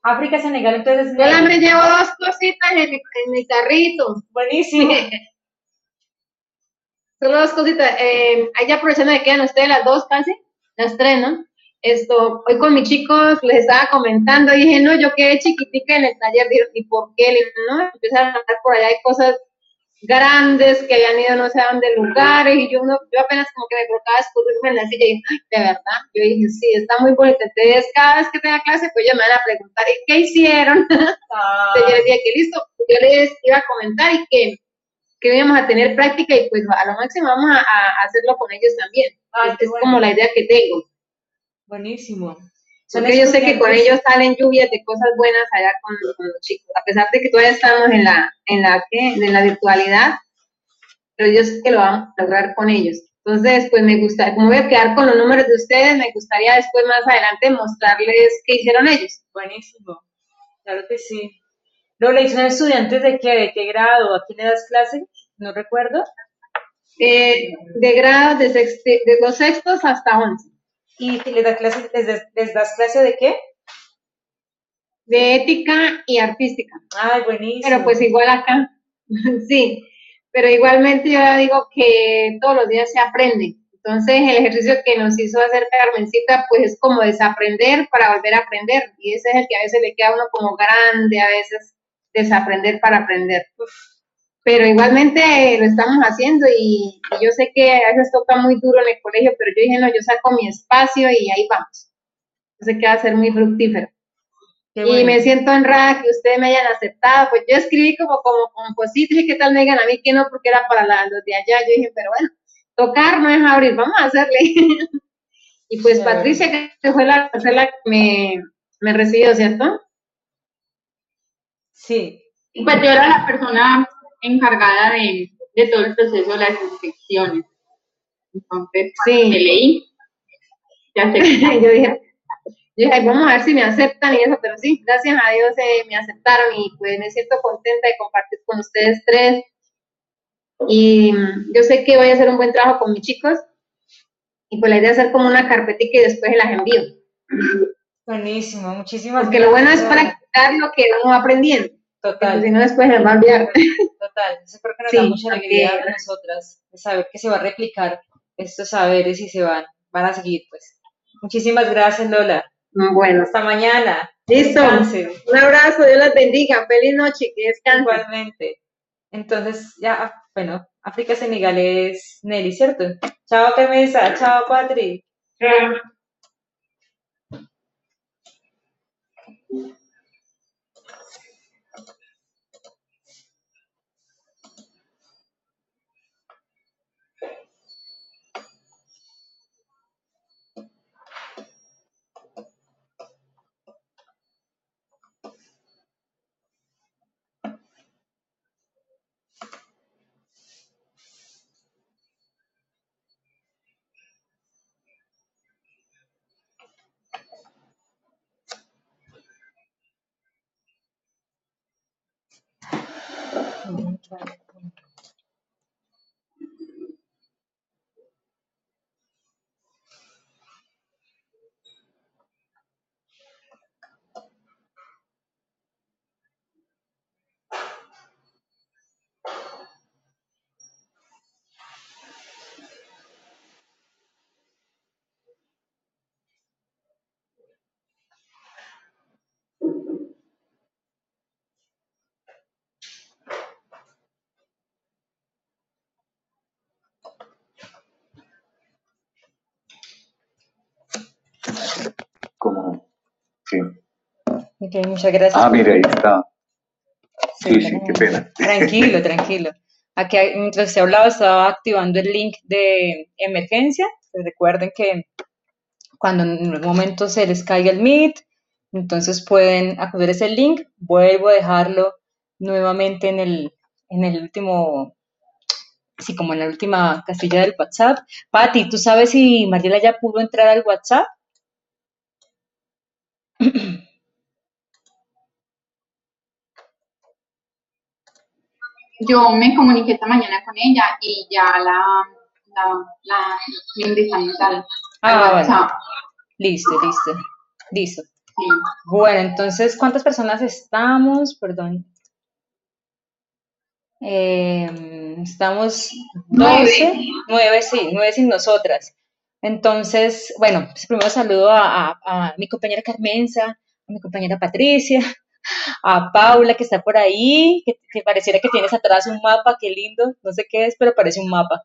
África, Senegal, entonces. Yo la me llevo
dos cositas en mi, carrito. Buenísimo. Solo dos cositas. Eh, ahí aprovechando de quedan ustedes las dos casi, las tres, ¿no? esto, hoy con mis chicos les estaba comentando, y dije, no, yo quedé chiquitica en el taller, Dijeron, ¿y por qué? ¿no? Empezaron a hablar por allá de cosas grandes que habían ido no sé a dónde lugares, y yo, no, yo apenas como que me colocaba a escurrirme en la silla, y dije, de verdad, yo dije, sí, está muy
bonito, entonces cada vez que tenga clase, pues ya me van a preguntar, ¿y qué hicieron? Ah. Entonces yo les dije que listo, yo les iba a comentar y que que íbamos a tener práctica y pues a lo máximo
vamos a, hacerlo con ellos también. Ah, es, como la idea que tengo.
Buenísimo.
Porque yo sé que con ellos
salen lluvias de cosas buenas allá con, los chicos, a pesar de que todavía estamos en la, en la, En la virtualidad, pero yo sé que lo vamos a lograr con ellos. Entonces, pues me gusta, como voy a quedar con los números de ustedes, me gustaría después más
adelante mostrarles
qué hicieron ellos.
Buenísimo, claro que sí. ¿Lo le hicieron estudiantes de qué, de qué grado? ¿A quién le das clase? No recuerdo.
Eh, de grados de, de, los sextos hasta once y les
das clases, les,
das clase de qué? De ética y artística. Ay, buenísimo. Pero pues igual acá, sí, pero igualmente yo digo que todos los días se aprende. Entonces el ejercicio que nos hizo hacer Carmencita pues es como desaprender para volver a aprender y ese es el que a veces le queda uno como grande, a veces desaprender para aprender
pero igualmente lo estamos haciendo y,
yo sé que a veces toca muy duro en el colegio, pero yo dije, no, yo saco mi espacio y ahí vamos. Yo sé que va a ser muy fructífero.
Y me siento honrada
que ustedes me hayan aceptado.
Pues yo escribí como, como compositor pues y qué tal me digan a mí que no, porque era para los de allá. Yo dije, pero
bueno, tocar no es abrir, vamos a hacerle. y pues Patricia, que fue la, que me, me recibió, ¿cierto? Sí. y Pues yo era la persona encargada de, todo el proceso de las inspecciones.
sí. me leí. Ya sé yo dije, vamos a ver si me aceptan y
eso, pero sí, gracias
a Dios eh, me aceptaron y pues me siento contenta de compartir con ustedes tres.
Y mm, yo sé que voy a hacer un buen trabajo con mis chicos y pues la idea es hacer como una carpetica y después las envío. Buenísimo, muchísimas gracias. Porque lo bueno es practicar lo que uno aprendiendo. Total. Si no, después se va a enviar.
espero que
nos
da mucha alegría a nosotras de saber que se va a replicar estos saberes y se van, van a seguir, pues. Muchísimas gracias, Lola. Bueno. Hasta mañana. Listo. Un
abrazo, Dios las bendiga. Feliz noche, que Igualmente. Entonces, ya, ah,
bueno, África Senegal es Nelly, ¿cierto? Chao, Camisa. Chao, Patri. Chao. muchas gracias. Ah, mira, ahí
está. Sí, sí, qué pena. Tranquilo,
tranquilo. Aquí, mientras se hablaba, estaba activando el link de emergencia. Pues recuerden que cuando en un momento se les caiga el Meet, entonces pueden acudir a ese link. Vuelvo a dejarlo nuevamente en el, en el último, así como en la última casilla del WhatsApp. Patti, ¿tú sabes si Mariela ya pudo entrar al WhatsApp?
yo me comuniqué esta mañana con ella y ya la,
la, la,
tal. ah, Bueno. Listo, listo,
listo. Bueno, entonces, ¿cuántas personas estamos? Perdón. Em, estamos nueve. nueve, sí, nueve sin nosotras. Entonces, bueno, pues primero saludo a mi compañera Carmenza, a mi compañera Patricia, a Paula que está por ahí, que, pareciera que tienes atrás un mapa, qué lindo, no sé qué es, pero parece un mapa,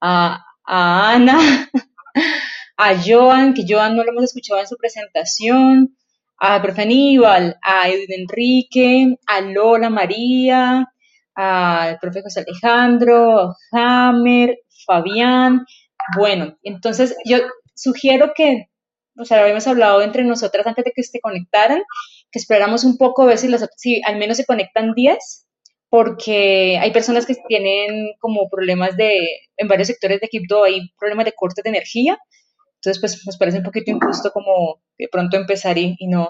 a, Ana, a Joan, que Joan no lo hemos escuchado en su presentación, a profe Aníbal, a Edwin Enrique, a Lola María, al profe José Alejandro, Hammer, Fabián. Bueno, entonces yo sugiero que, o sea, habíamos hablado entre nosotras antes de que se conectaran, que esperamos un poco, a ver si, si al menos se conectan 10, porque hay personas que tienen como problemas de, en varios sectores de Equipo hay problemas de corte de energía, entonces pues nos parece un poquito injusto como de pronto empezar y, no,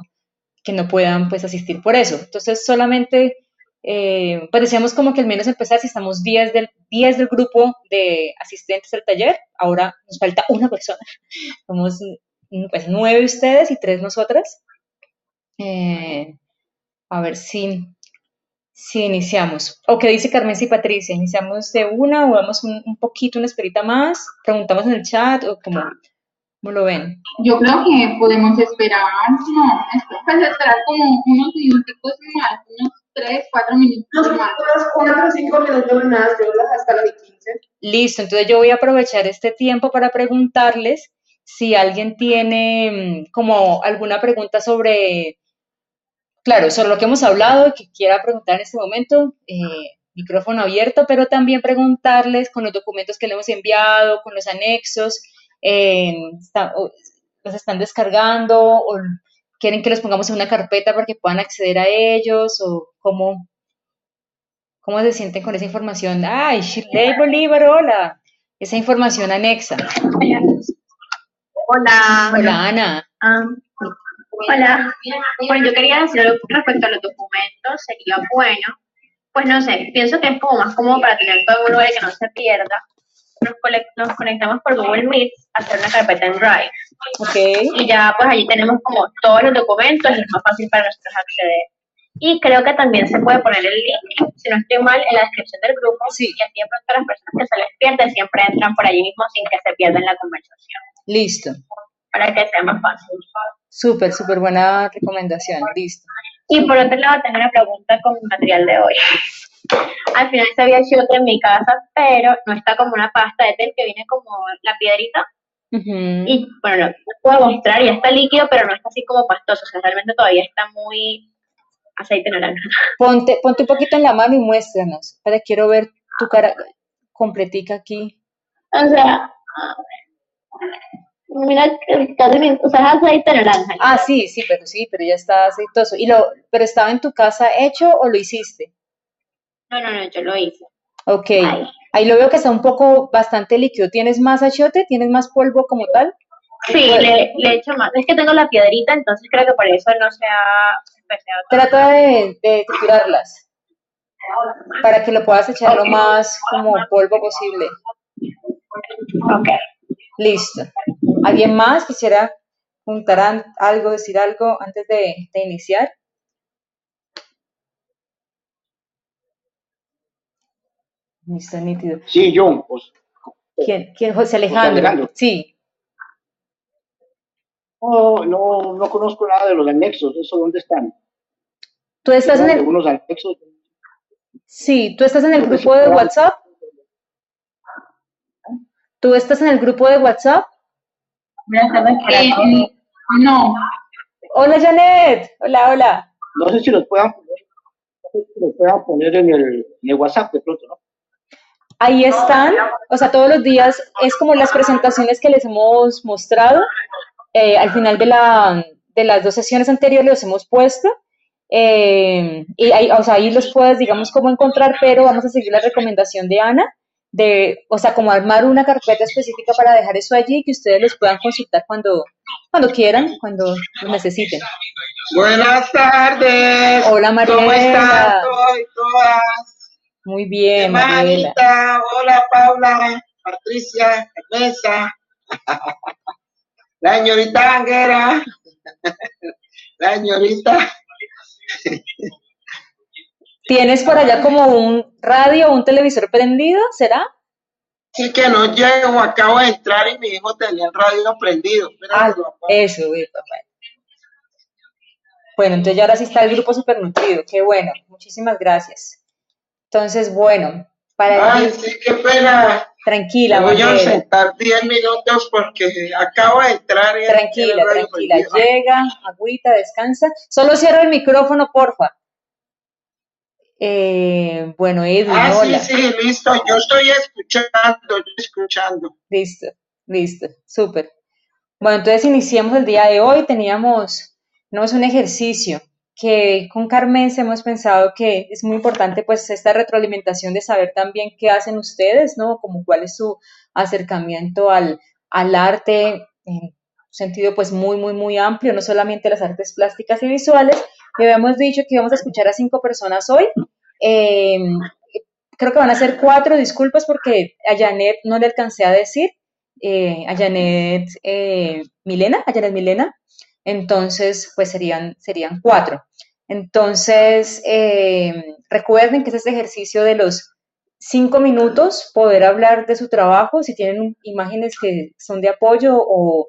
que no puedan pues asistir por eso. Entonces solamente... Eh, pues decíamos como que al menos empezar, si estamos 10 del, 10 del grupo de asistentes del taller, ahora nos falta una persona. Somos pues nueve ustedes y tres nosotras. Eh, a ver si, si iniciamos. ¿O qué dice Carmen y Patricia? ¿Iniciamos de una o vamos un, poquito, una esperita más? ¿Preguntamos en el chat o cómo, ah. cómo lo ven? Yo creo que
podemos esperar, no, pues, esperar como unos minutos más, unos tres, cuatro minutos
más. Unos cuatro cinco minutos más, yo hasta las 15. Listo, entonces yo voy a aprovechar este tiempo para preguntarles si alguien tiene mm, como alguna pregunta sobre claro, sobre lo que hemos hablado, y que quiera preguntar en este momento, eh, micrófono abierto, pero también preguntarles con los documentos que le hemos enviado, con los anexos, eh, los están descargando o quieren que los pongamos en una carpeta para que puedan acceder a ellos o cómo, se sienten con esa información. ¡Ay, Shirley Bolívar, hola! Esa información anexa. Hola. Hola, Ana. Ah,
Hola. pues yo quería decir algo respecto a los documentos, sería bueno. Pues no sé, pienso que es como más cómodo para tener todo en un y que no se pierda. Nos, conectamos por Google Meet a hacer una carpeta en Drive. Okay. Y ya pues allí tenemos como todos los documentos es más fácil para nosotros acceder. Y creo que también se puede poner el link, si no estoy mal, en la descripción del grupo. Sí. Y así de pronto las personas que se les pierden siempre entran por allí mismo sin que se pierdan la conversación. Listo. Para que sea más fácil.
Súper, súper buena recomendación, listo. Y por otro
lado, tengo una pregunta con mi material de hoy. Al final se había hecho en mi casa, pero no está como una pasta de tel que viene como la piedrita. Y bueno, no, puedo mostrar, ya está líquido, pero no está así como pastoso, o sea, realmente todavía está muy aceite naranja.
Ponte, ponte un poquito en la mano y muéstranos, para quiero ver tu cara completica aquí. O sea, mira casi mi, o sea, aceite naranja. Ah, sí, sí, pero sí, pero ya está aceitoso. ¿Y lo, pero estaba en tu casa hecho o lo hiciste?
No, no, no, yo lo hice.
Ok. Ahí lo veo que está un poco bastante líquido. ¿Tienes más achiote? ¿Tienes más polvo como tal? Sí, le, he hecho más. Es que tengo la
piedrita, entonces creo que por eso no se ha... Trata de, de
para que lo puedas echar lo más como polvo posible. Ok. Listo. ¿Alguien más quisiera juntar algo, decir algo antes de, iniciar? Está Sí, yo. Pues, ¿Quién, José Alejandro. Sí.
No, no, conozco nada de los anexos, eso dónde están. Tú estás en el... Algunos anexos.
Sí, tú estás en el grupo de WhatsApp. ¿Tú estás en el grupo de WhatsApp?
Eh, ah,
no. Hola Janet, hola, hola.
No sé si los puedan poner, no sé poner en, el, WhatsApp de pronto, ¿no?
Ahí están, o sea, todos los días es como las presentaciones que les hemos mostrado. Eh, al final de, la, de las dos sesiones anteriores los hemos puesto. Eh, y ahí, o sea, ahí los puedes, digamos, cómo encontrar, pero vamos a seguir la recomendación de Ana de, o sea, como armar una carpeta específica para dejar eso allí que ustedes los puedan consultar cuando, cuando quieran, cuando lo necesiten. Buenas tardes. Hola maría. ¿Cómo están Muy bien, Mariela.
hola Paula, Patricia, Mesa, la señorita Anguera, la señorita.
¿Tienes por allá como un radio o un televisor prendido? ¿Será?
Sí, que no llego, acabo de entrar y mi hijo tenía el radio prendido. Ah, eso, papá.
Bueno, entonces ya ahora sí está el grupo supernutrido. Qué bueno, muchísimas gracias. Entonces, bueno, para. Ay, sí, qué pena. Tranquila, voy a
sentar 10 minutos porque acabo de entrar. Y tranquila, tranquila. Llega,
agüita, descansa. Solo cierra el micrófono, porfa. Eh, bueno, Edwin. Ah, sí, sí,
listo. Yo estoy escuchando, yo
escuchando. Listo, listo, súper. Bueno, entonces iniciamos el día de hoy. Teníamos, no es un ejercicio que con Carmen hemos pensado que es muy importante pues esta retroalimentación de saber también qué hacen ustedes, ¿no? Como cuál es su acercamiento al, al arte en un sentido pues muy, muy, muy amplio, no solamente las artes plásticas y visuales, ya habíamos dicho que íbamos a escuchar a cinco personas hoy. Eh, creo que van a ser cuatro, disculpas porque a Janet no le alcancé a decir, eh, a Janet eh, Milena, a Janet Milena, entonces pues serían, serían cuatro. Entonces, recuerden que es este ejercicio de los cinco minutos, poder hablar de su trabajo, si tienen imágenes que son de apoyo o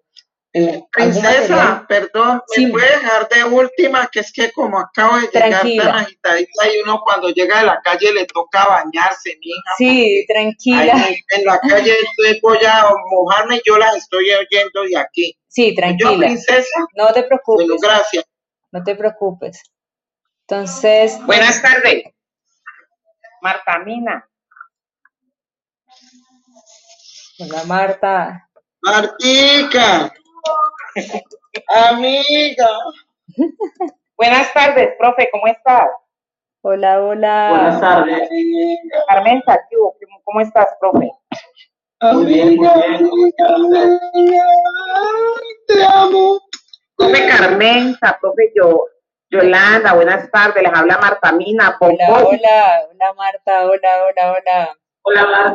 eh, princesa,
perdón, ¿me puede dejar de última? Que es que como acabo de llegar tan agitadita y uno cuando llega de la calle le toca bañarse, mija. Sí, tranquila. en la calle estoy, voy a mojarme y yo las estoy oyendo de aquí. Sí, tranquila. princesa. No te preocupes. Bueno, gracias.
No te preocupes. Entonces. Buenas
tardes. Marta Mina.
Hola, Marta.
Martica.
Amiga. Buenas tardes, profe, ¿cómo estás? Hola, hola. Buenas tardes. Armenta, ¿cómo estás, profe? Muy bien, muy
bien.
Te amo. Profe Carmenta, profe yo, Yolanda, buenas tardes, les habla Marta Mina. Hola,
hola, hola Marta, hola, hola, hola. Hola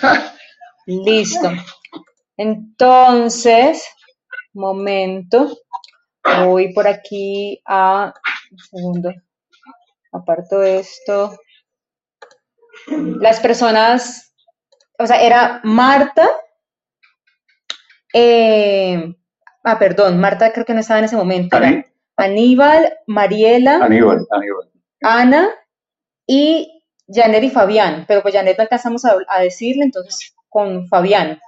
Marta. Listo. Entonces, momento, voy por aquí a, un segundo, aparto esto. Las personas, o sea, era Marta, eh, ah, perdón, Marta creo que no estaba en ese momento. Aníbal, Mariela, Ana y Janet y Fabián, pero pues Janet no alcanzamos a decirle, entonces con Fabián.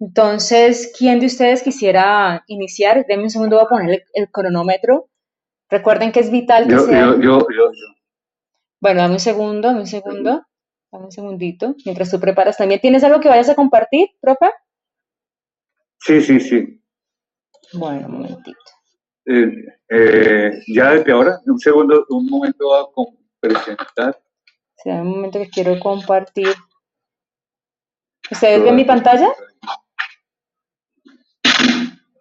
Entonces, ¿quién de ustedes quisiera iniciar? Denme un segundo, voy a poner el, cronómetro. Recuerden que es vital que sea... Yo, yo, yo, Bueno, dame un segundo, dame un segundo, dame un segundito, mientras tú preparas. ¿También tienes algo que vayas a compartir, profe?
Sí, sí, sí.
Bueno, un momentito.
Eh, eh, ya desde ahora, un segundo, un momento a presentar.
da un momento que quiero compartir. ¿Ustedes ven mi pantalla?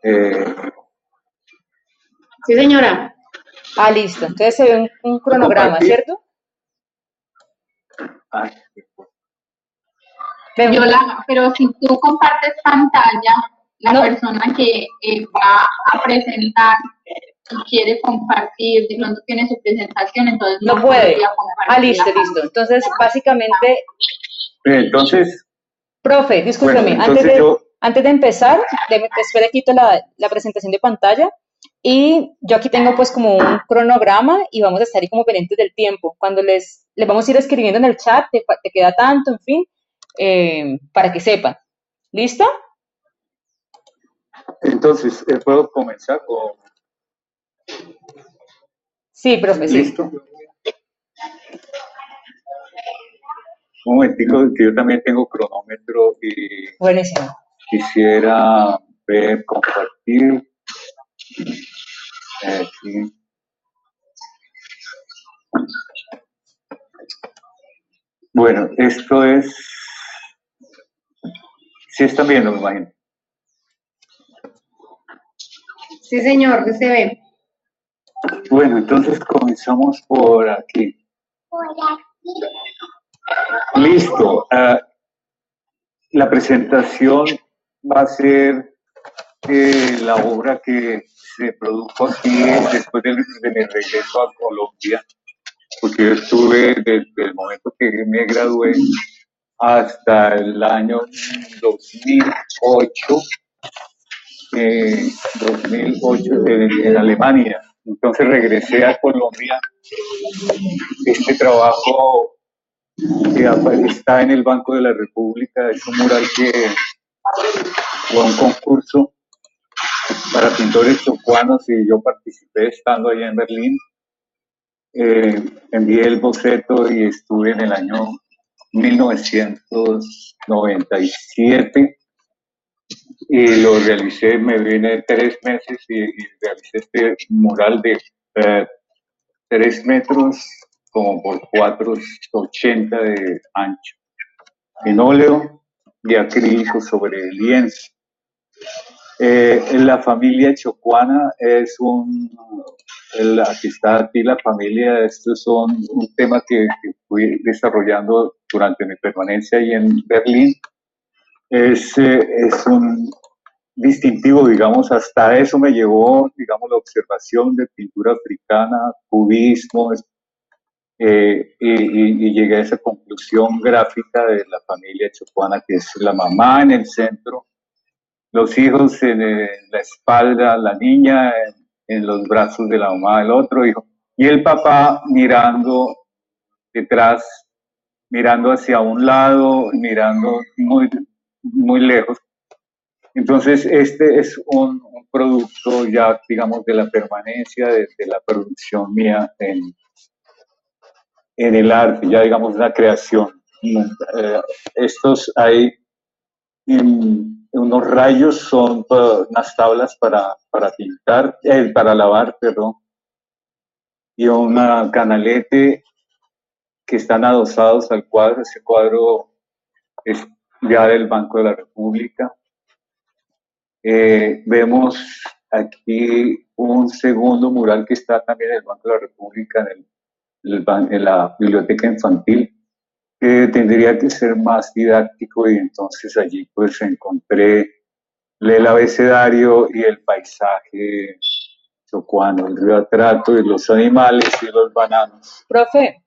Eh, sí, señora. Ah, listo. Entonces se ve un, cronograma, ¿cierto?
Ah,
pero si tú compartes pantalla, la persona que eh, va a presentar quiere compartir, de pronto tiene su presentación, entonces
no, puede. Ah, listo, listo. Entonces, básicamente...
Entonces...
Profe, discúlpeme, antes de... Antes de empezar, les pues, quito la, la presentación de pantalla y yo aquí tengo pues como un cronograma y vamos a estar ahí como pendientes del tiempo. Cuando les, les vamos a ir escribiendo en el chat, te, queda tanto, en fin, eh, para que sepan. ¿Listo?
Entonces, eh,
¿puedo comenzar con...?
Sí, profesor. ¿Listo?
Un momentico, que yo también tengo cronómetro
y... Buenísimo
quisiera ver, compartir. Eh, bueno, esto es... si están viendo, me imagino.
Sí, señor, se ve.
Bueno, entonces comenzamos por aquí. Listo. Ah, la presentación va a ser eh, la obra que se produjo aquí después de, mi regreso a Colombia, porque yo estuve desde el momento que me gradué hasta el año 2008, 2008 eh, en, Alemania. Entonces regresé a Colombia. Este trabajo está en el Banco de la República es un mural que fue un concurso para pintores chocuanos y yo participé estando allá en Berlín. Eh, envié el boceto y estuve en el año 1997 y lo realicé, me vine tres meses y, realicé este mural de eh, tres metros como por 4,80 de ancho en óleo de acrílico sobre lienzo. Eh, en la familia chocuana es un, el, aquí está la familia, estos son un tema que, fui desarrollando durante mi permanencia ahí en Berlín. Es, eh, es un distintivo, digamos, hasta eso me llevó, digamos, la observación de pintura africana, cubismo, eh, y, llegué a esa conclusión gráfica de la familia chocuana, que es la mamá en el centro, los hijos en, eh, la espalda, la niña en, los brazos de la mamá el otro hijo, y el papá mirando detrás, mirando hacia un lado, mirando muy, muy lejos. Entonces, este es un, producto ya, digamos, de la permanencia, de, de la producción mía en, en el arte, ya digamos la creación. Eh, estos hay unos rayos, son unas tablas para, pintar, eh, para lavar, perdón, y una canalete que están adosados al cuadro. Ese cuadro es ya del Banco de la República. Eh, vemos aquí un segundo mural que está también en el Banco de la República el, la biblioteca infantil, que tendría que ser más didáctico y entonces allí pues encontré el abecedario y el paisaje chocuano, el río Atrato y los animales y los bananos.
Profe,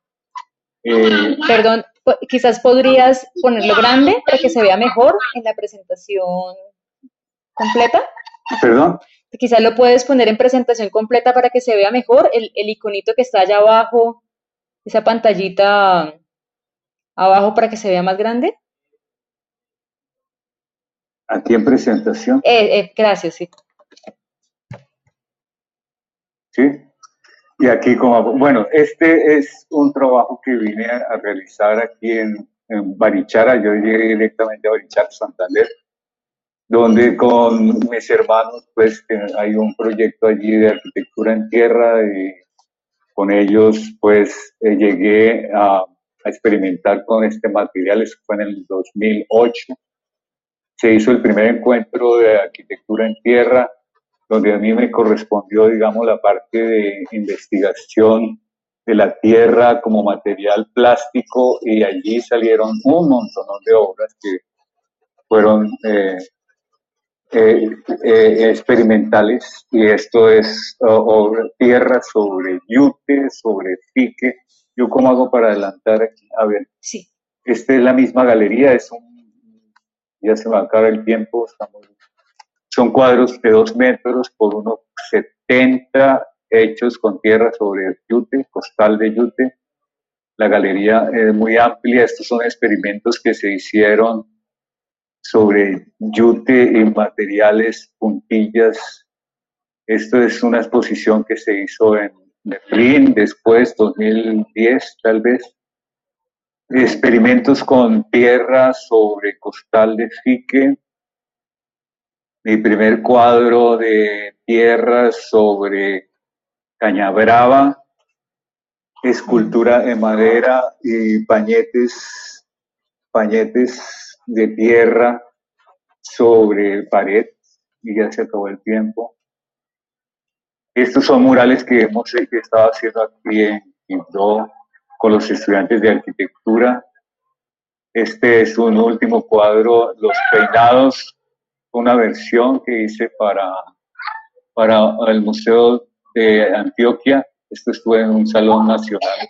eh, perdón, quizás podrías ponerlo grande para que se vea mejor
en la presentación
completa. ¿Perdón? Quizás lo puedes poner en presentación completa para que se vea mejor el, iconito que está allá abajo, esa pantallita abajo para que se vea más grande.
Aquí en presentación.
Eh, eh, gracias, sí.
Sí. Y aquí como, bueno, este es un trabajo que vine a realizar aquí en, en Barichara. Yo llegué directamente a Barichara, Santander, donde con mis hermanos, pues hay un proyecto allí de arquitectura en tierra y eh, con ellos, pues eh, llegué a, experimentar con este material, eso fue en el 2008. Se hizo el primer encuentro de arquitectura en tierra, donde a mí me correspondió, digamos, la parte de investigación de la tierra como material plástico y allí salieron un montón de obras que fueron eh, eh, eh, experimentales y esto es tierra sobre yute, sobre pique. ¿Yo como hago para adelantar aquí? A ver. Sí. Esta es la misma galería, es un... Ya se me acaba el tiempo, Son cuadros de dos metros por unos 70 hechos con tierra sobre yute, costal de yute. La galería es muy amplia, estos son experimentos que se hicieron sobre yute y materiales, puntillas. Esto es una exposición que se hizo en Berlín, después, 2010 tal vez. Experimentos con tierra sobre costal de Fique. Mi primer cuadro de tierra sobre brava Escultura en madera y pañetes, pañetes de tierra sobre pared y ya se acabó el tiempo. Estos son murales que hemos que estado haciendo aquí en Indo con los estudiantes de arquitectura. Este es un último cuadro, Los Peinados, una versión que hice para, para el Museo de Antioquia. Esto estuve en un salón nacional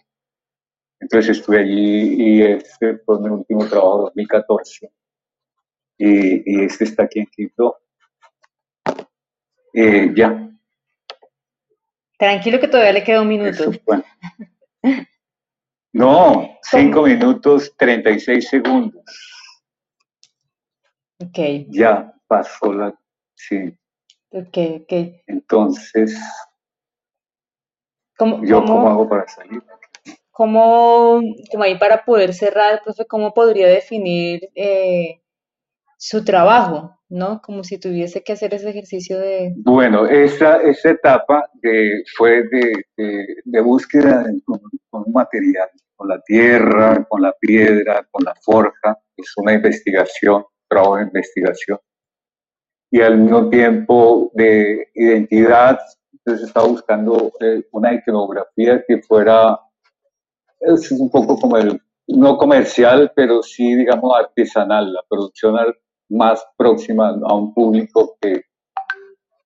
entonces estuve allí y este fue mi último trabajo, 2014. Y, este está aquí en Quito. Eh, ya.
Tranquilo que todavía le queda un minuto.
No, 5 minutos 36 segundos. Ok. Ya pasó la... Sí.
Ok, ok.
Entonces...
¿Yo cómo, cómo hago para salir? ¿Cómo, como ahí para poder cerrar, profe, pues, cómo podría definir eh, su trabajo, ¿no? Como si tuviese que hacer ese ejercicio de...
Bueno, esa, etapa fue de, búsqueda con, material, con la tierra, con la piedra, con la forja, es una investigación, trabajo de investigación. Y al mismo tiempo de identidad, entonces estaba buscando eh, una iconografía que fuera es un poco como el, no comercial, pero sí, digamos, artesanal, la producción más próxima a un público que,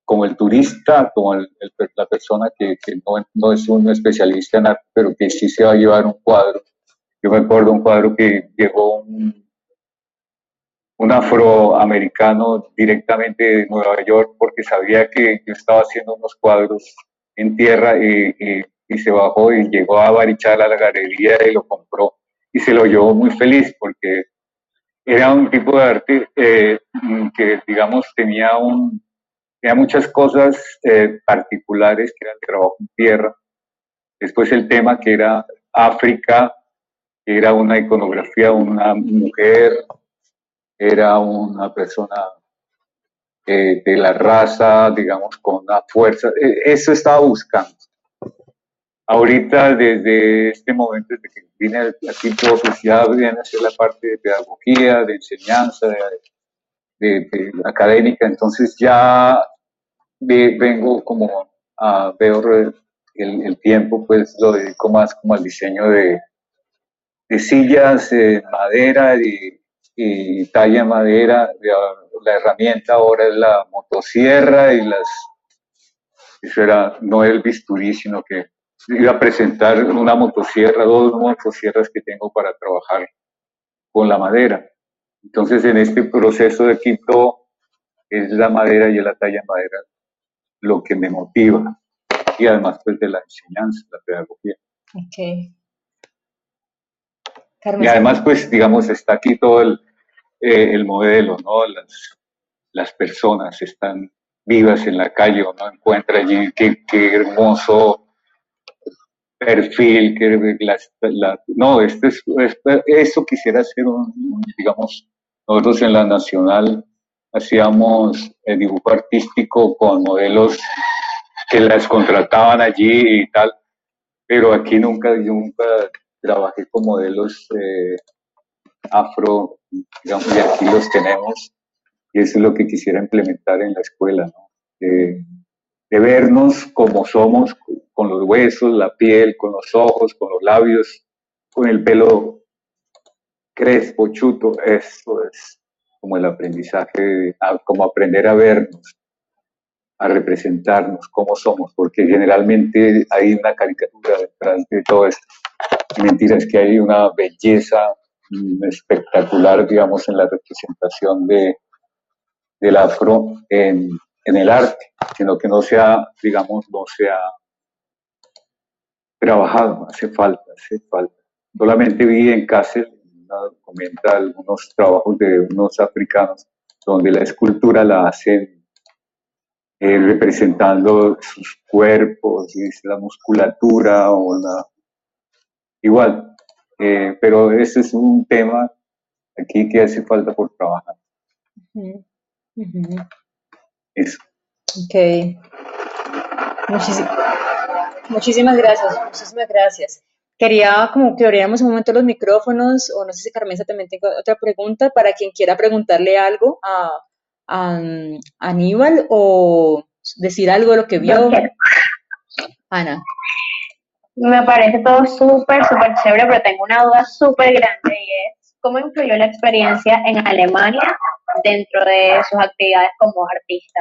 como el turista, como el, la persona que, no, es un especialista en arte, pero que sí se va a llevar un cuadro. Yo me acuerdo un cuadro que llegó un, un afroamericano directamente de Nueva York porque sabía que yo estaba haciendo unos cuadros en tierra y eh, eh, y se bajó y llegó a Barichal a la galería y lo compró y se lo llevó muy feliz porque era un tipo de arte eh, mm, que, digamos, tenía, un, muchas cosas eh, particulares que eran el trabajo en tierra. Después el tema que era África, que era una iconografía, una mujer, era una persona eh, de la raza, digamos, con la fuerza. Eso estaba buscando. Ahorita, desde este momento, desde que vine aquí, todo oficial, viene a ser la parte de pedagogía, de enseñanza, de, académica. Entonces, ya vengo como a ver el, tiempo, pues lo dedico más como al diseño de, sillas, madera y, talla madera. la herramienta ahora es la motosierra y las. Eso era, no el bisturí, sino que iba a presentar una motosierra, dos motosierras que tengo para trabajar con la madera. Entonces, en este proceso de Quito, es la madera y la talla de madera lo que me motiva. Y además, pues, de la enseñanza, la pedagogía.
Okay.
Y además,
pues, digamos, está aquí todo el, eh, el modelo, ¿no? Las, las personas están vivas en la calle, no, encuentra allí qué, qué hermoso perfil, que no, este es, eso este, quisiera hacer un, digamos, nosotros en la Nacional hacíamos el dibujo artístico con modelos que las contrataban allí y tal, pero aquí nunca, nunca trabajé con modelos eh, afro, digamos, y aquí los tenemos, y eso es lo que quisiera implementar en la escuela, ¿no? Eh, de vernos como somos, con los huesos, la piel, con los ojos, con los labios, con el pelo crespo, chuto, eso es como el aprendizaje, como aprender a vernos, a representarnos como somos, porque generalmente hay una caricatura detrás de todo esto. Mentira, es que hay una belleza mm, espectacular, digamos, en la representación de, del afro en en el arte, sino que no se ha, digamos, no se ha trabajado, hace falta, hace falta. Solamente vi en Cáceres, comenta algunos trabajos de unos africanos, donde la escultura la hacen eh, representando sus cuerpos, la musculatura o la... Igual, eh, pero ese es un tema aquí que hace falta por
trabajar. Ok. muchísimas gracias, gracias. Quería como que abriéramos un momento los micrófonos, o no sé si Carmenza también tengo otra pregunta para quien quiera preguntarle algo a, mm, Aníbal o decir algo de lo que vio. Ana. Me parece todo súper,
súper chévere, pero tengo una duda súper grande y es, ¿Cómo influyó la experiencia en Alemania dentro de sus actividades como artista?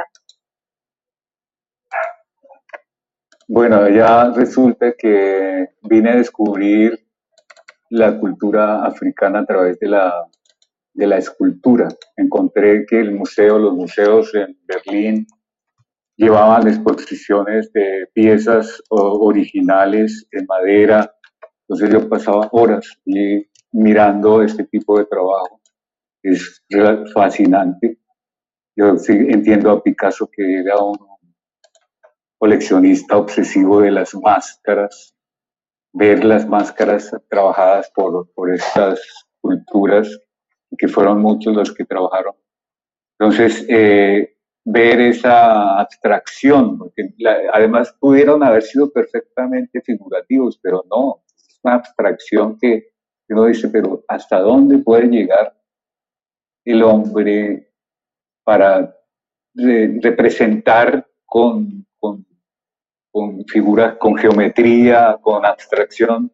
Bueno, ya resulta que vine a descubrir la cultura africana a través de la, escultura. Encontré que el museo, los museos en Berlín llevaban exposiciones de piezas originales de madera. Entonces yo pasaba horas y mirando este tipo de trabajo. Es fascinante. Yo entiendo a Picasso que era un coleccionista obsesivo de las máscaras, ver las máscaras trabajadas por, por estas culturas, que fueron muchos los que trabajaron. Entonces, eh, ver esa abstracción, porque además pudieron haber sido perfectamente figurativos, pero no, es una abstracción que uno dice, pero ¿hasta dónde puede llegar el hombre para representar con, con, figuras, con geometría, con abstracción,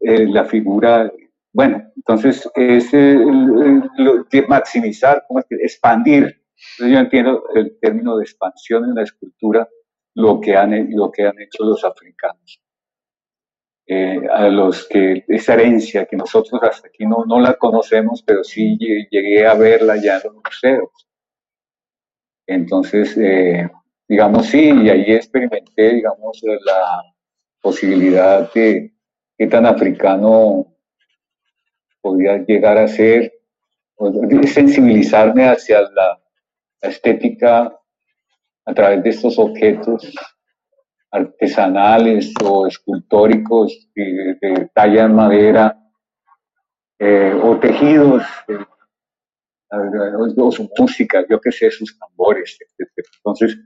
eh, la figura? Bueno, entonces es maximizar, es expandir. yo entiendo el término de expansión en la escultura, lo que han, lo que han hecho los africanos. Eh, a los que esa herencia que nosotros hasta aquí no, la conocemos, pero sí llegué a verla ya en los museos. Entonces, eh, digamos, sí, y ahí experimenté, digamos, la posibilidad de que tan africano podía llegar a ser, sensibilizarme hacia la estética a través de estos objetos artesanales o escultóricos de talla en madera eh, o tejidos eh, o su música, yo que sé, sus tambores, Entonces,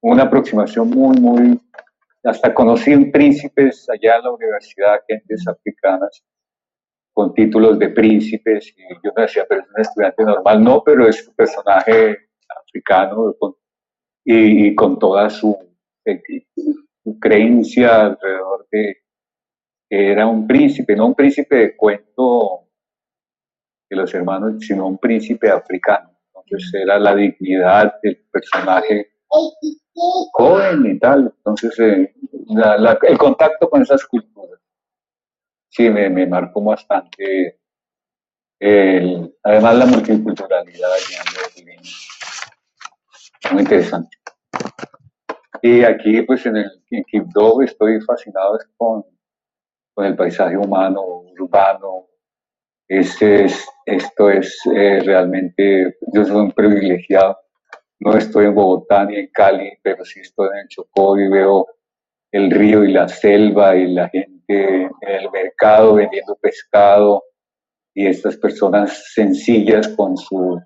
una aproximación muy, muy... Hasta conocí príncipes allá en la universidad, gentes africanas, con títulos de príncipes, y yo me decía, pero es un estudiante normal, no, pero es un personaje africano y, y, con toda su eh, creencia alrededor de que era un príncipe, no un príncipe de cuento de los hermanos, sino un príncipe africano. Entonces era la dignidad del personaje joven y tal. Entonces eh, el contacto con esas culturas sí me, marcó bastante. además la multiculturalidad muy interesante. Y aquí, pues en, el, estoy fascinado con, con el paisaje humano, urbano. Este esto es eh, realmente, yo soy un privilegiado. No estoy en Bogotá ni en Cali, pero sí estoy en el Chocó y veo el río y la selva y la gente en el mercado vendiendo pescado y estas personas sencillas con su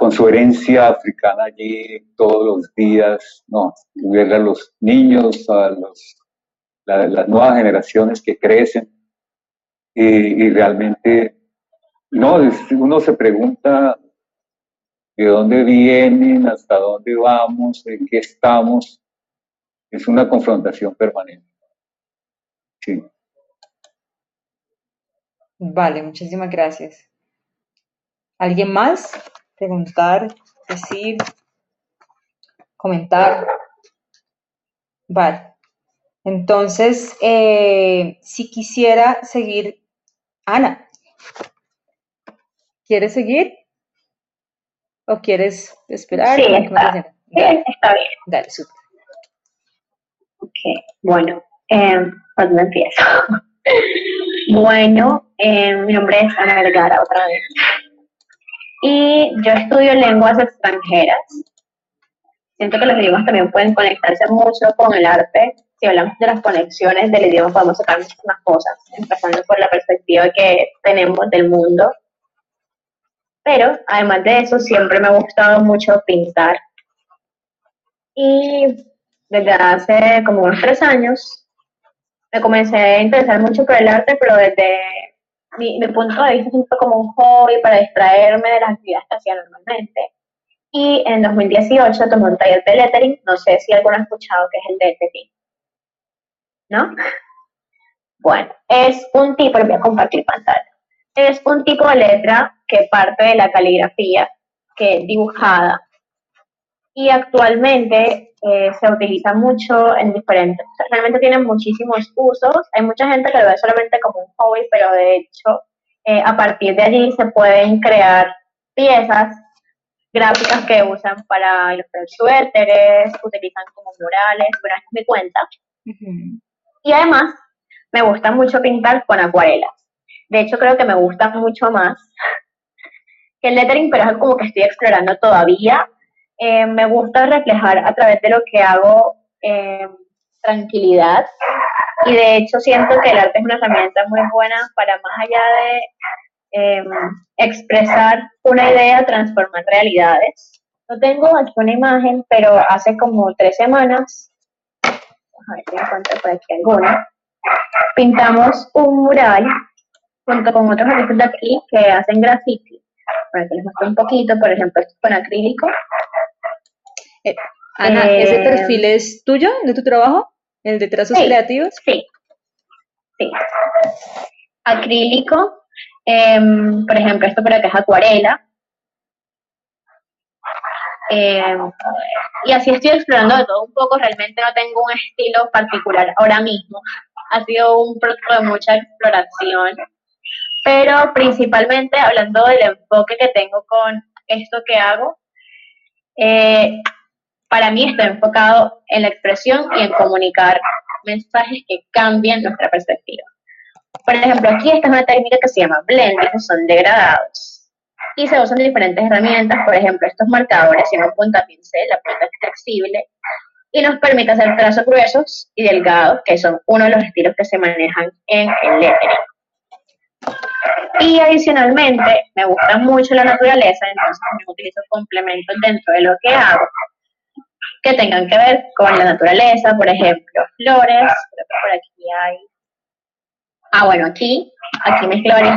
con su herencia africana allí todos los días, no, ver a los niños, a los, las nuevas generaciones que crecen y, realmente, no, uno se pregunta
de dónde vienen,
hasta dónde vamos, en qué estamos, es una confrontación permanente. Sí.
Vale, muchísimas gracias. ¿Alguien más? preguntar, decir, comentar. Vale. Entonces, eh, si quisiera seguir, Ana, ¿quieres seguir? ¿O quieres esperar? Sí, está, bien. Dale, súper. Ok, bueno, eh, pues empiezo.
bueno, em, mi nombre es Ana Vergara otra vez y yo estudio lenguas extranjeras. Siento que los idiomas también pueden conectarse mucho con el arte. Si hablamos de las conexiones del idioma, podemos sacar muchas cosas, empezando por la perspectiva que tenemos del mundo. Pero además de eso, siempre me ha gustado mucho pintar. Y desde hace como unos tres años me comencé a interesar mucho por el arte, pero desde mi, punto de vista como un hobby para distraerme de las actividades que hacía normalmente. Y en 2018 tomé un taller de lettering, no sé si alguno ha escuchado que es el lettering, ¿no? Bueno, es un tipo, voy a compartir pantalla, es un tipo de letra que parte de la caligrafía, que dibujada. Y actualmente eh, se utiliza mucho en diferentes, realmente tiene muchísimos usos, hay mucha gente que lo ve solamente como un hobby, pero de hecho eh, a partir de allí se pueden crear piezas gráficas que usan para los suéteres, utilizan como murales, pero es mi cuenta. Y además, me gusta mucho pintar con acuarelas. De hecho, creo que me gusta mucho más que el lettering, pero es como que estoy explorando todavía eh, me gusta reflejar a través de lo que hago eh, tranquilidad y de hecho siento que el arte es una herramienta muy buena para más allá de em, expresar una idea, transformar realidades. No tengo aquí una imagen, pero hace como tres semanas, a ver
por aquí alguna,
pintamos un mural junto con otros artistas de aquí que hacen graffiti. Para que les muestre un poquito, por ejemplo, esto con acrílico eh, Ana, ¿ese eh, perfil
es tuyo, de tu trabajo? ¿El de trazos creativos?
Sí, Acrílico, em, por ejemplo, esto para que es acuarela. Em, y así estoy explorando todo un poco, realmente no tengo un estilo particular ahora mismo. Ha sido un producto de mucha exploración pero principalmente hablando del enfoque que tengo con esto que hago, eh, para mí está enfocado en la expresión y en comunicar mensajes que cambien nuestra perspectiva. Por ejemplo, aquí esta es una técnica que se llama blending, son degradados. Y se usan diferentes herramientas, por ejemplo, estos marcadores una punta pincel, la punta es flexible, y nos permite hacer trazos gruesos y delgados, que son uno de los estilos que se manejan en el lettering. Y adicionalmente, me gusta mucho la naturaleza, entonces me utilizo complementos dentro de lo que hago, que tengan que ver con la naturaleza, por ejemplo,
flores, creo que por aquí hay, ah bueno, aquí, aquí mis flores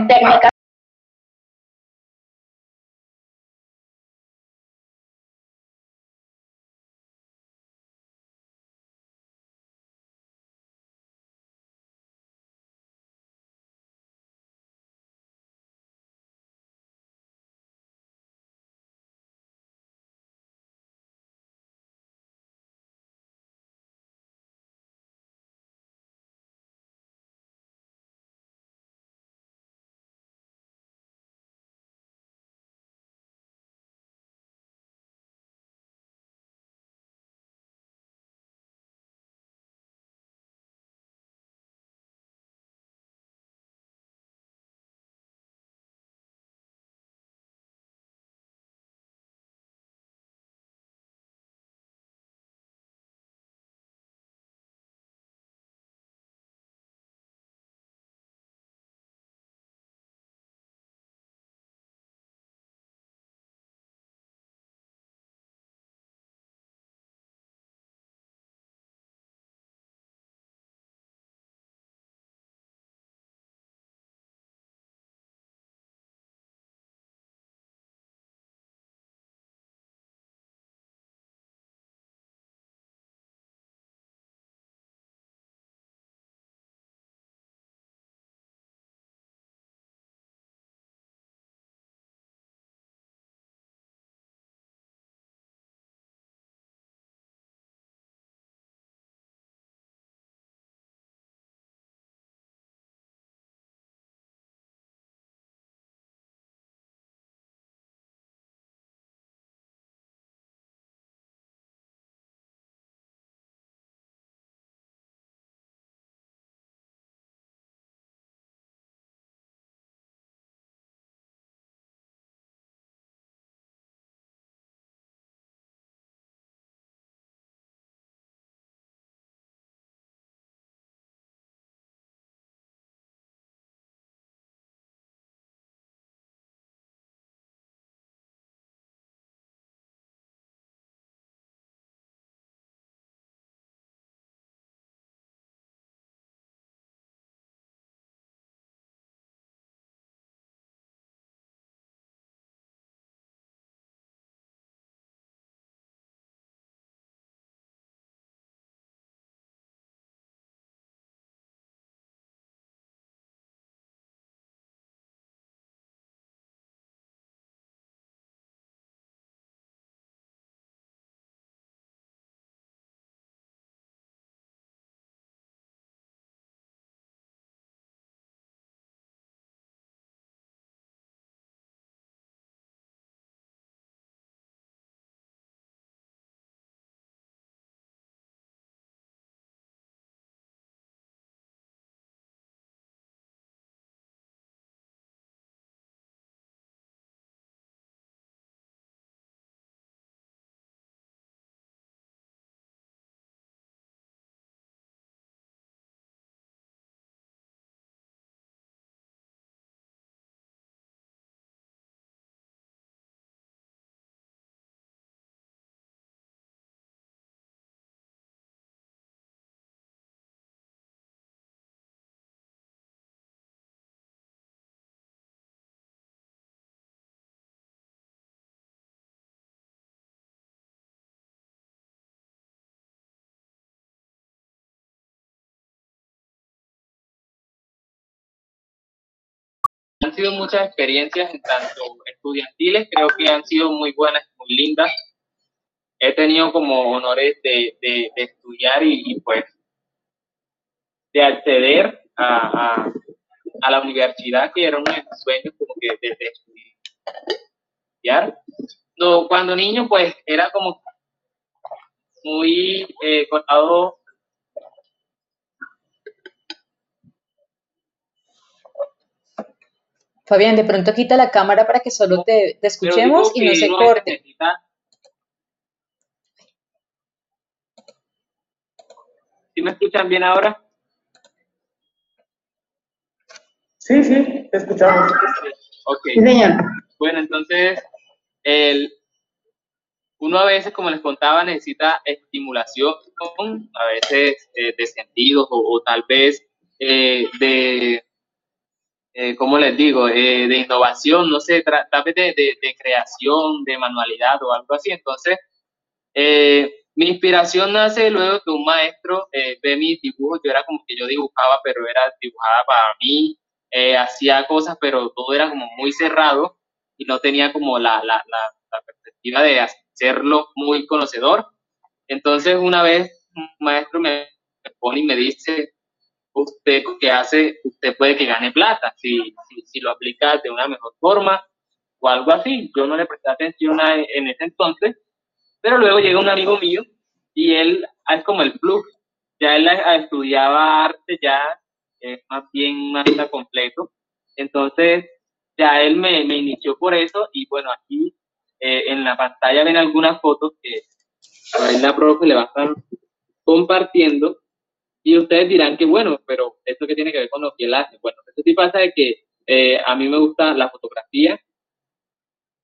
han sido muchas experiencias, tanto estudiantiles, creo que
han sido muy buenas, muy lindas. He tenido como honores de, estudiar y, pues de acceder a, la universidad, que era un de mis sueños como que de estudiar. No, cuando niño pues era como muy eh, cortado
Fabián, de pronto quita la cámara para que solo te, escuchemos
y no se corte. ¿Sí me escuchan bien ahora? Sí, sí, te escuchamos. Bueno, entonces, el, uno a veces, como les contaba, necesita estimulación, a veces eh, de sentidos o, tal vez eh, de eh, como les digo?, eh, de innovación, no sé, tal vez de, creación, de manualidad o algo así. Entonces, eh, mi inspiración nace luego que un maestro ve mis dibujos, yo era como que yo dibujaba, pero era dibujada para mí, hacía cosas, pero todo era como muy cerrado y no tenía como la, la, la, la perspectiva de hacerlo muy conocedor. Entonces, una vez un maestro me pone y me dice, usted que hace, usted puede que gane plata si, si, lo aplica de una mejor forma o algo así. Yo no le presté atención e, en ese entonces, pero luego llega un amigo mío y él ah, es como el plus. Ya él ah, estudiaba arte, ya es más bien un artista completo. Entonces, ya él me, inició por eso y bueno, aquí eh, en la pantalla ven algunas fotos que
a la profe le va a
estar compartiendo y ustedes dirán que bueno, pero esto que tiene que ver con lo que él hace. Bueno, eso sí pasa de que eh, a mí me gusta la fotografía.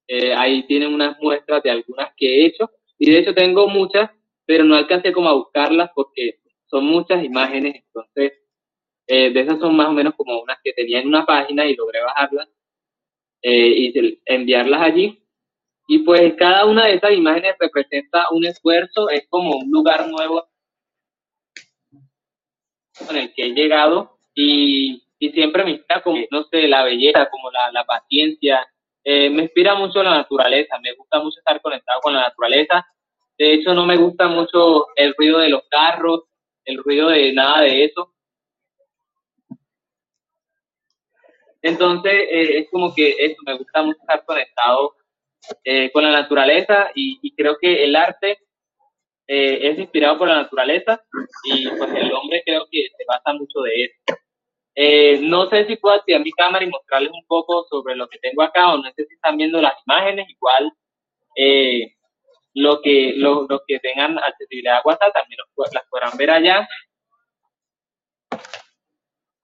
Eh, ahí tienen unas muestras de algunas que he hecho. Y de hecho tengo muchas, pero no alcancé como a buscarlas porque son muchas imágenes. Entonces, eh, de esas son más o menos como unas que tenía en una página y logré bajarlas y enviarlas allí. Y pues cada una de esas imágenes representa un esfuerzo, es como un lugar nuevo con el que he llegado y, siempre me inspira como, no sé, la belleza, como la, paciencia. Eh, me inspira mucho la naturaleza, me gusta mucho estar conectado con la naturaleza. De hecho, no me gusta mucho el ruido de los carros, el ruido de nada de eso. Entonces, eh, es como que eso, me gusta mucho estar conectado eh, con la naturaleza y creo que el arte eh, es inspirado por la naturaleza y pues el hombre creo que se basa mucho de eso. Eh, no sé si puedo activar mi cámara y mostrarles un poco sobre lo que tengo acá o no sé si están viendo las imágenes, igual eh, lo que, los que tengan accesibilidad a WhatsApp también las podrán ver allá.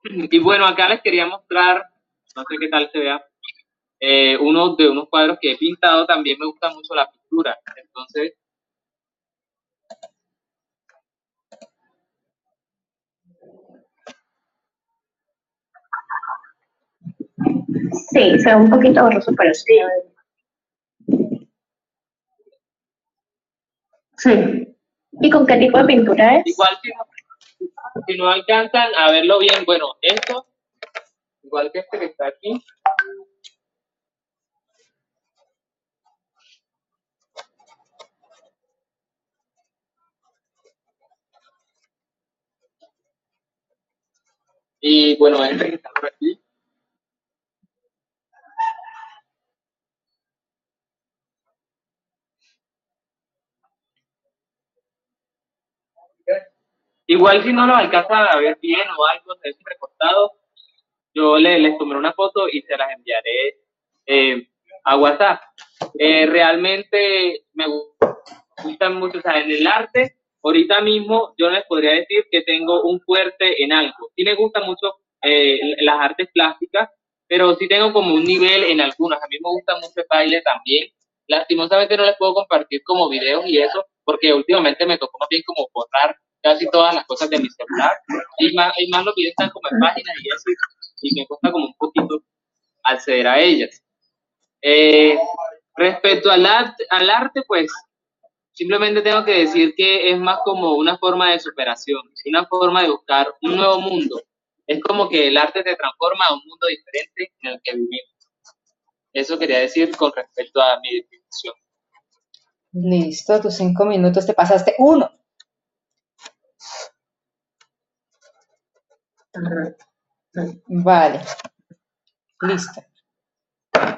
Y bueno, acá les quería mostrar, no sé qué tal se vea, uno de unos cuadros que he pintado, también me gusta mucho la pintura,
entonces Sí, se ve un poquito borroso, pero sí. Sí. ¿Y con qué tipo de pintura
es? Igual que si no alcanzan a verlo bien, bueno, esto,
igual que este que está aquí. Y bueno, este que está por aquí. Igual si no lo alcanza a ver bien o algo, se ve recortado,
yo les, les tomaré una foto y se las enviaré eh, a WhatsApp. Eh, realmente me gustan mucho, o sea, en el arte, ahorita mismo yo les podría decir que tengo un fuerte en algo. Sí me gustan mucho eh, las artes plásticas, pero sí tengo como un nivel en algunas. A mí me gusta mucho el baile también. Lastimosamente no les puedo compartir como videos y eso, porque últimamente me tocó más bien como borrar casi todas las cosas de mi celular. Y más, y más están como en páginas y eso, y me cuesta como un poquito acceder a ellas. Eh, respecto al arte, al arte, pues simplemente tengo que decir que es más como una forma de superación, una forma de buscar un nuevo mundo. Es como que el arte te transforma a un mundo diferente en el que vivimos. Eso quería decir con respecto a mi definición.
Listo, tus cinco minutos te pasaste uno. Vale. Listo.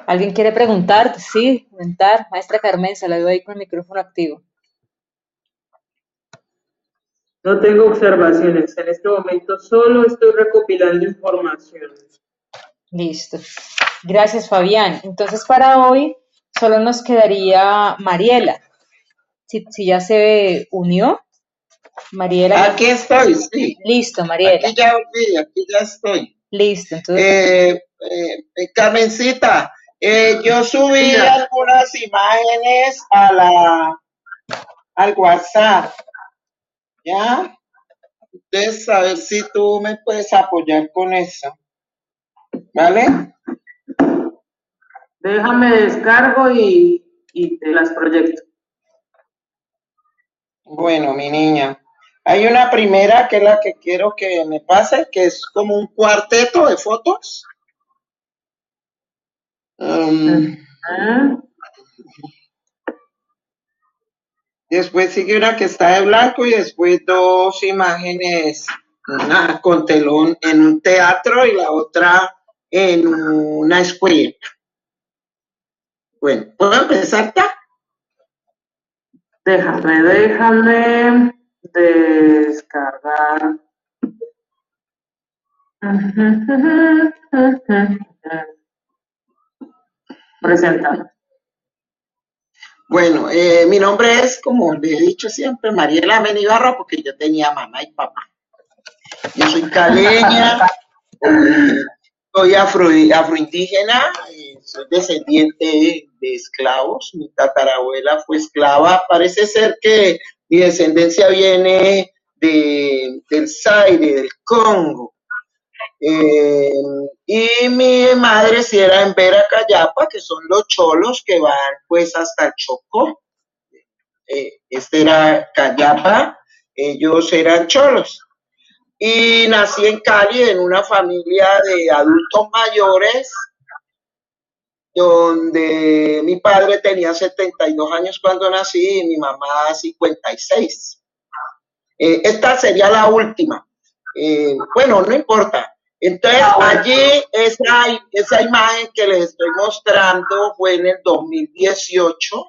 ¿Alguien quiere preguntar? Sí, comentar. Maestra se la veo ahí con el micrófono activo. No tengo observaciones.
En este momento solo estoy recopilando información.
Listo. Gracias, Fabián. Entonces, para hoy solo nos quedaría Mariela. Si, si ya se unió,
Mariela. Aquí estoy, sí. Listo, Mariela. Aquí ya estoy. Listo, entonces. Eh, eh, eh, Carmencita, yo subí algunas imágenes a la al WhatsApp. ¿Ya? Entonces, a ver si tú me puedes apoyar con eso. ¿Vale? Déjame descargo y, y te las proyecto. Bueno, mi niña. Hay una primera que es la que quiero que me pase, que es como un cuarteto de fotos. Um, después sigue una que está de blanco y después dos imágenes, una con telón en un teatro y la otra en una escuela. Bueno, ¿puedo empezar? Déjame, déjame descargar. presentar Bueno, eh, mi nombre es, como le he dicho siempre, Mariela Menibarro, porque yo tenía mamá y papá. Yo soy caleña, soy afro, afroindígena, eh, soy descendiente de esclavos, mi tatarabuela fue esclava, parece ser que mi descendencia viene de, del Zaire, del Congo. Eh, y mi madre si era en cayapa que son los cholos que van pues hasta Chocó. Eh, este era Cayapa, ellos eran cholos. Y nací en Cali en una familia de adultos mayores donde mi padre tenía 72 años cuando nací y mi mamá 56. Eh, esta sería la última. Eh, bueno, no importa. Entonces, allí esa, esa imagen que les estoy mostrando fue en el 2018,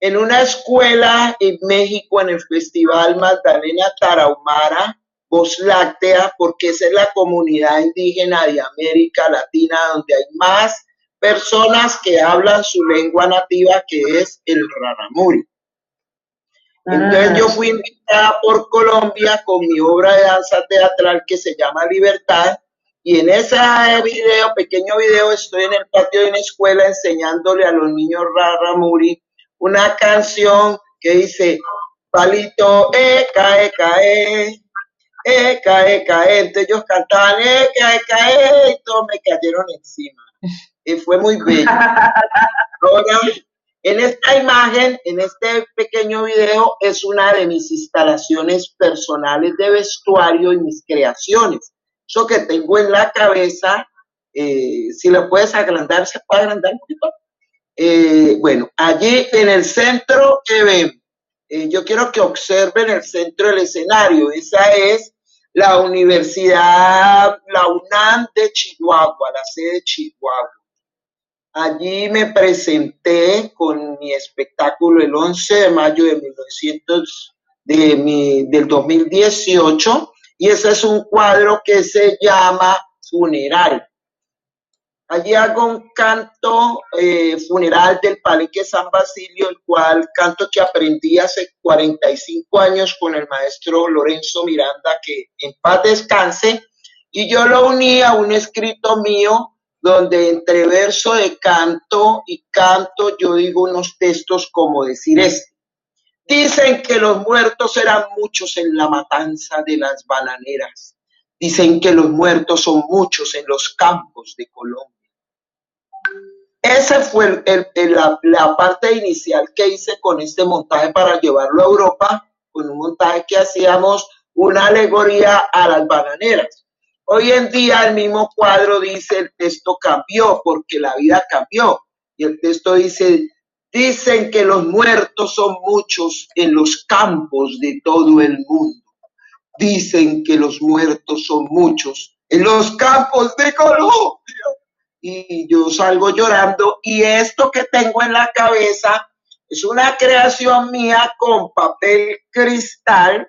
en una escuela en México, en el Festival Magdalena Tarahumara, Voz Láctea, porque esa es la comunidad indígena de América Latina donde hay más personas que hablan su lengua nativa, que es el raramuri. Ah. Entonces yo fui invitada por Colombia con mi obra de danza teatral que se llama Libertad y en ese video, pequeño video, estoy en el patio de una escuela enseñándole a los niños Raramuri una canción que dice palito eca eh, eca eh, e eh, eca eca Entonces ellos cantaban eca eca e y todos me cayeron encima. fue muy bello. en esta imagen, en este pequeño video, es una de mis instalaciones personales de vestuario y mis creaciones. Eso que tengo en la cabeza, eh, si lo puedes agrandar, se puede agrandar un poquito. Eh, bueno, allí en el centro que ven, eh, yo quiero que observen el centro del escenario. Esa es la Universidad, la UNAM de Chihuahua, la sede de Chihuahua. Allí me presenté con mi espectáculo el 11 de mayo de del 2018 y ese es un cuadro que se llama Funeral. Allí hago un canto eh, funeral del palique San Basilio, el cual canto que aprendí hace 45 años con el maestro Lorenzo Miranda, que en paz descanse, y yo lo uní a un escrito mío donde entre verso de canto y canto yo digo unos textos como decir este. Dicen que los muertos eran muchos en la matanza de las bananeras. Dicen que los muertos son muchos en los campos de Colombia. Esa fue la, parte inicial que hice con este montaje para llevarlo a Europa, con un montaje que hacíamos una alegoría a las bananeras. Hoy en día el mismo cuadro dice el texto cambió porque la vida cambió. Y el texto dice, dicen que los muertos son muchos en los campos de todo el mundo. Dicen que los muertos son muchos en los campos de Colombia. Y yo salgo llorando y esto que tengo en la cabeza es una creación mía con papel cristal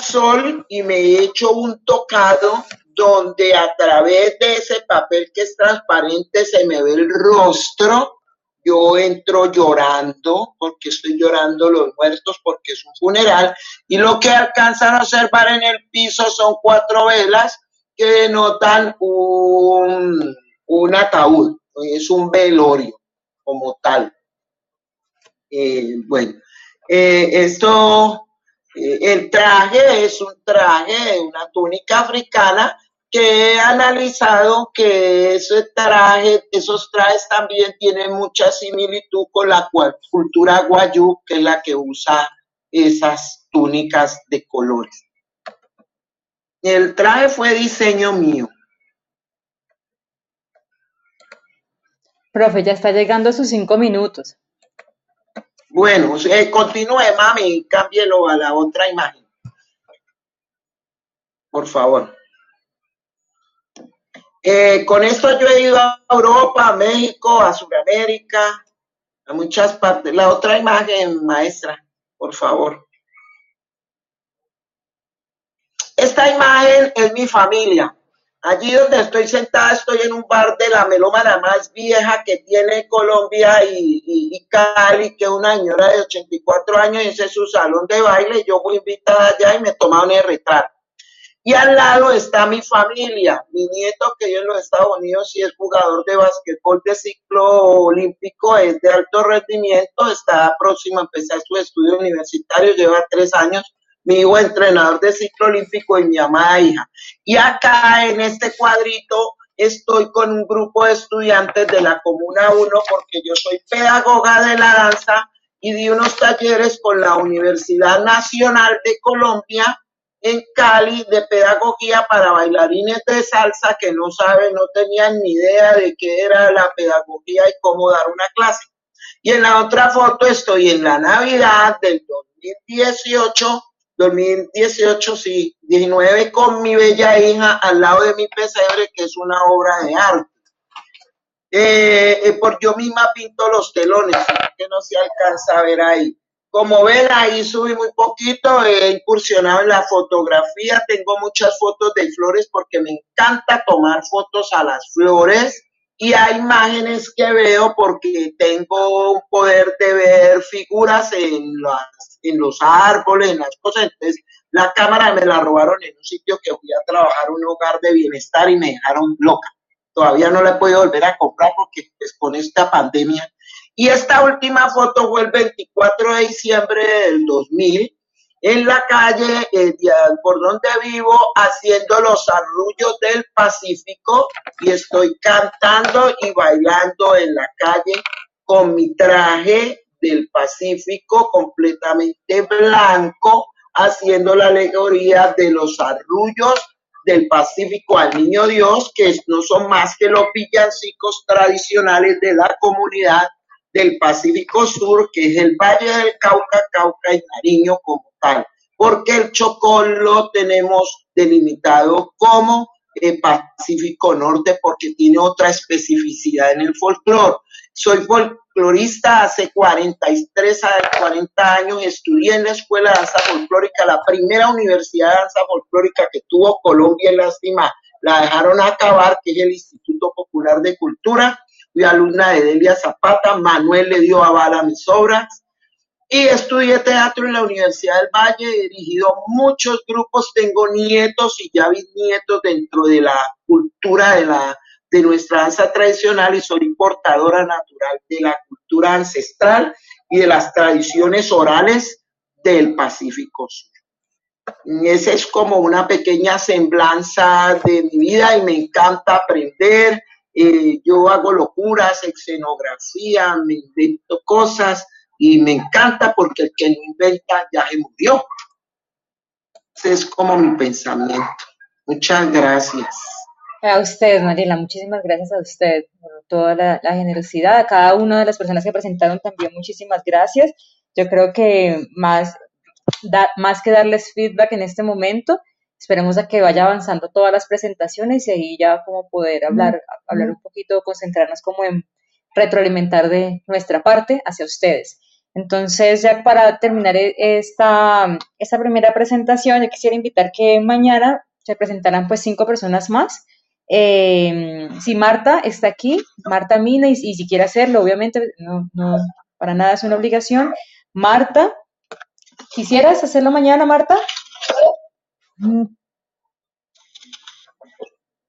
sol y me he hecho un tocado donde a través de ese papel que es transparente se me ve el rostro. Yo entro llorando porque estoy llorando los muertos porque es un funeral y lo que alcanzan a observar en el piso son cuatro velas que denotan un, ataúd, es un velorio como tal. Eh, bueno, eh, esto el traje es un traje, una túnica africana que he analizado que ese traje, esos trajes también tienen mucha similitud con la cultura guayú, que es la que usa esas túnicas de colores. El traje fue diseño mío.
Profe, ya está llegando a sus cinco
minutos. Bueno, eh, continúe, mami, cámbielo a la otra imagen. Por favor. Eh, con esto yo he ido a Europa, a México, a Sudamérica, a muchas partes. La otra imagen, maestra, por favor. Esta imagen es mi familia. Allí donde estoy sentada estoy en un bar de la melómana más vieja que tiene Colombia y, y, Cali, que es una señora de 84 años y ese es su salón de baile. Yo fui invitada allá y me tomaron el retrato. Y al lado está mi familia, mi nieto que vive en los Estados Unidos y es jugador de básquetbol de ciclo olímpico, es de alto rendimiento, está próximo a empezar su estudio universitario, lleva tres años mi hijo entrenador de ciclo olímpico y mi amada hija. Y acá en este cuadrito estoy con un grupo de estudiantes de la Comuna 1 porque yo soy pedagoga de la danza y di unos talleres con la Universidad Nacional de Colombia en Cali de pedagogía para bailarines de salsa que no saben, no tenían ni idea de qué era la pedagogía y cómo dar una clase. Y en la otra foto estoy en la Navidad del 2018 2018, sí, 19, con mi bella hija al lado de mi pesebre, que es una obra de arte. Eh, eh por yo misma pinto los telones, que no se alcanza a ver ahí. Como ven, ahí subí muy poquito, he incursionado en la fotografía, tengo muchas fotos de flores porque me encanta tomar fotos a las flores y hay imágenes que veo porque tengo un poder de ver figuras en, las, en los árboles, en las cosas. Entonces, la cámara me la robaron en un sitio que fui a trabajar, un hogar de bienestar y me dejaron loca. Todavía no la he podido volver a comprar porque es pues, con esta pandemia. Y esta última foto fue el 24 de diciembre del 2000 en la calle por donde vivo haciendo los arrullos del Pacífico y estoy cantando y bailando en la calle con mi traje del Pacífico completamente blanco haciendo la alegoría de los arrullos del Pacífico al Niño Dios, que no son más que los villancicos tradicionales de la comunidad del Pacífico Sur, que es el Valle del Cauca, Cauca y Nariño como tal, porque el Chocó lo tenemos delimitado como eh, Pacífico Norte porque tiene otra especificidad en el folclore. Soy folclorista hace 43 a 40 años, estudié en la Escuela de Danza Folclórica, la primera universidad de danza folclórica que tuvo Colombia en lástima, la dejaron acabar, que es el Instituto Popular de Cultura, fui alumna de Delia Zapata, Manuel le dio aval a mis obras y estudié teatro en la Universidad del Valle, he dirigido muchos grupos, tengo nietos y ya vi nietos dentro de la cultura de, la, de nuestra danza tradicional y soy importadora natural de la cultura ancestral y de las tradiciones orales del Pacífico Sur. Esa es como una pequeña semblanza de mi vida y me encanta aprender, eh, yo hago locuras, escenografía, me invento cosas y me encanta porque el que no inventa ya se murió. Ese es como mi pensamiento. Muchas gracias. A
usted, Mariela, muchísimas gracias a usted por toda la, generosidad. A cada una de las personas que presentaron también muchísimas gracias. Yo creo que más, más que darles feedback en este momento, Esperemos a que vaya avanzando todas las presentaciones y ahí ya como poder hablar, hablar un poquito, concentrarnos como en retroalimentar de nuestra parte hacia ustedes. Entonces, ya para terminar e-, esta, esta primera presentación, yo quisiera invitar que mañana se presentaran pues cinco personas más. Em, si Marta está aquí, Marta Mina, y, si quiere hacerlo, obviamente, no, no, para nada es una obligación. Marta, ¿quisieras hacerlo mañana, Marta?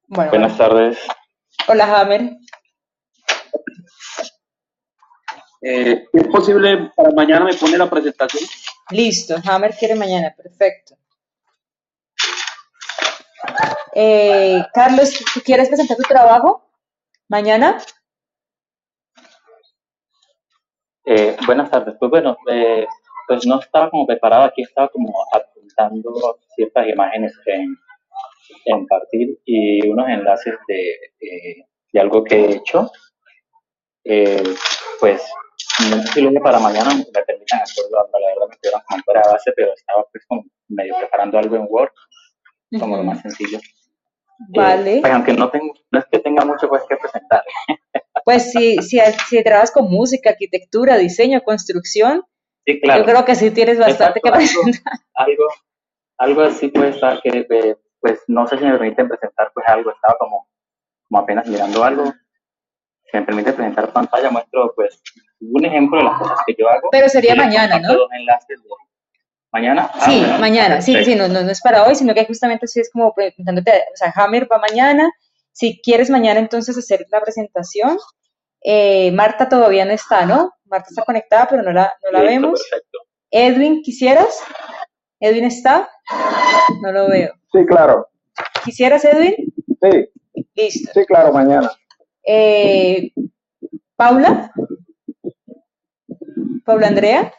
Buenas
tardes.
Hola, Hammer.
Eh, ¿Es posible para mañana me pone la presentación?
Listo, Hammer quiere mañana, perfecto. Eh, Carlos, ¿tú ¿quieres presentar tu trabajo mañana?
Eh, buenas tardes. Pues bueno, eh, pues no estaba como preparado, aquí estaba como apuntando ciertas imágenes en, en partir y unos enlaces
de, algo que he hecho. Eh, pues no sé si lo para mañana, me permitan hacerlo, la verdad me quedaron como fuera base, pero estaba pues como medio preparando algo en Word, como lo más sencillo. Vale. Eh, pues, aunque no, tengo, es que tenga mucho pues que presentar.
Pues si, si, si trabajas con música, arquitectura, diseño, construcción,
yo creo
que sí tienes bastante que presentar.
Algo,
algo, puede así, que, pues, no sé si me permiten presentar, pues, algo. Estaba como,
como apenas mirando
algo. Si me permite presentar pantalla, muestro, pues, un ejemplo de las cosas que yo hago. Pero sería mañana, ¿no? ¿Mañana? Ah, sí,
mañana. Sí, sí, no, no, es para hoy, sino que justamente si es como preguntándote, o sea, Hammer va mañana. Si quieres mañana entonces hacer la presentación. Eh, Marta todavía no está, ¿no? Marta está conectada, pero no la, no la vemos. Edwin, ¿quisieras? ¿Edwin está? No lo veo. Sí, claro. ¿Quisieras, Edwin? Sí.
Listo. Sí, claro, mañana.
Eh, ¿Paula? ¿Paula Andrea?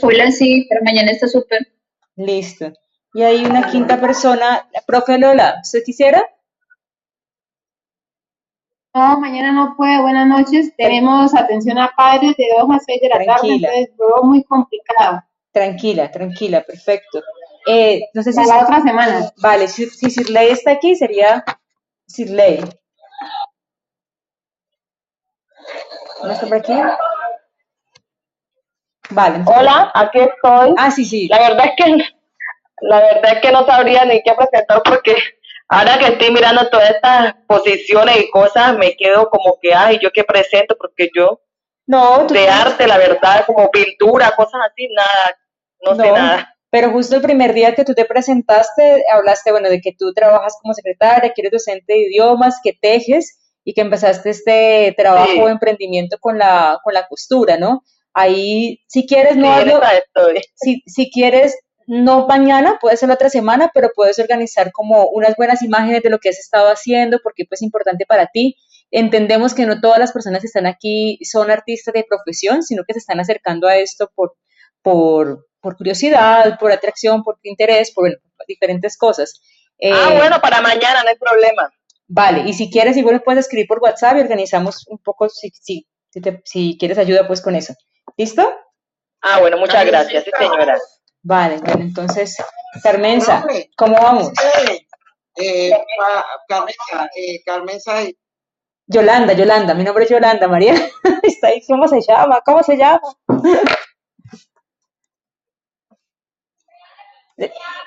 Paula sí, pero mañana está súper. Listo. Y hay una quinta persona, profe Lola, ¿usted quisiera?
No, mañana no puede. buenas noches. Tenemos atención a padres de 2 a 6 de la tarde, entonces todo muy complicado.
Tranquila, tranquila, perfecto. Eh, no sé si... La otra semana. Vale, si, si Sirley está aquí, sería Sirley. ¿No está por aquí? Vale. Hola, aquí estoy. Ah, sí, sí. La verdad es que, la verdad es que no sabría ni qué presentar porque Ahora que estoy mirando todas estas posiciones y cosas, me quedo como que, ay, yo qué presento, porque yo no, de arte, la verdad, como pintura, cosas así, nada, no, sé nada. Pero justo el primer día que tú te presentaste, hablaste, bueno, de que tú trabajas como secretaria, que eres docente de idiomas, que tejes y que empezaste este trabajo o emprendimiento con la, con la costura, ¿no? Ahí, si quieres, no si, si quieres, no mañana, puede ser la otra semana, pero puedes organizar como unas buenas imágenes de lo que has estado haciendo, porque pues, es importante para ti. Entendemos que no todas las personas que están aquí son artistas de profesión, sino que se están acercando a esto por, por, curiosidad, por atracción, por interés, por, diferentes cosas. ah, eh, bueno, para mañana, no hay problema. Vale, y si quieres, igual puedes escribir por WhatsApp y organizamos un poco, si, si, si, quieres ayuda, pues con eso. ¿Listo? Ah,
bueno, muchas gracias, señora.
Vale, entonces, Carmenza, ¿cómo vamos?
Eh, Carmenza, eh, Carmenza.
Yolanda, Yolanda, mi nombre es Yolanda, María.
Está ahí, ¿cómo se llama? ¿Cómo se llama?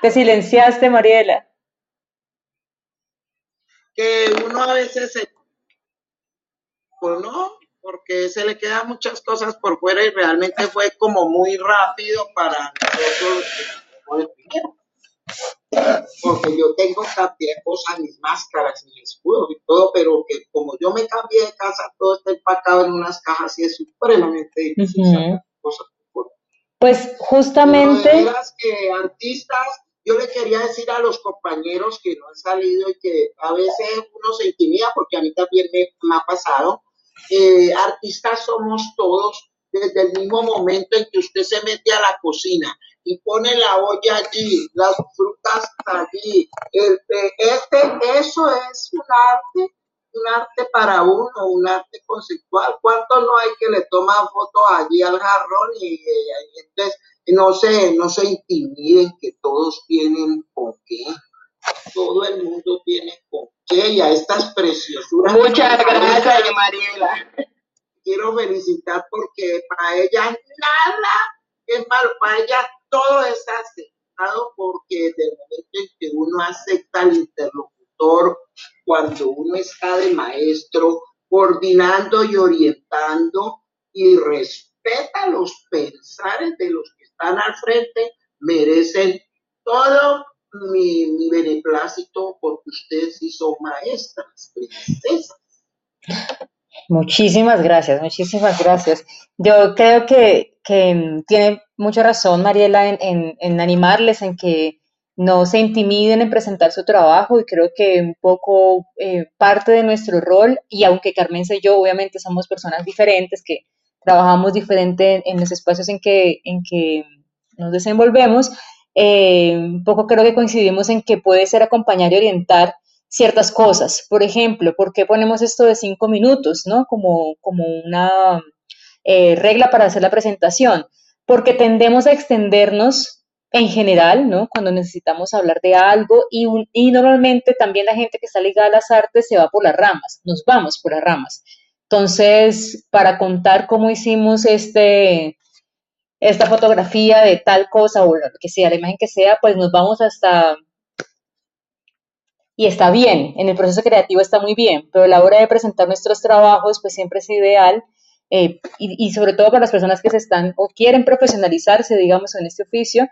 Te silenciaste, Mariela.
Que uno a veces se... Pues, no? porque se le quedan muchas cosas por fuera y realmente fue como muy rápido para nosotros. Porque yo tengo también cosas, mis máscaras, mis escudos y todo, pero que como yo me cambié de casa, todo está empacado en unas cajas y es supremamente
difícil.
pues justamente...
que artistas yo le quería decir a los compañeros que no han salido y que a veces uno se intimida, porque a mí también me ha pasado, eh, artistas somos todos desde el mismo momento en que usted se mete a la cocina y pone la olla allí, las frutas allí. El, este, eso es un arte, un arte para uno, un arte conceptual. ¿Cuánto no hay que le toma fotos allí al jarrón? Y, eh, entonces no se, no se intimiden que todos tienen con qué. Todo el mundo tiene con ella estas preciosuras. Muchas gracias, Mariela. Quiero felicitar porque para ella nada es malo, para ella todo es aceptado porque de momento que uno acepta al interlocutor, cuando uno está de maestro, coordinando y orientando y respeta los pensares de los que están al frente, merecen todo mi,
beneplácito porque ustedes sí son maestras, Muchísimas gracias, muchísimas gracias. Yo creo que, tiene mucha razón Mariela en, en, animarles, en que no se intimiden en presentar su trabajo y creo que un poco eh, parte de nuestro rol, y aunque Carmen y yo obviamente somos personas diferentes, que trabajamos diferente en, en los espacios en que, en que nos desenvolvemos, eh, un poco creo que coincidimos en que puede ser acompañar y orientar ciertas cosas. Por ejemplo, ¿por qué ponemos esto de cinco minutos, ¿no? Como, como una eh, regla para hacer la presentación. Porque tendemos a extendernos en general, ¿no? Cuando necesitamos hablar de algo y, y normalmente también la gente que está ligada a las artes se va por las ramas, nos vamos por las ramas. Entonces, para contar cómo hicimos este, esta fotografía de tal cosa o lo que sea, la imagen que sea, pues nos vamos hasta... Y está bien, en el proceso creativo está muy bien, pero a la hora de presentar nuestros trabajos, pues siempre es ideal, eh, y, sobre todo para las personas que se están o quieren profesionalizarse, digamos, en este oficio,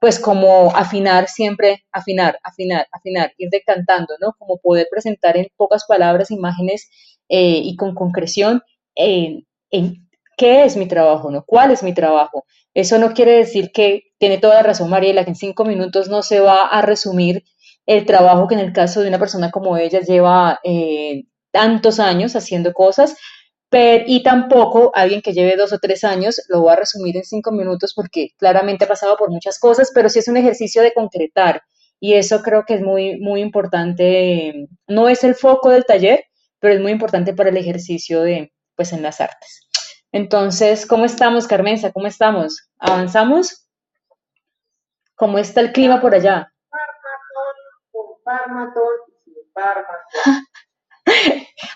pues como afinar siempre, afinar, afinar, afinar, ir decantando, ¿no? Como poder presentar en pocas palabras, imágenes eh, y con concreción en qué es mi trabajo, ¿no? ¿Cuál es mi trabajo? Eso no quiere decir que tiene toda la razón Mariela, que en cinco minutos no se va a resumir el trabajo que en el caso de una persona como ella lleva eh, tantos años haciendo cosas, pero, y tampoco alguien que lleve dos o tres años lo va a resumir en cinco minutos porque claramente ha pasado por muchas cosas, pero sí es un ejercicio de concretar y eso creo que es muy, muy importante. No es el foco del taller, pero es muy importante para el ejercicio de, pues, en las artes. Entonces, ¿cómo estamos, Carmenza? ¿Cómo estamos? ¿Avanzamos? ¿Cómo está el clima por allá?
Con sin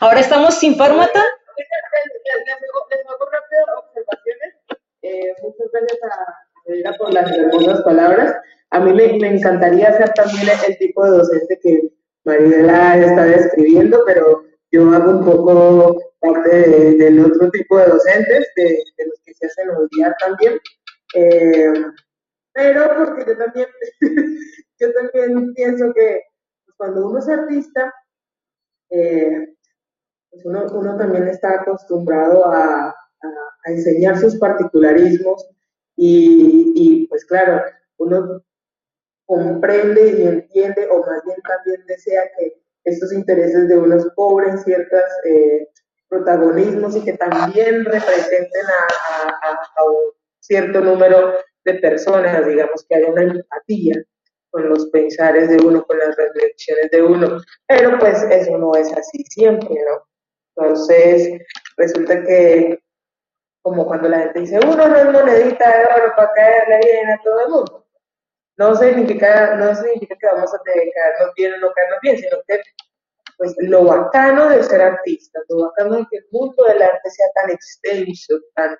¿Ahora estamos sin
fármata
muchas gracias a
por las hermosas palabras.
A mí me, encantaría ser también el, el tipo de docente que Maribela está describiendo, pero yo hago un
poco de, del otro tipo de docentes, de, los que se hacen odiar también. Eh, pero porque pues, yo también, pienso que pues, cuando uno es
artista,
eh,
pues, uno, también está acostumbrado a, enseñar sus particularismos y, pues claro, uno comprende y entiende o más bien también desea que estos intereses de unos pobres ciertas... Eh, protagonismos y que también representen a, un cierto número de personas, digamos, que haya una empatía con los pensares de uno, con las reflexiones de uno, pero pues eso no es así siempre, ¿no? Entonces, resulta que como cuando la gente dice, uno no es monedita de para caerle bien a todo el mundo. No significa, no significa que vamos a tener caernos bien o no caernos bien, sino que pues lo bacano de ser artista, lo bacano de que el mundo del arte sea tan extenso, tan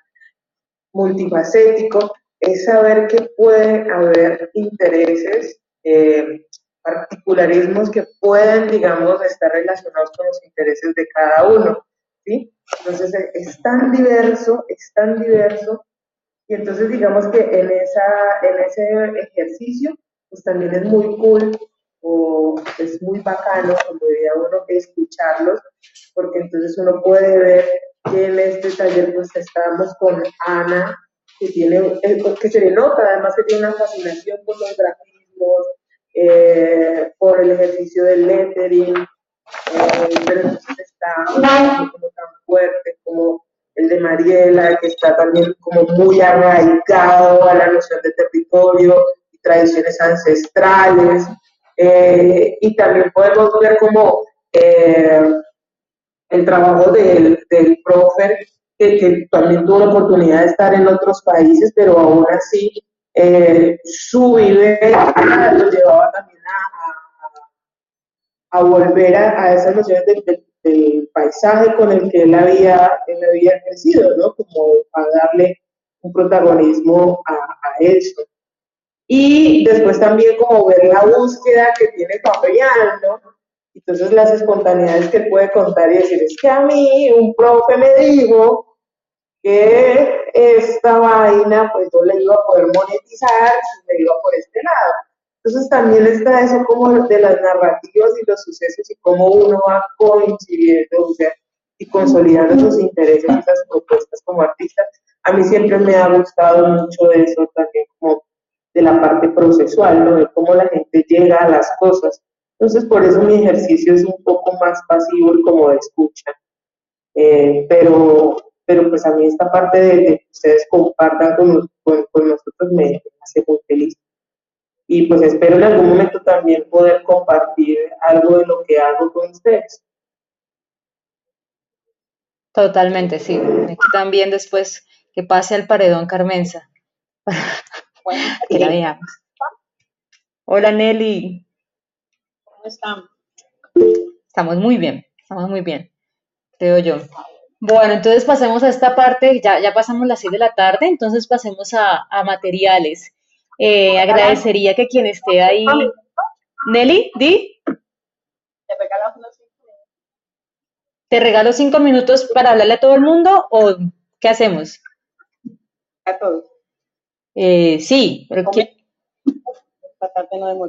multifacético, es saber que puede haber intereses, eh, particularismos que pueden, digamos, estar relacionados con los intereses de cada uno, ¿sí? Entonces e-, es tan diverso, es tan diverso, y entonces digamos que en, esa, en ese ejercicio, pues también es muy cool o es muy bacano, como diría uno, escucharlos, porque entonces uno puede ver que en este taller pues estábamos con Ana, que tiene, eh, pues, que se nota además que tiene una fascinación
por los grafismos,
eh, por el ejercicio del lettering, eh, pero entonces
está como
tan fuerte como el de Mariela, que está también como muy arraigado a la noción de territorio y tradiciones ancestrales. Eh, y también podemos ver como eh, el trabajo del, profe, que, también tuvo la oportunidad de estar en otros países, pero ahora sí, eh, su vida lo llevaba también a, volver a, a, esas nociones del, paisaje con el que él había, él había crecido, ¿no? Como a darle un protagonismo a, a eso. Y después también como ver la búsqueda que tiene papeando entonces las espontaneidades que puede contar y decir, es que a mí un profe me dijo que esta vaina pues no la iba a poder monetizar si me iba por este lado. Entonces también está eso como de las narrativas y los sucesos y cómo uno va coincidiendo, o sea, y consolidando sus intereses y esas propuestas como artista. A mí siempre me ha gustado mucho eso también, como de la parte procesual, ¿no? de cómo la gente llega a las cosas. Entonces, por eso mi ejercicio es un poco más pasivo y como de escucha. Eh, pero, pero pues a mí esta parte de, que ustedes compartan con, nosotros me, hace muy feliz. Y pues espero en algún momento
también poder compartir algo de lo que hago con ustedes.
Totalmente, sí. también después que pase al paredón Carmenza. Hola Nelly. ¿Cómo están? Estamos muy bien, estamos muy bien, creo yo. Bueno, entonces pasemos a esta parte, ya, ya pasamos las 6 de la tarde, entonces pasemos a, materiales. Eh, agradecería que quien esté ahí. Nelly, di. ¿Te regalo cinco minutos para hablarle a todo el mundo o qué hacemos? A todos. Eh, sí, pero ¿qué? No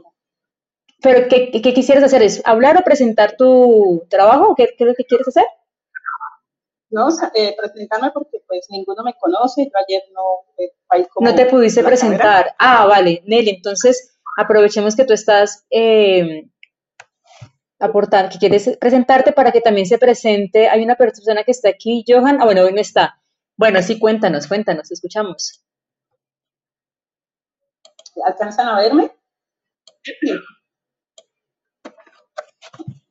¿Pero qué, quisieras hacer? ¿Es hablar o presentar tu trabajo? ¿Qué, es lo que quieres hacer?
No, eh, presentarme porque pues ninguno me conoce, y ayer no...
como no te pudiste presentar. Ah, vale, Nelly, entonces aprovechemos que tú estás em, aportar, que quieres presentarte para que también se presente. Hay una persona que está aquí, Johan. Ah, bueno, hoy no está. Bueno, sí, cuéntanos, cuéntanos, escuchamos.
¿Alcanzan a verme?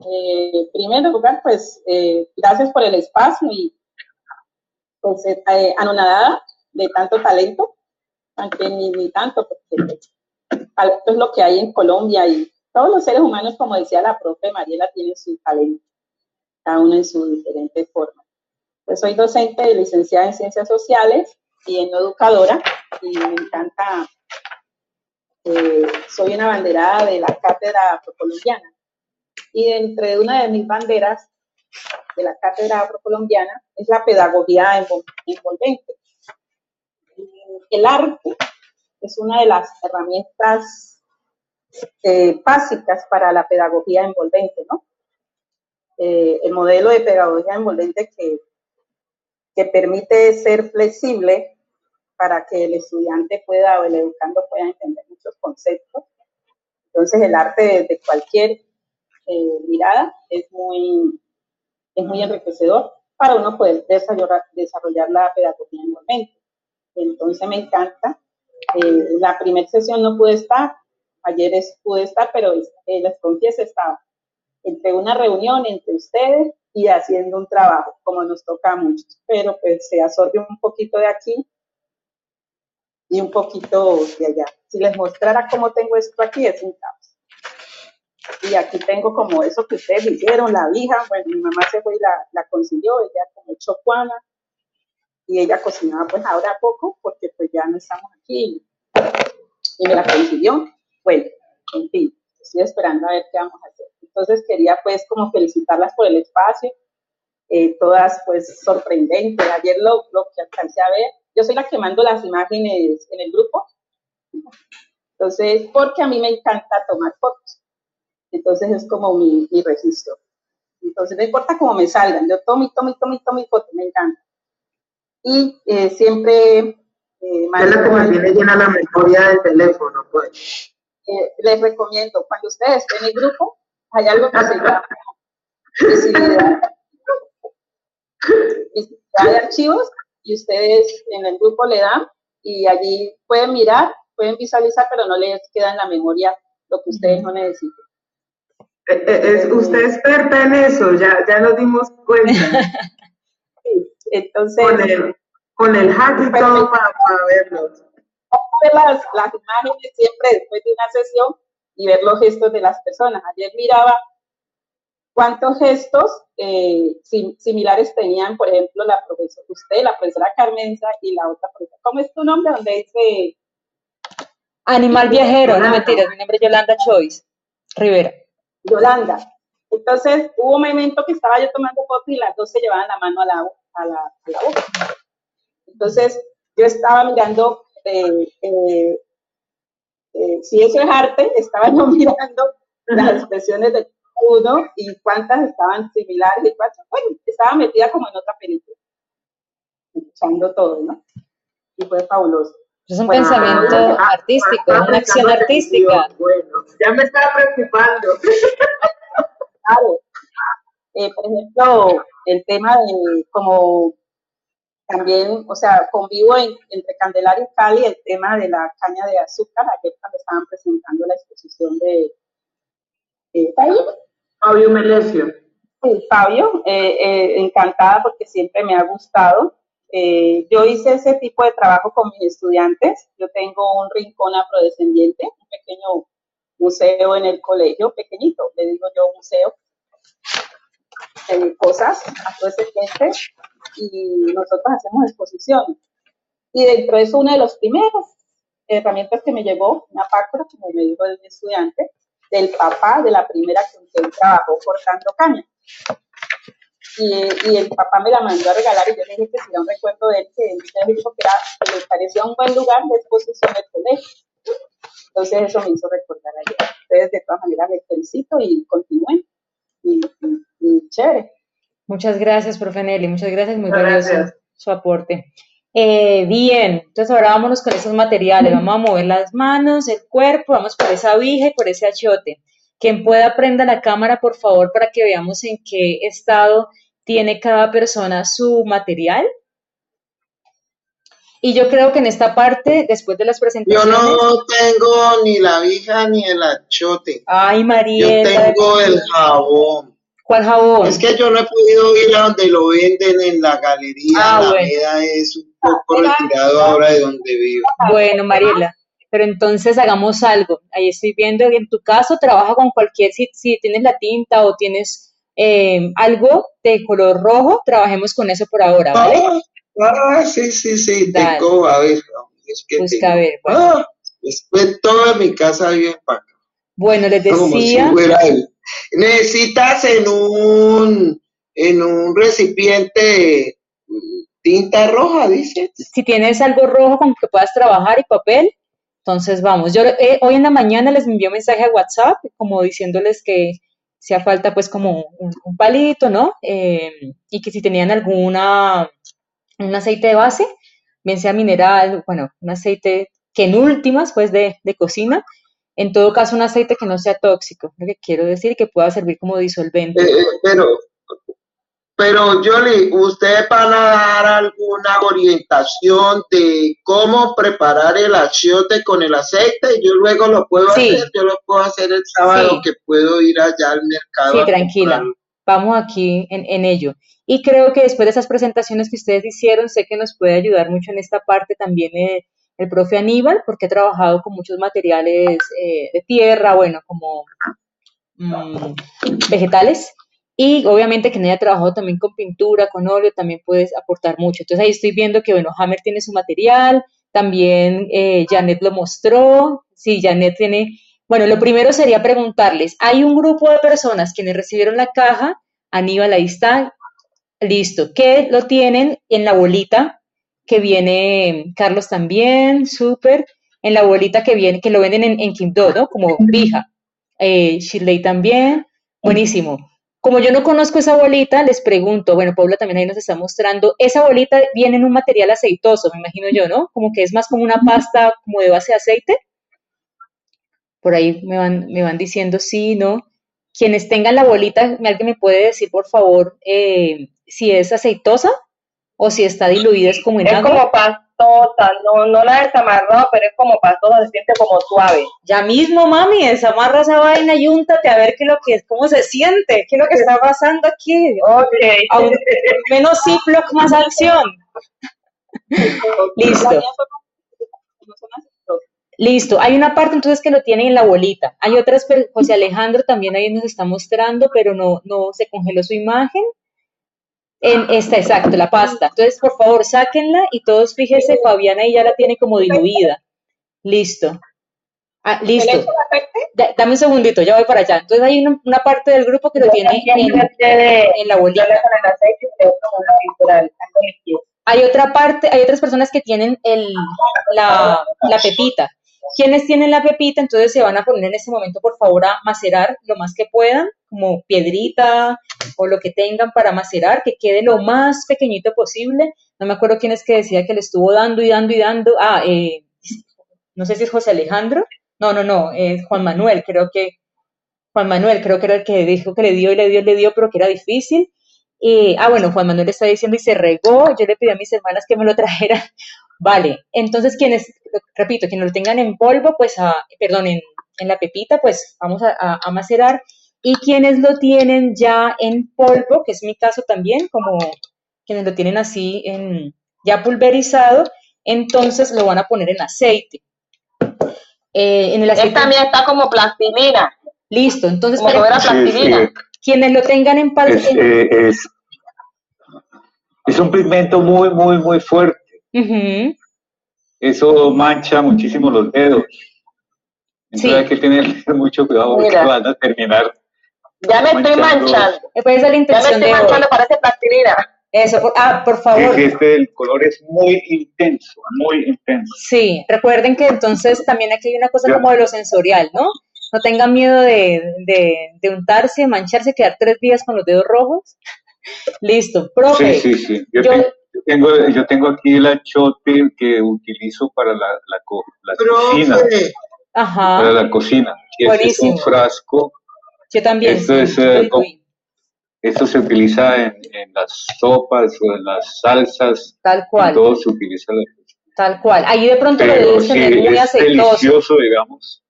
Eh, primero lugar, pues eh, gracias
por el espacio y pues eh, anonadada de tanto talento, aunque ni, tanto, porque talento pues, es lo que hay en Colombia y todos los seres humanos, como decía la profe Mariela, tienen su talento, cada uno en su diferente forma. Pues soy docente de licenciada en Ciencias Sociales y en educadora
y me encanta
eh, soy una banderada
de la cátedra afrocolombiana. Y entre una de mis banderas de la cátedra afrocolombiana
es la pedagogía
envolvente. Eh, el arte es una de las herramientas eh, básicas para la pedagogía envolvente, ¿no?
el modelo de pedagogía envolvente que, que permite ser flexible para que el estudiante pueda o el educando pueda entender muchos conceptos. Entonces el arte desde cualquier eh, mirada es muy, es muy enriquecedor para uno poder desarrollar, desarrollar la pedagogía momento Entonces me encanta. Eh, la primera sesión no pude estar, ayer es, pude estar, pero eh, les confieso estaba entre una reunión entre ustedes y haciendo un trabajo, como nos toca a muchos, pero pues se absorbe un poquito de aquí y un poquito de allá. Si les mostrara cómo tengo esto aquí, es un caos. Y aquí tengo como eso que ustedes hicieron, la vija, bueno, mi mamá se fue y la, consiguió, ella como chocuana, y ella cocinaba pues ahora poco, porque pues ya no estamos aquí, y me la consiguió. Bueno, en fin, estoy esperando a ver qué vamos a hacer. Entonces quería pues como felicitarlas por el espacio, eh, todas pues sorprendentes. Ayer lo, lo que alcancé a ver, yo soy la que mando las imágenes en el grupo. Entonces, porque a mí me encanta tomar fotos. Entonces es como mi, registro. Entonces no importa cómo me salgan, yo tomo y tomo y tomo y tomo y me encanta. Y eh, siempre... Eh, es
la que llena la
memoria del teléfono, pues.
Eh, les recomiendo, cuando ustedes estén en el grupo, hay algo que se llama archivos y ustedes en el grupo le dan y allí pueden mirar, pueden visualizar, pero no les queda en la memoria lo que ustedes no necesiten.
Eh, eh usted es experta en eso, ya, ya nos dimos cuenta. entonces, con el, hack y todo
para,
Vamos verlos. Las, las imágenes siempre después de una sesión y ver los gestos de
las personas. Ayer miraba ¿Cuántos gestos eh, similares tenían, por ejemplo, la profesora, usted, la profesora Carmenza y la otra profesora? ¿Cómo es tu nombre? ¿Dónde
dice? Eh?
Animal viajero, no mentiras, mi
nombre es Yolanda Choice Rivera. Yolanda. Entonces, hubo un momento que estaba yo tomando foto y las dos se
llevaban la mano a la, a boca. Entonces, yo estaba mirando, eh, si eso es arte, estaba yo mirando las expresiones de uno y cuántas estaban similares y cuántas, bueno, estaba metida como en otra película, escuchando todo, ¿no? Y fue fabuloso.
Es un pensamiento ah, ah, artístico, ah,
una acción artística.
Bueno, ya me estaba preocupando. claro. Eh, por ejemplo, el tema
de como también, o sea, convivo entre Candelaria y Cali el tema de la caña de azúcar, aquel cuando estaban presentando la exposición de ahí? Eh,
Fabio Melesio.
Sí, Fabio, eh, eh, encantada porque siempre me ha gustado. Eh, yo hice ese tipo de trabajo con mis estudiantes.
Yo tengo un rincón afrodescendiente, un pequeño museo en el colegio, pequeñito, le digo yo museo, cosas
afrodescendientes y nosotros hacemos exposiciones. Y dentro es eso, una de las primeras herramientas que me llegó, una pácora, como me dijo el estudiante, del papá de la primera que él trabajó cortando caña. Y, el papá me la mandó a regalar y yo le dije que si no un recuerdo de él, que él me dijo que, era, que le parecía un buen lugar
de exposición del colegio. Entonces eso me hizo recordar ayer. Entonces, de todas maneras, les felicito y continúen. Y, chévere.
Muchas gracias, profe Nelly. Muchas gracias. Muy valioso su aporte. Eh, bien, entonces ahora vámonos con esos materiales. Vamos a mover las manos, el cuerpo, vamos por esa vija y por ese achote. Quien pueda prenda la cámara, por favor, para que veamos en qué estado tiene cada persona su material. Y yo creo que en esta parte, después de las presentaciones.
Yo no tengo ni la vija ni el achote. Ay, María. Yo tengo el jabón. ¿Cuál jabón? Es que yo no he podido ir a donde lo venden en la galería, ah, ahora de donde Bueno, Mariela,
pero entonces hagamos algo. Ahí estoy viendo, que en tu caso trabaja con cualquier, si, tienes la tinta o tienes eh, algo de color rojo, trabajemos con eso por ahora, ¿vale?
Ah, ah sí, sí, sí, a ver, es que a ver. Ah, después toda mi casa bien
Bueno, les decía...
Necesitas en un, en un recipiente Tinta roja, dice.
Si tienes algo rojo con que puedas trabajar y papel, entonces vamos. Yo eh, hoy en la mañana les envié un mensaje a WhatsApp como diciéndoles que hacía falta pues como un, palito, ¿no? Em, y que si tenían alguna, un aceite de base, bien sea mineral, bueno, un aceite que en últimas pues de, cocina, en todo caso un aceite que no sea tóxico, lo que quiero decir, que pueda servir como disolvente. Eh, eh, pero,
pero Jolie, ¿ustedes van a dar alguna orientación de cómo preparar el achiote con el aceite? Yo luego lo puedo hacer, yo lo puedo hacer el sábado que puedo ir allá al mercado. Sí, tranquila,
vamos aquí en, ello. Y creo que después de esas presentaciones que ustedes hicieron, sé que nos puede ayudar mucho en esta parte también eh, el profe Aníbal, porque he trabajado con muchos materiales eh, de tierra, bueno, como mm, vegetales. Y obviamente que no haya trabajado también con pintura, con óleo, también puedes aportar mucho. Entonces ahí estoy viendo que, bueno, Hammer tiene su material, también eh, Janet lo mostró, sí, Janet tiene... Bueno, lo primero sería preguntarles, ¿hay un grupo de personas quienes recibieron la caja? Aníbal, ahí está, listo. que lo tienen en la bolita que viene Carlos también, súper, en la bolita que viene, que lo venden en, en ¿no? Como Vija, eh, Shirley también, buenísimo. Como yo no conozco esa bolita, les pregunto, bueno, Paula también ahí nos está mostrando, esa bolita viene en un material aceitoso, me imagino yo, ¿no? Como que es más como una pasta como de base de aceite. Por ahí me van, me van diciendo sí, ¿no? Quienes tengan la bolita, alguien me puede decir, por favor, eh, si es aceitosa o si está diluida, es como en es Como pasta no, no, la desamarró pero es como todo se siente como suave. Ya mismo, mami, desamarra esa vaina y úntate a ver qué lo que es, cómo se siente, qué es lo que está pasando aquí. Okay. menos Ziploc, más acción. Listo. Listo, hay una parte entonces que lo tiene en la bolita. Hay otras, pero José Alejandro también ahí nos está mostrando, pero no, no se congeló su imagen. En esta, exacto, la pasta. Entonces, por favor, sáquenla y todos fíjense, Fabiana ahí ya la tiene como diluida. Listo. Ah, listo. dame un segundito, ya voy para allá. Entonces hay una, parte del grupo que lo tiene en, la bolita. Hay otra parte, hay otras personas que tienen el, la pepita quienes tienen la pepita, entonces se van a poner en ese momento, por favor, a macerar lo más que puedan, como piedrita o lo que tengan para macerar, que quede lo más pequeñito posible. No me acuerdo quién es que decía que le estuvo dando y dando y dando. Ah, eh, no sé si es José Alejandro. No, no, no, es Juan Manuel, creo que. Juan Manuel, creo que era el que dijo que le dio y le dio y le dio, pero que era difícil. Eh, ah, bueno, Juan Manuel está diciendo y se regó. Yo le pedí a mis hermanas que me lo trajeran Vale, entonces quienes, repito, quienes lo tengan en polvo, pues, a, ah, perdón, en, la pepita, pues vamos a, macerar. Y quienes lo tienen ya en polvo, que es mi caso también, como quienes lo tienen así en, ya pulverizado, entonces lo van a poner en aceite. Eh, en el aceite. Él también está como plastilina. Listo, entonces. Como para, plastilina. quienes lo tengan en, eh,
es,
es un pigmento muy, muy, muy fuerte eso mancha muchísimo los dedos. Entonces hay que tener mucho cuidado porque van a terminar.
Ya me estoy manchando. la intención ya me estoy manchando para plastilina. Eso, ah, por favor. este
el color es muy intenso,
muy intenso. Sí, recuerden que entonces también aquí hay una cosa como de lo sensorial, ¿no? No tengan miedo de, de, de untarse, mancharse, quedar tres días con los dedos rojos. Listo, profe.
Sí, sí, sí. Yo, yo tengo, yo tengo aquí el achote que utilizo para la, la, la cocina. Para la cocina. este es un frasco.
Yo también. Eh,
esto, se utiliza en, en, las sopas o en las salsas.
Tal cual. Todo se utiliza la Tal cual. Ahí de pronto Pero lo debes sí, muy es aceitoso. delicioso,
digamos.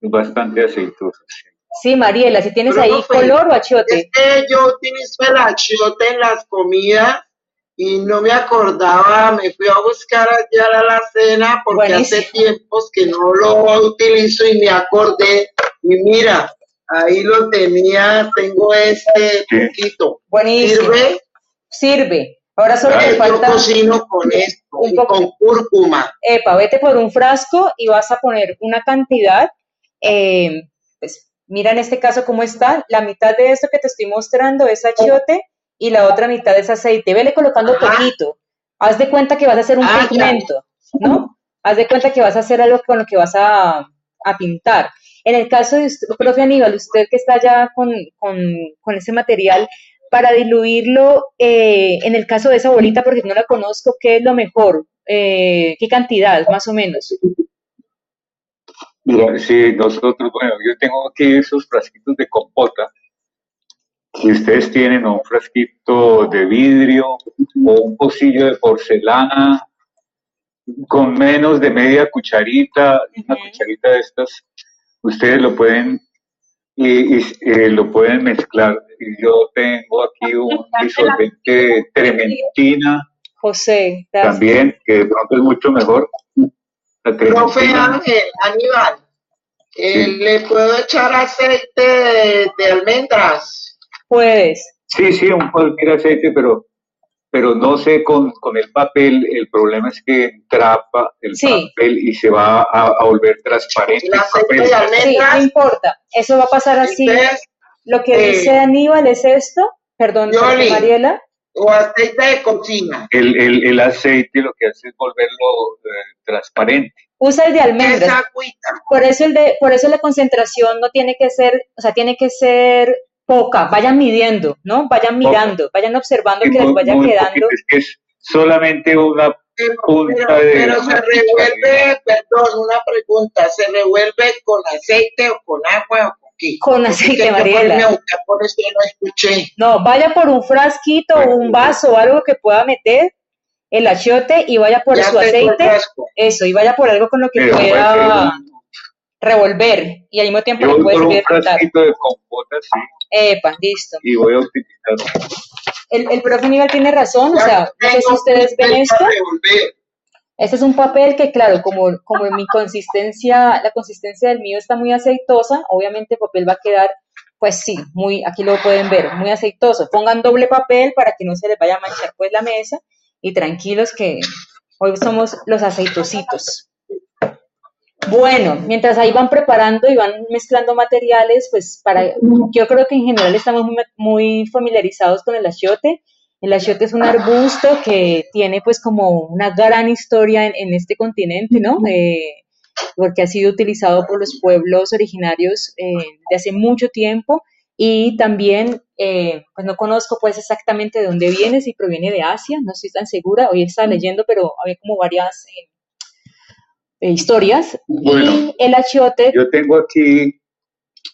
Bastante aceitoso,
sí. Mariela, si tienes ahí
color o achiote. yo utilizo el achiote en las comidas y no me acordaba, me fui a buscar allá a la cena porque hace tiempos que no lo utilizo y me acordé y mira, ahí lo tenía, tengo este poquito. Buenísimo. ¿Sirve? Sirve. Ahora solo me falta. cocino con esto, un poco. con cúrcuma.
Epa, vete por un frasco y vas a poner una cantidad. Eh, pues mira en este caso cómo está. La mitad de esto que te estoy mostrando es achiote y la otra mitad es aceite. Vele colocando poquito. Haz de cuenta que vas a hacer un ah, pigmento, ¿no? Haz de cuenta que vas a hacer algo con lo que vas a, pintar. En el caso de usted, profe Aníbal, usted que está ya con, ese material, para diluirlo, eh, en el caso de esa bolita, porque no la conozco, ¿qué es lo mejor? Eh, ¿Qué cantidad, más o menos?
sí, nosotros, bueno, yo tengo aquí esos frasquitos de compota, si ustedes tienen un frasquito de vidrio o un pocillo de porcelana con menos de media cucharita, una cucharita de estas, ustedes lo pueden y, eh, lo pueden mezclar. Yo tengo aquí ah, un disolvente trementina.
José, gracias.
también, que de pronto es mucho mejor. Profe
Ángel, Aníbal, ¿le puedo echar aceite de, de almendras? puedes.
Sí, sí, un de aceite, pero, pero no sé con, con el papel, el problema es que trapa el papel y se va a, volver transparente. Sí,
no importa, eso va a pasar así. Lo que dice Aníbal es esto, perdón, Mariela.
O aceite de cocina.
El, el, el, aceite lo que hace es volverlo eh, transparente
usa el de almendras. Por eso el de, por eso la concentración no tiene que ser, o sea, tiene que ser poca, vayan midiendo, ¿no? Vayan mirando, vayan observando
que les vaya quedando.
Es que es solamente una punta de... Pero se
revuelve, perdón, una pregunta, ¿se revuelve con aceite o con agua o con qué? Con aceite, Mariela. por eso no
escuché. No, vaya por un frasquito o un vaso o algo que pueda meter el achiote y vaya por su aceite. Eso, y vaya por algo con lo que pero, revolver y al mismo tiempo lo puedes un de Epa, listo. Y voy a utilizar El, el profe nivel tiene razón, o sea, no sé si ustedes ven esto. Este es un papel que, claro, como, como mi consistencia, la consistencia del mío está muy aceitosa, obviamente el papel va a quedar, pues sí, muy, aquí lo pueden ver, muy aceitoso. Pongan doble papel para que no se les vaya a manchar pues la mesa y tranquilos que hoy somos los aceitositos. Bueno, mientras ahí van preparando y van mezclando materiales, pues para, yo creo que en general estamos muy, familiarizados con el achiote. El achiote es un arbusto que tiene pues como una gran historia en, este continente, ¿no? Eh, porque ha sido utilizado por los pueblos originarios eh, de hace mucho tiempo y también, eh, pues no conozco pues exactamente de dónde viene, si proviene de Asia, no estoy tan segura, hoy estaba leyendo, pero había como varias eh, historias. y el achiote. Yo tengo aquí.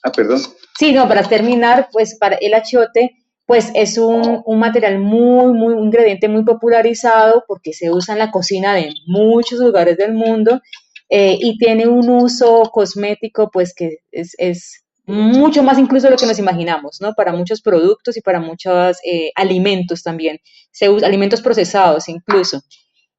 Ah, perdón. Sí, no, para terminar, pues para el achiote, pues es un, material muy, muy, un ingrediente muy popularizado porque se usa en la cocina de muchos lugares del mundo eh, y tiene un uso cosmético, pues que es, es mucho más incluso lo que nos imaginamos, ¿no? Para muchos productos y para muchos eh, alimentos también, se usa, alimentos procesados incluso.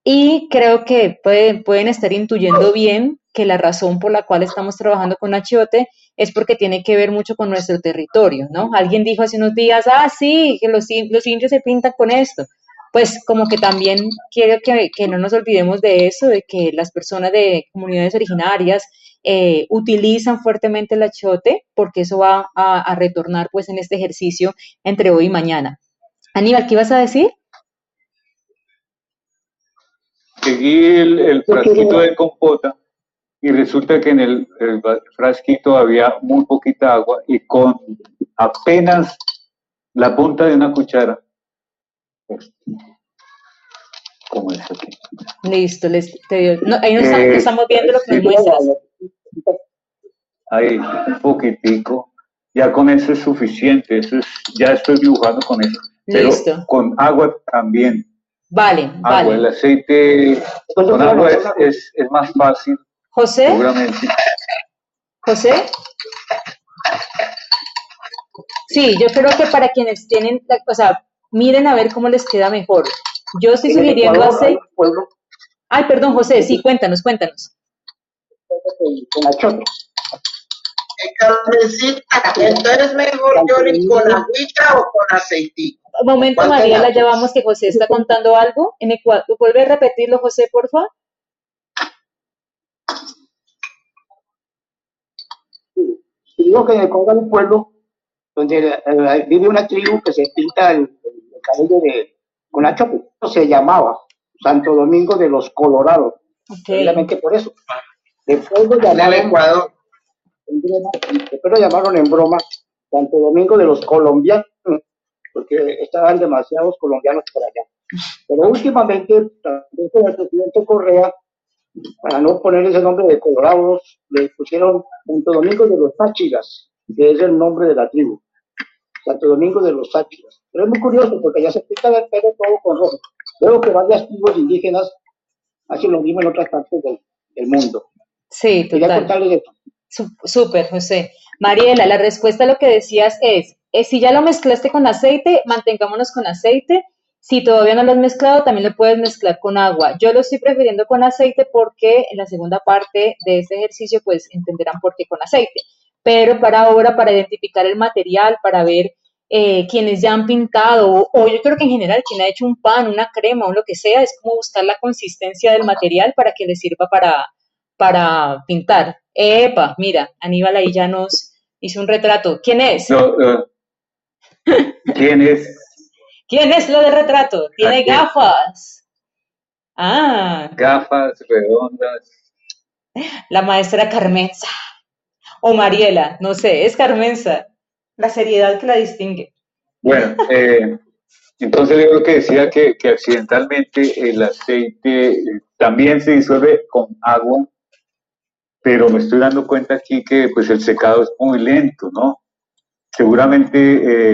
Y creo que pueden, estar intuyendo bien que la razón por la cual estamos trabajando con Achiote es porque tiene que ver mucho con nuestro territorio, ¿no? Alguien dijo hace unos días, ah, sí, que los, indios se pintan con esto. Pues como que también quiero que, no nos olvidemos de eso, de que las personas de comunidades originarias eh, utilizan fuertemente el achiote porque eso va a, retornar pues en este ejercicio entre hoy y mañana. Aníbal, ¿qué vas a decir?
Seguí el, frasquito de compota y resulta que en el, frasquito había muy poquita agua y con apenas la punta de una cuchara. Pues, como es
Listo, les, te, no, ahí no, eh, estamos, viendo lo que sí, pues, muestras.
Ahí, un poquitico. Ya con eso es suficiente, eso ya estoy dibujando con eso. Listo. Pero con agua también.
Vale, vale. El
aceite con agua es,
es, más fácil. José. Seguramente. José. Sí, yo creo que para quienes tienen, o sea, miren a ver cómo les queda mejor. Yo estoy sugiriendo aceite. Ay, perdón, José, sí, cuéntanos, cuéntanos.
Carmencita, entonces mejor yo con agüita o con aceitito.
Un momento, María, la llevamos que José está contando algo. En el Vuelve a repetirlo, José, por favor.
Digo que Ecuador
hay un pueblo donde eh, vive una tribu que se pinta el, cabello de con la se llamaba Santo Domingo de los Colorados. Solamente por eso. Después llamaron, en después lo llamaron en broma Santo Domingo de los Colombianos porque estaban demasiados colombianos por allá. Pero últimamente, también con el presidente Correa, para no poner ese nombre de colorados, le pusieron Santo Domingo de los Sáchigas que es el nombre de la tribu. Santo Domingo de los Sáchigas, Pero es muy curioso porque ya se explica el pelo todo con rojo. Veo que varias tribus indígenas hacen lo mismo en otras partes del,
mundo. Sí, total. Quería contarles Súper, José. Mariela, la respuesta a lo que decías es, eh, si ya lo mezclaste con aceite, mantengámonos con aceite. Si todavía no lo has mezclado, también lo puedes mezclar con agua. Yo lo estoy prefiriendo con aceite porque en la segunda parte de este ejercicio pues entenderán por qué con aceite. Pero para ahora, para identificar el material, para ver eh, quienes ya han pintado, o, yo creo que en general quien ha hecho un pan, una crema o lo que sea, es como buscar la consistencia del material para que le sirva para, para pintar. Epa, mira, Aníbal ahí ya nos hizo un retrato. ¿Quién es?
¿Quién es?
¿Quién es lo de retrato? Tiene
gafas.
Ah.
Gafas redondas.
La maestra Carmenza. O Mariela, no sé, es Carmenza. La seriedad que la distingue.
Bueno, eh, entonces yo lo que decía que, que accidentalmente el aceite eh, también se disuelve con agua pero me estoy dando cuenta aquí que pues el secado es muy lento, ¿no? seguramente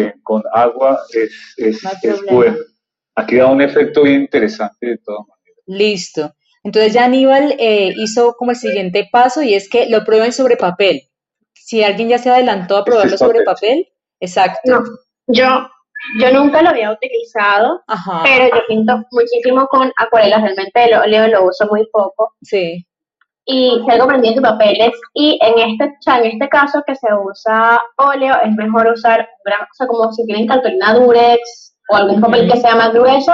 eh, con agua es, es, bueno. Aquí da un efecto bien interesante de todas maneras.
Listo. Entonces ya Aníbal eh, hizo como el siguiente paso y es que lo prueben sobre papel. Si alguien ya se adelantó a este probarlo sobre papel, exacto. yo, yo nunca lo había
utilizado, pero yo pinto muchísimo con acuarelas, realmente el óleo lo uso muy poco. Sí y sigo prendiendo papeles y en este, en este caso que se usa óleo es mejor usar, o sea, como si quieren cartulina durex o algún papel que sea más grueso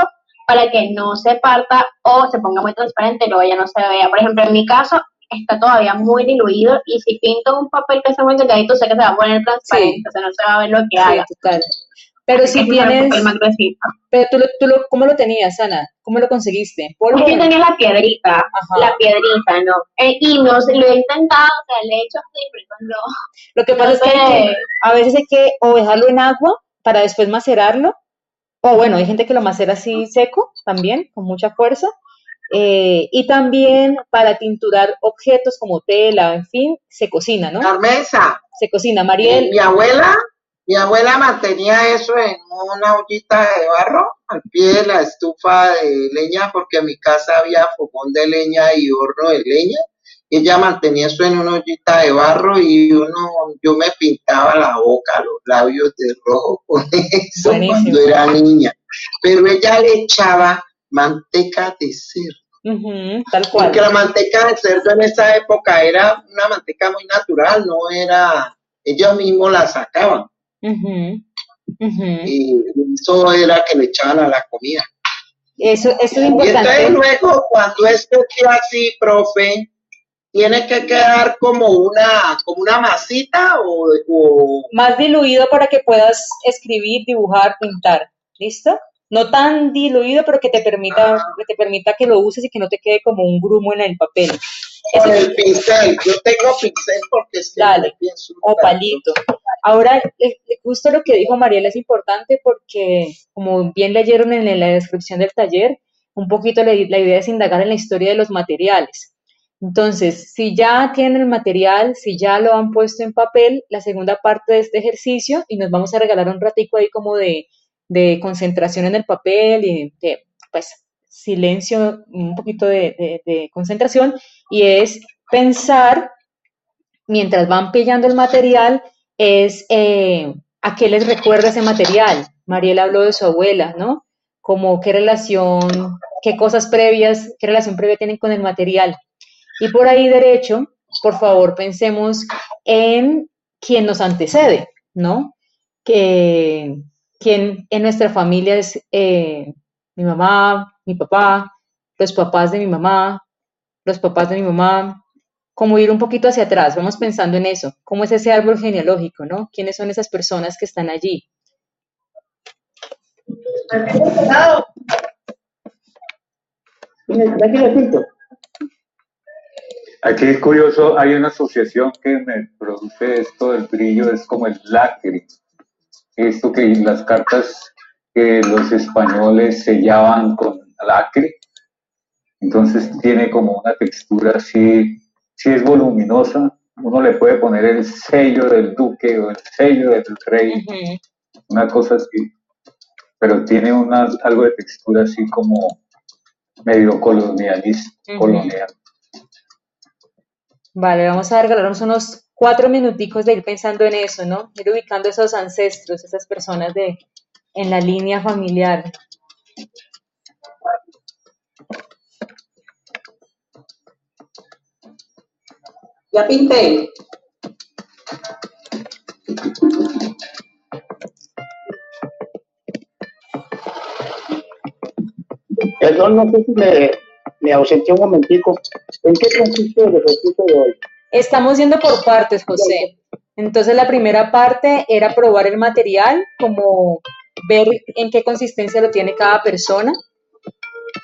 para que no se parta o se ponga muy transparente y luego ya no se vea. Por ejemplo, en mi caso está todavía muy diluido y si pinto un papel que sea muy delgadito sé que se va a poner
transparente, o sea, no se va a ver lo que hay pero si tienes... Pero tú, tú lo, ¿Cómo lo tenías, Ana? ¿Cómo lo conseguiste? Porque Yo tenía la piedrita, la piedrita, ¿no? Eh, y no, lo he
intentado, o sea, le he hecho así, pero no. Lo que pasa es que
a veces hay que o dejarlo en agua para después macerarlo, o bueno, hay gente que lo macera así seco también, con mucha fuerza, eh, y también para tinturar objetos como tela, en fin, se cocina, ¿no? mesa. Se cocina, eh, Mariel. Mi abuela
mi abuela mantenía eso en una ollita de barro al pie de la estufa de leña, porque en mi casa había fogón de leña y horno de leña. Ella mantenía eso en una ollita de barro y uno, yo me pintaba la boca, los labios de rojo con eso cuando era niña. Pero ella le echaba manteca de
cerdo. tal cual. Porque la
manteca de cerdo en esa época era una manteca muy natural, no era, ellos mismos la sacaban. Y eso era que le echaban a la comida. Eso, eso es y importante. Y entonces luego cuando esto queda así, profe, tiene que quedar como una, como una masita o,
Más diluido para que puedas escribir, dibujar, pintar. ¿Listo? No tan diluido, pero que te permita, ah. que te permita que lo uses y que no te quede como un grumo en el papel.
Con el pincel, yo tengo pincel porque es que Dale, o palito.
Ahora, eh, eh, justo lo que dijo Mariela es importante porque, como bien leyeron en la descripción del taller, un poquito la, idea es indagar en la historia de los materiales. Entonces, si ya tienen el material, si ya lo han puesto en papel, la segunda parte de este ejercicio, y nos vamos a regalar un ratico ahí como de, de concentración en el papel y de, pues, silencio, un poquito de, de concentración, y es pensar, mientras van pillando el material, es eh, a qué les recuerda ese material. Mariela habló de su abuela, ¿no? Como qué relación, qué cosas previas, qué relación previa tienen con el material. Y por ahí derecho, por favor, pensemos en quién nos antecede, ¿no? Que, quién en nuestra familia es eh, mi mamá, mi papá, los papás de mi mamá, los papás de mi mamá, como ir un poquito hacia atrás, vamos pensando en eso, cómo es ese árbol genealógico, ¿no? ¿Quiénes son esas personas que están allí?
Aquí es curioso, hay una asociación que me produce esto del brillo, es como el lacre. Esto que las cartas que los españoles sellaban con lacre, entonces tiene como una textura así si es voluminosa, uno le puede poner el sello del duque o el sello del rey, una cosa así, pero tiene una, algo de textura así como medio colonialista, colonial.
Vale, vamos a regalarnos unos cuatro minuticos de ir pensando en eso, ¿no? Ir ubicando esos ancestros, esas personas de, en la línea familiar.
Ya pinté.
Perdón, no sé si me, ausenté un momentico. ¿En qué consiste el ejercicio de hoy?
Estamos yendo por partes, José. Entonces la primera parte era probar el material, como ver en qué consistencia lo tiene cada persona.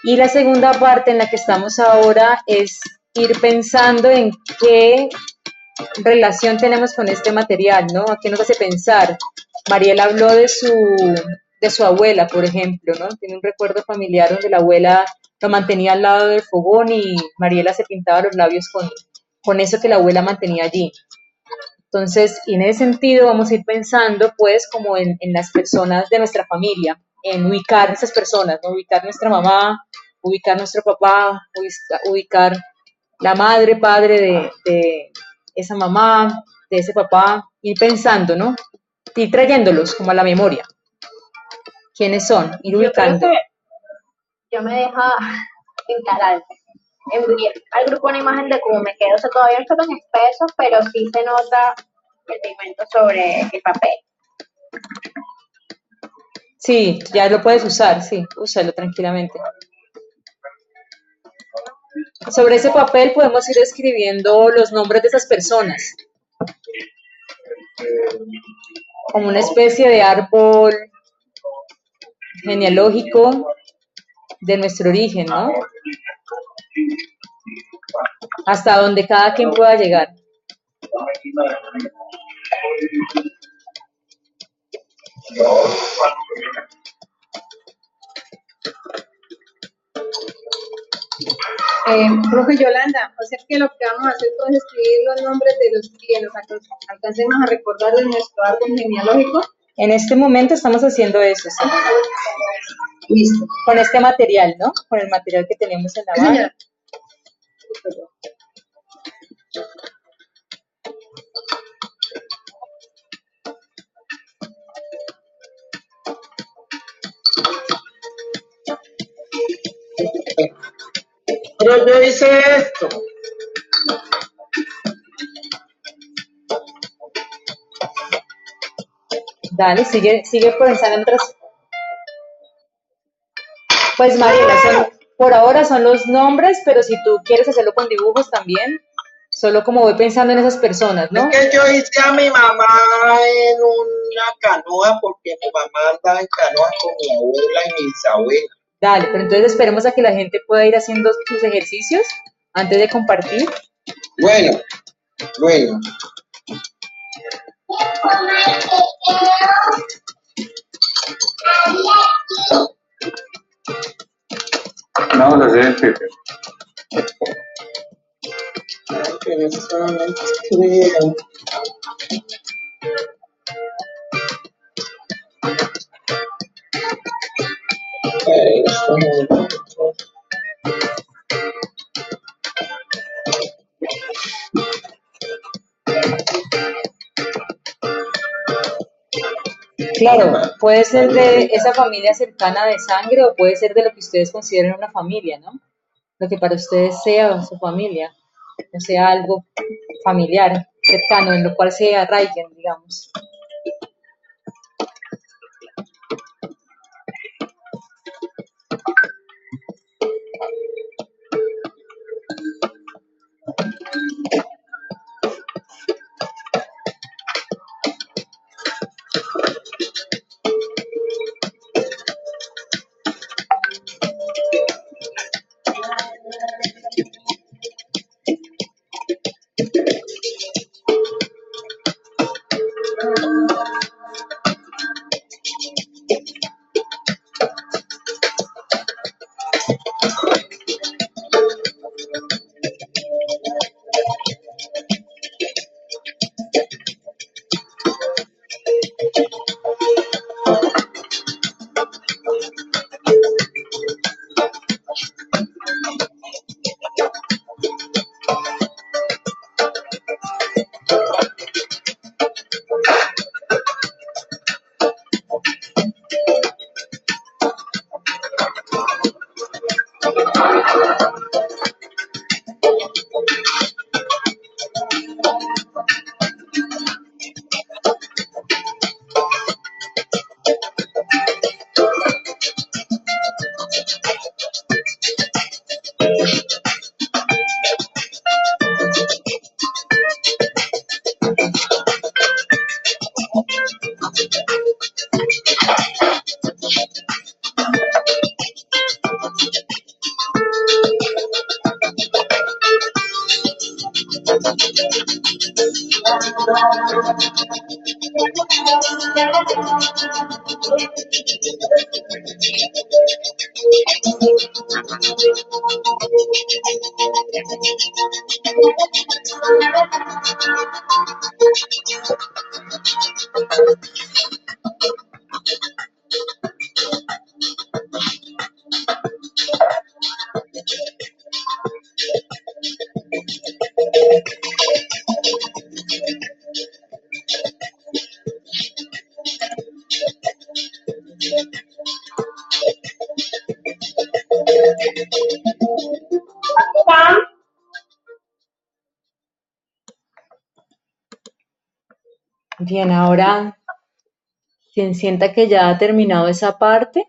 Y la segunda parte en la que estamos ahora es ir pensando en qué relación tenemos con este material, ¿no? ¿A qué nos hace pensar? Mariela habló de su, de su abuela, por ejemplo, ¿no? Tiene un recuerdo familiar donde la abuela lo mantenía al lado del fogón y Mariela se pintaba los labios con, con eso que la abuela mantenía allí. Entonces, en ese sentido vamos a ir pensando, pues, como en, las personas de nuestra familia, en ubicar esas personas, ¿no? ubicar nuestra mamá, ubicar nuestro papá, ubicar la madre, padre de, esa mamá, de ese papá, ir pensando, ¿no? Ir trayéndolos como a la memoria. ¿Quiénes son? Ir ubicando.
Yo, me deja instalar. al grupo una imagen de cómo me quedo. todavía no está tan espeso, pero sí se nota el pigmento sobre
el papel. Sí, ya lo puedes usar, sí, úsalo tranquilamente. Sobre ese papel podemos ir escribiendo los nombres de esas personas. Como una especie de árbol genealógico de nuestro origen, ¿no? Hasta donde cada quien pueda llegar.
Eh, profe Yolanda, o sea que lo que vamos a hacer es escribir los nombres de los que nos alcancemos a recordar de nuestro árbol genealógico.
En este momento estamos haciendo eso, ¿sí? Listo. Con este material, ¿no? Con el material que tenemos en la mano.
Pero yo hice esto.
Dale, sigue, sigue pensando tres. Pues María, por ahora son los nombres, pero si tú quieres hacerlo con dibujos también, solo como voy pensando en esas personas, ¿no? Es que yo hice
a mi mamá en una canoa porque mi mamá andaba en canoa con mi abuela y mi bisabuela.
Dale, pero entonces esperemos a que la gente pueda ir haciendo sus ejercicios antes de compartir.
Bueno, bueno.
Vamos a hacer el
no Claro,
puede ser de esa familia cercana de sangre o puede ser de lo que ustedes consideren una familia, ¿no? Lo que para ustedes sea su familia, o sea algo familiar, cercano, en lo cual se arraigan, digamos. sienta que ya ha terminado esa parte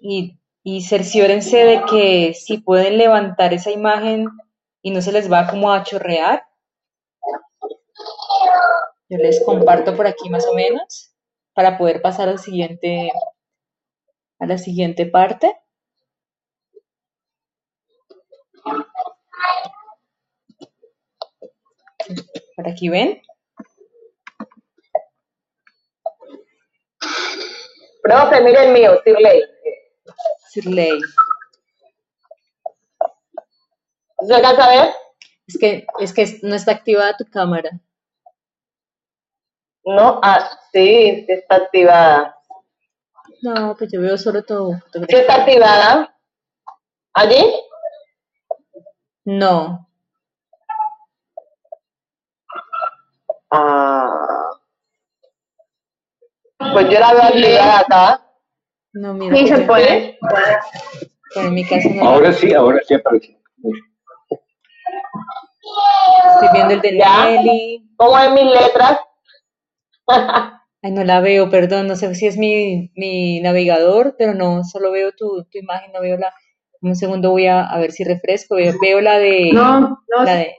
y, y cerciórense de que si pueden levantar esa imagen y no se les va como a chorrear. Yo les comparto por aquí más o menos para poder pasar al siguiente a la siguiente parte. Por aquí ven. Profe, mire el mío, Sirley. Sirley. ¿Se alcanza a ver? Es que, es que no está activada tu cámara.
No, ah, sí, sí está activada.
No, pues yo veo solo todo. tu ¿Sí está activada? ¿Allí? No.
Ah... Pues yo la veo activada
gata. No, mira. ¿Sí se puede? en mi caso Ahora
sí, ahora sí aparece. Estoy viendo el de
Nelly. ¿Cómo es mis letras? Ay, no la veo, perdón, no sé si es mi, mi navegador, pero no, solo veo tu, tu imagen, no veo la... Un segundo voy a, a ver si refresco, veo, veo la de... No, no, no, se ve,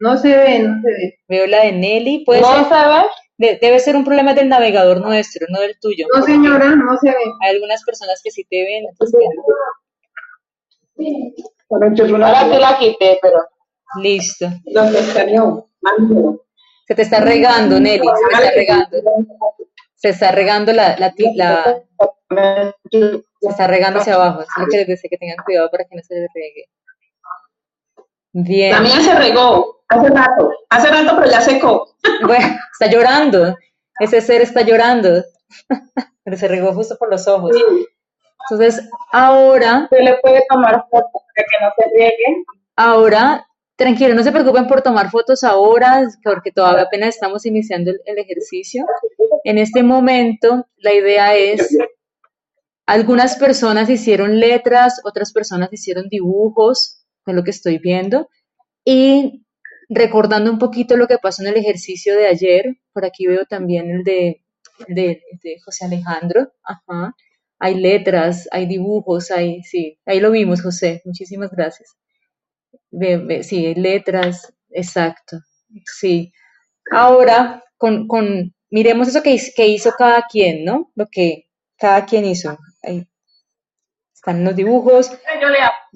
no se ve. Veo la de Nelly, ¿puede ¿No ser? debe ser un problema del navegador nuestro, no del tuyo. No, señora, no se ve. Hay algunas personas que sí te ven. sí. Ahora te la
quité, pero...
Listo. Los escaneó. Se te está regando, Nelly, se te está regando. Se está regando la, la, se está regando hacia abajo. Así que les
deseo que tengan cuidado para que no se les regue.
Bien. La mía se regó
hace rato, hace rato, pero ya secó.
Bueno, está llorando. Ese ser está llorando. Pero se regó justo por los ojos. Entonces, ahora. Se le puede tomar
fotos
para que no se
riegue.
Ahora, tranquilo, no se preocupen por tomar fotos ahora, porque todavía apenas estamos iniciando el, ejercicio. En este momento, la idea es. Algunas personas hicieron letras, otras personas hicieron dibujos, con lo que estoy viendo. Y recordando un poquito lo que pasó en el ejercicio de ayer, por aquí veo también el de, José Alejandro, hay letras, hay dibujos, hay, sí, ahí lo vimos, José, muchísimas gracias. sí, letras, exacto, sí. Ahora, con, miremos eso que, hizo cada quien, ¿no? Lo que cada quien hizo. están los dibujos,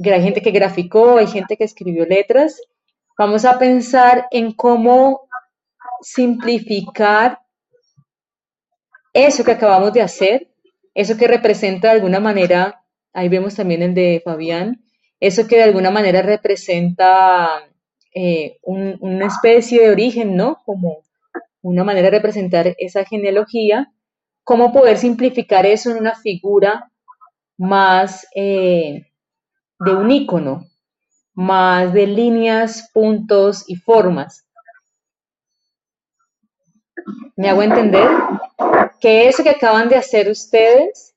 hay gente que graficó, hay gente que escribió letras. Vamos a pensar en cómo simplificar eso que acabamos de hacer, eso que representa de alguna manera, ahí vemos también el de Fabián, eso que de alguna manera representa eh, una especie de origen, ¿no? Como una manera de representar esa genealogía, cómo poder simplificar eso en una figura más eh, de un ícono, más de líneas, puntos y formas. ¿Me hago entender? Que eso que acaban de hacer ustedes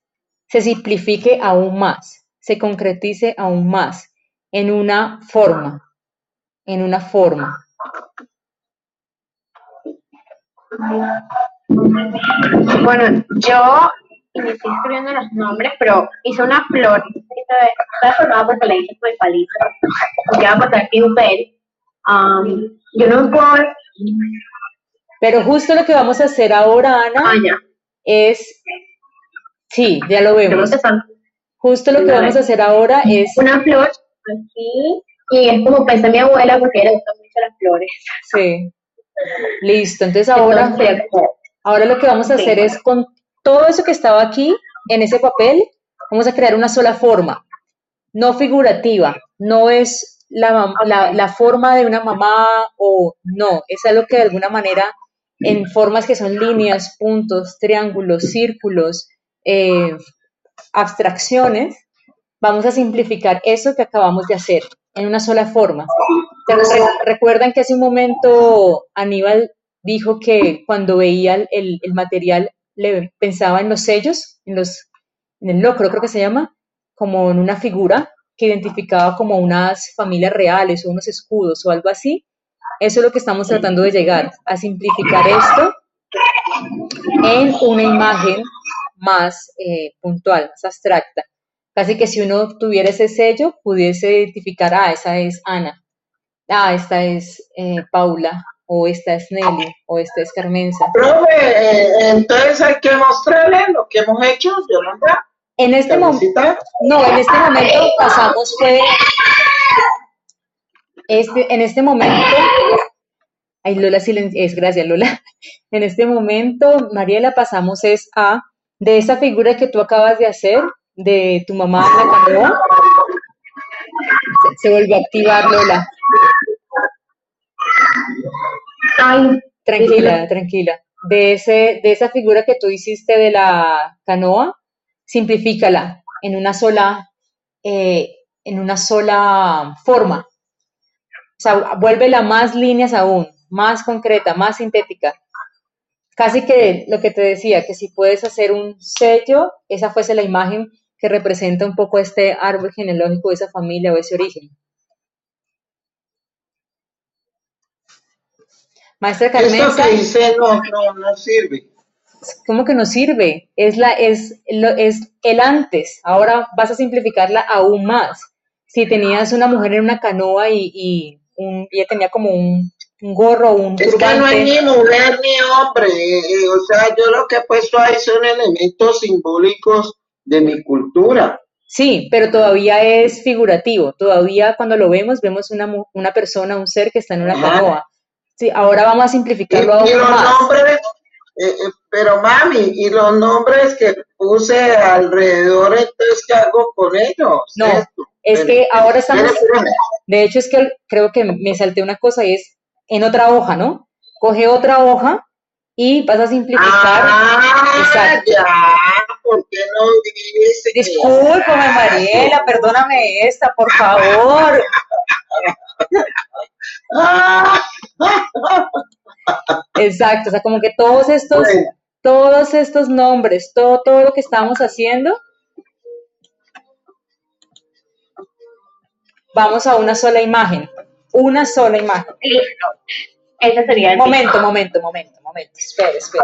se simplifique aún más, se concretice aún más en una forma, en una forma.
Bueno, yo estoy
escribiendo los nombres, pero hice una flor
pero justo lo que vamos a hacer ahora, Ana, ah, es... Sí, ya lo vemos. Justo lo que vamos a hacer ahora es... Una flor
aquí,
y es como pensé mi abuela, porque le gustan mucho las flores. Sí. Listo, entonces ahora, entonces, ahora lo que vamos a hacer es con todo eso que estaba aquí en ese papel, Vamos a crear una sola forma, no figurativa, no es la, la, forma de una mamá o no, es algo que de alguna manera en formas que son líneas, puntos, triángulos, círculos, eh, abstracciones, vamos a simplificar eso que acabamos de hacer en una sola forma. recuerdan que hace un momento Aníbal dijo que cuando veía el, el material le pensaba en los sellos, en los en el locro creo que se llama, como en una figura que identificaba como unas familias reales o unos escudos o algo así. Eso es lo que estamos tratando de llegar, a simplificar esto en una imagen más eh, puntual, más abstracta. Casi que si uno tuviera ese sello, pudiese identificar, ah, esa es Ana, ah, esta es eh, Paula, o esta es Nelly, o esta es Carmenza. Profe, eh, entonces hay que mostrarle
lo que hemos hecho,
Yolanda.
En este momento, no, en este momento pasamos fue este, en este momento, ay Lola, silencio, es gracias Lola, en este momento, Mariela, pasamos es a, de esa figura que tú acabas de hacer, de tu mamá en la canoa, se, se volvió a activar Lola. Ay, tranquila, tranquila. De, ese, de esa figura que tú hiciste de la canoa, simplifícala en una sola, eh, en una sola forma. O sea, vuélvela más líneas aún, más concreta, más sintética. Casi que lo que te decía, que si puedes hacer un sello, esa fuese la imagen que representa un poco este árbol genealógico de esa familia o ese origen. Maestra Carmen. Esto que
no sirve.
¿cómo que no sirve? Es, la, es, lo, es el antes, ahora vas a simplificarla aún más. Si tenías una mujer en una canoa y, y un, ella tenía como un, un gorro, un es Que no ni mujer
ni hombre, eh, eh, o sea, yo lo que he puesto ahí son elementos simbólicos de mi cultura.
Sí, pero todavía es figurativo, todavía cuando lo vemos, vemos una, una persona, un ser que está en una canoa. Sí, ahora vamos a simplificarlo aún más.
Eh, eh, pero mami, ¿y los nombres que puse alrededor, entonces qué hago con ellos? No,
es que ahora estamos... De hecho, es que creo que me salté una cosa y es en otra hoja, ¿no? Coge otra hoja y vas a simplificar. Ah, ya, ¿por qué
no dices?
Mariela, perdóname esta, por favor.
Ah.
Exacto, o sea, como que todos estos, todos estos nombres, todo, todo lo que estamos haciendo, vamos a una sola imagen, una sola imagen.
sería el momento, momento, momento, momento. Espera, espera.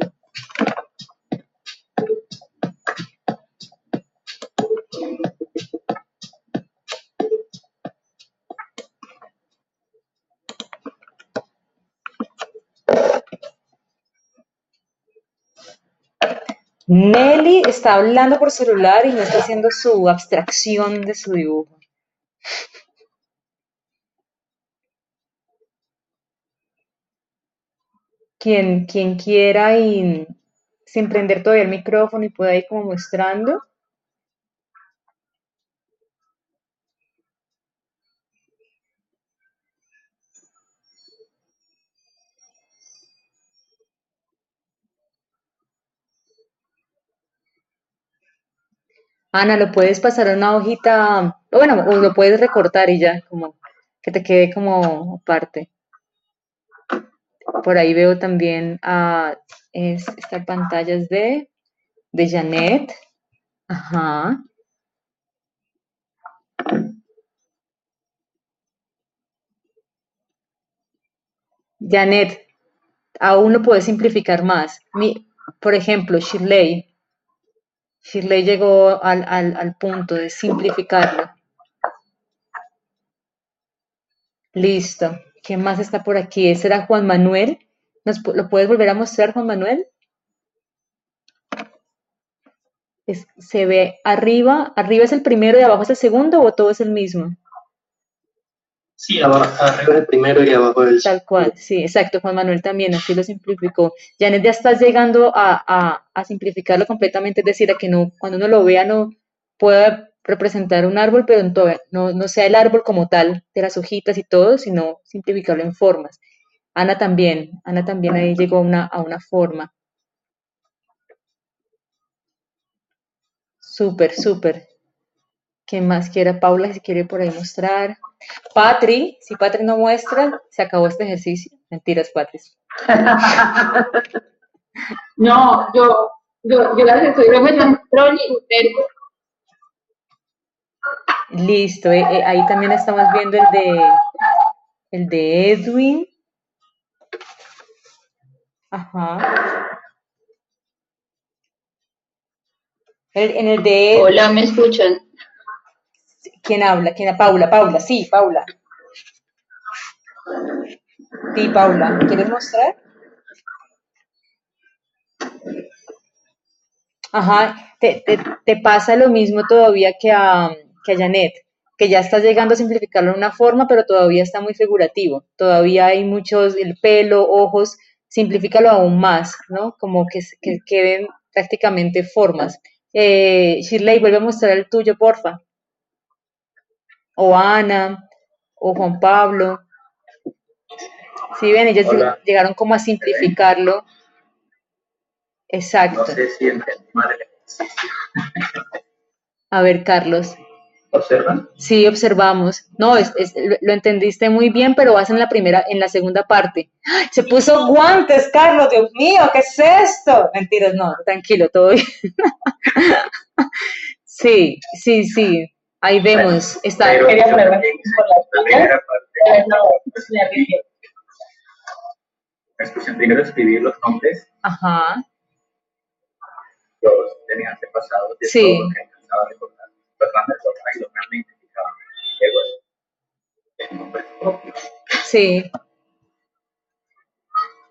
Nelly está hablando por celular y no está haciendo su abstracción de su dibujo. Quien, quiera y sin prender todavía el micrófono y pueda ir como mostrando. Ana, lo puedes pasar a una hojita, bueno, o lo puedes recortar y ya, como que te quede como parte. Por ahí veo también a ah, estas pantallas de, de Janet. Ajá. Janet, aún lo puedes simplificar más. Mi, por ejemplo, Shirley, Shirley llegó al, al, al punto de simplificarlo. Listo. ¿Qué más está por aquí? ¿Ese era Juan Manuel? ¿Lo puedes volver a mostrar, Juan Manuel? se ve arriba, arriba es el primero y abajo es el segundo o todo es el mismo.
Sí, arriba del primero y abajo segundo.
Tal cual, sí, exacto. Juan Manuel también así lo simplificó. Janet ya estás llegando a, simplificarlo completamente, es decir, a que no, cuando uno lo vea no pueda representar un árbol, pero todo, no, sea el árbol como tal, de las hojitas y todo, sino simplificarlo en formas. Ana también, Ana también ahí llegó una, a una forma. Súper, súper. ¿Quién más quiera Paula si quiere por ahí mostrar?
Patri,
si Patri no muestra, se acabó este ejercicio. Mentiras, Patri. no,
yo, yo, yo estoy
Listo, eh, eh, ahí también estamos viendo el de el de Edwin. Ajá. en el de Hola, ¿me escuchan? ¿Quién habla? ¿Quién? Paula, Paula, sí, Paula. Sí, Paula, ¿quieres mostrar? Ajá, te, pasa lo mismo todavía que a, que a Janet, que ya estás llegando a simplificarlo en una forma, pero todavía está muy figurativo. Todavía hay muchos, el pelo, ojos, simplifícalo aún más, ¿no? Como que, que queden prácticamente formas. Eh, Shirley, vuelve a mostrar el tuyo, porfa o Ana, o Juan Pablo. Si ¿Sí ven, ellos llegaron como a simplificarlo. Exacto. No A ver, Carlos. ¿Observan? Sí, observamos. No, lo entendiste muy bien, pero vas en la primera, en la segunda parte. Se puso guantes, Carlos, Dios mío, ¿qué es esto? Mentiras, no, tranquilo, todo bien. sí, sí, sí. Ahí vemos, está. Pero quería primera
parte.
Escuchen, primero escribir los nombres.
Ajá.
Los de sí. que recordar. Los el
Sí.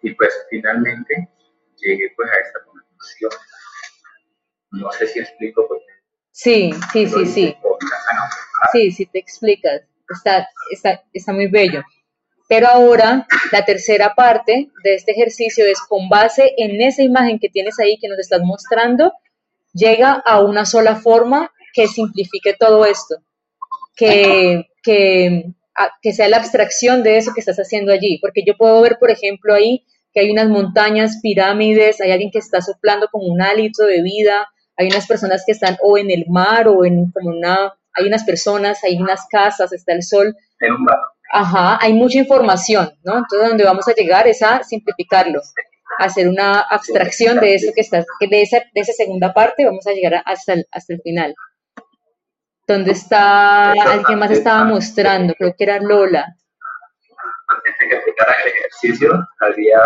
Y pues finalmente llegué pues a esta conclusión. No sé si explico por qué
Sí, sí, sí, sí.
Sí, sí, te explicas. Está, está, está muy bello. Pero ahora, la tercera parte de este ejercicio es con base en esa imagen que tienes ahí, que nos estás mostrando, llega a una sola forma que simplifique todo esto,
que,
que, que sea la abstracción de eso que estás haciendo allí. Porque yo puedo ver, por ejemplo, ahí que hay unas montañas, pirámides, hay alguien que está soplando con un hálito de vida, hay unas personas que están o en el mar o en como una, hay unas personas, hay unas casas, está el sol. En un bar. Ajá, hay mucha información, ¿no? Entonces, donde vamos a llegar es a simplificarlo, hacer una abstracción de eso que está, de esa, segunda parte, vamos a llegar hasta el, hasta el final. ¿Dónde está? ¿Alguien más estaba mostrando? Creo que era Lola.
Antes de que
el ejercicio, había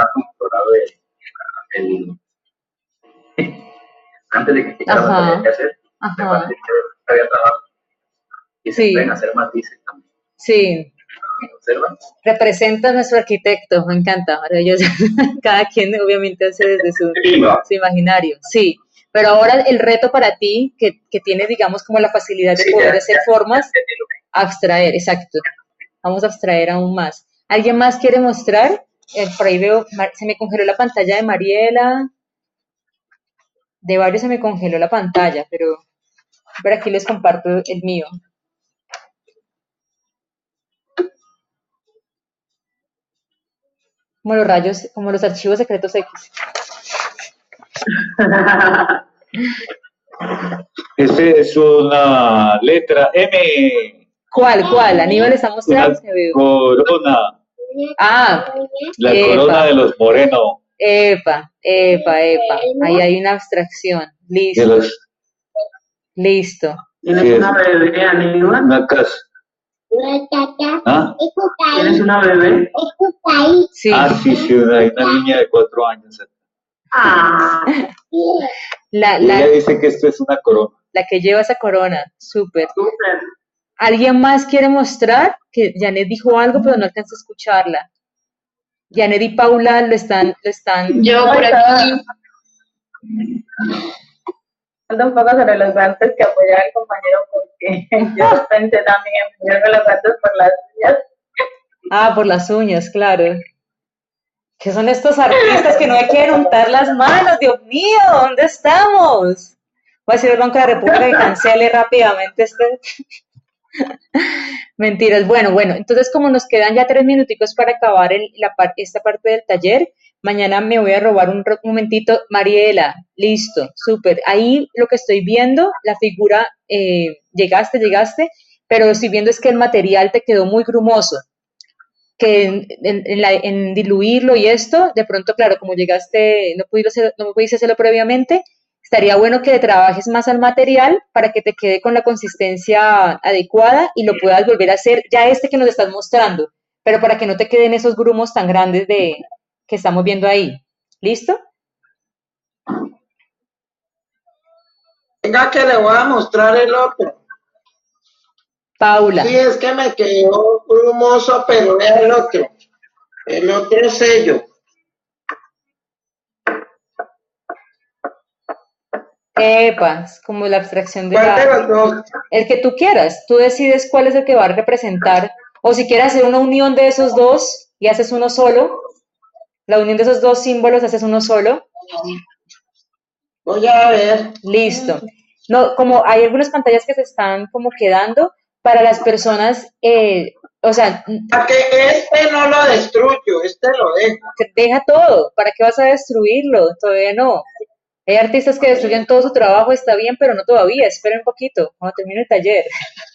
antes de que se lo que hacer, que había trabajo.
Y se pueden hacer
matices también. Sí. Ah,
Representa a nuestro arquitecto, me encanta. Cada quien obviamente hace desde su, imaginario. Sí, pero ahora el reto para ti, que, que digamos, como la facilidad de poder hacer formas, abstraer, exacto. Vamos a abstraer aún más. ¿Alguien más quiere mostrar? Eh, por ahí veo, se me congeló la pantalla de Mariela. De varios se me congeló la pantalla, pero por aquí les comparto el mío. Como los rayos, como los archivos secretos X.
Ese es una letra M.
¿Cuál, cuál? Aníbal está mostrando.
Corona.
Ah. La corona de los
morenos.
Epa, epa, epa. Ahí hay una abstracción. Listo. Listo. ¿Ah? ¿Tienes una bebé, Aníbal? Una
casa.
¿Tienes una bebé? Sí. Ah, sí,
sí, una, una niña de cuatro años.
Ah.
La, la, ella
dice que esto es una corona.
La que lleva esa corona, súper. ¿Alguien más quiere mostrar? Que Janet dijo algo, pero no alcanza a escucharla. Janet y Paula le están, están. Yo por aquí. Un poco sobre los que apoyar al compañero porque yo pensé también en
poner los por las uñas.
Ah, por las uñas, claro. ¿Qué son estos artistas que no me quieren untar las manos? Dios mío, ¿dónde estamos? Voy a decir al Banco de la República que cancele rápidamente este, Mentiras. Bueno, bueno, entonces como nos quedan ya tres minuticos para acabar la, esta parte del taller, mañana me voy a robar un momentito. Mariela, listo, súper. Ahí lo que estoy viendo, la figura, eh, llegaste, llegaste, pero estoy viendo es que el material te quedó muy grumoso. Que en, diluirlo y esto, de pronto, claro, como llegaste, no pudiste, no pudiste hacerlo previamente, Estaría bueno que trabajes más al material para que te quede con la consistencia adecuada y lo puedas volver a hacer ya este que nos estás mostrando, pero para que no te queden esos grumos tan grandes de que estamos viendo ahí. ¿Listo?
Venga que le voy a mostrar el otro. Paula. Sí, es que me quedó grumoso, pero es el otro. El otro sello.
Epa, es como la abstracción de la, el que tú quieras. Tú decides cuál es el que va a representar, o si quieres hacer una unión de esos dos y haces uno solo, la unión de esos dos símbolos haces uno solo. Voy a ver. Listo. No, como hay algunas pantallas que se están como quedando para las personas, eh, o sea...
Para que este no lo destruyo, este lo
Deja todo, ¿para qué vas a destruirlo? Todavía no. Hay artistas que destruyen todo su trabajo, está bien, pero no todavía, esperen un poquito, cuando termine el taller.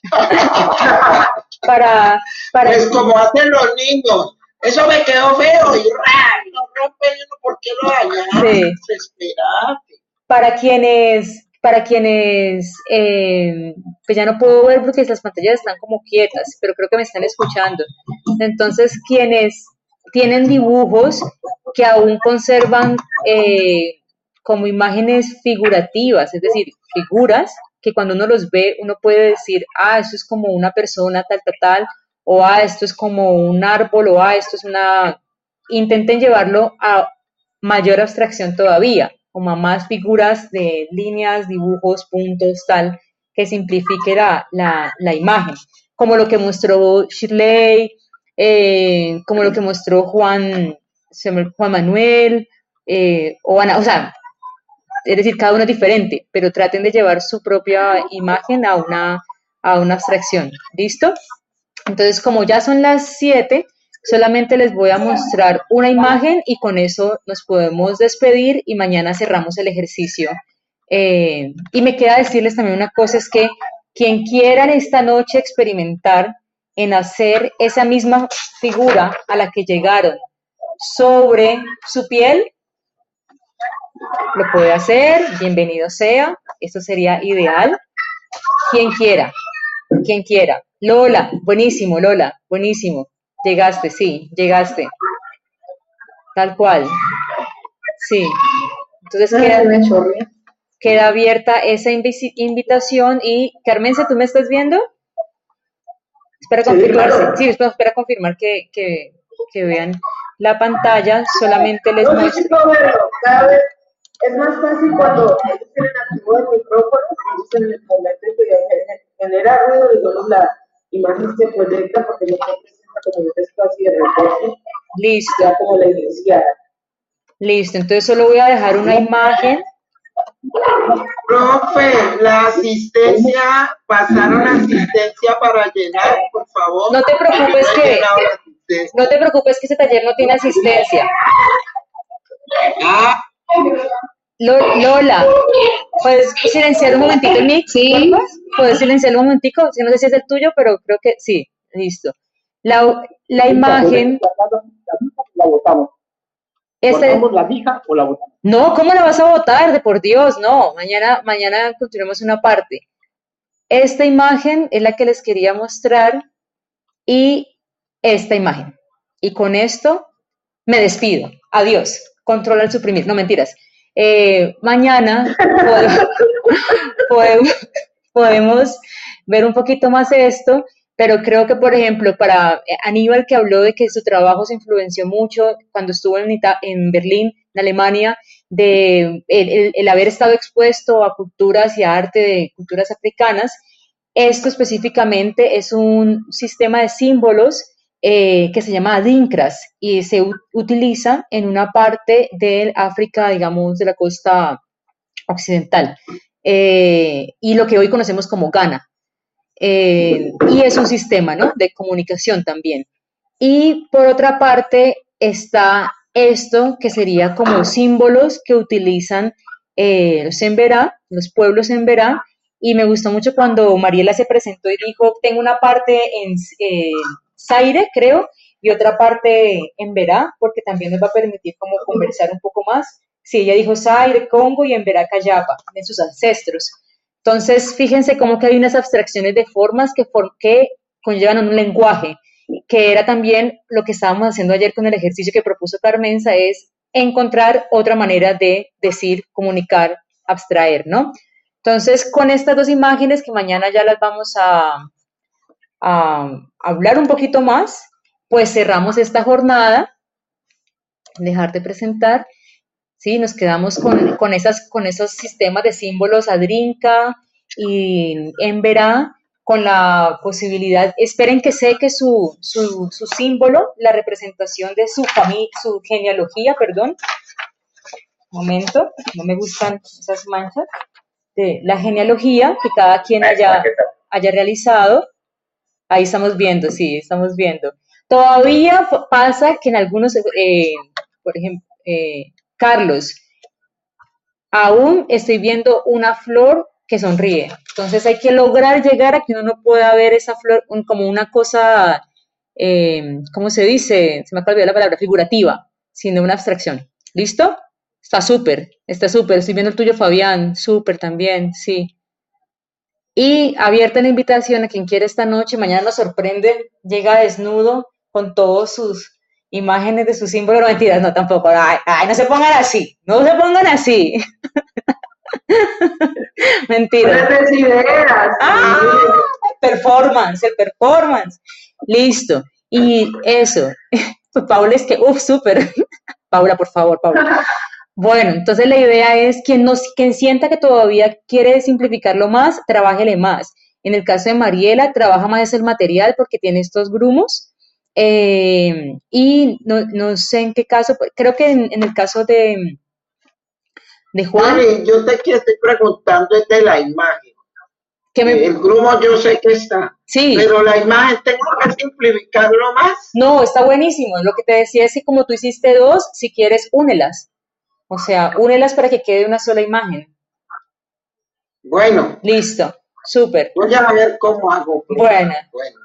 para, para... Es pues como hacen los niños, eso me quedó feo y raro. no rompen, no, ¿por lo dañaron?
Esperate.
Para quienes para quienes eh, pues ya no puedo ver porque las pantallas están como quietas, pero creo que me están escuchando. Entonces, quienes tienen dibujos que aún conservan eh, como imágenes figurativas, es decir, figuras que cuando uno los ve uno puede decir, ah, esto es como una persona tal, tal, tal, o ah, esto es como un árbol, o ah, esto es una... Intenten llevarlo a mayor abstracción todavía, como a más figuras de líneas, dibujos, puntos, tal, que simplifique la, imagen, como lo que mostró Shirley, eh, como lo que mostró Juan, Juan Manuel, eh, o Ana, o sea, es decir, cada uno es diferente, pero traten de llevar su propia imagen a una, a una abstracción. ¿Listo? Entonces, como ya son las 7, solamente les voy a mostrar una imagen y con eso nos podemos despedir y mañana cerramos el ejercicio. Eh, y me queda decirles también una cosa, es que quien quieran esta noche experimentar en hacer esa misma figura a la que llegaron sobre su piel, lo puede hacer, bienvenido sea, esto sería ideal. Quien quiera, quien quiera. Lola, buenísimo, Lola, buenísimo. Llegaste, sí, llegaste. Tal cual. Sí. Entonces queda, abierta esa invitación y carmen ¿tú me estás viendo? Espera confirmarse sí, espera, confirmar que, que, vean la pantalla, solamente les
es más fácil cuando ellos tienen activo el micrófono, ellos en el momento que genera ruido, digamos, la imagen se proyecta porque no se presenta como de reporte. Listo. como la iniciada.
Listo, entonces solo voy a dejar una imagen.
Profe, la asistencia, pasaron asistencia para llenar, por favor. No te preocupes que,
no te preocupes que ese taller no tiene asistencia. Ah, Lola, ¿puedes silenciar un momentito el Sí. ¿Puedes silenciar un momentico? no sé si es el tuyo, pero creo que sí. Listo. La, imagen... La votamos. la o la votamos? No, ¿cómo la vas a votar? De por Dios, no. Mañana, mañana continuamos una parte. Esta imagen es la que les quería mostrar y esta imagen. Y con esto me despido. Adiós controlar, suprimir, no mentiras. Eh, mañana podemos, ver un poquito más esto, pero creo que, por ejemplo, para Aníbal que habló de que su trabajo se influenció mucho cuando estuvo en, Berlín, en Alemania, de el, el, haber estado expuesto a culturas y a arte de culturas africanas, esto específicamente es un sistema de símbolos eh, que se llama adinkras, y se utiliza en una parte del África, digamos, de la costa occidental eh, y lo que hoy conocemos como Ghana. Eh, y es un sistema ¿no? de comunicación también. Y por otra parte está esto que sería como símbolos que utilizan los Emberá, los pueblos Verá, y me gustó mucho cuando Mariela se presentó y dijo, tengo una parte en, Zaire, creo, y otra parte en Verá, porque también nos va a permitir como conversar un poco más. si ella dijo Zaire, Congo y en Verá, Callapa, de sus ancestros. Entonces, fíjense cómo que hay unas abstracciones de formas que, que conllevan un lenguaje, que era también lo que estábamos haciendo ayer con el ejercicio que propuso Carmenza, es encontrar otra manera de decir, comunicar, abstraer, ¿no? Entonces, con estas dos imágenes que mañana ya las vamos a, a hablar un poquito más, pues cerramos esta jornada, dejar de presentar, ¿sí? Nos quedamos con, esas, con esos sistemas de símbolos Adrinka y Emberá, con la posibilidad, esperen que seque su, su, símbolo, la representación de su, su genealogía, perdón. momento, no me gustan esas manchas. De la genealogía que cada quien haya realizado Ahí estamos viendo, sí, estamos viendo. Todavía pasa que en algunos, eh, por ejemplo, eh, Carlos, aún estoy viendo una flor que sonríe. Entonces hay que lograr llegar a que uno no pueda ver esa flor como una cosa, em, ¿cómo se dice? Se me acaba la palabra, figurativa, sino una abstracción. ¿Listo? Está súper, está súper. Estoy viendo el tuyo, Fabián, súper también, sí. Y abierta la invitación a quien quiera esta noche, mañana nos sorprende, llega desnudo con todos sus imágenes de su símbolo, no mentiras, no tampoco, ay, no se pongan así, no se pongan así. mentiras, Ah, performance, el performance. Listo. Y eso. Paula es que, uff, súper. Paula, por favor, Paula. Bueno, entonces la idea es quien, no, quien sienta que todavía quiere simplificarlo más, trabájele más. En el caso de Mariela, trabaja más el material porque tiene estos grumos. Eh, y no, no, sé en qué caso, pues, creo que en, el caso de,
de Juan. yo te estoy preguntando es de la imagen. El grumo yo sé que está.
Sí.
Pero
la imagen tengo que simplificarlo más. No, está buenísimo. Lo que te decía es
que como tú hiciste dos, si quieres, únelas. O sea, únelas para que quede una sola imagen. Bueno. Listo, súper. Voy a ver
cómo hago. Bueno. bueno.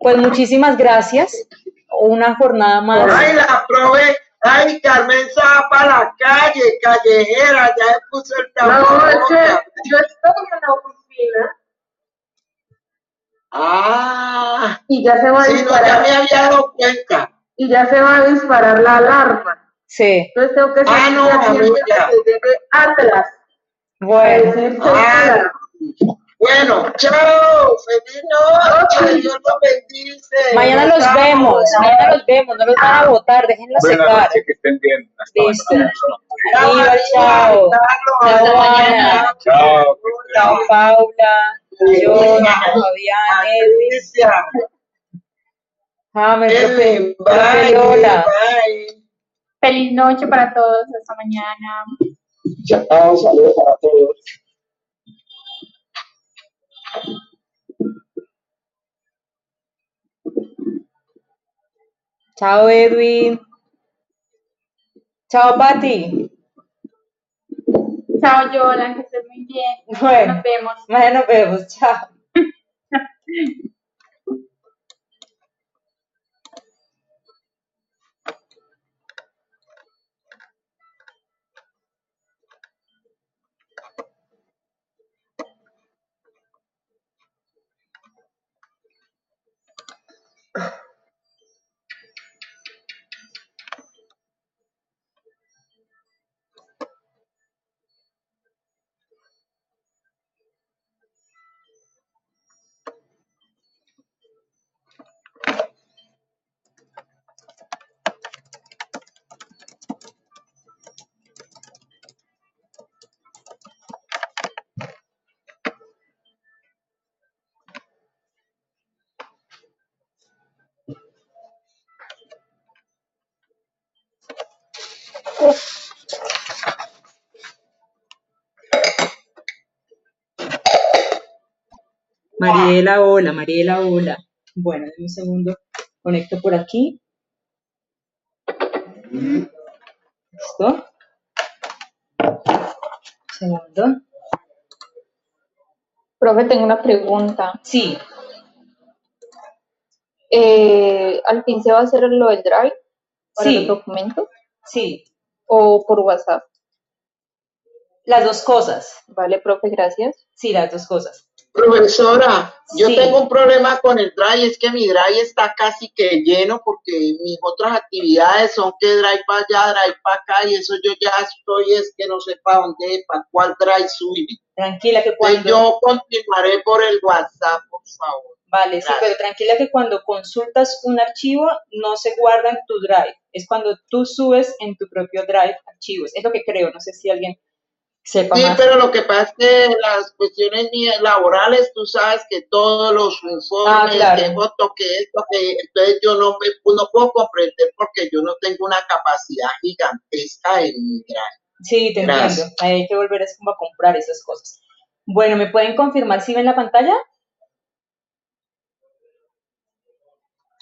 Pues muchísimas gracias. Una jornada más. ay
la probé. Ay, Carmen para la calle, callejera, ya se puso el No, yo estoy en la oficina.
Ah. Y
ya se va a disparar. ya me
había dado cuenta. Y ya
se va a
disparar la alarma. Sí. Entonces tengo que ah, no, de pues
Atlas. Bueno. Ah, bueno, chao, feliz noche, Mañana los vemos,
mañana los vemos, no los van a votar,
déjenlos secar. chao. Hasta mañana. Chao. Chao, Paula. yo Fabián,
ah, Bye. Feliz noche para todos, esta mañana. Chao, ah, saludos
para todos.
Chao, Edwin. Chao, Patti. Chao, Yola, que
estés muy bien. Bueno, nos vemos.
Mañana nos vemos, chao. Mariela, hola, Mariela, hola. Bueno, un segundo, conecto por aquí.
¿Listo? Segundo.
Profe, tengo una pregunta. Sí. Eh, ¿Al fin se va a hacer lo del Drive? Para por el documento? Sí. ¿O por WhatsApp? Las dos cosas. Vale, profe, gracias. Sí, las dos cosas. Profesora, yo tengo un
problema con el drive, es que mi drive está casi que lleno porque mis otras actividades son que drive para allá, drive para acá y eso yo ya estoy, es que no sé para dónde, para cuál drive subir. Tranquila que cuando... Pues yo continuaré por el WhatsApp, por favor.
Vale, sí, pero tranquila que cuando consultas un archivo no se guarda en tu drive, es
cuando tú subes en tu propio drive archivos, es lo que creo, no sé si alguien sí, pero lo que pasa es que las cuestiones laborales, tú sabes que todos los informes, que voto, que esto, que entonces yo no, me, puedo comprender porque yo no tengo una capacidad gigantesca en migrar.
Sí, te Hay que volver a comprar esas cosas. Bueno, ¿me pueden confirmar si ven la pantalla?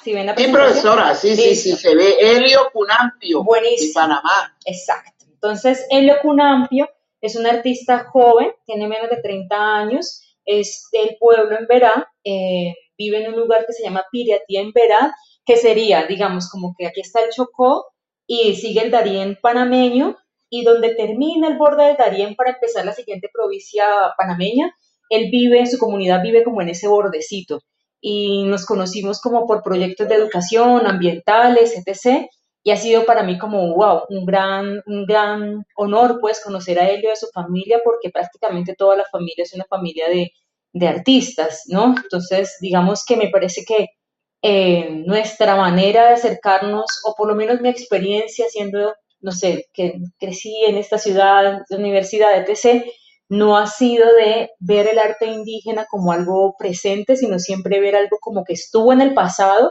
¿Sí profesora, sí, sí, sí, se ve Helio Cunampio. De Panamá. Exacto. Entonces, Helio Cunampio es un artista joven, tiene menos de 30 años, es del pueblo en Verá, eh, vive en un lugar que se llama Piriatía en Verá, que sería, digamos, como que aquí está el Chocó y sigue el Darién panameño y donde termina el borde del Darién para empezar la siguiente provincia panameña, él vive, su comunidad vive como en ese bordecito y nos conocimos como por proyectos de educación, ambientales, etc y ha sido para mí como, wow, un gran, un gran honor pues conocer a él y a su familia porque prácticamente toda la familia es una familia de, de artistas, ¿no? Entonces, digamos que me parece que eh, nuestra manera de acercarnos, o por lo menos mi experiencia siendo, no sé, que crecí en esta ciudad, universidad, etc., no ha sido de ver el arte indígena como algo presente, sino siempre ver algo como que estuvo en el pasado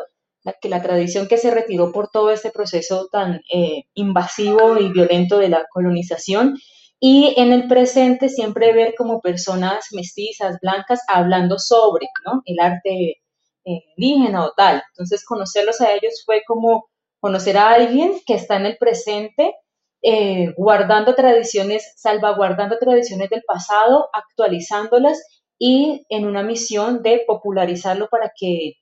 que la tradición que se retiró por todo este proceso tan eh, invasivo y violento de la colonización y en el presente siempre ver como personas mestizas, blancas, hablando sobre el arte eh, indígena o tal. Entonces conocerlos a ellos fue como conocer a alguien que está en el presente eh, guardando tradiciones, salvaguardando tradiciones del pasado, actualizándolas y en una misión de popularizarlo para que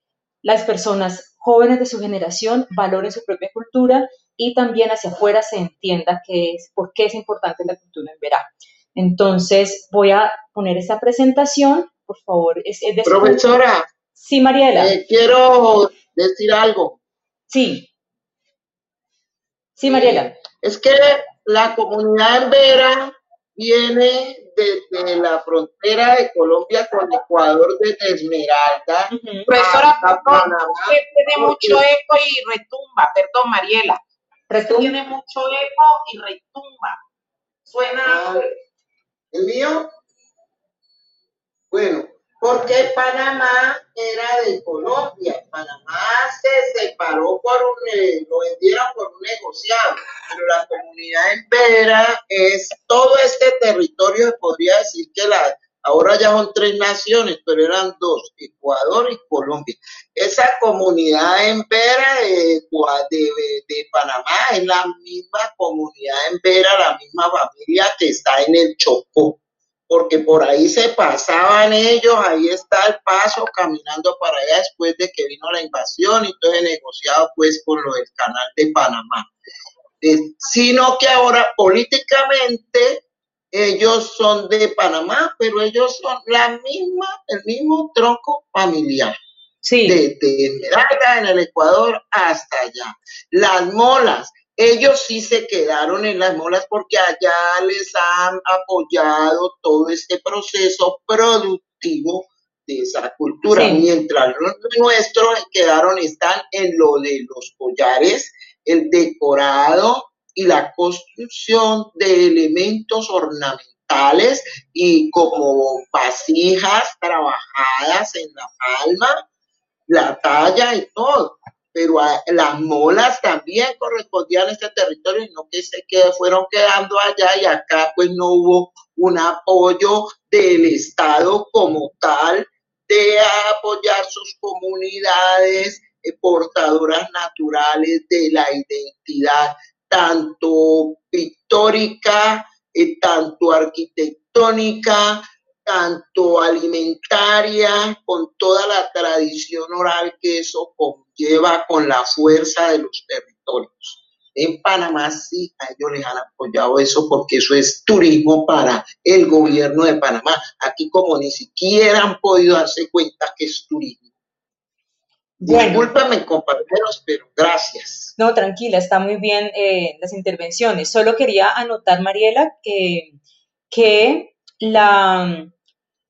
las personas jóvenes de su generación valoren su propia cultura y también hacia afuera se entienda qué es, por qué es importante la cultura en Vera. Entonces, voy a poner esta presentación, por favor. Es, de Profesora. Sí,
Mariela. Eh, quiero decir algo. Sí. Sí, Mariela. Eh, es que la comunidad en Vera viene desde la frontera de Colombia con Ecuador, desde Esmeralda. tiene mucho eco y retumba, perdón, Mariela.
Tiene mucho eco y retumba.
Suena. Ah, ¿El mío? Bueno, porque Panamá era de Colombia. Panamá se separó por un, eh, lo vendieron por un negociado, pero la comunidad entera es todo este territorio, podría decir que la, ahora ya son tres naciones, pero eran dos, Ecuador y Colombia. Esa comunidad en de, de, Panamá es la misma comunidad entera, la misma familia que está en el Chocó porque por ahí se pasaban ellos, ahí está el paso caminando para allá después de que vino la invasión y todo el negociado pues por lo del canal de Panamá. Eh, sino que ahora políticamente ellos son de Panamá, pero ellos son la misma, el mismo tronco familiar. Sí. Desde Esmeralda en el Ecuador hasta allá. Las molas, ellos sí se quedaron en las molas porque allá les han apoyado todo este proceso productivo de esa cultura, mientras los nuestros quedaron, están en lo de los collares, el decorado y la construcción de elementos ornamentales y como vasijas trabajadas en la palma, la talla y todo pero las molas también correspondían a este territorio y no que se quedaron fueron quedando allá y acá pues no hubo un apoyo del Estado como tal de apoyar sus comunidades portadoras naturales de la identidad tanto pictórica, eh, tanto arquitectónica, tanto alimentaria con toda la tradición oral que eso conlleva con la fuerza de los territorios. En Panamá sí a ellos les han apoyado eso porque eso es turismo para el gobierno de Panamá. Aquí como ni siquiera han podido darse cuenta que es turismo. Bueno. compañeros, pero gracias.
No, tranquila, está muy bien eh, las intervenciones. Solo quería anotar, Mariela, que, que la,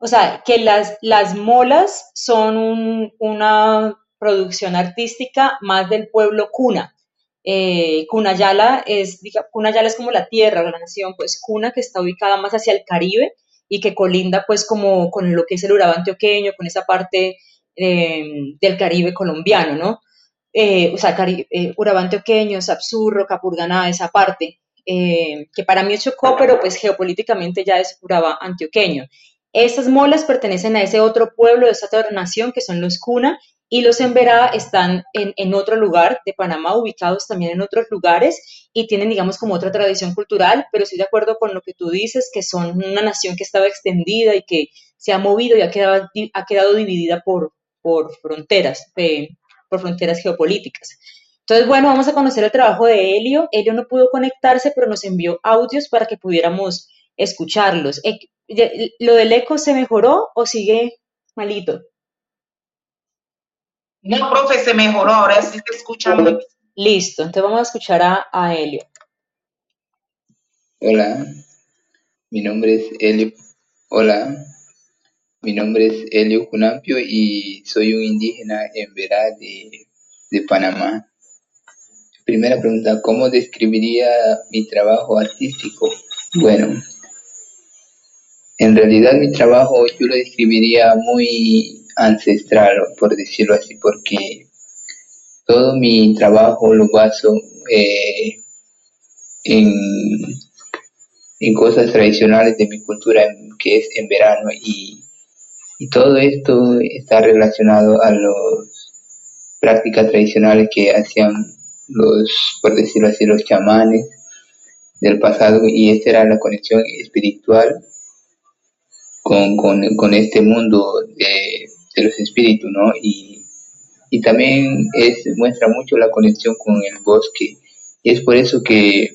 o sea, que las, las molas son una producción artística más del pueblo cuna. Eh, cuna Yala es, es como la tierra, la nación, pues cuna que está ubicada más hacia el Caribe y que colinda pues como con lo que es el Urabá antioqueño, con esa parte em, del Caribe colombiano, ¿no? Eh, o sea, Caribe, eh, antioqueño, Sapsurro, Capurganá, esa parte, eh, que para mí chocó, pero pues geopolíticamente ya es Urabá antioqueño. Esas molas pertenecen a ese otro pueblo de esa nación que son los Cuna y los Emberá están en, otro lugar de Panamá, ubicados también en otros lugares y tienen, digamos, como otra tradición cultural, pero estoy de acuerdo con lo que tú dices, que son una nación que estaba extendida y que se ha movido y ha quedado, ha quedado dividida por, por fronteras, eh, por fronteras geopolíticas. Entonces, bueno, vamos a conocer el trabajo de Helio. Helio no pudo conectarse, pero nos envió audios para que pudiéramos escucharlos. Eh, ¿Lo del eco se mejoró o sigue malito?
No, profe, se mejoró, ahora sí se escucha.
Listo, entonces vamos a escuchar a, Elio.
Hola, mi nombre es Elio... Hola, mi nombre es Elio Cunampio y soy un indígena en Verá de Panamá. Primera pregunta, ¿cómo describiría mi trabajo artístico? Bueno, en realidad mi trabajo yo lo describiría muy ancestral, por decirlo así, porque todo mi trabajo lo baso eh, en, en, cosas tradicionales de mi cultura, que es en verano, y, y todo esto está relacionado a las prácticas tradicionales que hacían los, por decirlo así, los chamanes del pasado, y esta era la conexión espiritual con, con, este mundo de, de, los espíritus, ¿no? Y, y también es, muestra mucho la conexión con el bosque. Y es por eso que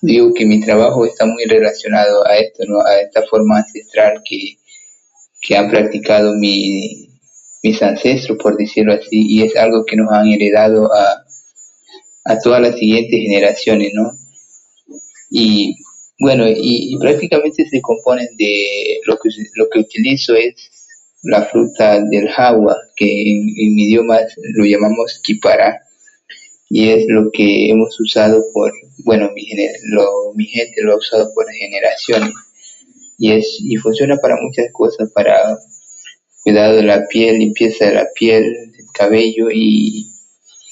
digo que mi trabajo está muy relacionado a esto, ¿no? A esta forma ancestral que, que han practicado mi, mis ancestros, por decirlo así, y es algo que nos han heredado a, a todas las siguientes generaciones, ¿no? Y bueno, y, prácticamente se componen de lo que, lo que utilizo es la fruta del jagua, que en, mi idioma lo llamamos kipara, y es lo que hemos usado por, bueno, mi, gente lo ha usado por generaciones, y, es, y funciona para muchas cosas, para cuidado de la piel, limpieza de la piel, del cabello y,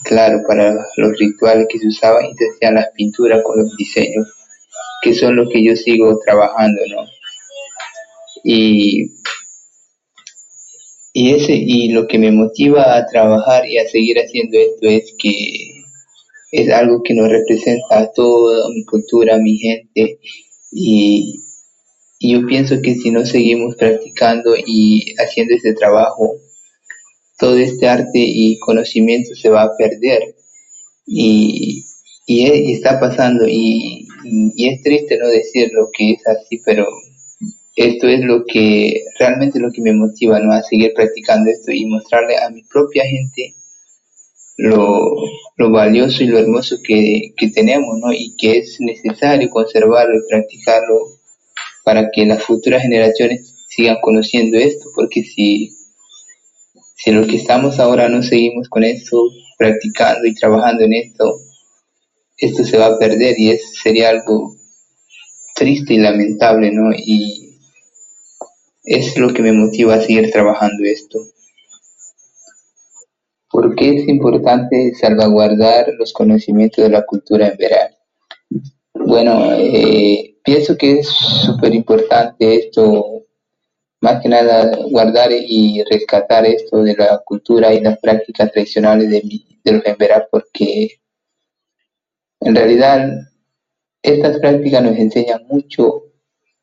claro, para los rituales que se usaban y se hacían las pinturas con los diseños que son los que yo sigo trabajando, ¿no? Y, y, ese, y lo que me motiva a trabajar y a seguir haciendo esto es que es algo que nos representa a toda mi cultura, mi gente, y, y yo pienso que si no seguimos practicando y haciendo este trabajo, todo este arte y conocimiento se va a perder. Y, y e, está pasando y y, es triste no decir lo que es así, pero esto es lo que realmente lo que me motiva ¿no? a seguir practicando esto y mostrarle a mi propia gente lo, valioso y lo hermoso que, tenemos y que es necesario conservarlo y practicarlo para que las futuras generaciones sigan conociendo esto, porque si, si que estamos ahora no seguimos con esto, practicando y trabajando en esto, esto se va a perder y es, sería algo triste y lamentable, ¿no? Y es lo que me motiva a seguir trabajando esto. ¿Por qué es importante salvaguardar los conocimientos de la cultura en Bueno, eh, pienso que es súper importante esto, más que nada guardar y rescatar esto de la cultura y las prácticas tradicionales de, de los emberá, porque en realidad, estas prácticas nos enseñan mucho,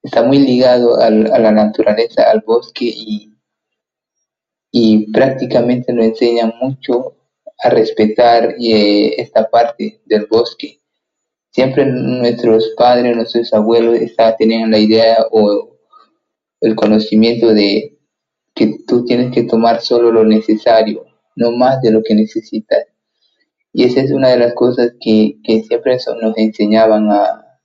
está muy ligado a la naturaleza, al bosque y, prácticamente nos enseñan mucho a respetar eh, esta parte del bosque. Siempre nuestros padres, nuestros abuelos está, tenían la idea o el conocimiento de que tú tienes que tomar solo lo necesario, no más de lo que necesitas. Y esa es una de las cosas que, siempre nos enseñaban a,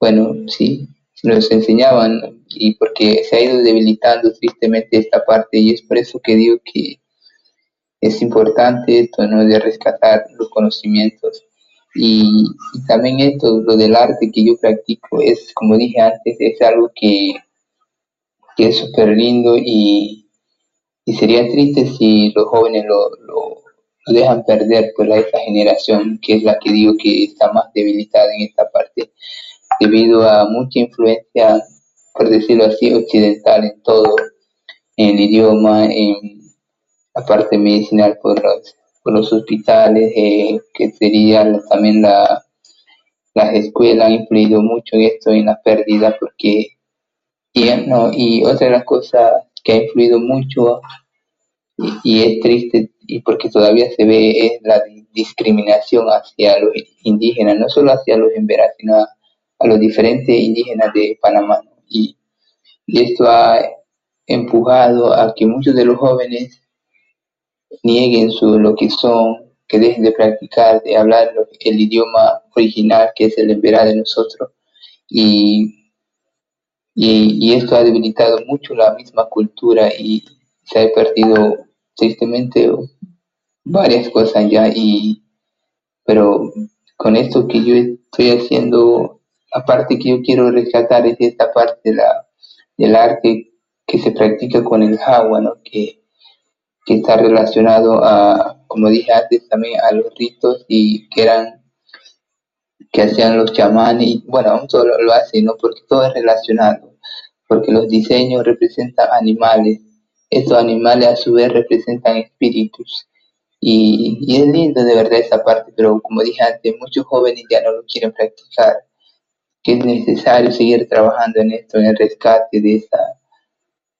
bueno, sí, nos enseñaban y porque se ha ido debilitando tristemente esta parte y es por eso que digo que es importante esto, ¿no? De rescatar los conocimientos. Y, también esto, lo del arte que yo practico, es, como dije antes, es algo que, es súper lindo y, y sería triste si los jóvenes lo dejan perder por pues, a esta generación que es la que digo que está más debilitada en esta parte debido a mucha influencia por decirlo así occidental en todo en el idioma en la parte medicinal por los por hospitales eh, que sería también la las escuelas han influido mucho en esto en la pérdida porque y, otra de las cosas que ha influido mucho y es triste y porque todavía se ve eh, la discriminación hacia los indígenas, no solo hacia los emberas, sino a, los diferentes indígenas de Panamá. Y, esto ha empujado a que muchos de los jóvenes nieguen su, lo que son, que dejen de practicar, de hablar el idioma original que es el emberá de nosotros. Y, y, y esto ha debilitado mucho la misma cultura y se ha perdido tristemente varias cosas ya y pero con esto que yo estoy haciendo aparte que yo quiero rescatar es esta parte de la, del arte que se practica con el agua ¿no? que, está relacionado a como dije antes también a los ritos y que eran que hacían los chamanes bueno aún todo lo, hace, hacen no porque todo es relacionado porque los diseños representan animales estos animales a su vez representan espíritus y, es lindo de verdad esa parte, pero como dije antes, muchos jóvenes ya no lo quieren practicar, que es necesario seguir trabajando en esto, en el rescate de esa,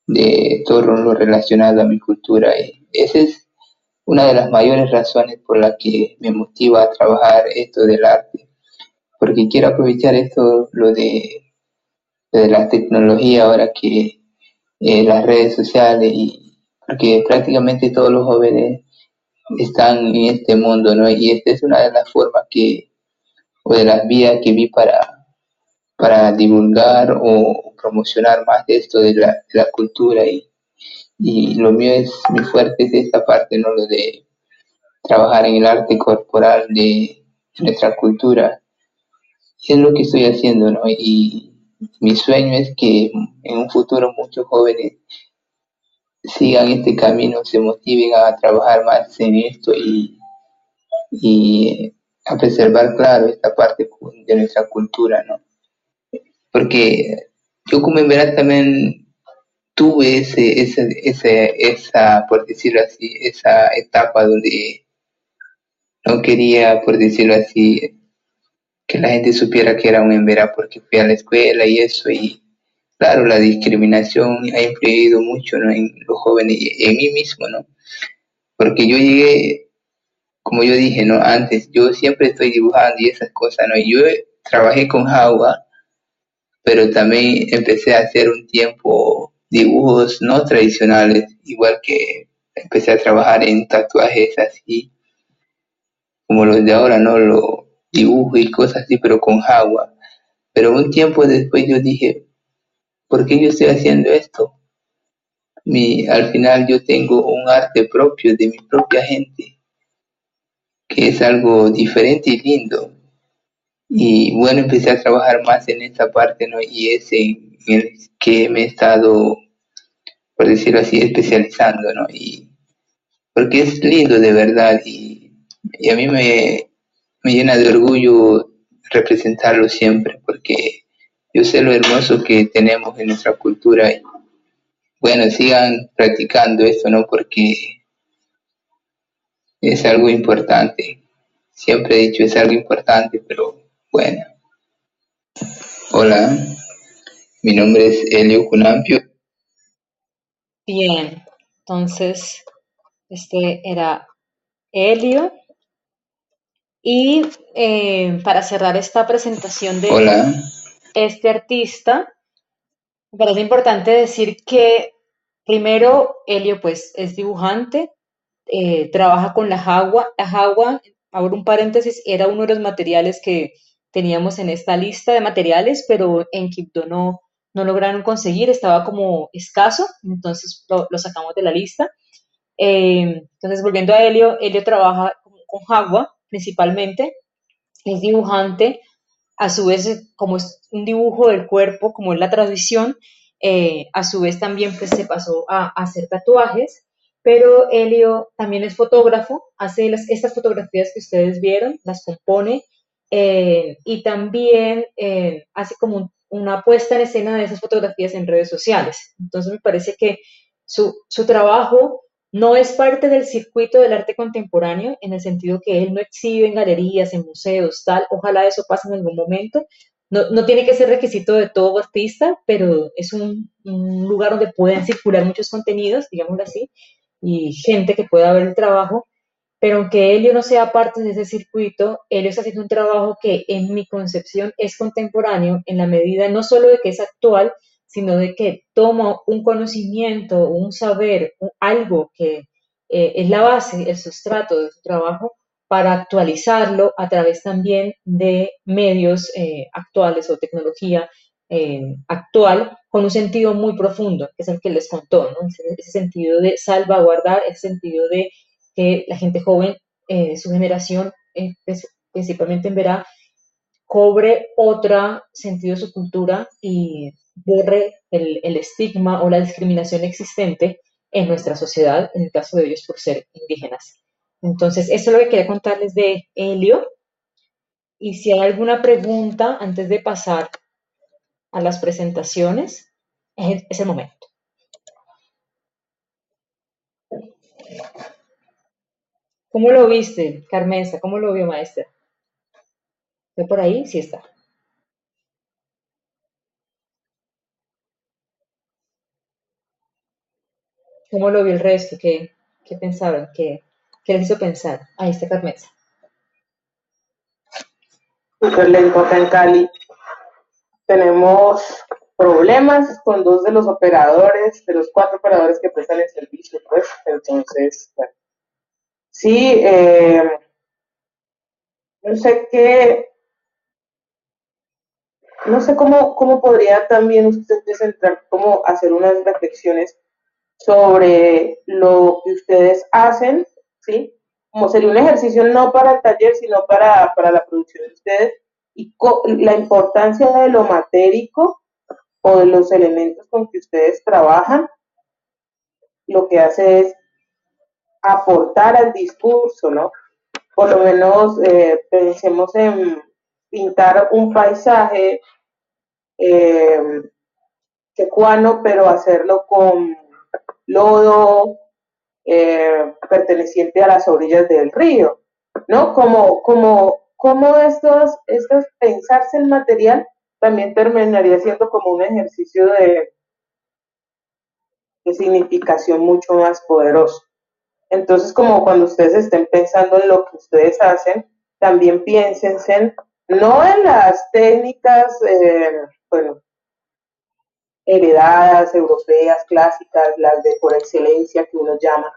de todo lo relacionado a mi cultura. Y esa es una de las mayores razones por las que me motiva a trabajar esto del arte, porque quiero aprovechar esto, lo de, de la tecnología ahora que eh, las redes sociales, y porque prácticamente todos los jóvenes están en este mundo, ¿no? Y esta es una de las formas que, o de las vías que vi para, para divulgar o promocionar más de esto de la, cultura y, y lo mío es, mi fuerte es esta parte, ¿no? Lo de trabajar en el arte corporal de nuestra cultura. es lo que estoy haciendo, ¿no? Y mi sueño es que en un futuro muchos jóvenes sigan este camino, se motiven a trabajar más en esto y, a preservar, claro, esta parte de nuestra cultura, ¿no? Porque yo como en también tuve ese, ese, esa, por decirlo así, esa etapa donde no quería, por decirlo así, que la gente supiera que era un emberá porque fui a la escuela y eso, y claro, la discriminación ha influido mucho en los jóvenes y en mí mismo, ¿no? Porque yo llegué, como yo dije, ¿no? Antes, yo siempre estoy dibujando y esas cosas, ¿no? Yo trabajé con agua, pero también empecé a hacer un tiempo dibujos no tradicionales, igual que empecé a trabajar en tatuajes así, como los de ahora, ¿no? Los dibujo y cosas así, pero con agua, Pero un tiempo después yo dije, ¿por qué yo estoy haciendo esto? Mi, al final yo tengo un arte propio de mi propia gente, que es algo diferente y lindo. Y bueno, empecé a trabajar más en esta parte, ¿no? Y es en, el que me he estado, por decirlo así, especializando, ¿no? Y porque es lindo de verdad y, y a mí me, me llena de orgullo representarlo siempre, porque yo sé lo hermoso que tenemos en nuestra cultura. bueno, sigan practicando esto, ¿no? Porque es algo importante. Siempre he dicho es algo importante, pero bueno. Hola, mi nombre es Elio Cunampio.
Bien, entonces, este era Elio. Y eh, para cerrar esta presentación de... Hola, este artista. pero es importante decir que primero Helio pues es dibujante, eh, trabaja con la jagua. La jagua, abro un paréntesis, era uno de los materiales que teníamos en esta lista de materiales, pero en Quibdó no, lograron conseguir, estaba como escaso, entonces lo, sacamos de la lista. Eh, entonces, volviendo a Helio, Helio trabaja con jagua principalmente, es dibujante, a su vez, eh, como es un dibujo del cuerpo, como es la tradición, eh, a su vez también pues, se pasó a, hacer tatuajes, pero Helio también es fotógrafo, hace estas fotografías que ustedes vieron, las compone eh, y también hace como una puesta en escena de esas fotografías en redes sociales. Entonces me parece que su, su trabajo no es parte del circuito del arte contemporáneo en el sentido que él no exhibe en galerías, en museos, tal. Ojalá eso pase en algún momento. No, tiene que ser requisito de todo artista, pero es un, lugar donde pueden circular muchos contenidos, digámoslo así, y gente que pueda ver el trabajo. Pero aunque Helio no sea parte de ese circuito, Helio está haciendo un trabajo que en mi concepción es contemporáneo en la medida no solo de que es actual, sino de que tomo un conocimiento, un saber, algo que eh, es la base, el sustrato de su trabajo, para actualizarlo a través también de medios eh, actuales o tecnología eh, actual con un sentido muy profundo, que es el que les contó, ¿no? ese, sentido de salvaguardar, ese sentido de que la gente joven, su generación, pues, principalmente en verá, cobre otro sentido de su cultura y borre el, el estigma o la discriminación existente en nuestra sociedad, en el caso de ellos por ser indígenas. Entonces, eso es lo que quería contarles de Helio. Y si hay alguna pregunta antes de pasar a las presentaciones, es el momento. ¿Cómo lo viste, Carmenza? ¿Cómo lo vio, maestra? ¿Está por ahí? Sí está. ¿Cómo lo vi el resto? ¿Qué, que pensaron? ¿Qué, les hizo pensar? Ahí está Carmenza.
Pues le en Cali. Tenemos problemas con dos de los
operadores, de los cuatro operadores que prestan el servicio, pues, entonces, Sí, eh, no sé qué,
no sé cómo, cómo podría también usted presentar, cómo hacer unas reflexiones sobre lo que ustedes hacen, ¿sí? Como sería un ejercicio no para el taller, sino para, la producción de ustedes, y la importancia de lo matérico o de los elementos con que ustedes trabajan, lo que hace es aportar al discurso, ¿no?
Por lo menos eh,
pensemos en pintar un paisaje eh, secuano,
pero hacerlo con lodo, eh, perteneciente
a las orillas del río, ¿no? Como, como, como estos, estos pensarse en material también terminaría siendo como un ejercicio de,
significación mucho más poderoso. Entonces, como
cuando ustedes estén pensando en lo que ustedes hacen, también piénsense en, no en las técnicas, eh, bueno, heredadas, europeas, clásicas, las de por excelencia que uno llama,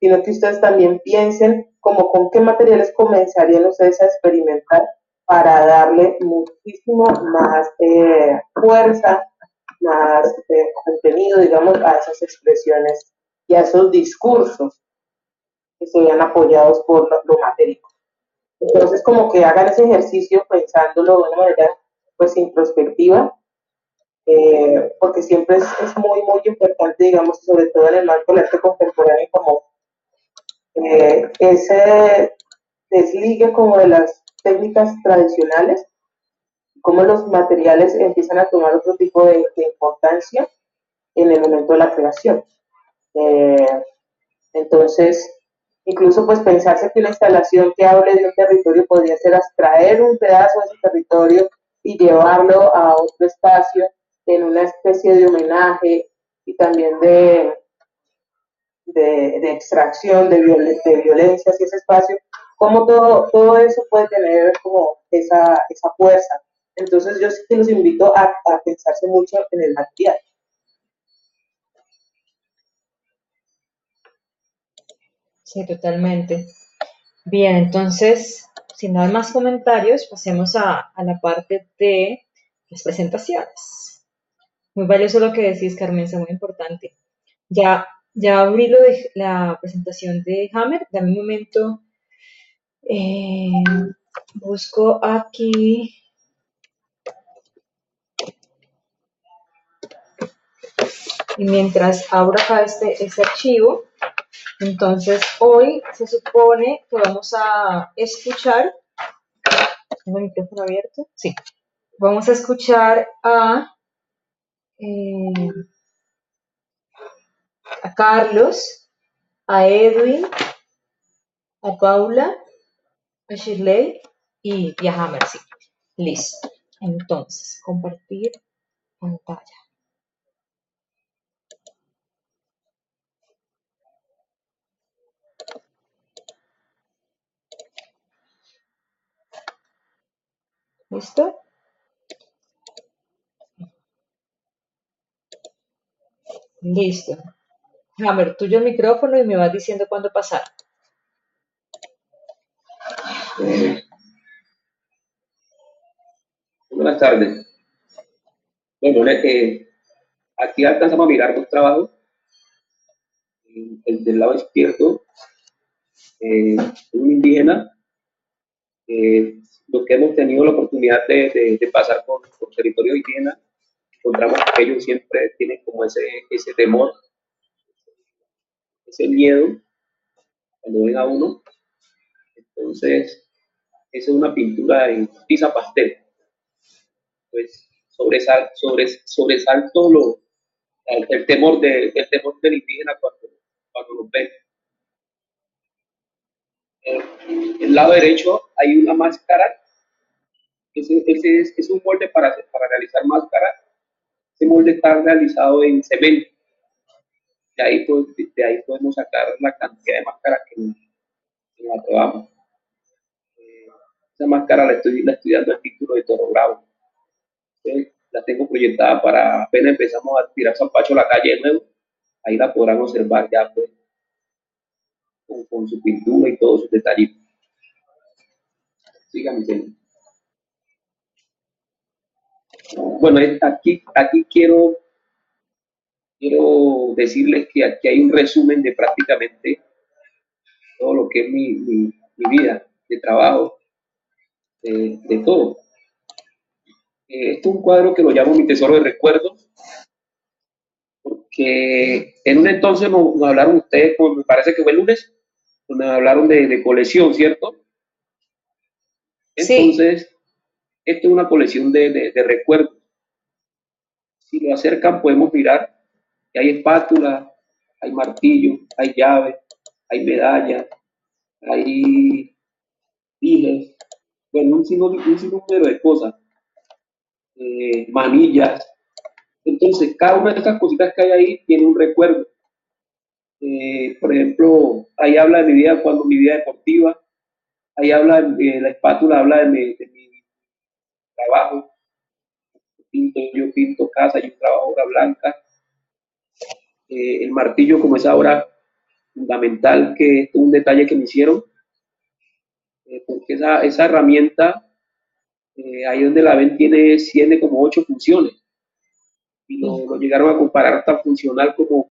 sino que ustedes también piensen como con qué materiales comenzarían ustedes a experimentar para darle muchísimo más eh, fuerza, más eh, contenido, digamos, a esas expresiones y a esos discursos que serían apoyados por lo, lo Entonces, como que hagan ese ejercicio pensándolo
de una manera, pues, introspectiva eh, porque siempre es, muy, muy importante, digamos, sobre todo en el marco del arte contemporáneo, como eh, ese desligue como de las técnicas tradicionales,
como los materiales empiezan a tomar otro tipo de, importancia
en el momento de la creación. Eh, entonces, incluso pues pensarse que una instalación que hable de un territorio podría ser abstraer un pedazo de ese territorio y
llevarlo
a otro espacio en una especie de homenaje
y también de, de, extracción de, de violencia hacia ese espacio, como todo, todo eso puede tener como esa,
fuerza. Entonces yo sí que los invito a, pensarse mucho en el material.
Sí,
totalmente. Bien, entonces, si no hay más comentarios, pasemos a la parte de las presentaciones. Muy valioso lo que decís, Carmen, es muy importante. Ya, ya abrí la presentación de Hammer, dame
un momento. Eh, busco aquí.
Y mientras abro acá este, este archivo, entonces hoy se supone que vamos a escuchar. ¿Tengo el micrófono abierto? Sí. Vamos a escuchar a eh, a Carlos, a Edwin, a Paula, a Shirley y, y a Hammer,
Listo. Entonces, compartir pantalla.
¿Listo?
Listo. Hammer, tuyo el micrófono y me vas diciendo cuándo pasar.
Eh, buenas tardes. Bueno, eh, aquí alcanzamos a mirar dos trabajos. El del lado izquierdo, eh, un indígena, lo que hemos tenido la oportunidad de, pasar por territorio indígena encontramos que ellos siempre tienen como ese, ese temor, ese miedo cuando ven a uno. Entonces, esa es una pintura en tiza pastel. Pues sobresal, sobre, sobresalto lo, el, temor de, el temor del indígena cuando, cuando los ven En el lado derecho hay una máscara. Ese, es, un molde para, para realizar máscara este molde está realizado en cemento. Pues, de ahí, podemos sacar la cantidad de máscara que nos aprobamos. Eh, esa máscara la estoy, estudiando el título de Toro Bravo. la tengo proyectada para apenas empezamos a tirar Pacho a la calle de nuevo. Ahí la podrán observar ya pues, con, su pintura y todos sus detallitos. mi señor. Bueno, aquí, aquí quiero, quiero decirles que aquí hay un resumen de prácticamente todo lo que es mi, vida de trabajo, de, todo. Eh, es un cuadro que lo llamo Mi Tesoro de Recuerdos, porque en un entonces nos, hablaron ustedes, me parece que fue el lunes, nos
hablaron de, colección, ¿cierto? Entonces, esto es una colección de, recuerdos. Si lo acercan, podemos mirar que hay espátula, hay martillo, hay llaves, hay medalla hay dijes,
bueno, un sinnúmero, de
cosas, eh, manillas. Entonces, cada una de estas cositas que
hay ahí tiene un recuerdo. Eh, por ejemplo, ahí habla de mi vida cuando mi vida deportiva, ahí habla de eh, la espátula, habla de mi abajo, Yo pinto, yo pinto casa, yo trabajo obra blanca. Eh, el martillo como es ahora fundamental, que es un detalle que
me hicieron, eh, porque esa, herramienta,
eh, ahí
donde la ven, tiene, tiene como ocho funciones. Y no llegaron a comparar tan funcional como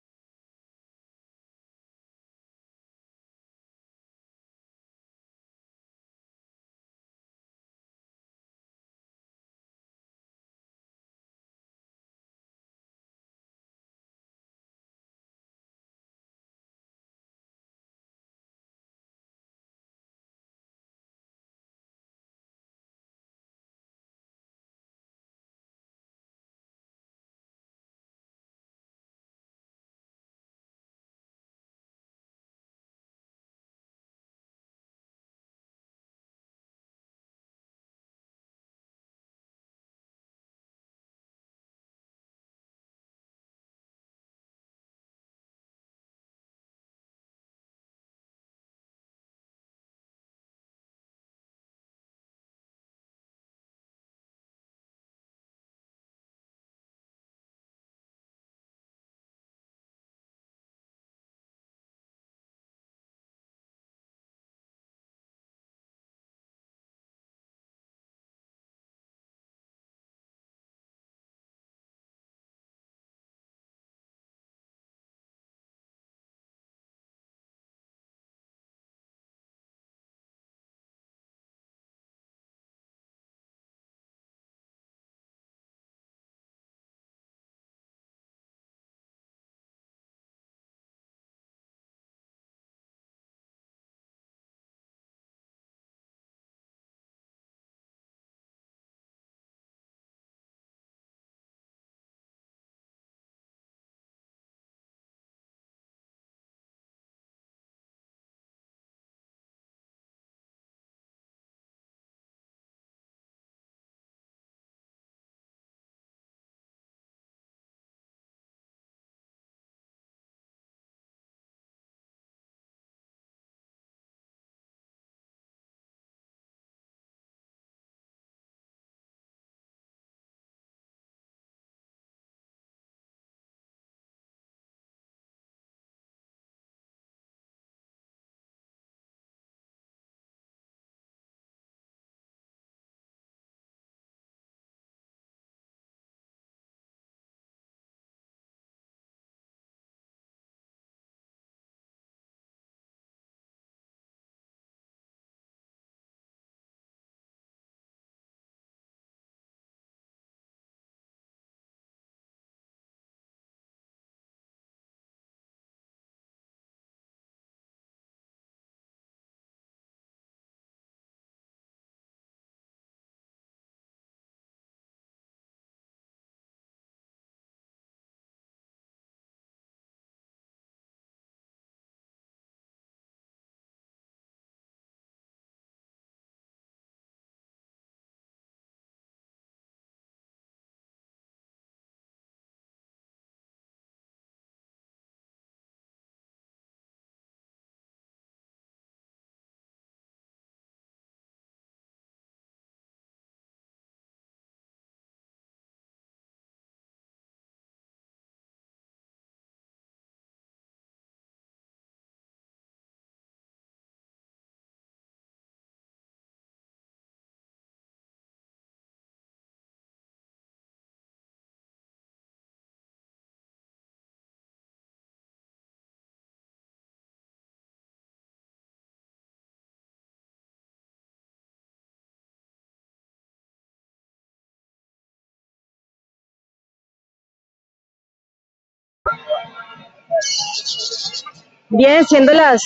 Bien, siendo las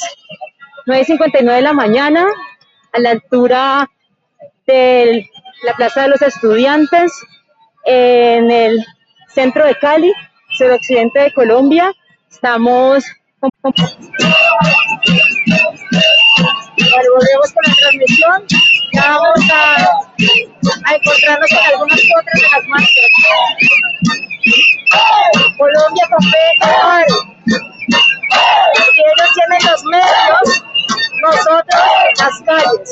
9.59
de la mañana, a la altura de la Plaza de los Estudiantes, en el centro de Cali, suroccidente de Colombia. Estamos... volvemos
con la transmisión. vamos a encontrarnos
con algunas otras de las marcas. Colombia con
PECAR. Si ellos tienen los medios, nosotros las calles.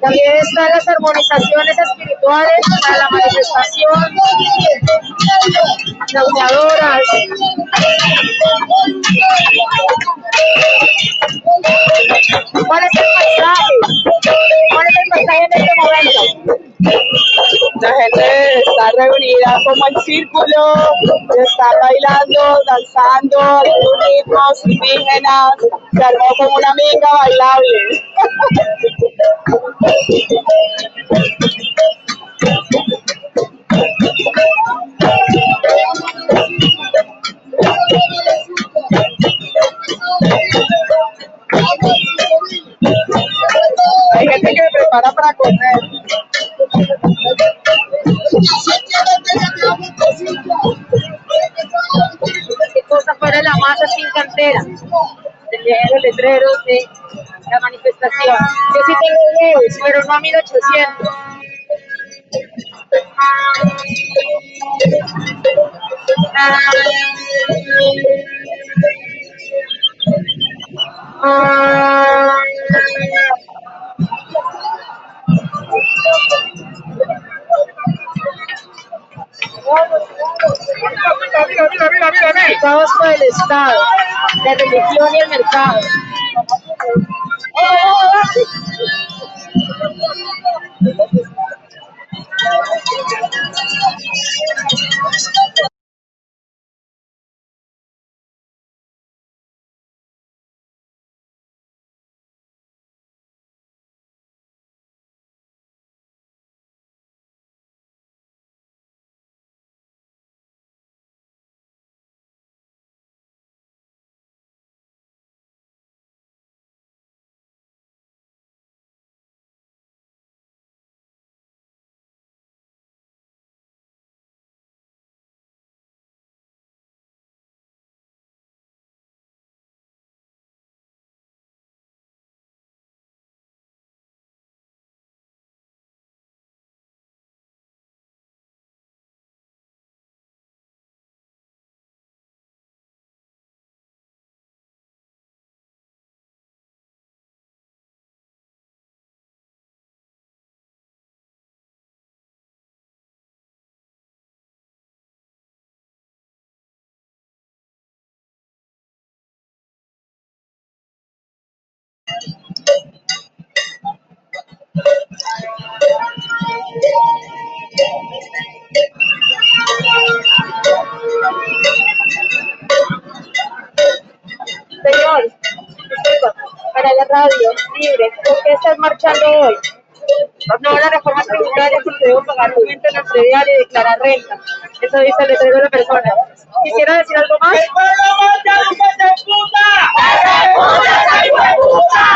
También están las armonizaciones espirituales para la manifestación, nauseadoras. ¿Cuál es el mensaje? ¿Cuál es el mensaje en este momento? La gente está reunida como en círculo, está bailando, danzando, los ritmos indígenas, se armó como una amiga bailable. Hay gente que prepara para comer. cosa fuera la masa sin cantera? los letreros de la manifestación.
Yo sí tengo huevos, pero no a 1800
mira. por el Estado, la religión y el mercado. Señor, disculpa, para la radio libre,
¿por qué estás marchando hoy? No reforma reforma tributaria se debo pagar aumento en la
y declarar renta. Eso dice el letrero de la persona. ¿Quisiera decir algo más? ¡El pueblo vota, puta! puta!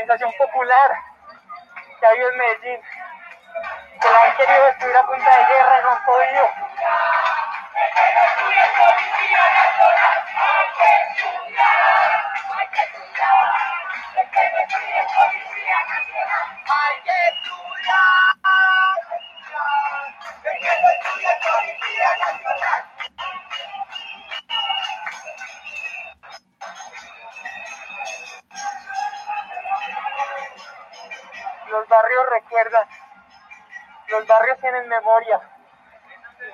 organización popular memoria.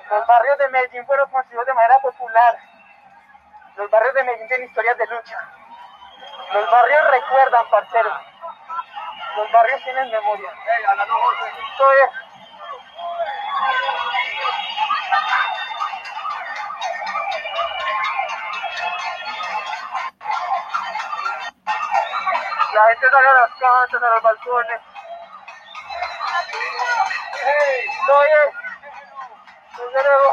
Los barrios de Medellín fueron construidos de manera popular. Los barrios de Medellín tienen historias de lucha. Los barrios recuerdan, parceros. Los barrios tienen memoria.
Esto
es. La gente sale a las casas, a los balcones
hey, ¡No,
¿No yo!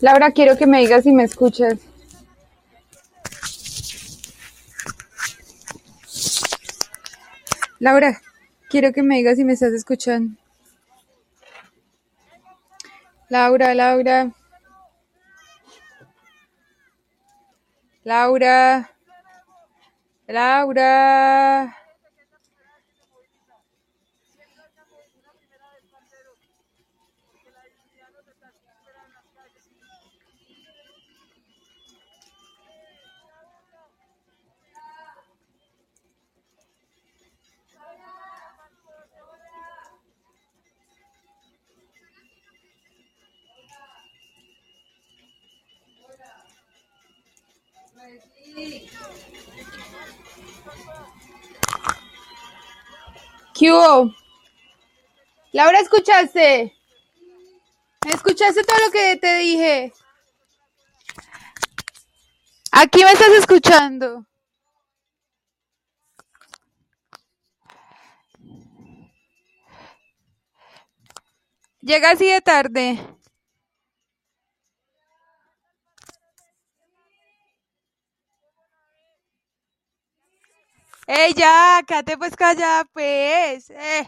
Laura, quiero que me digas si me escuchas. Laura, quiero que me digas si me estás escuchando. Laura, Laura.
Laura. Laura.
¿Qué Laura, ¿escuchaste? ¿Escuchaste todo lo que te dije?
Aquí me estás
escuchando. Llega así de tarde. ¡Ey, ya! ¡Cate pues calla, pues! Eh.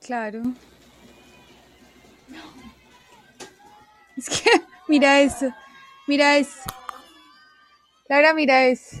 Claro. Es que, mira eso. Mira eso. Laura, mira eso.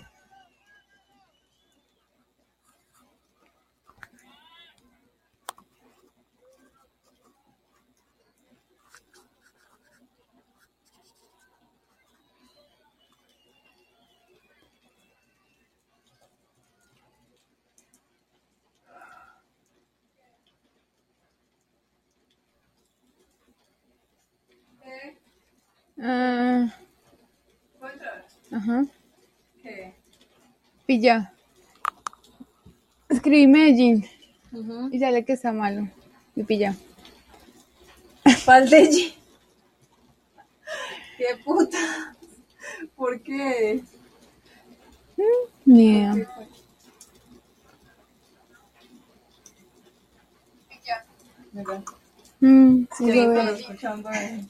pilla. Escribí Medellín uh -huh. y sale que está malo. Y pilla.
Paldelli. Qué puta. ¿Por qué? Mm, ni yeah.
idea.
Mm, sí,
escuchando. Eh.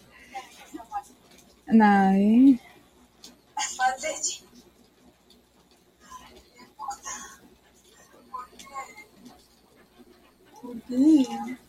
Nadie. Paldelli.
嗯。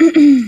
嗯。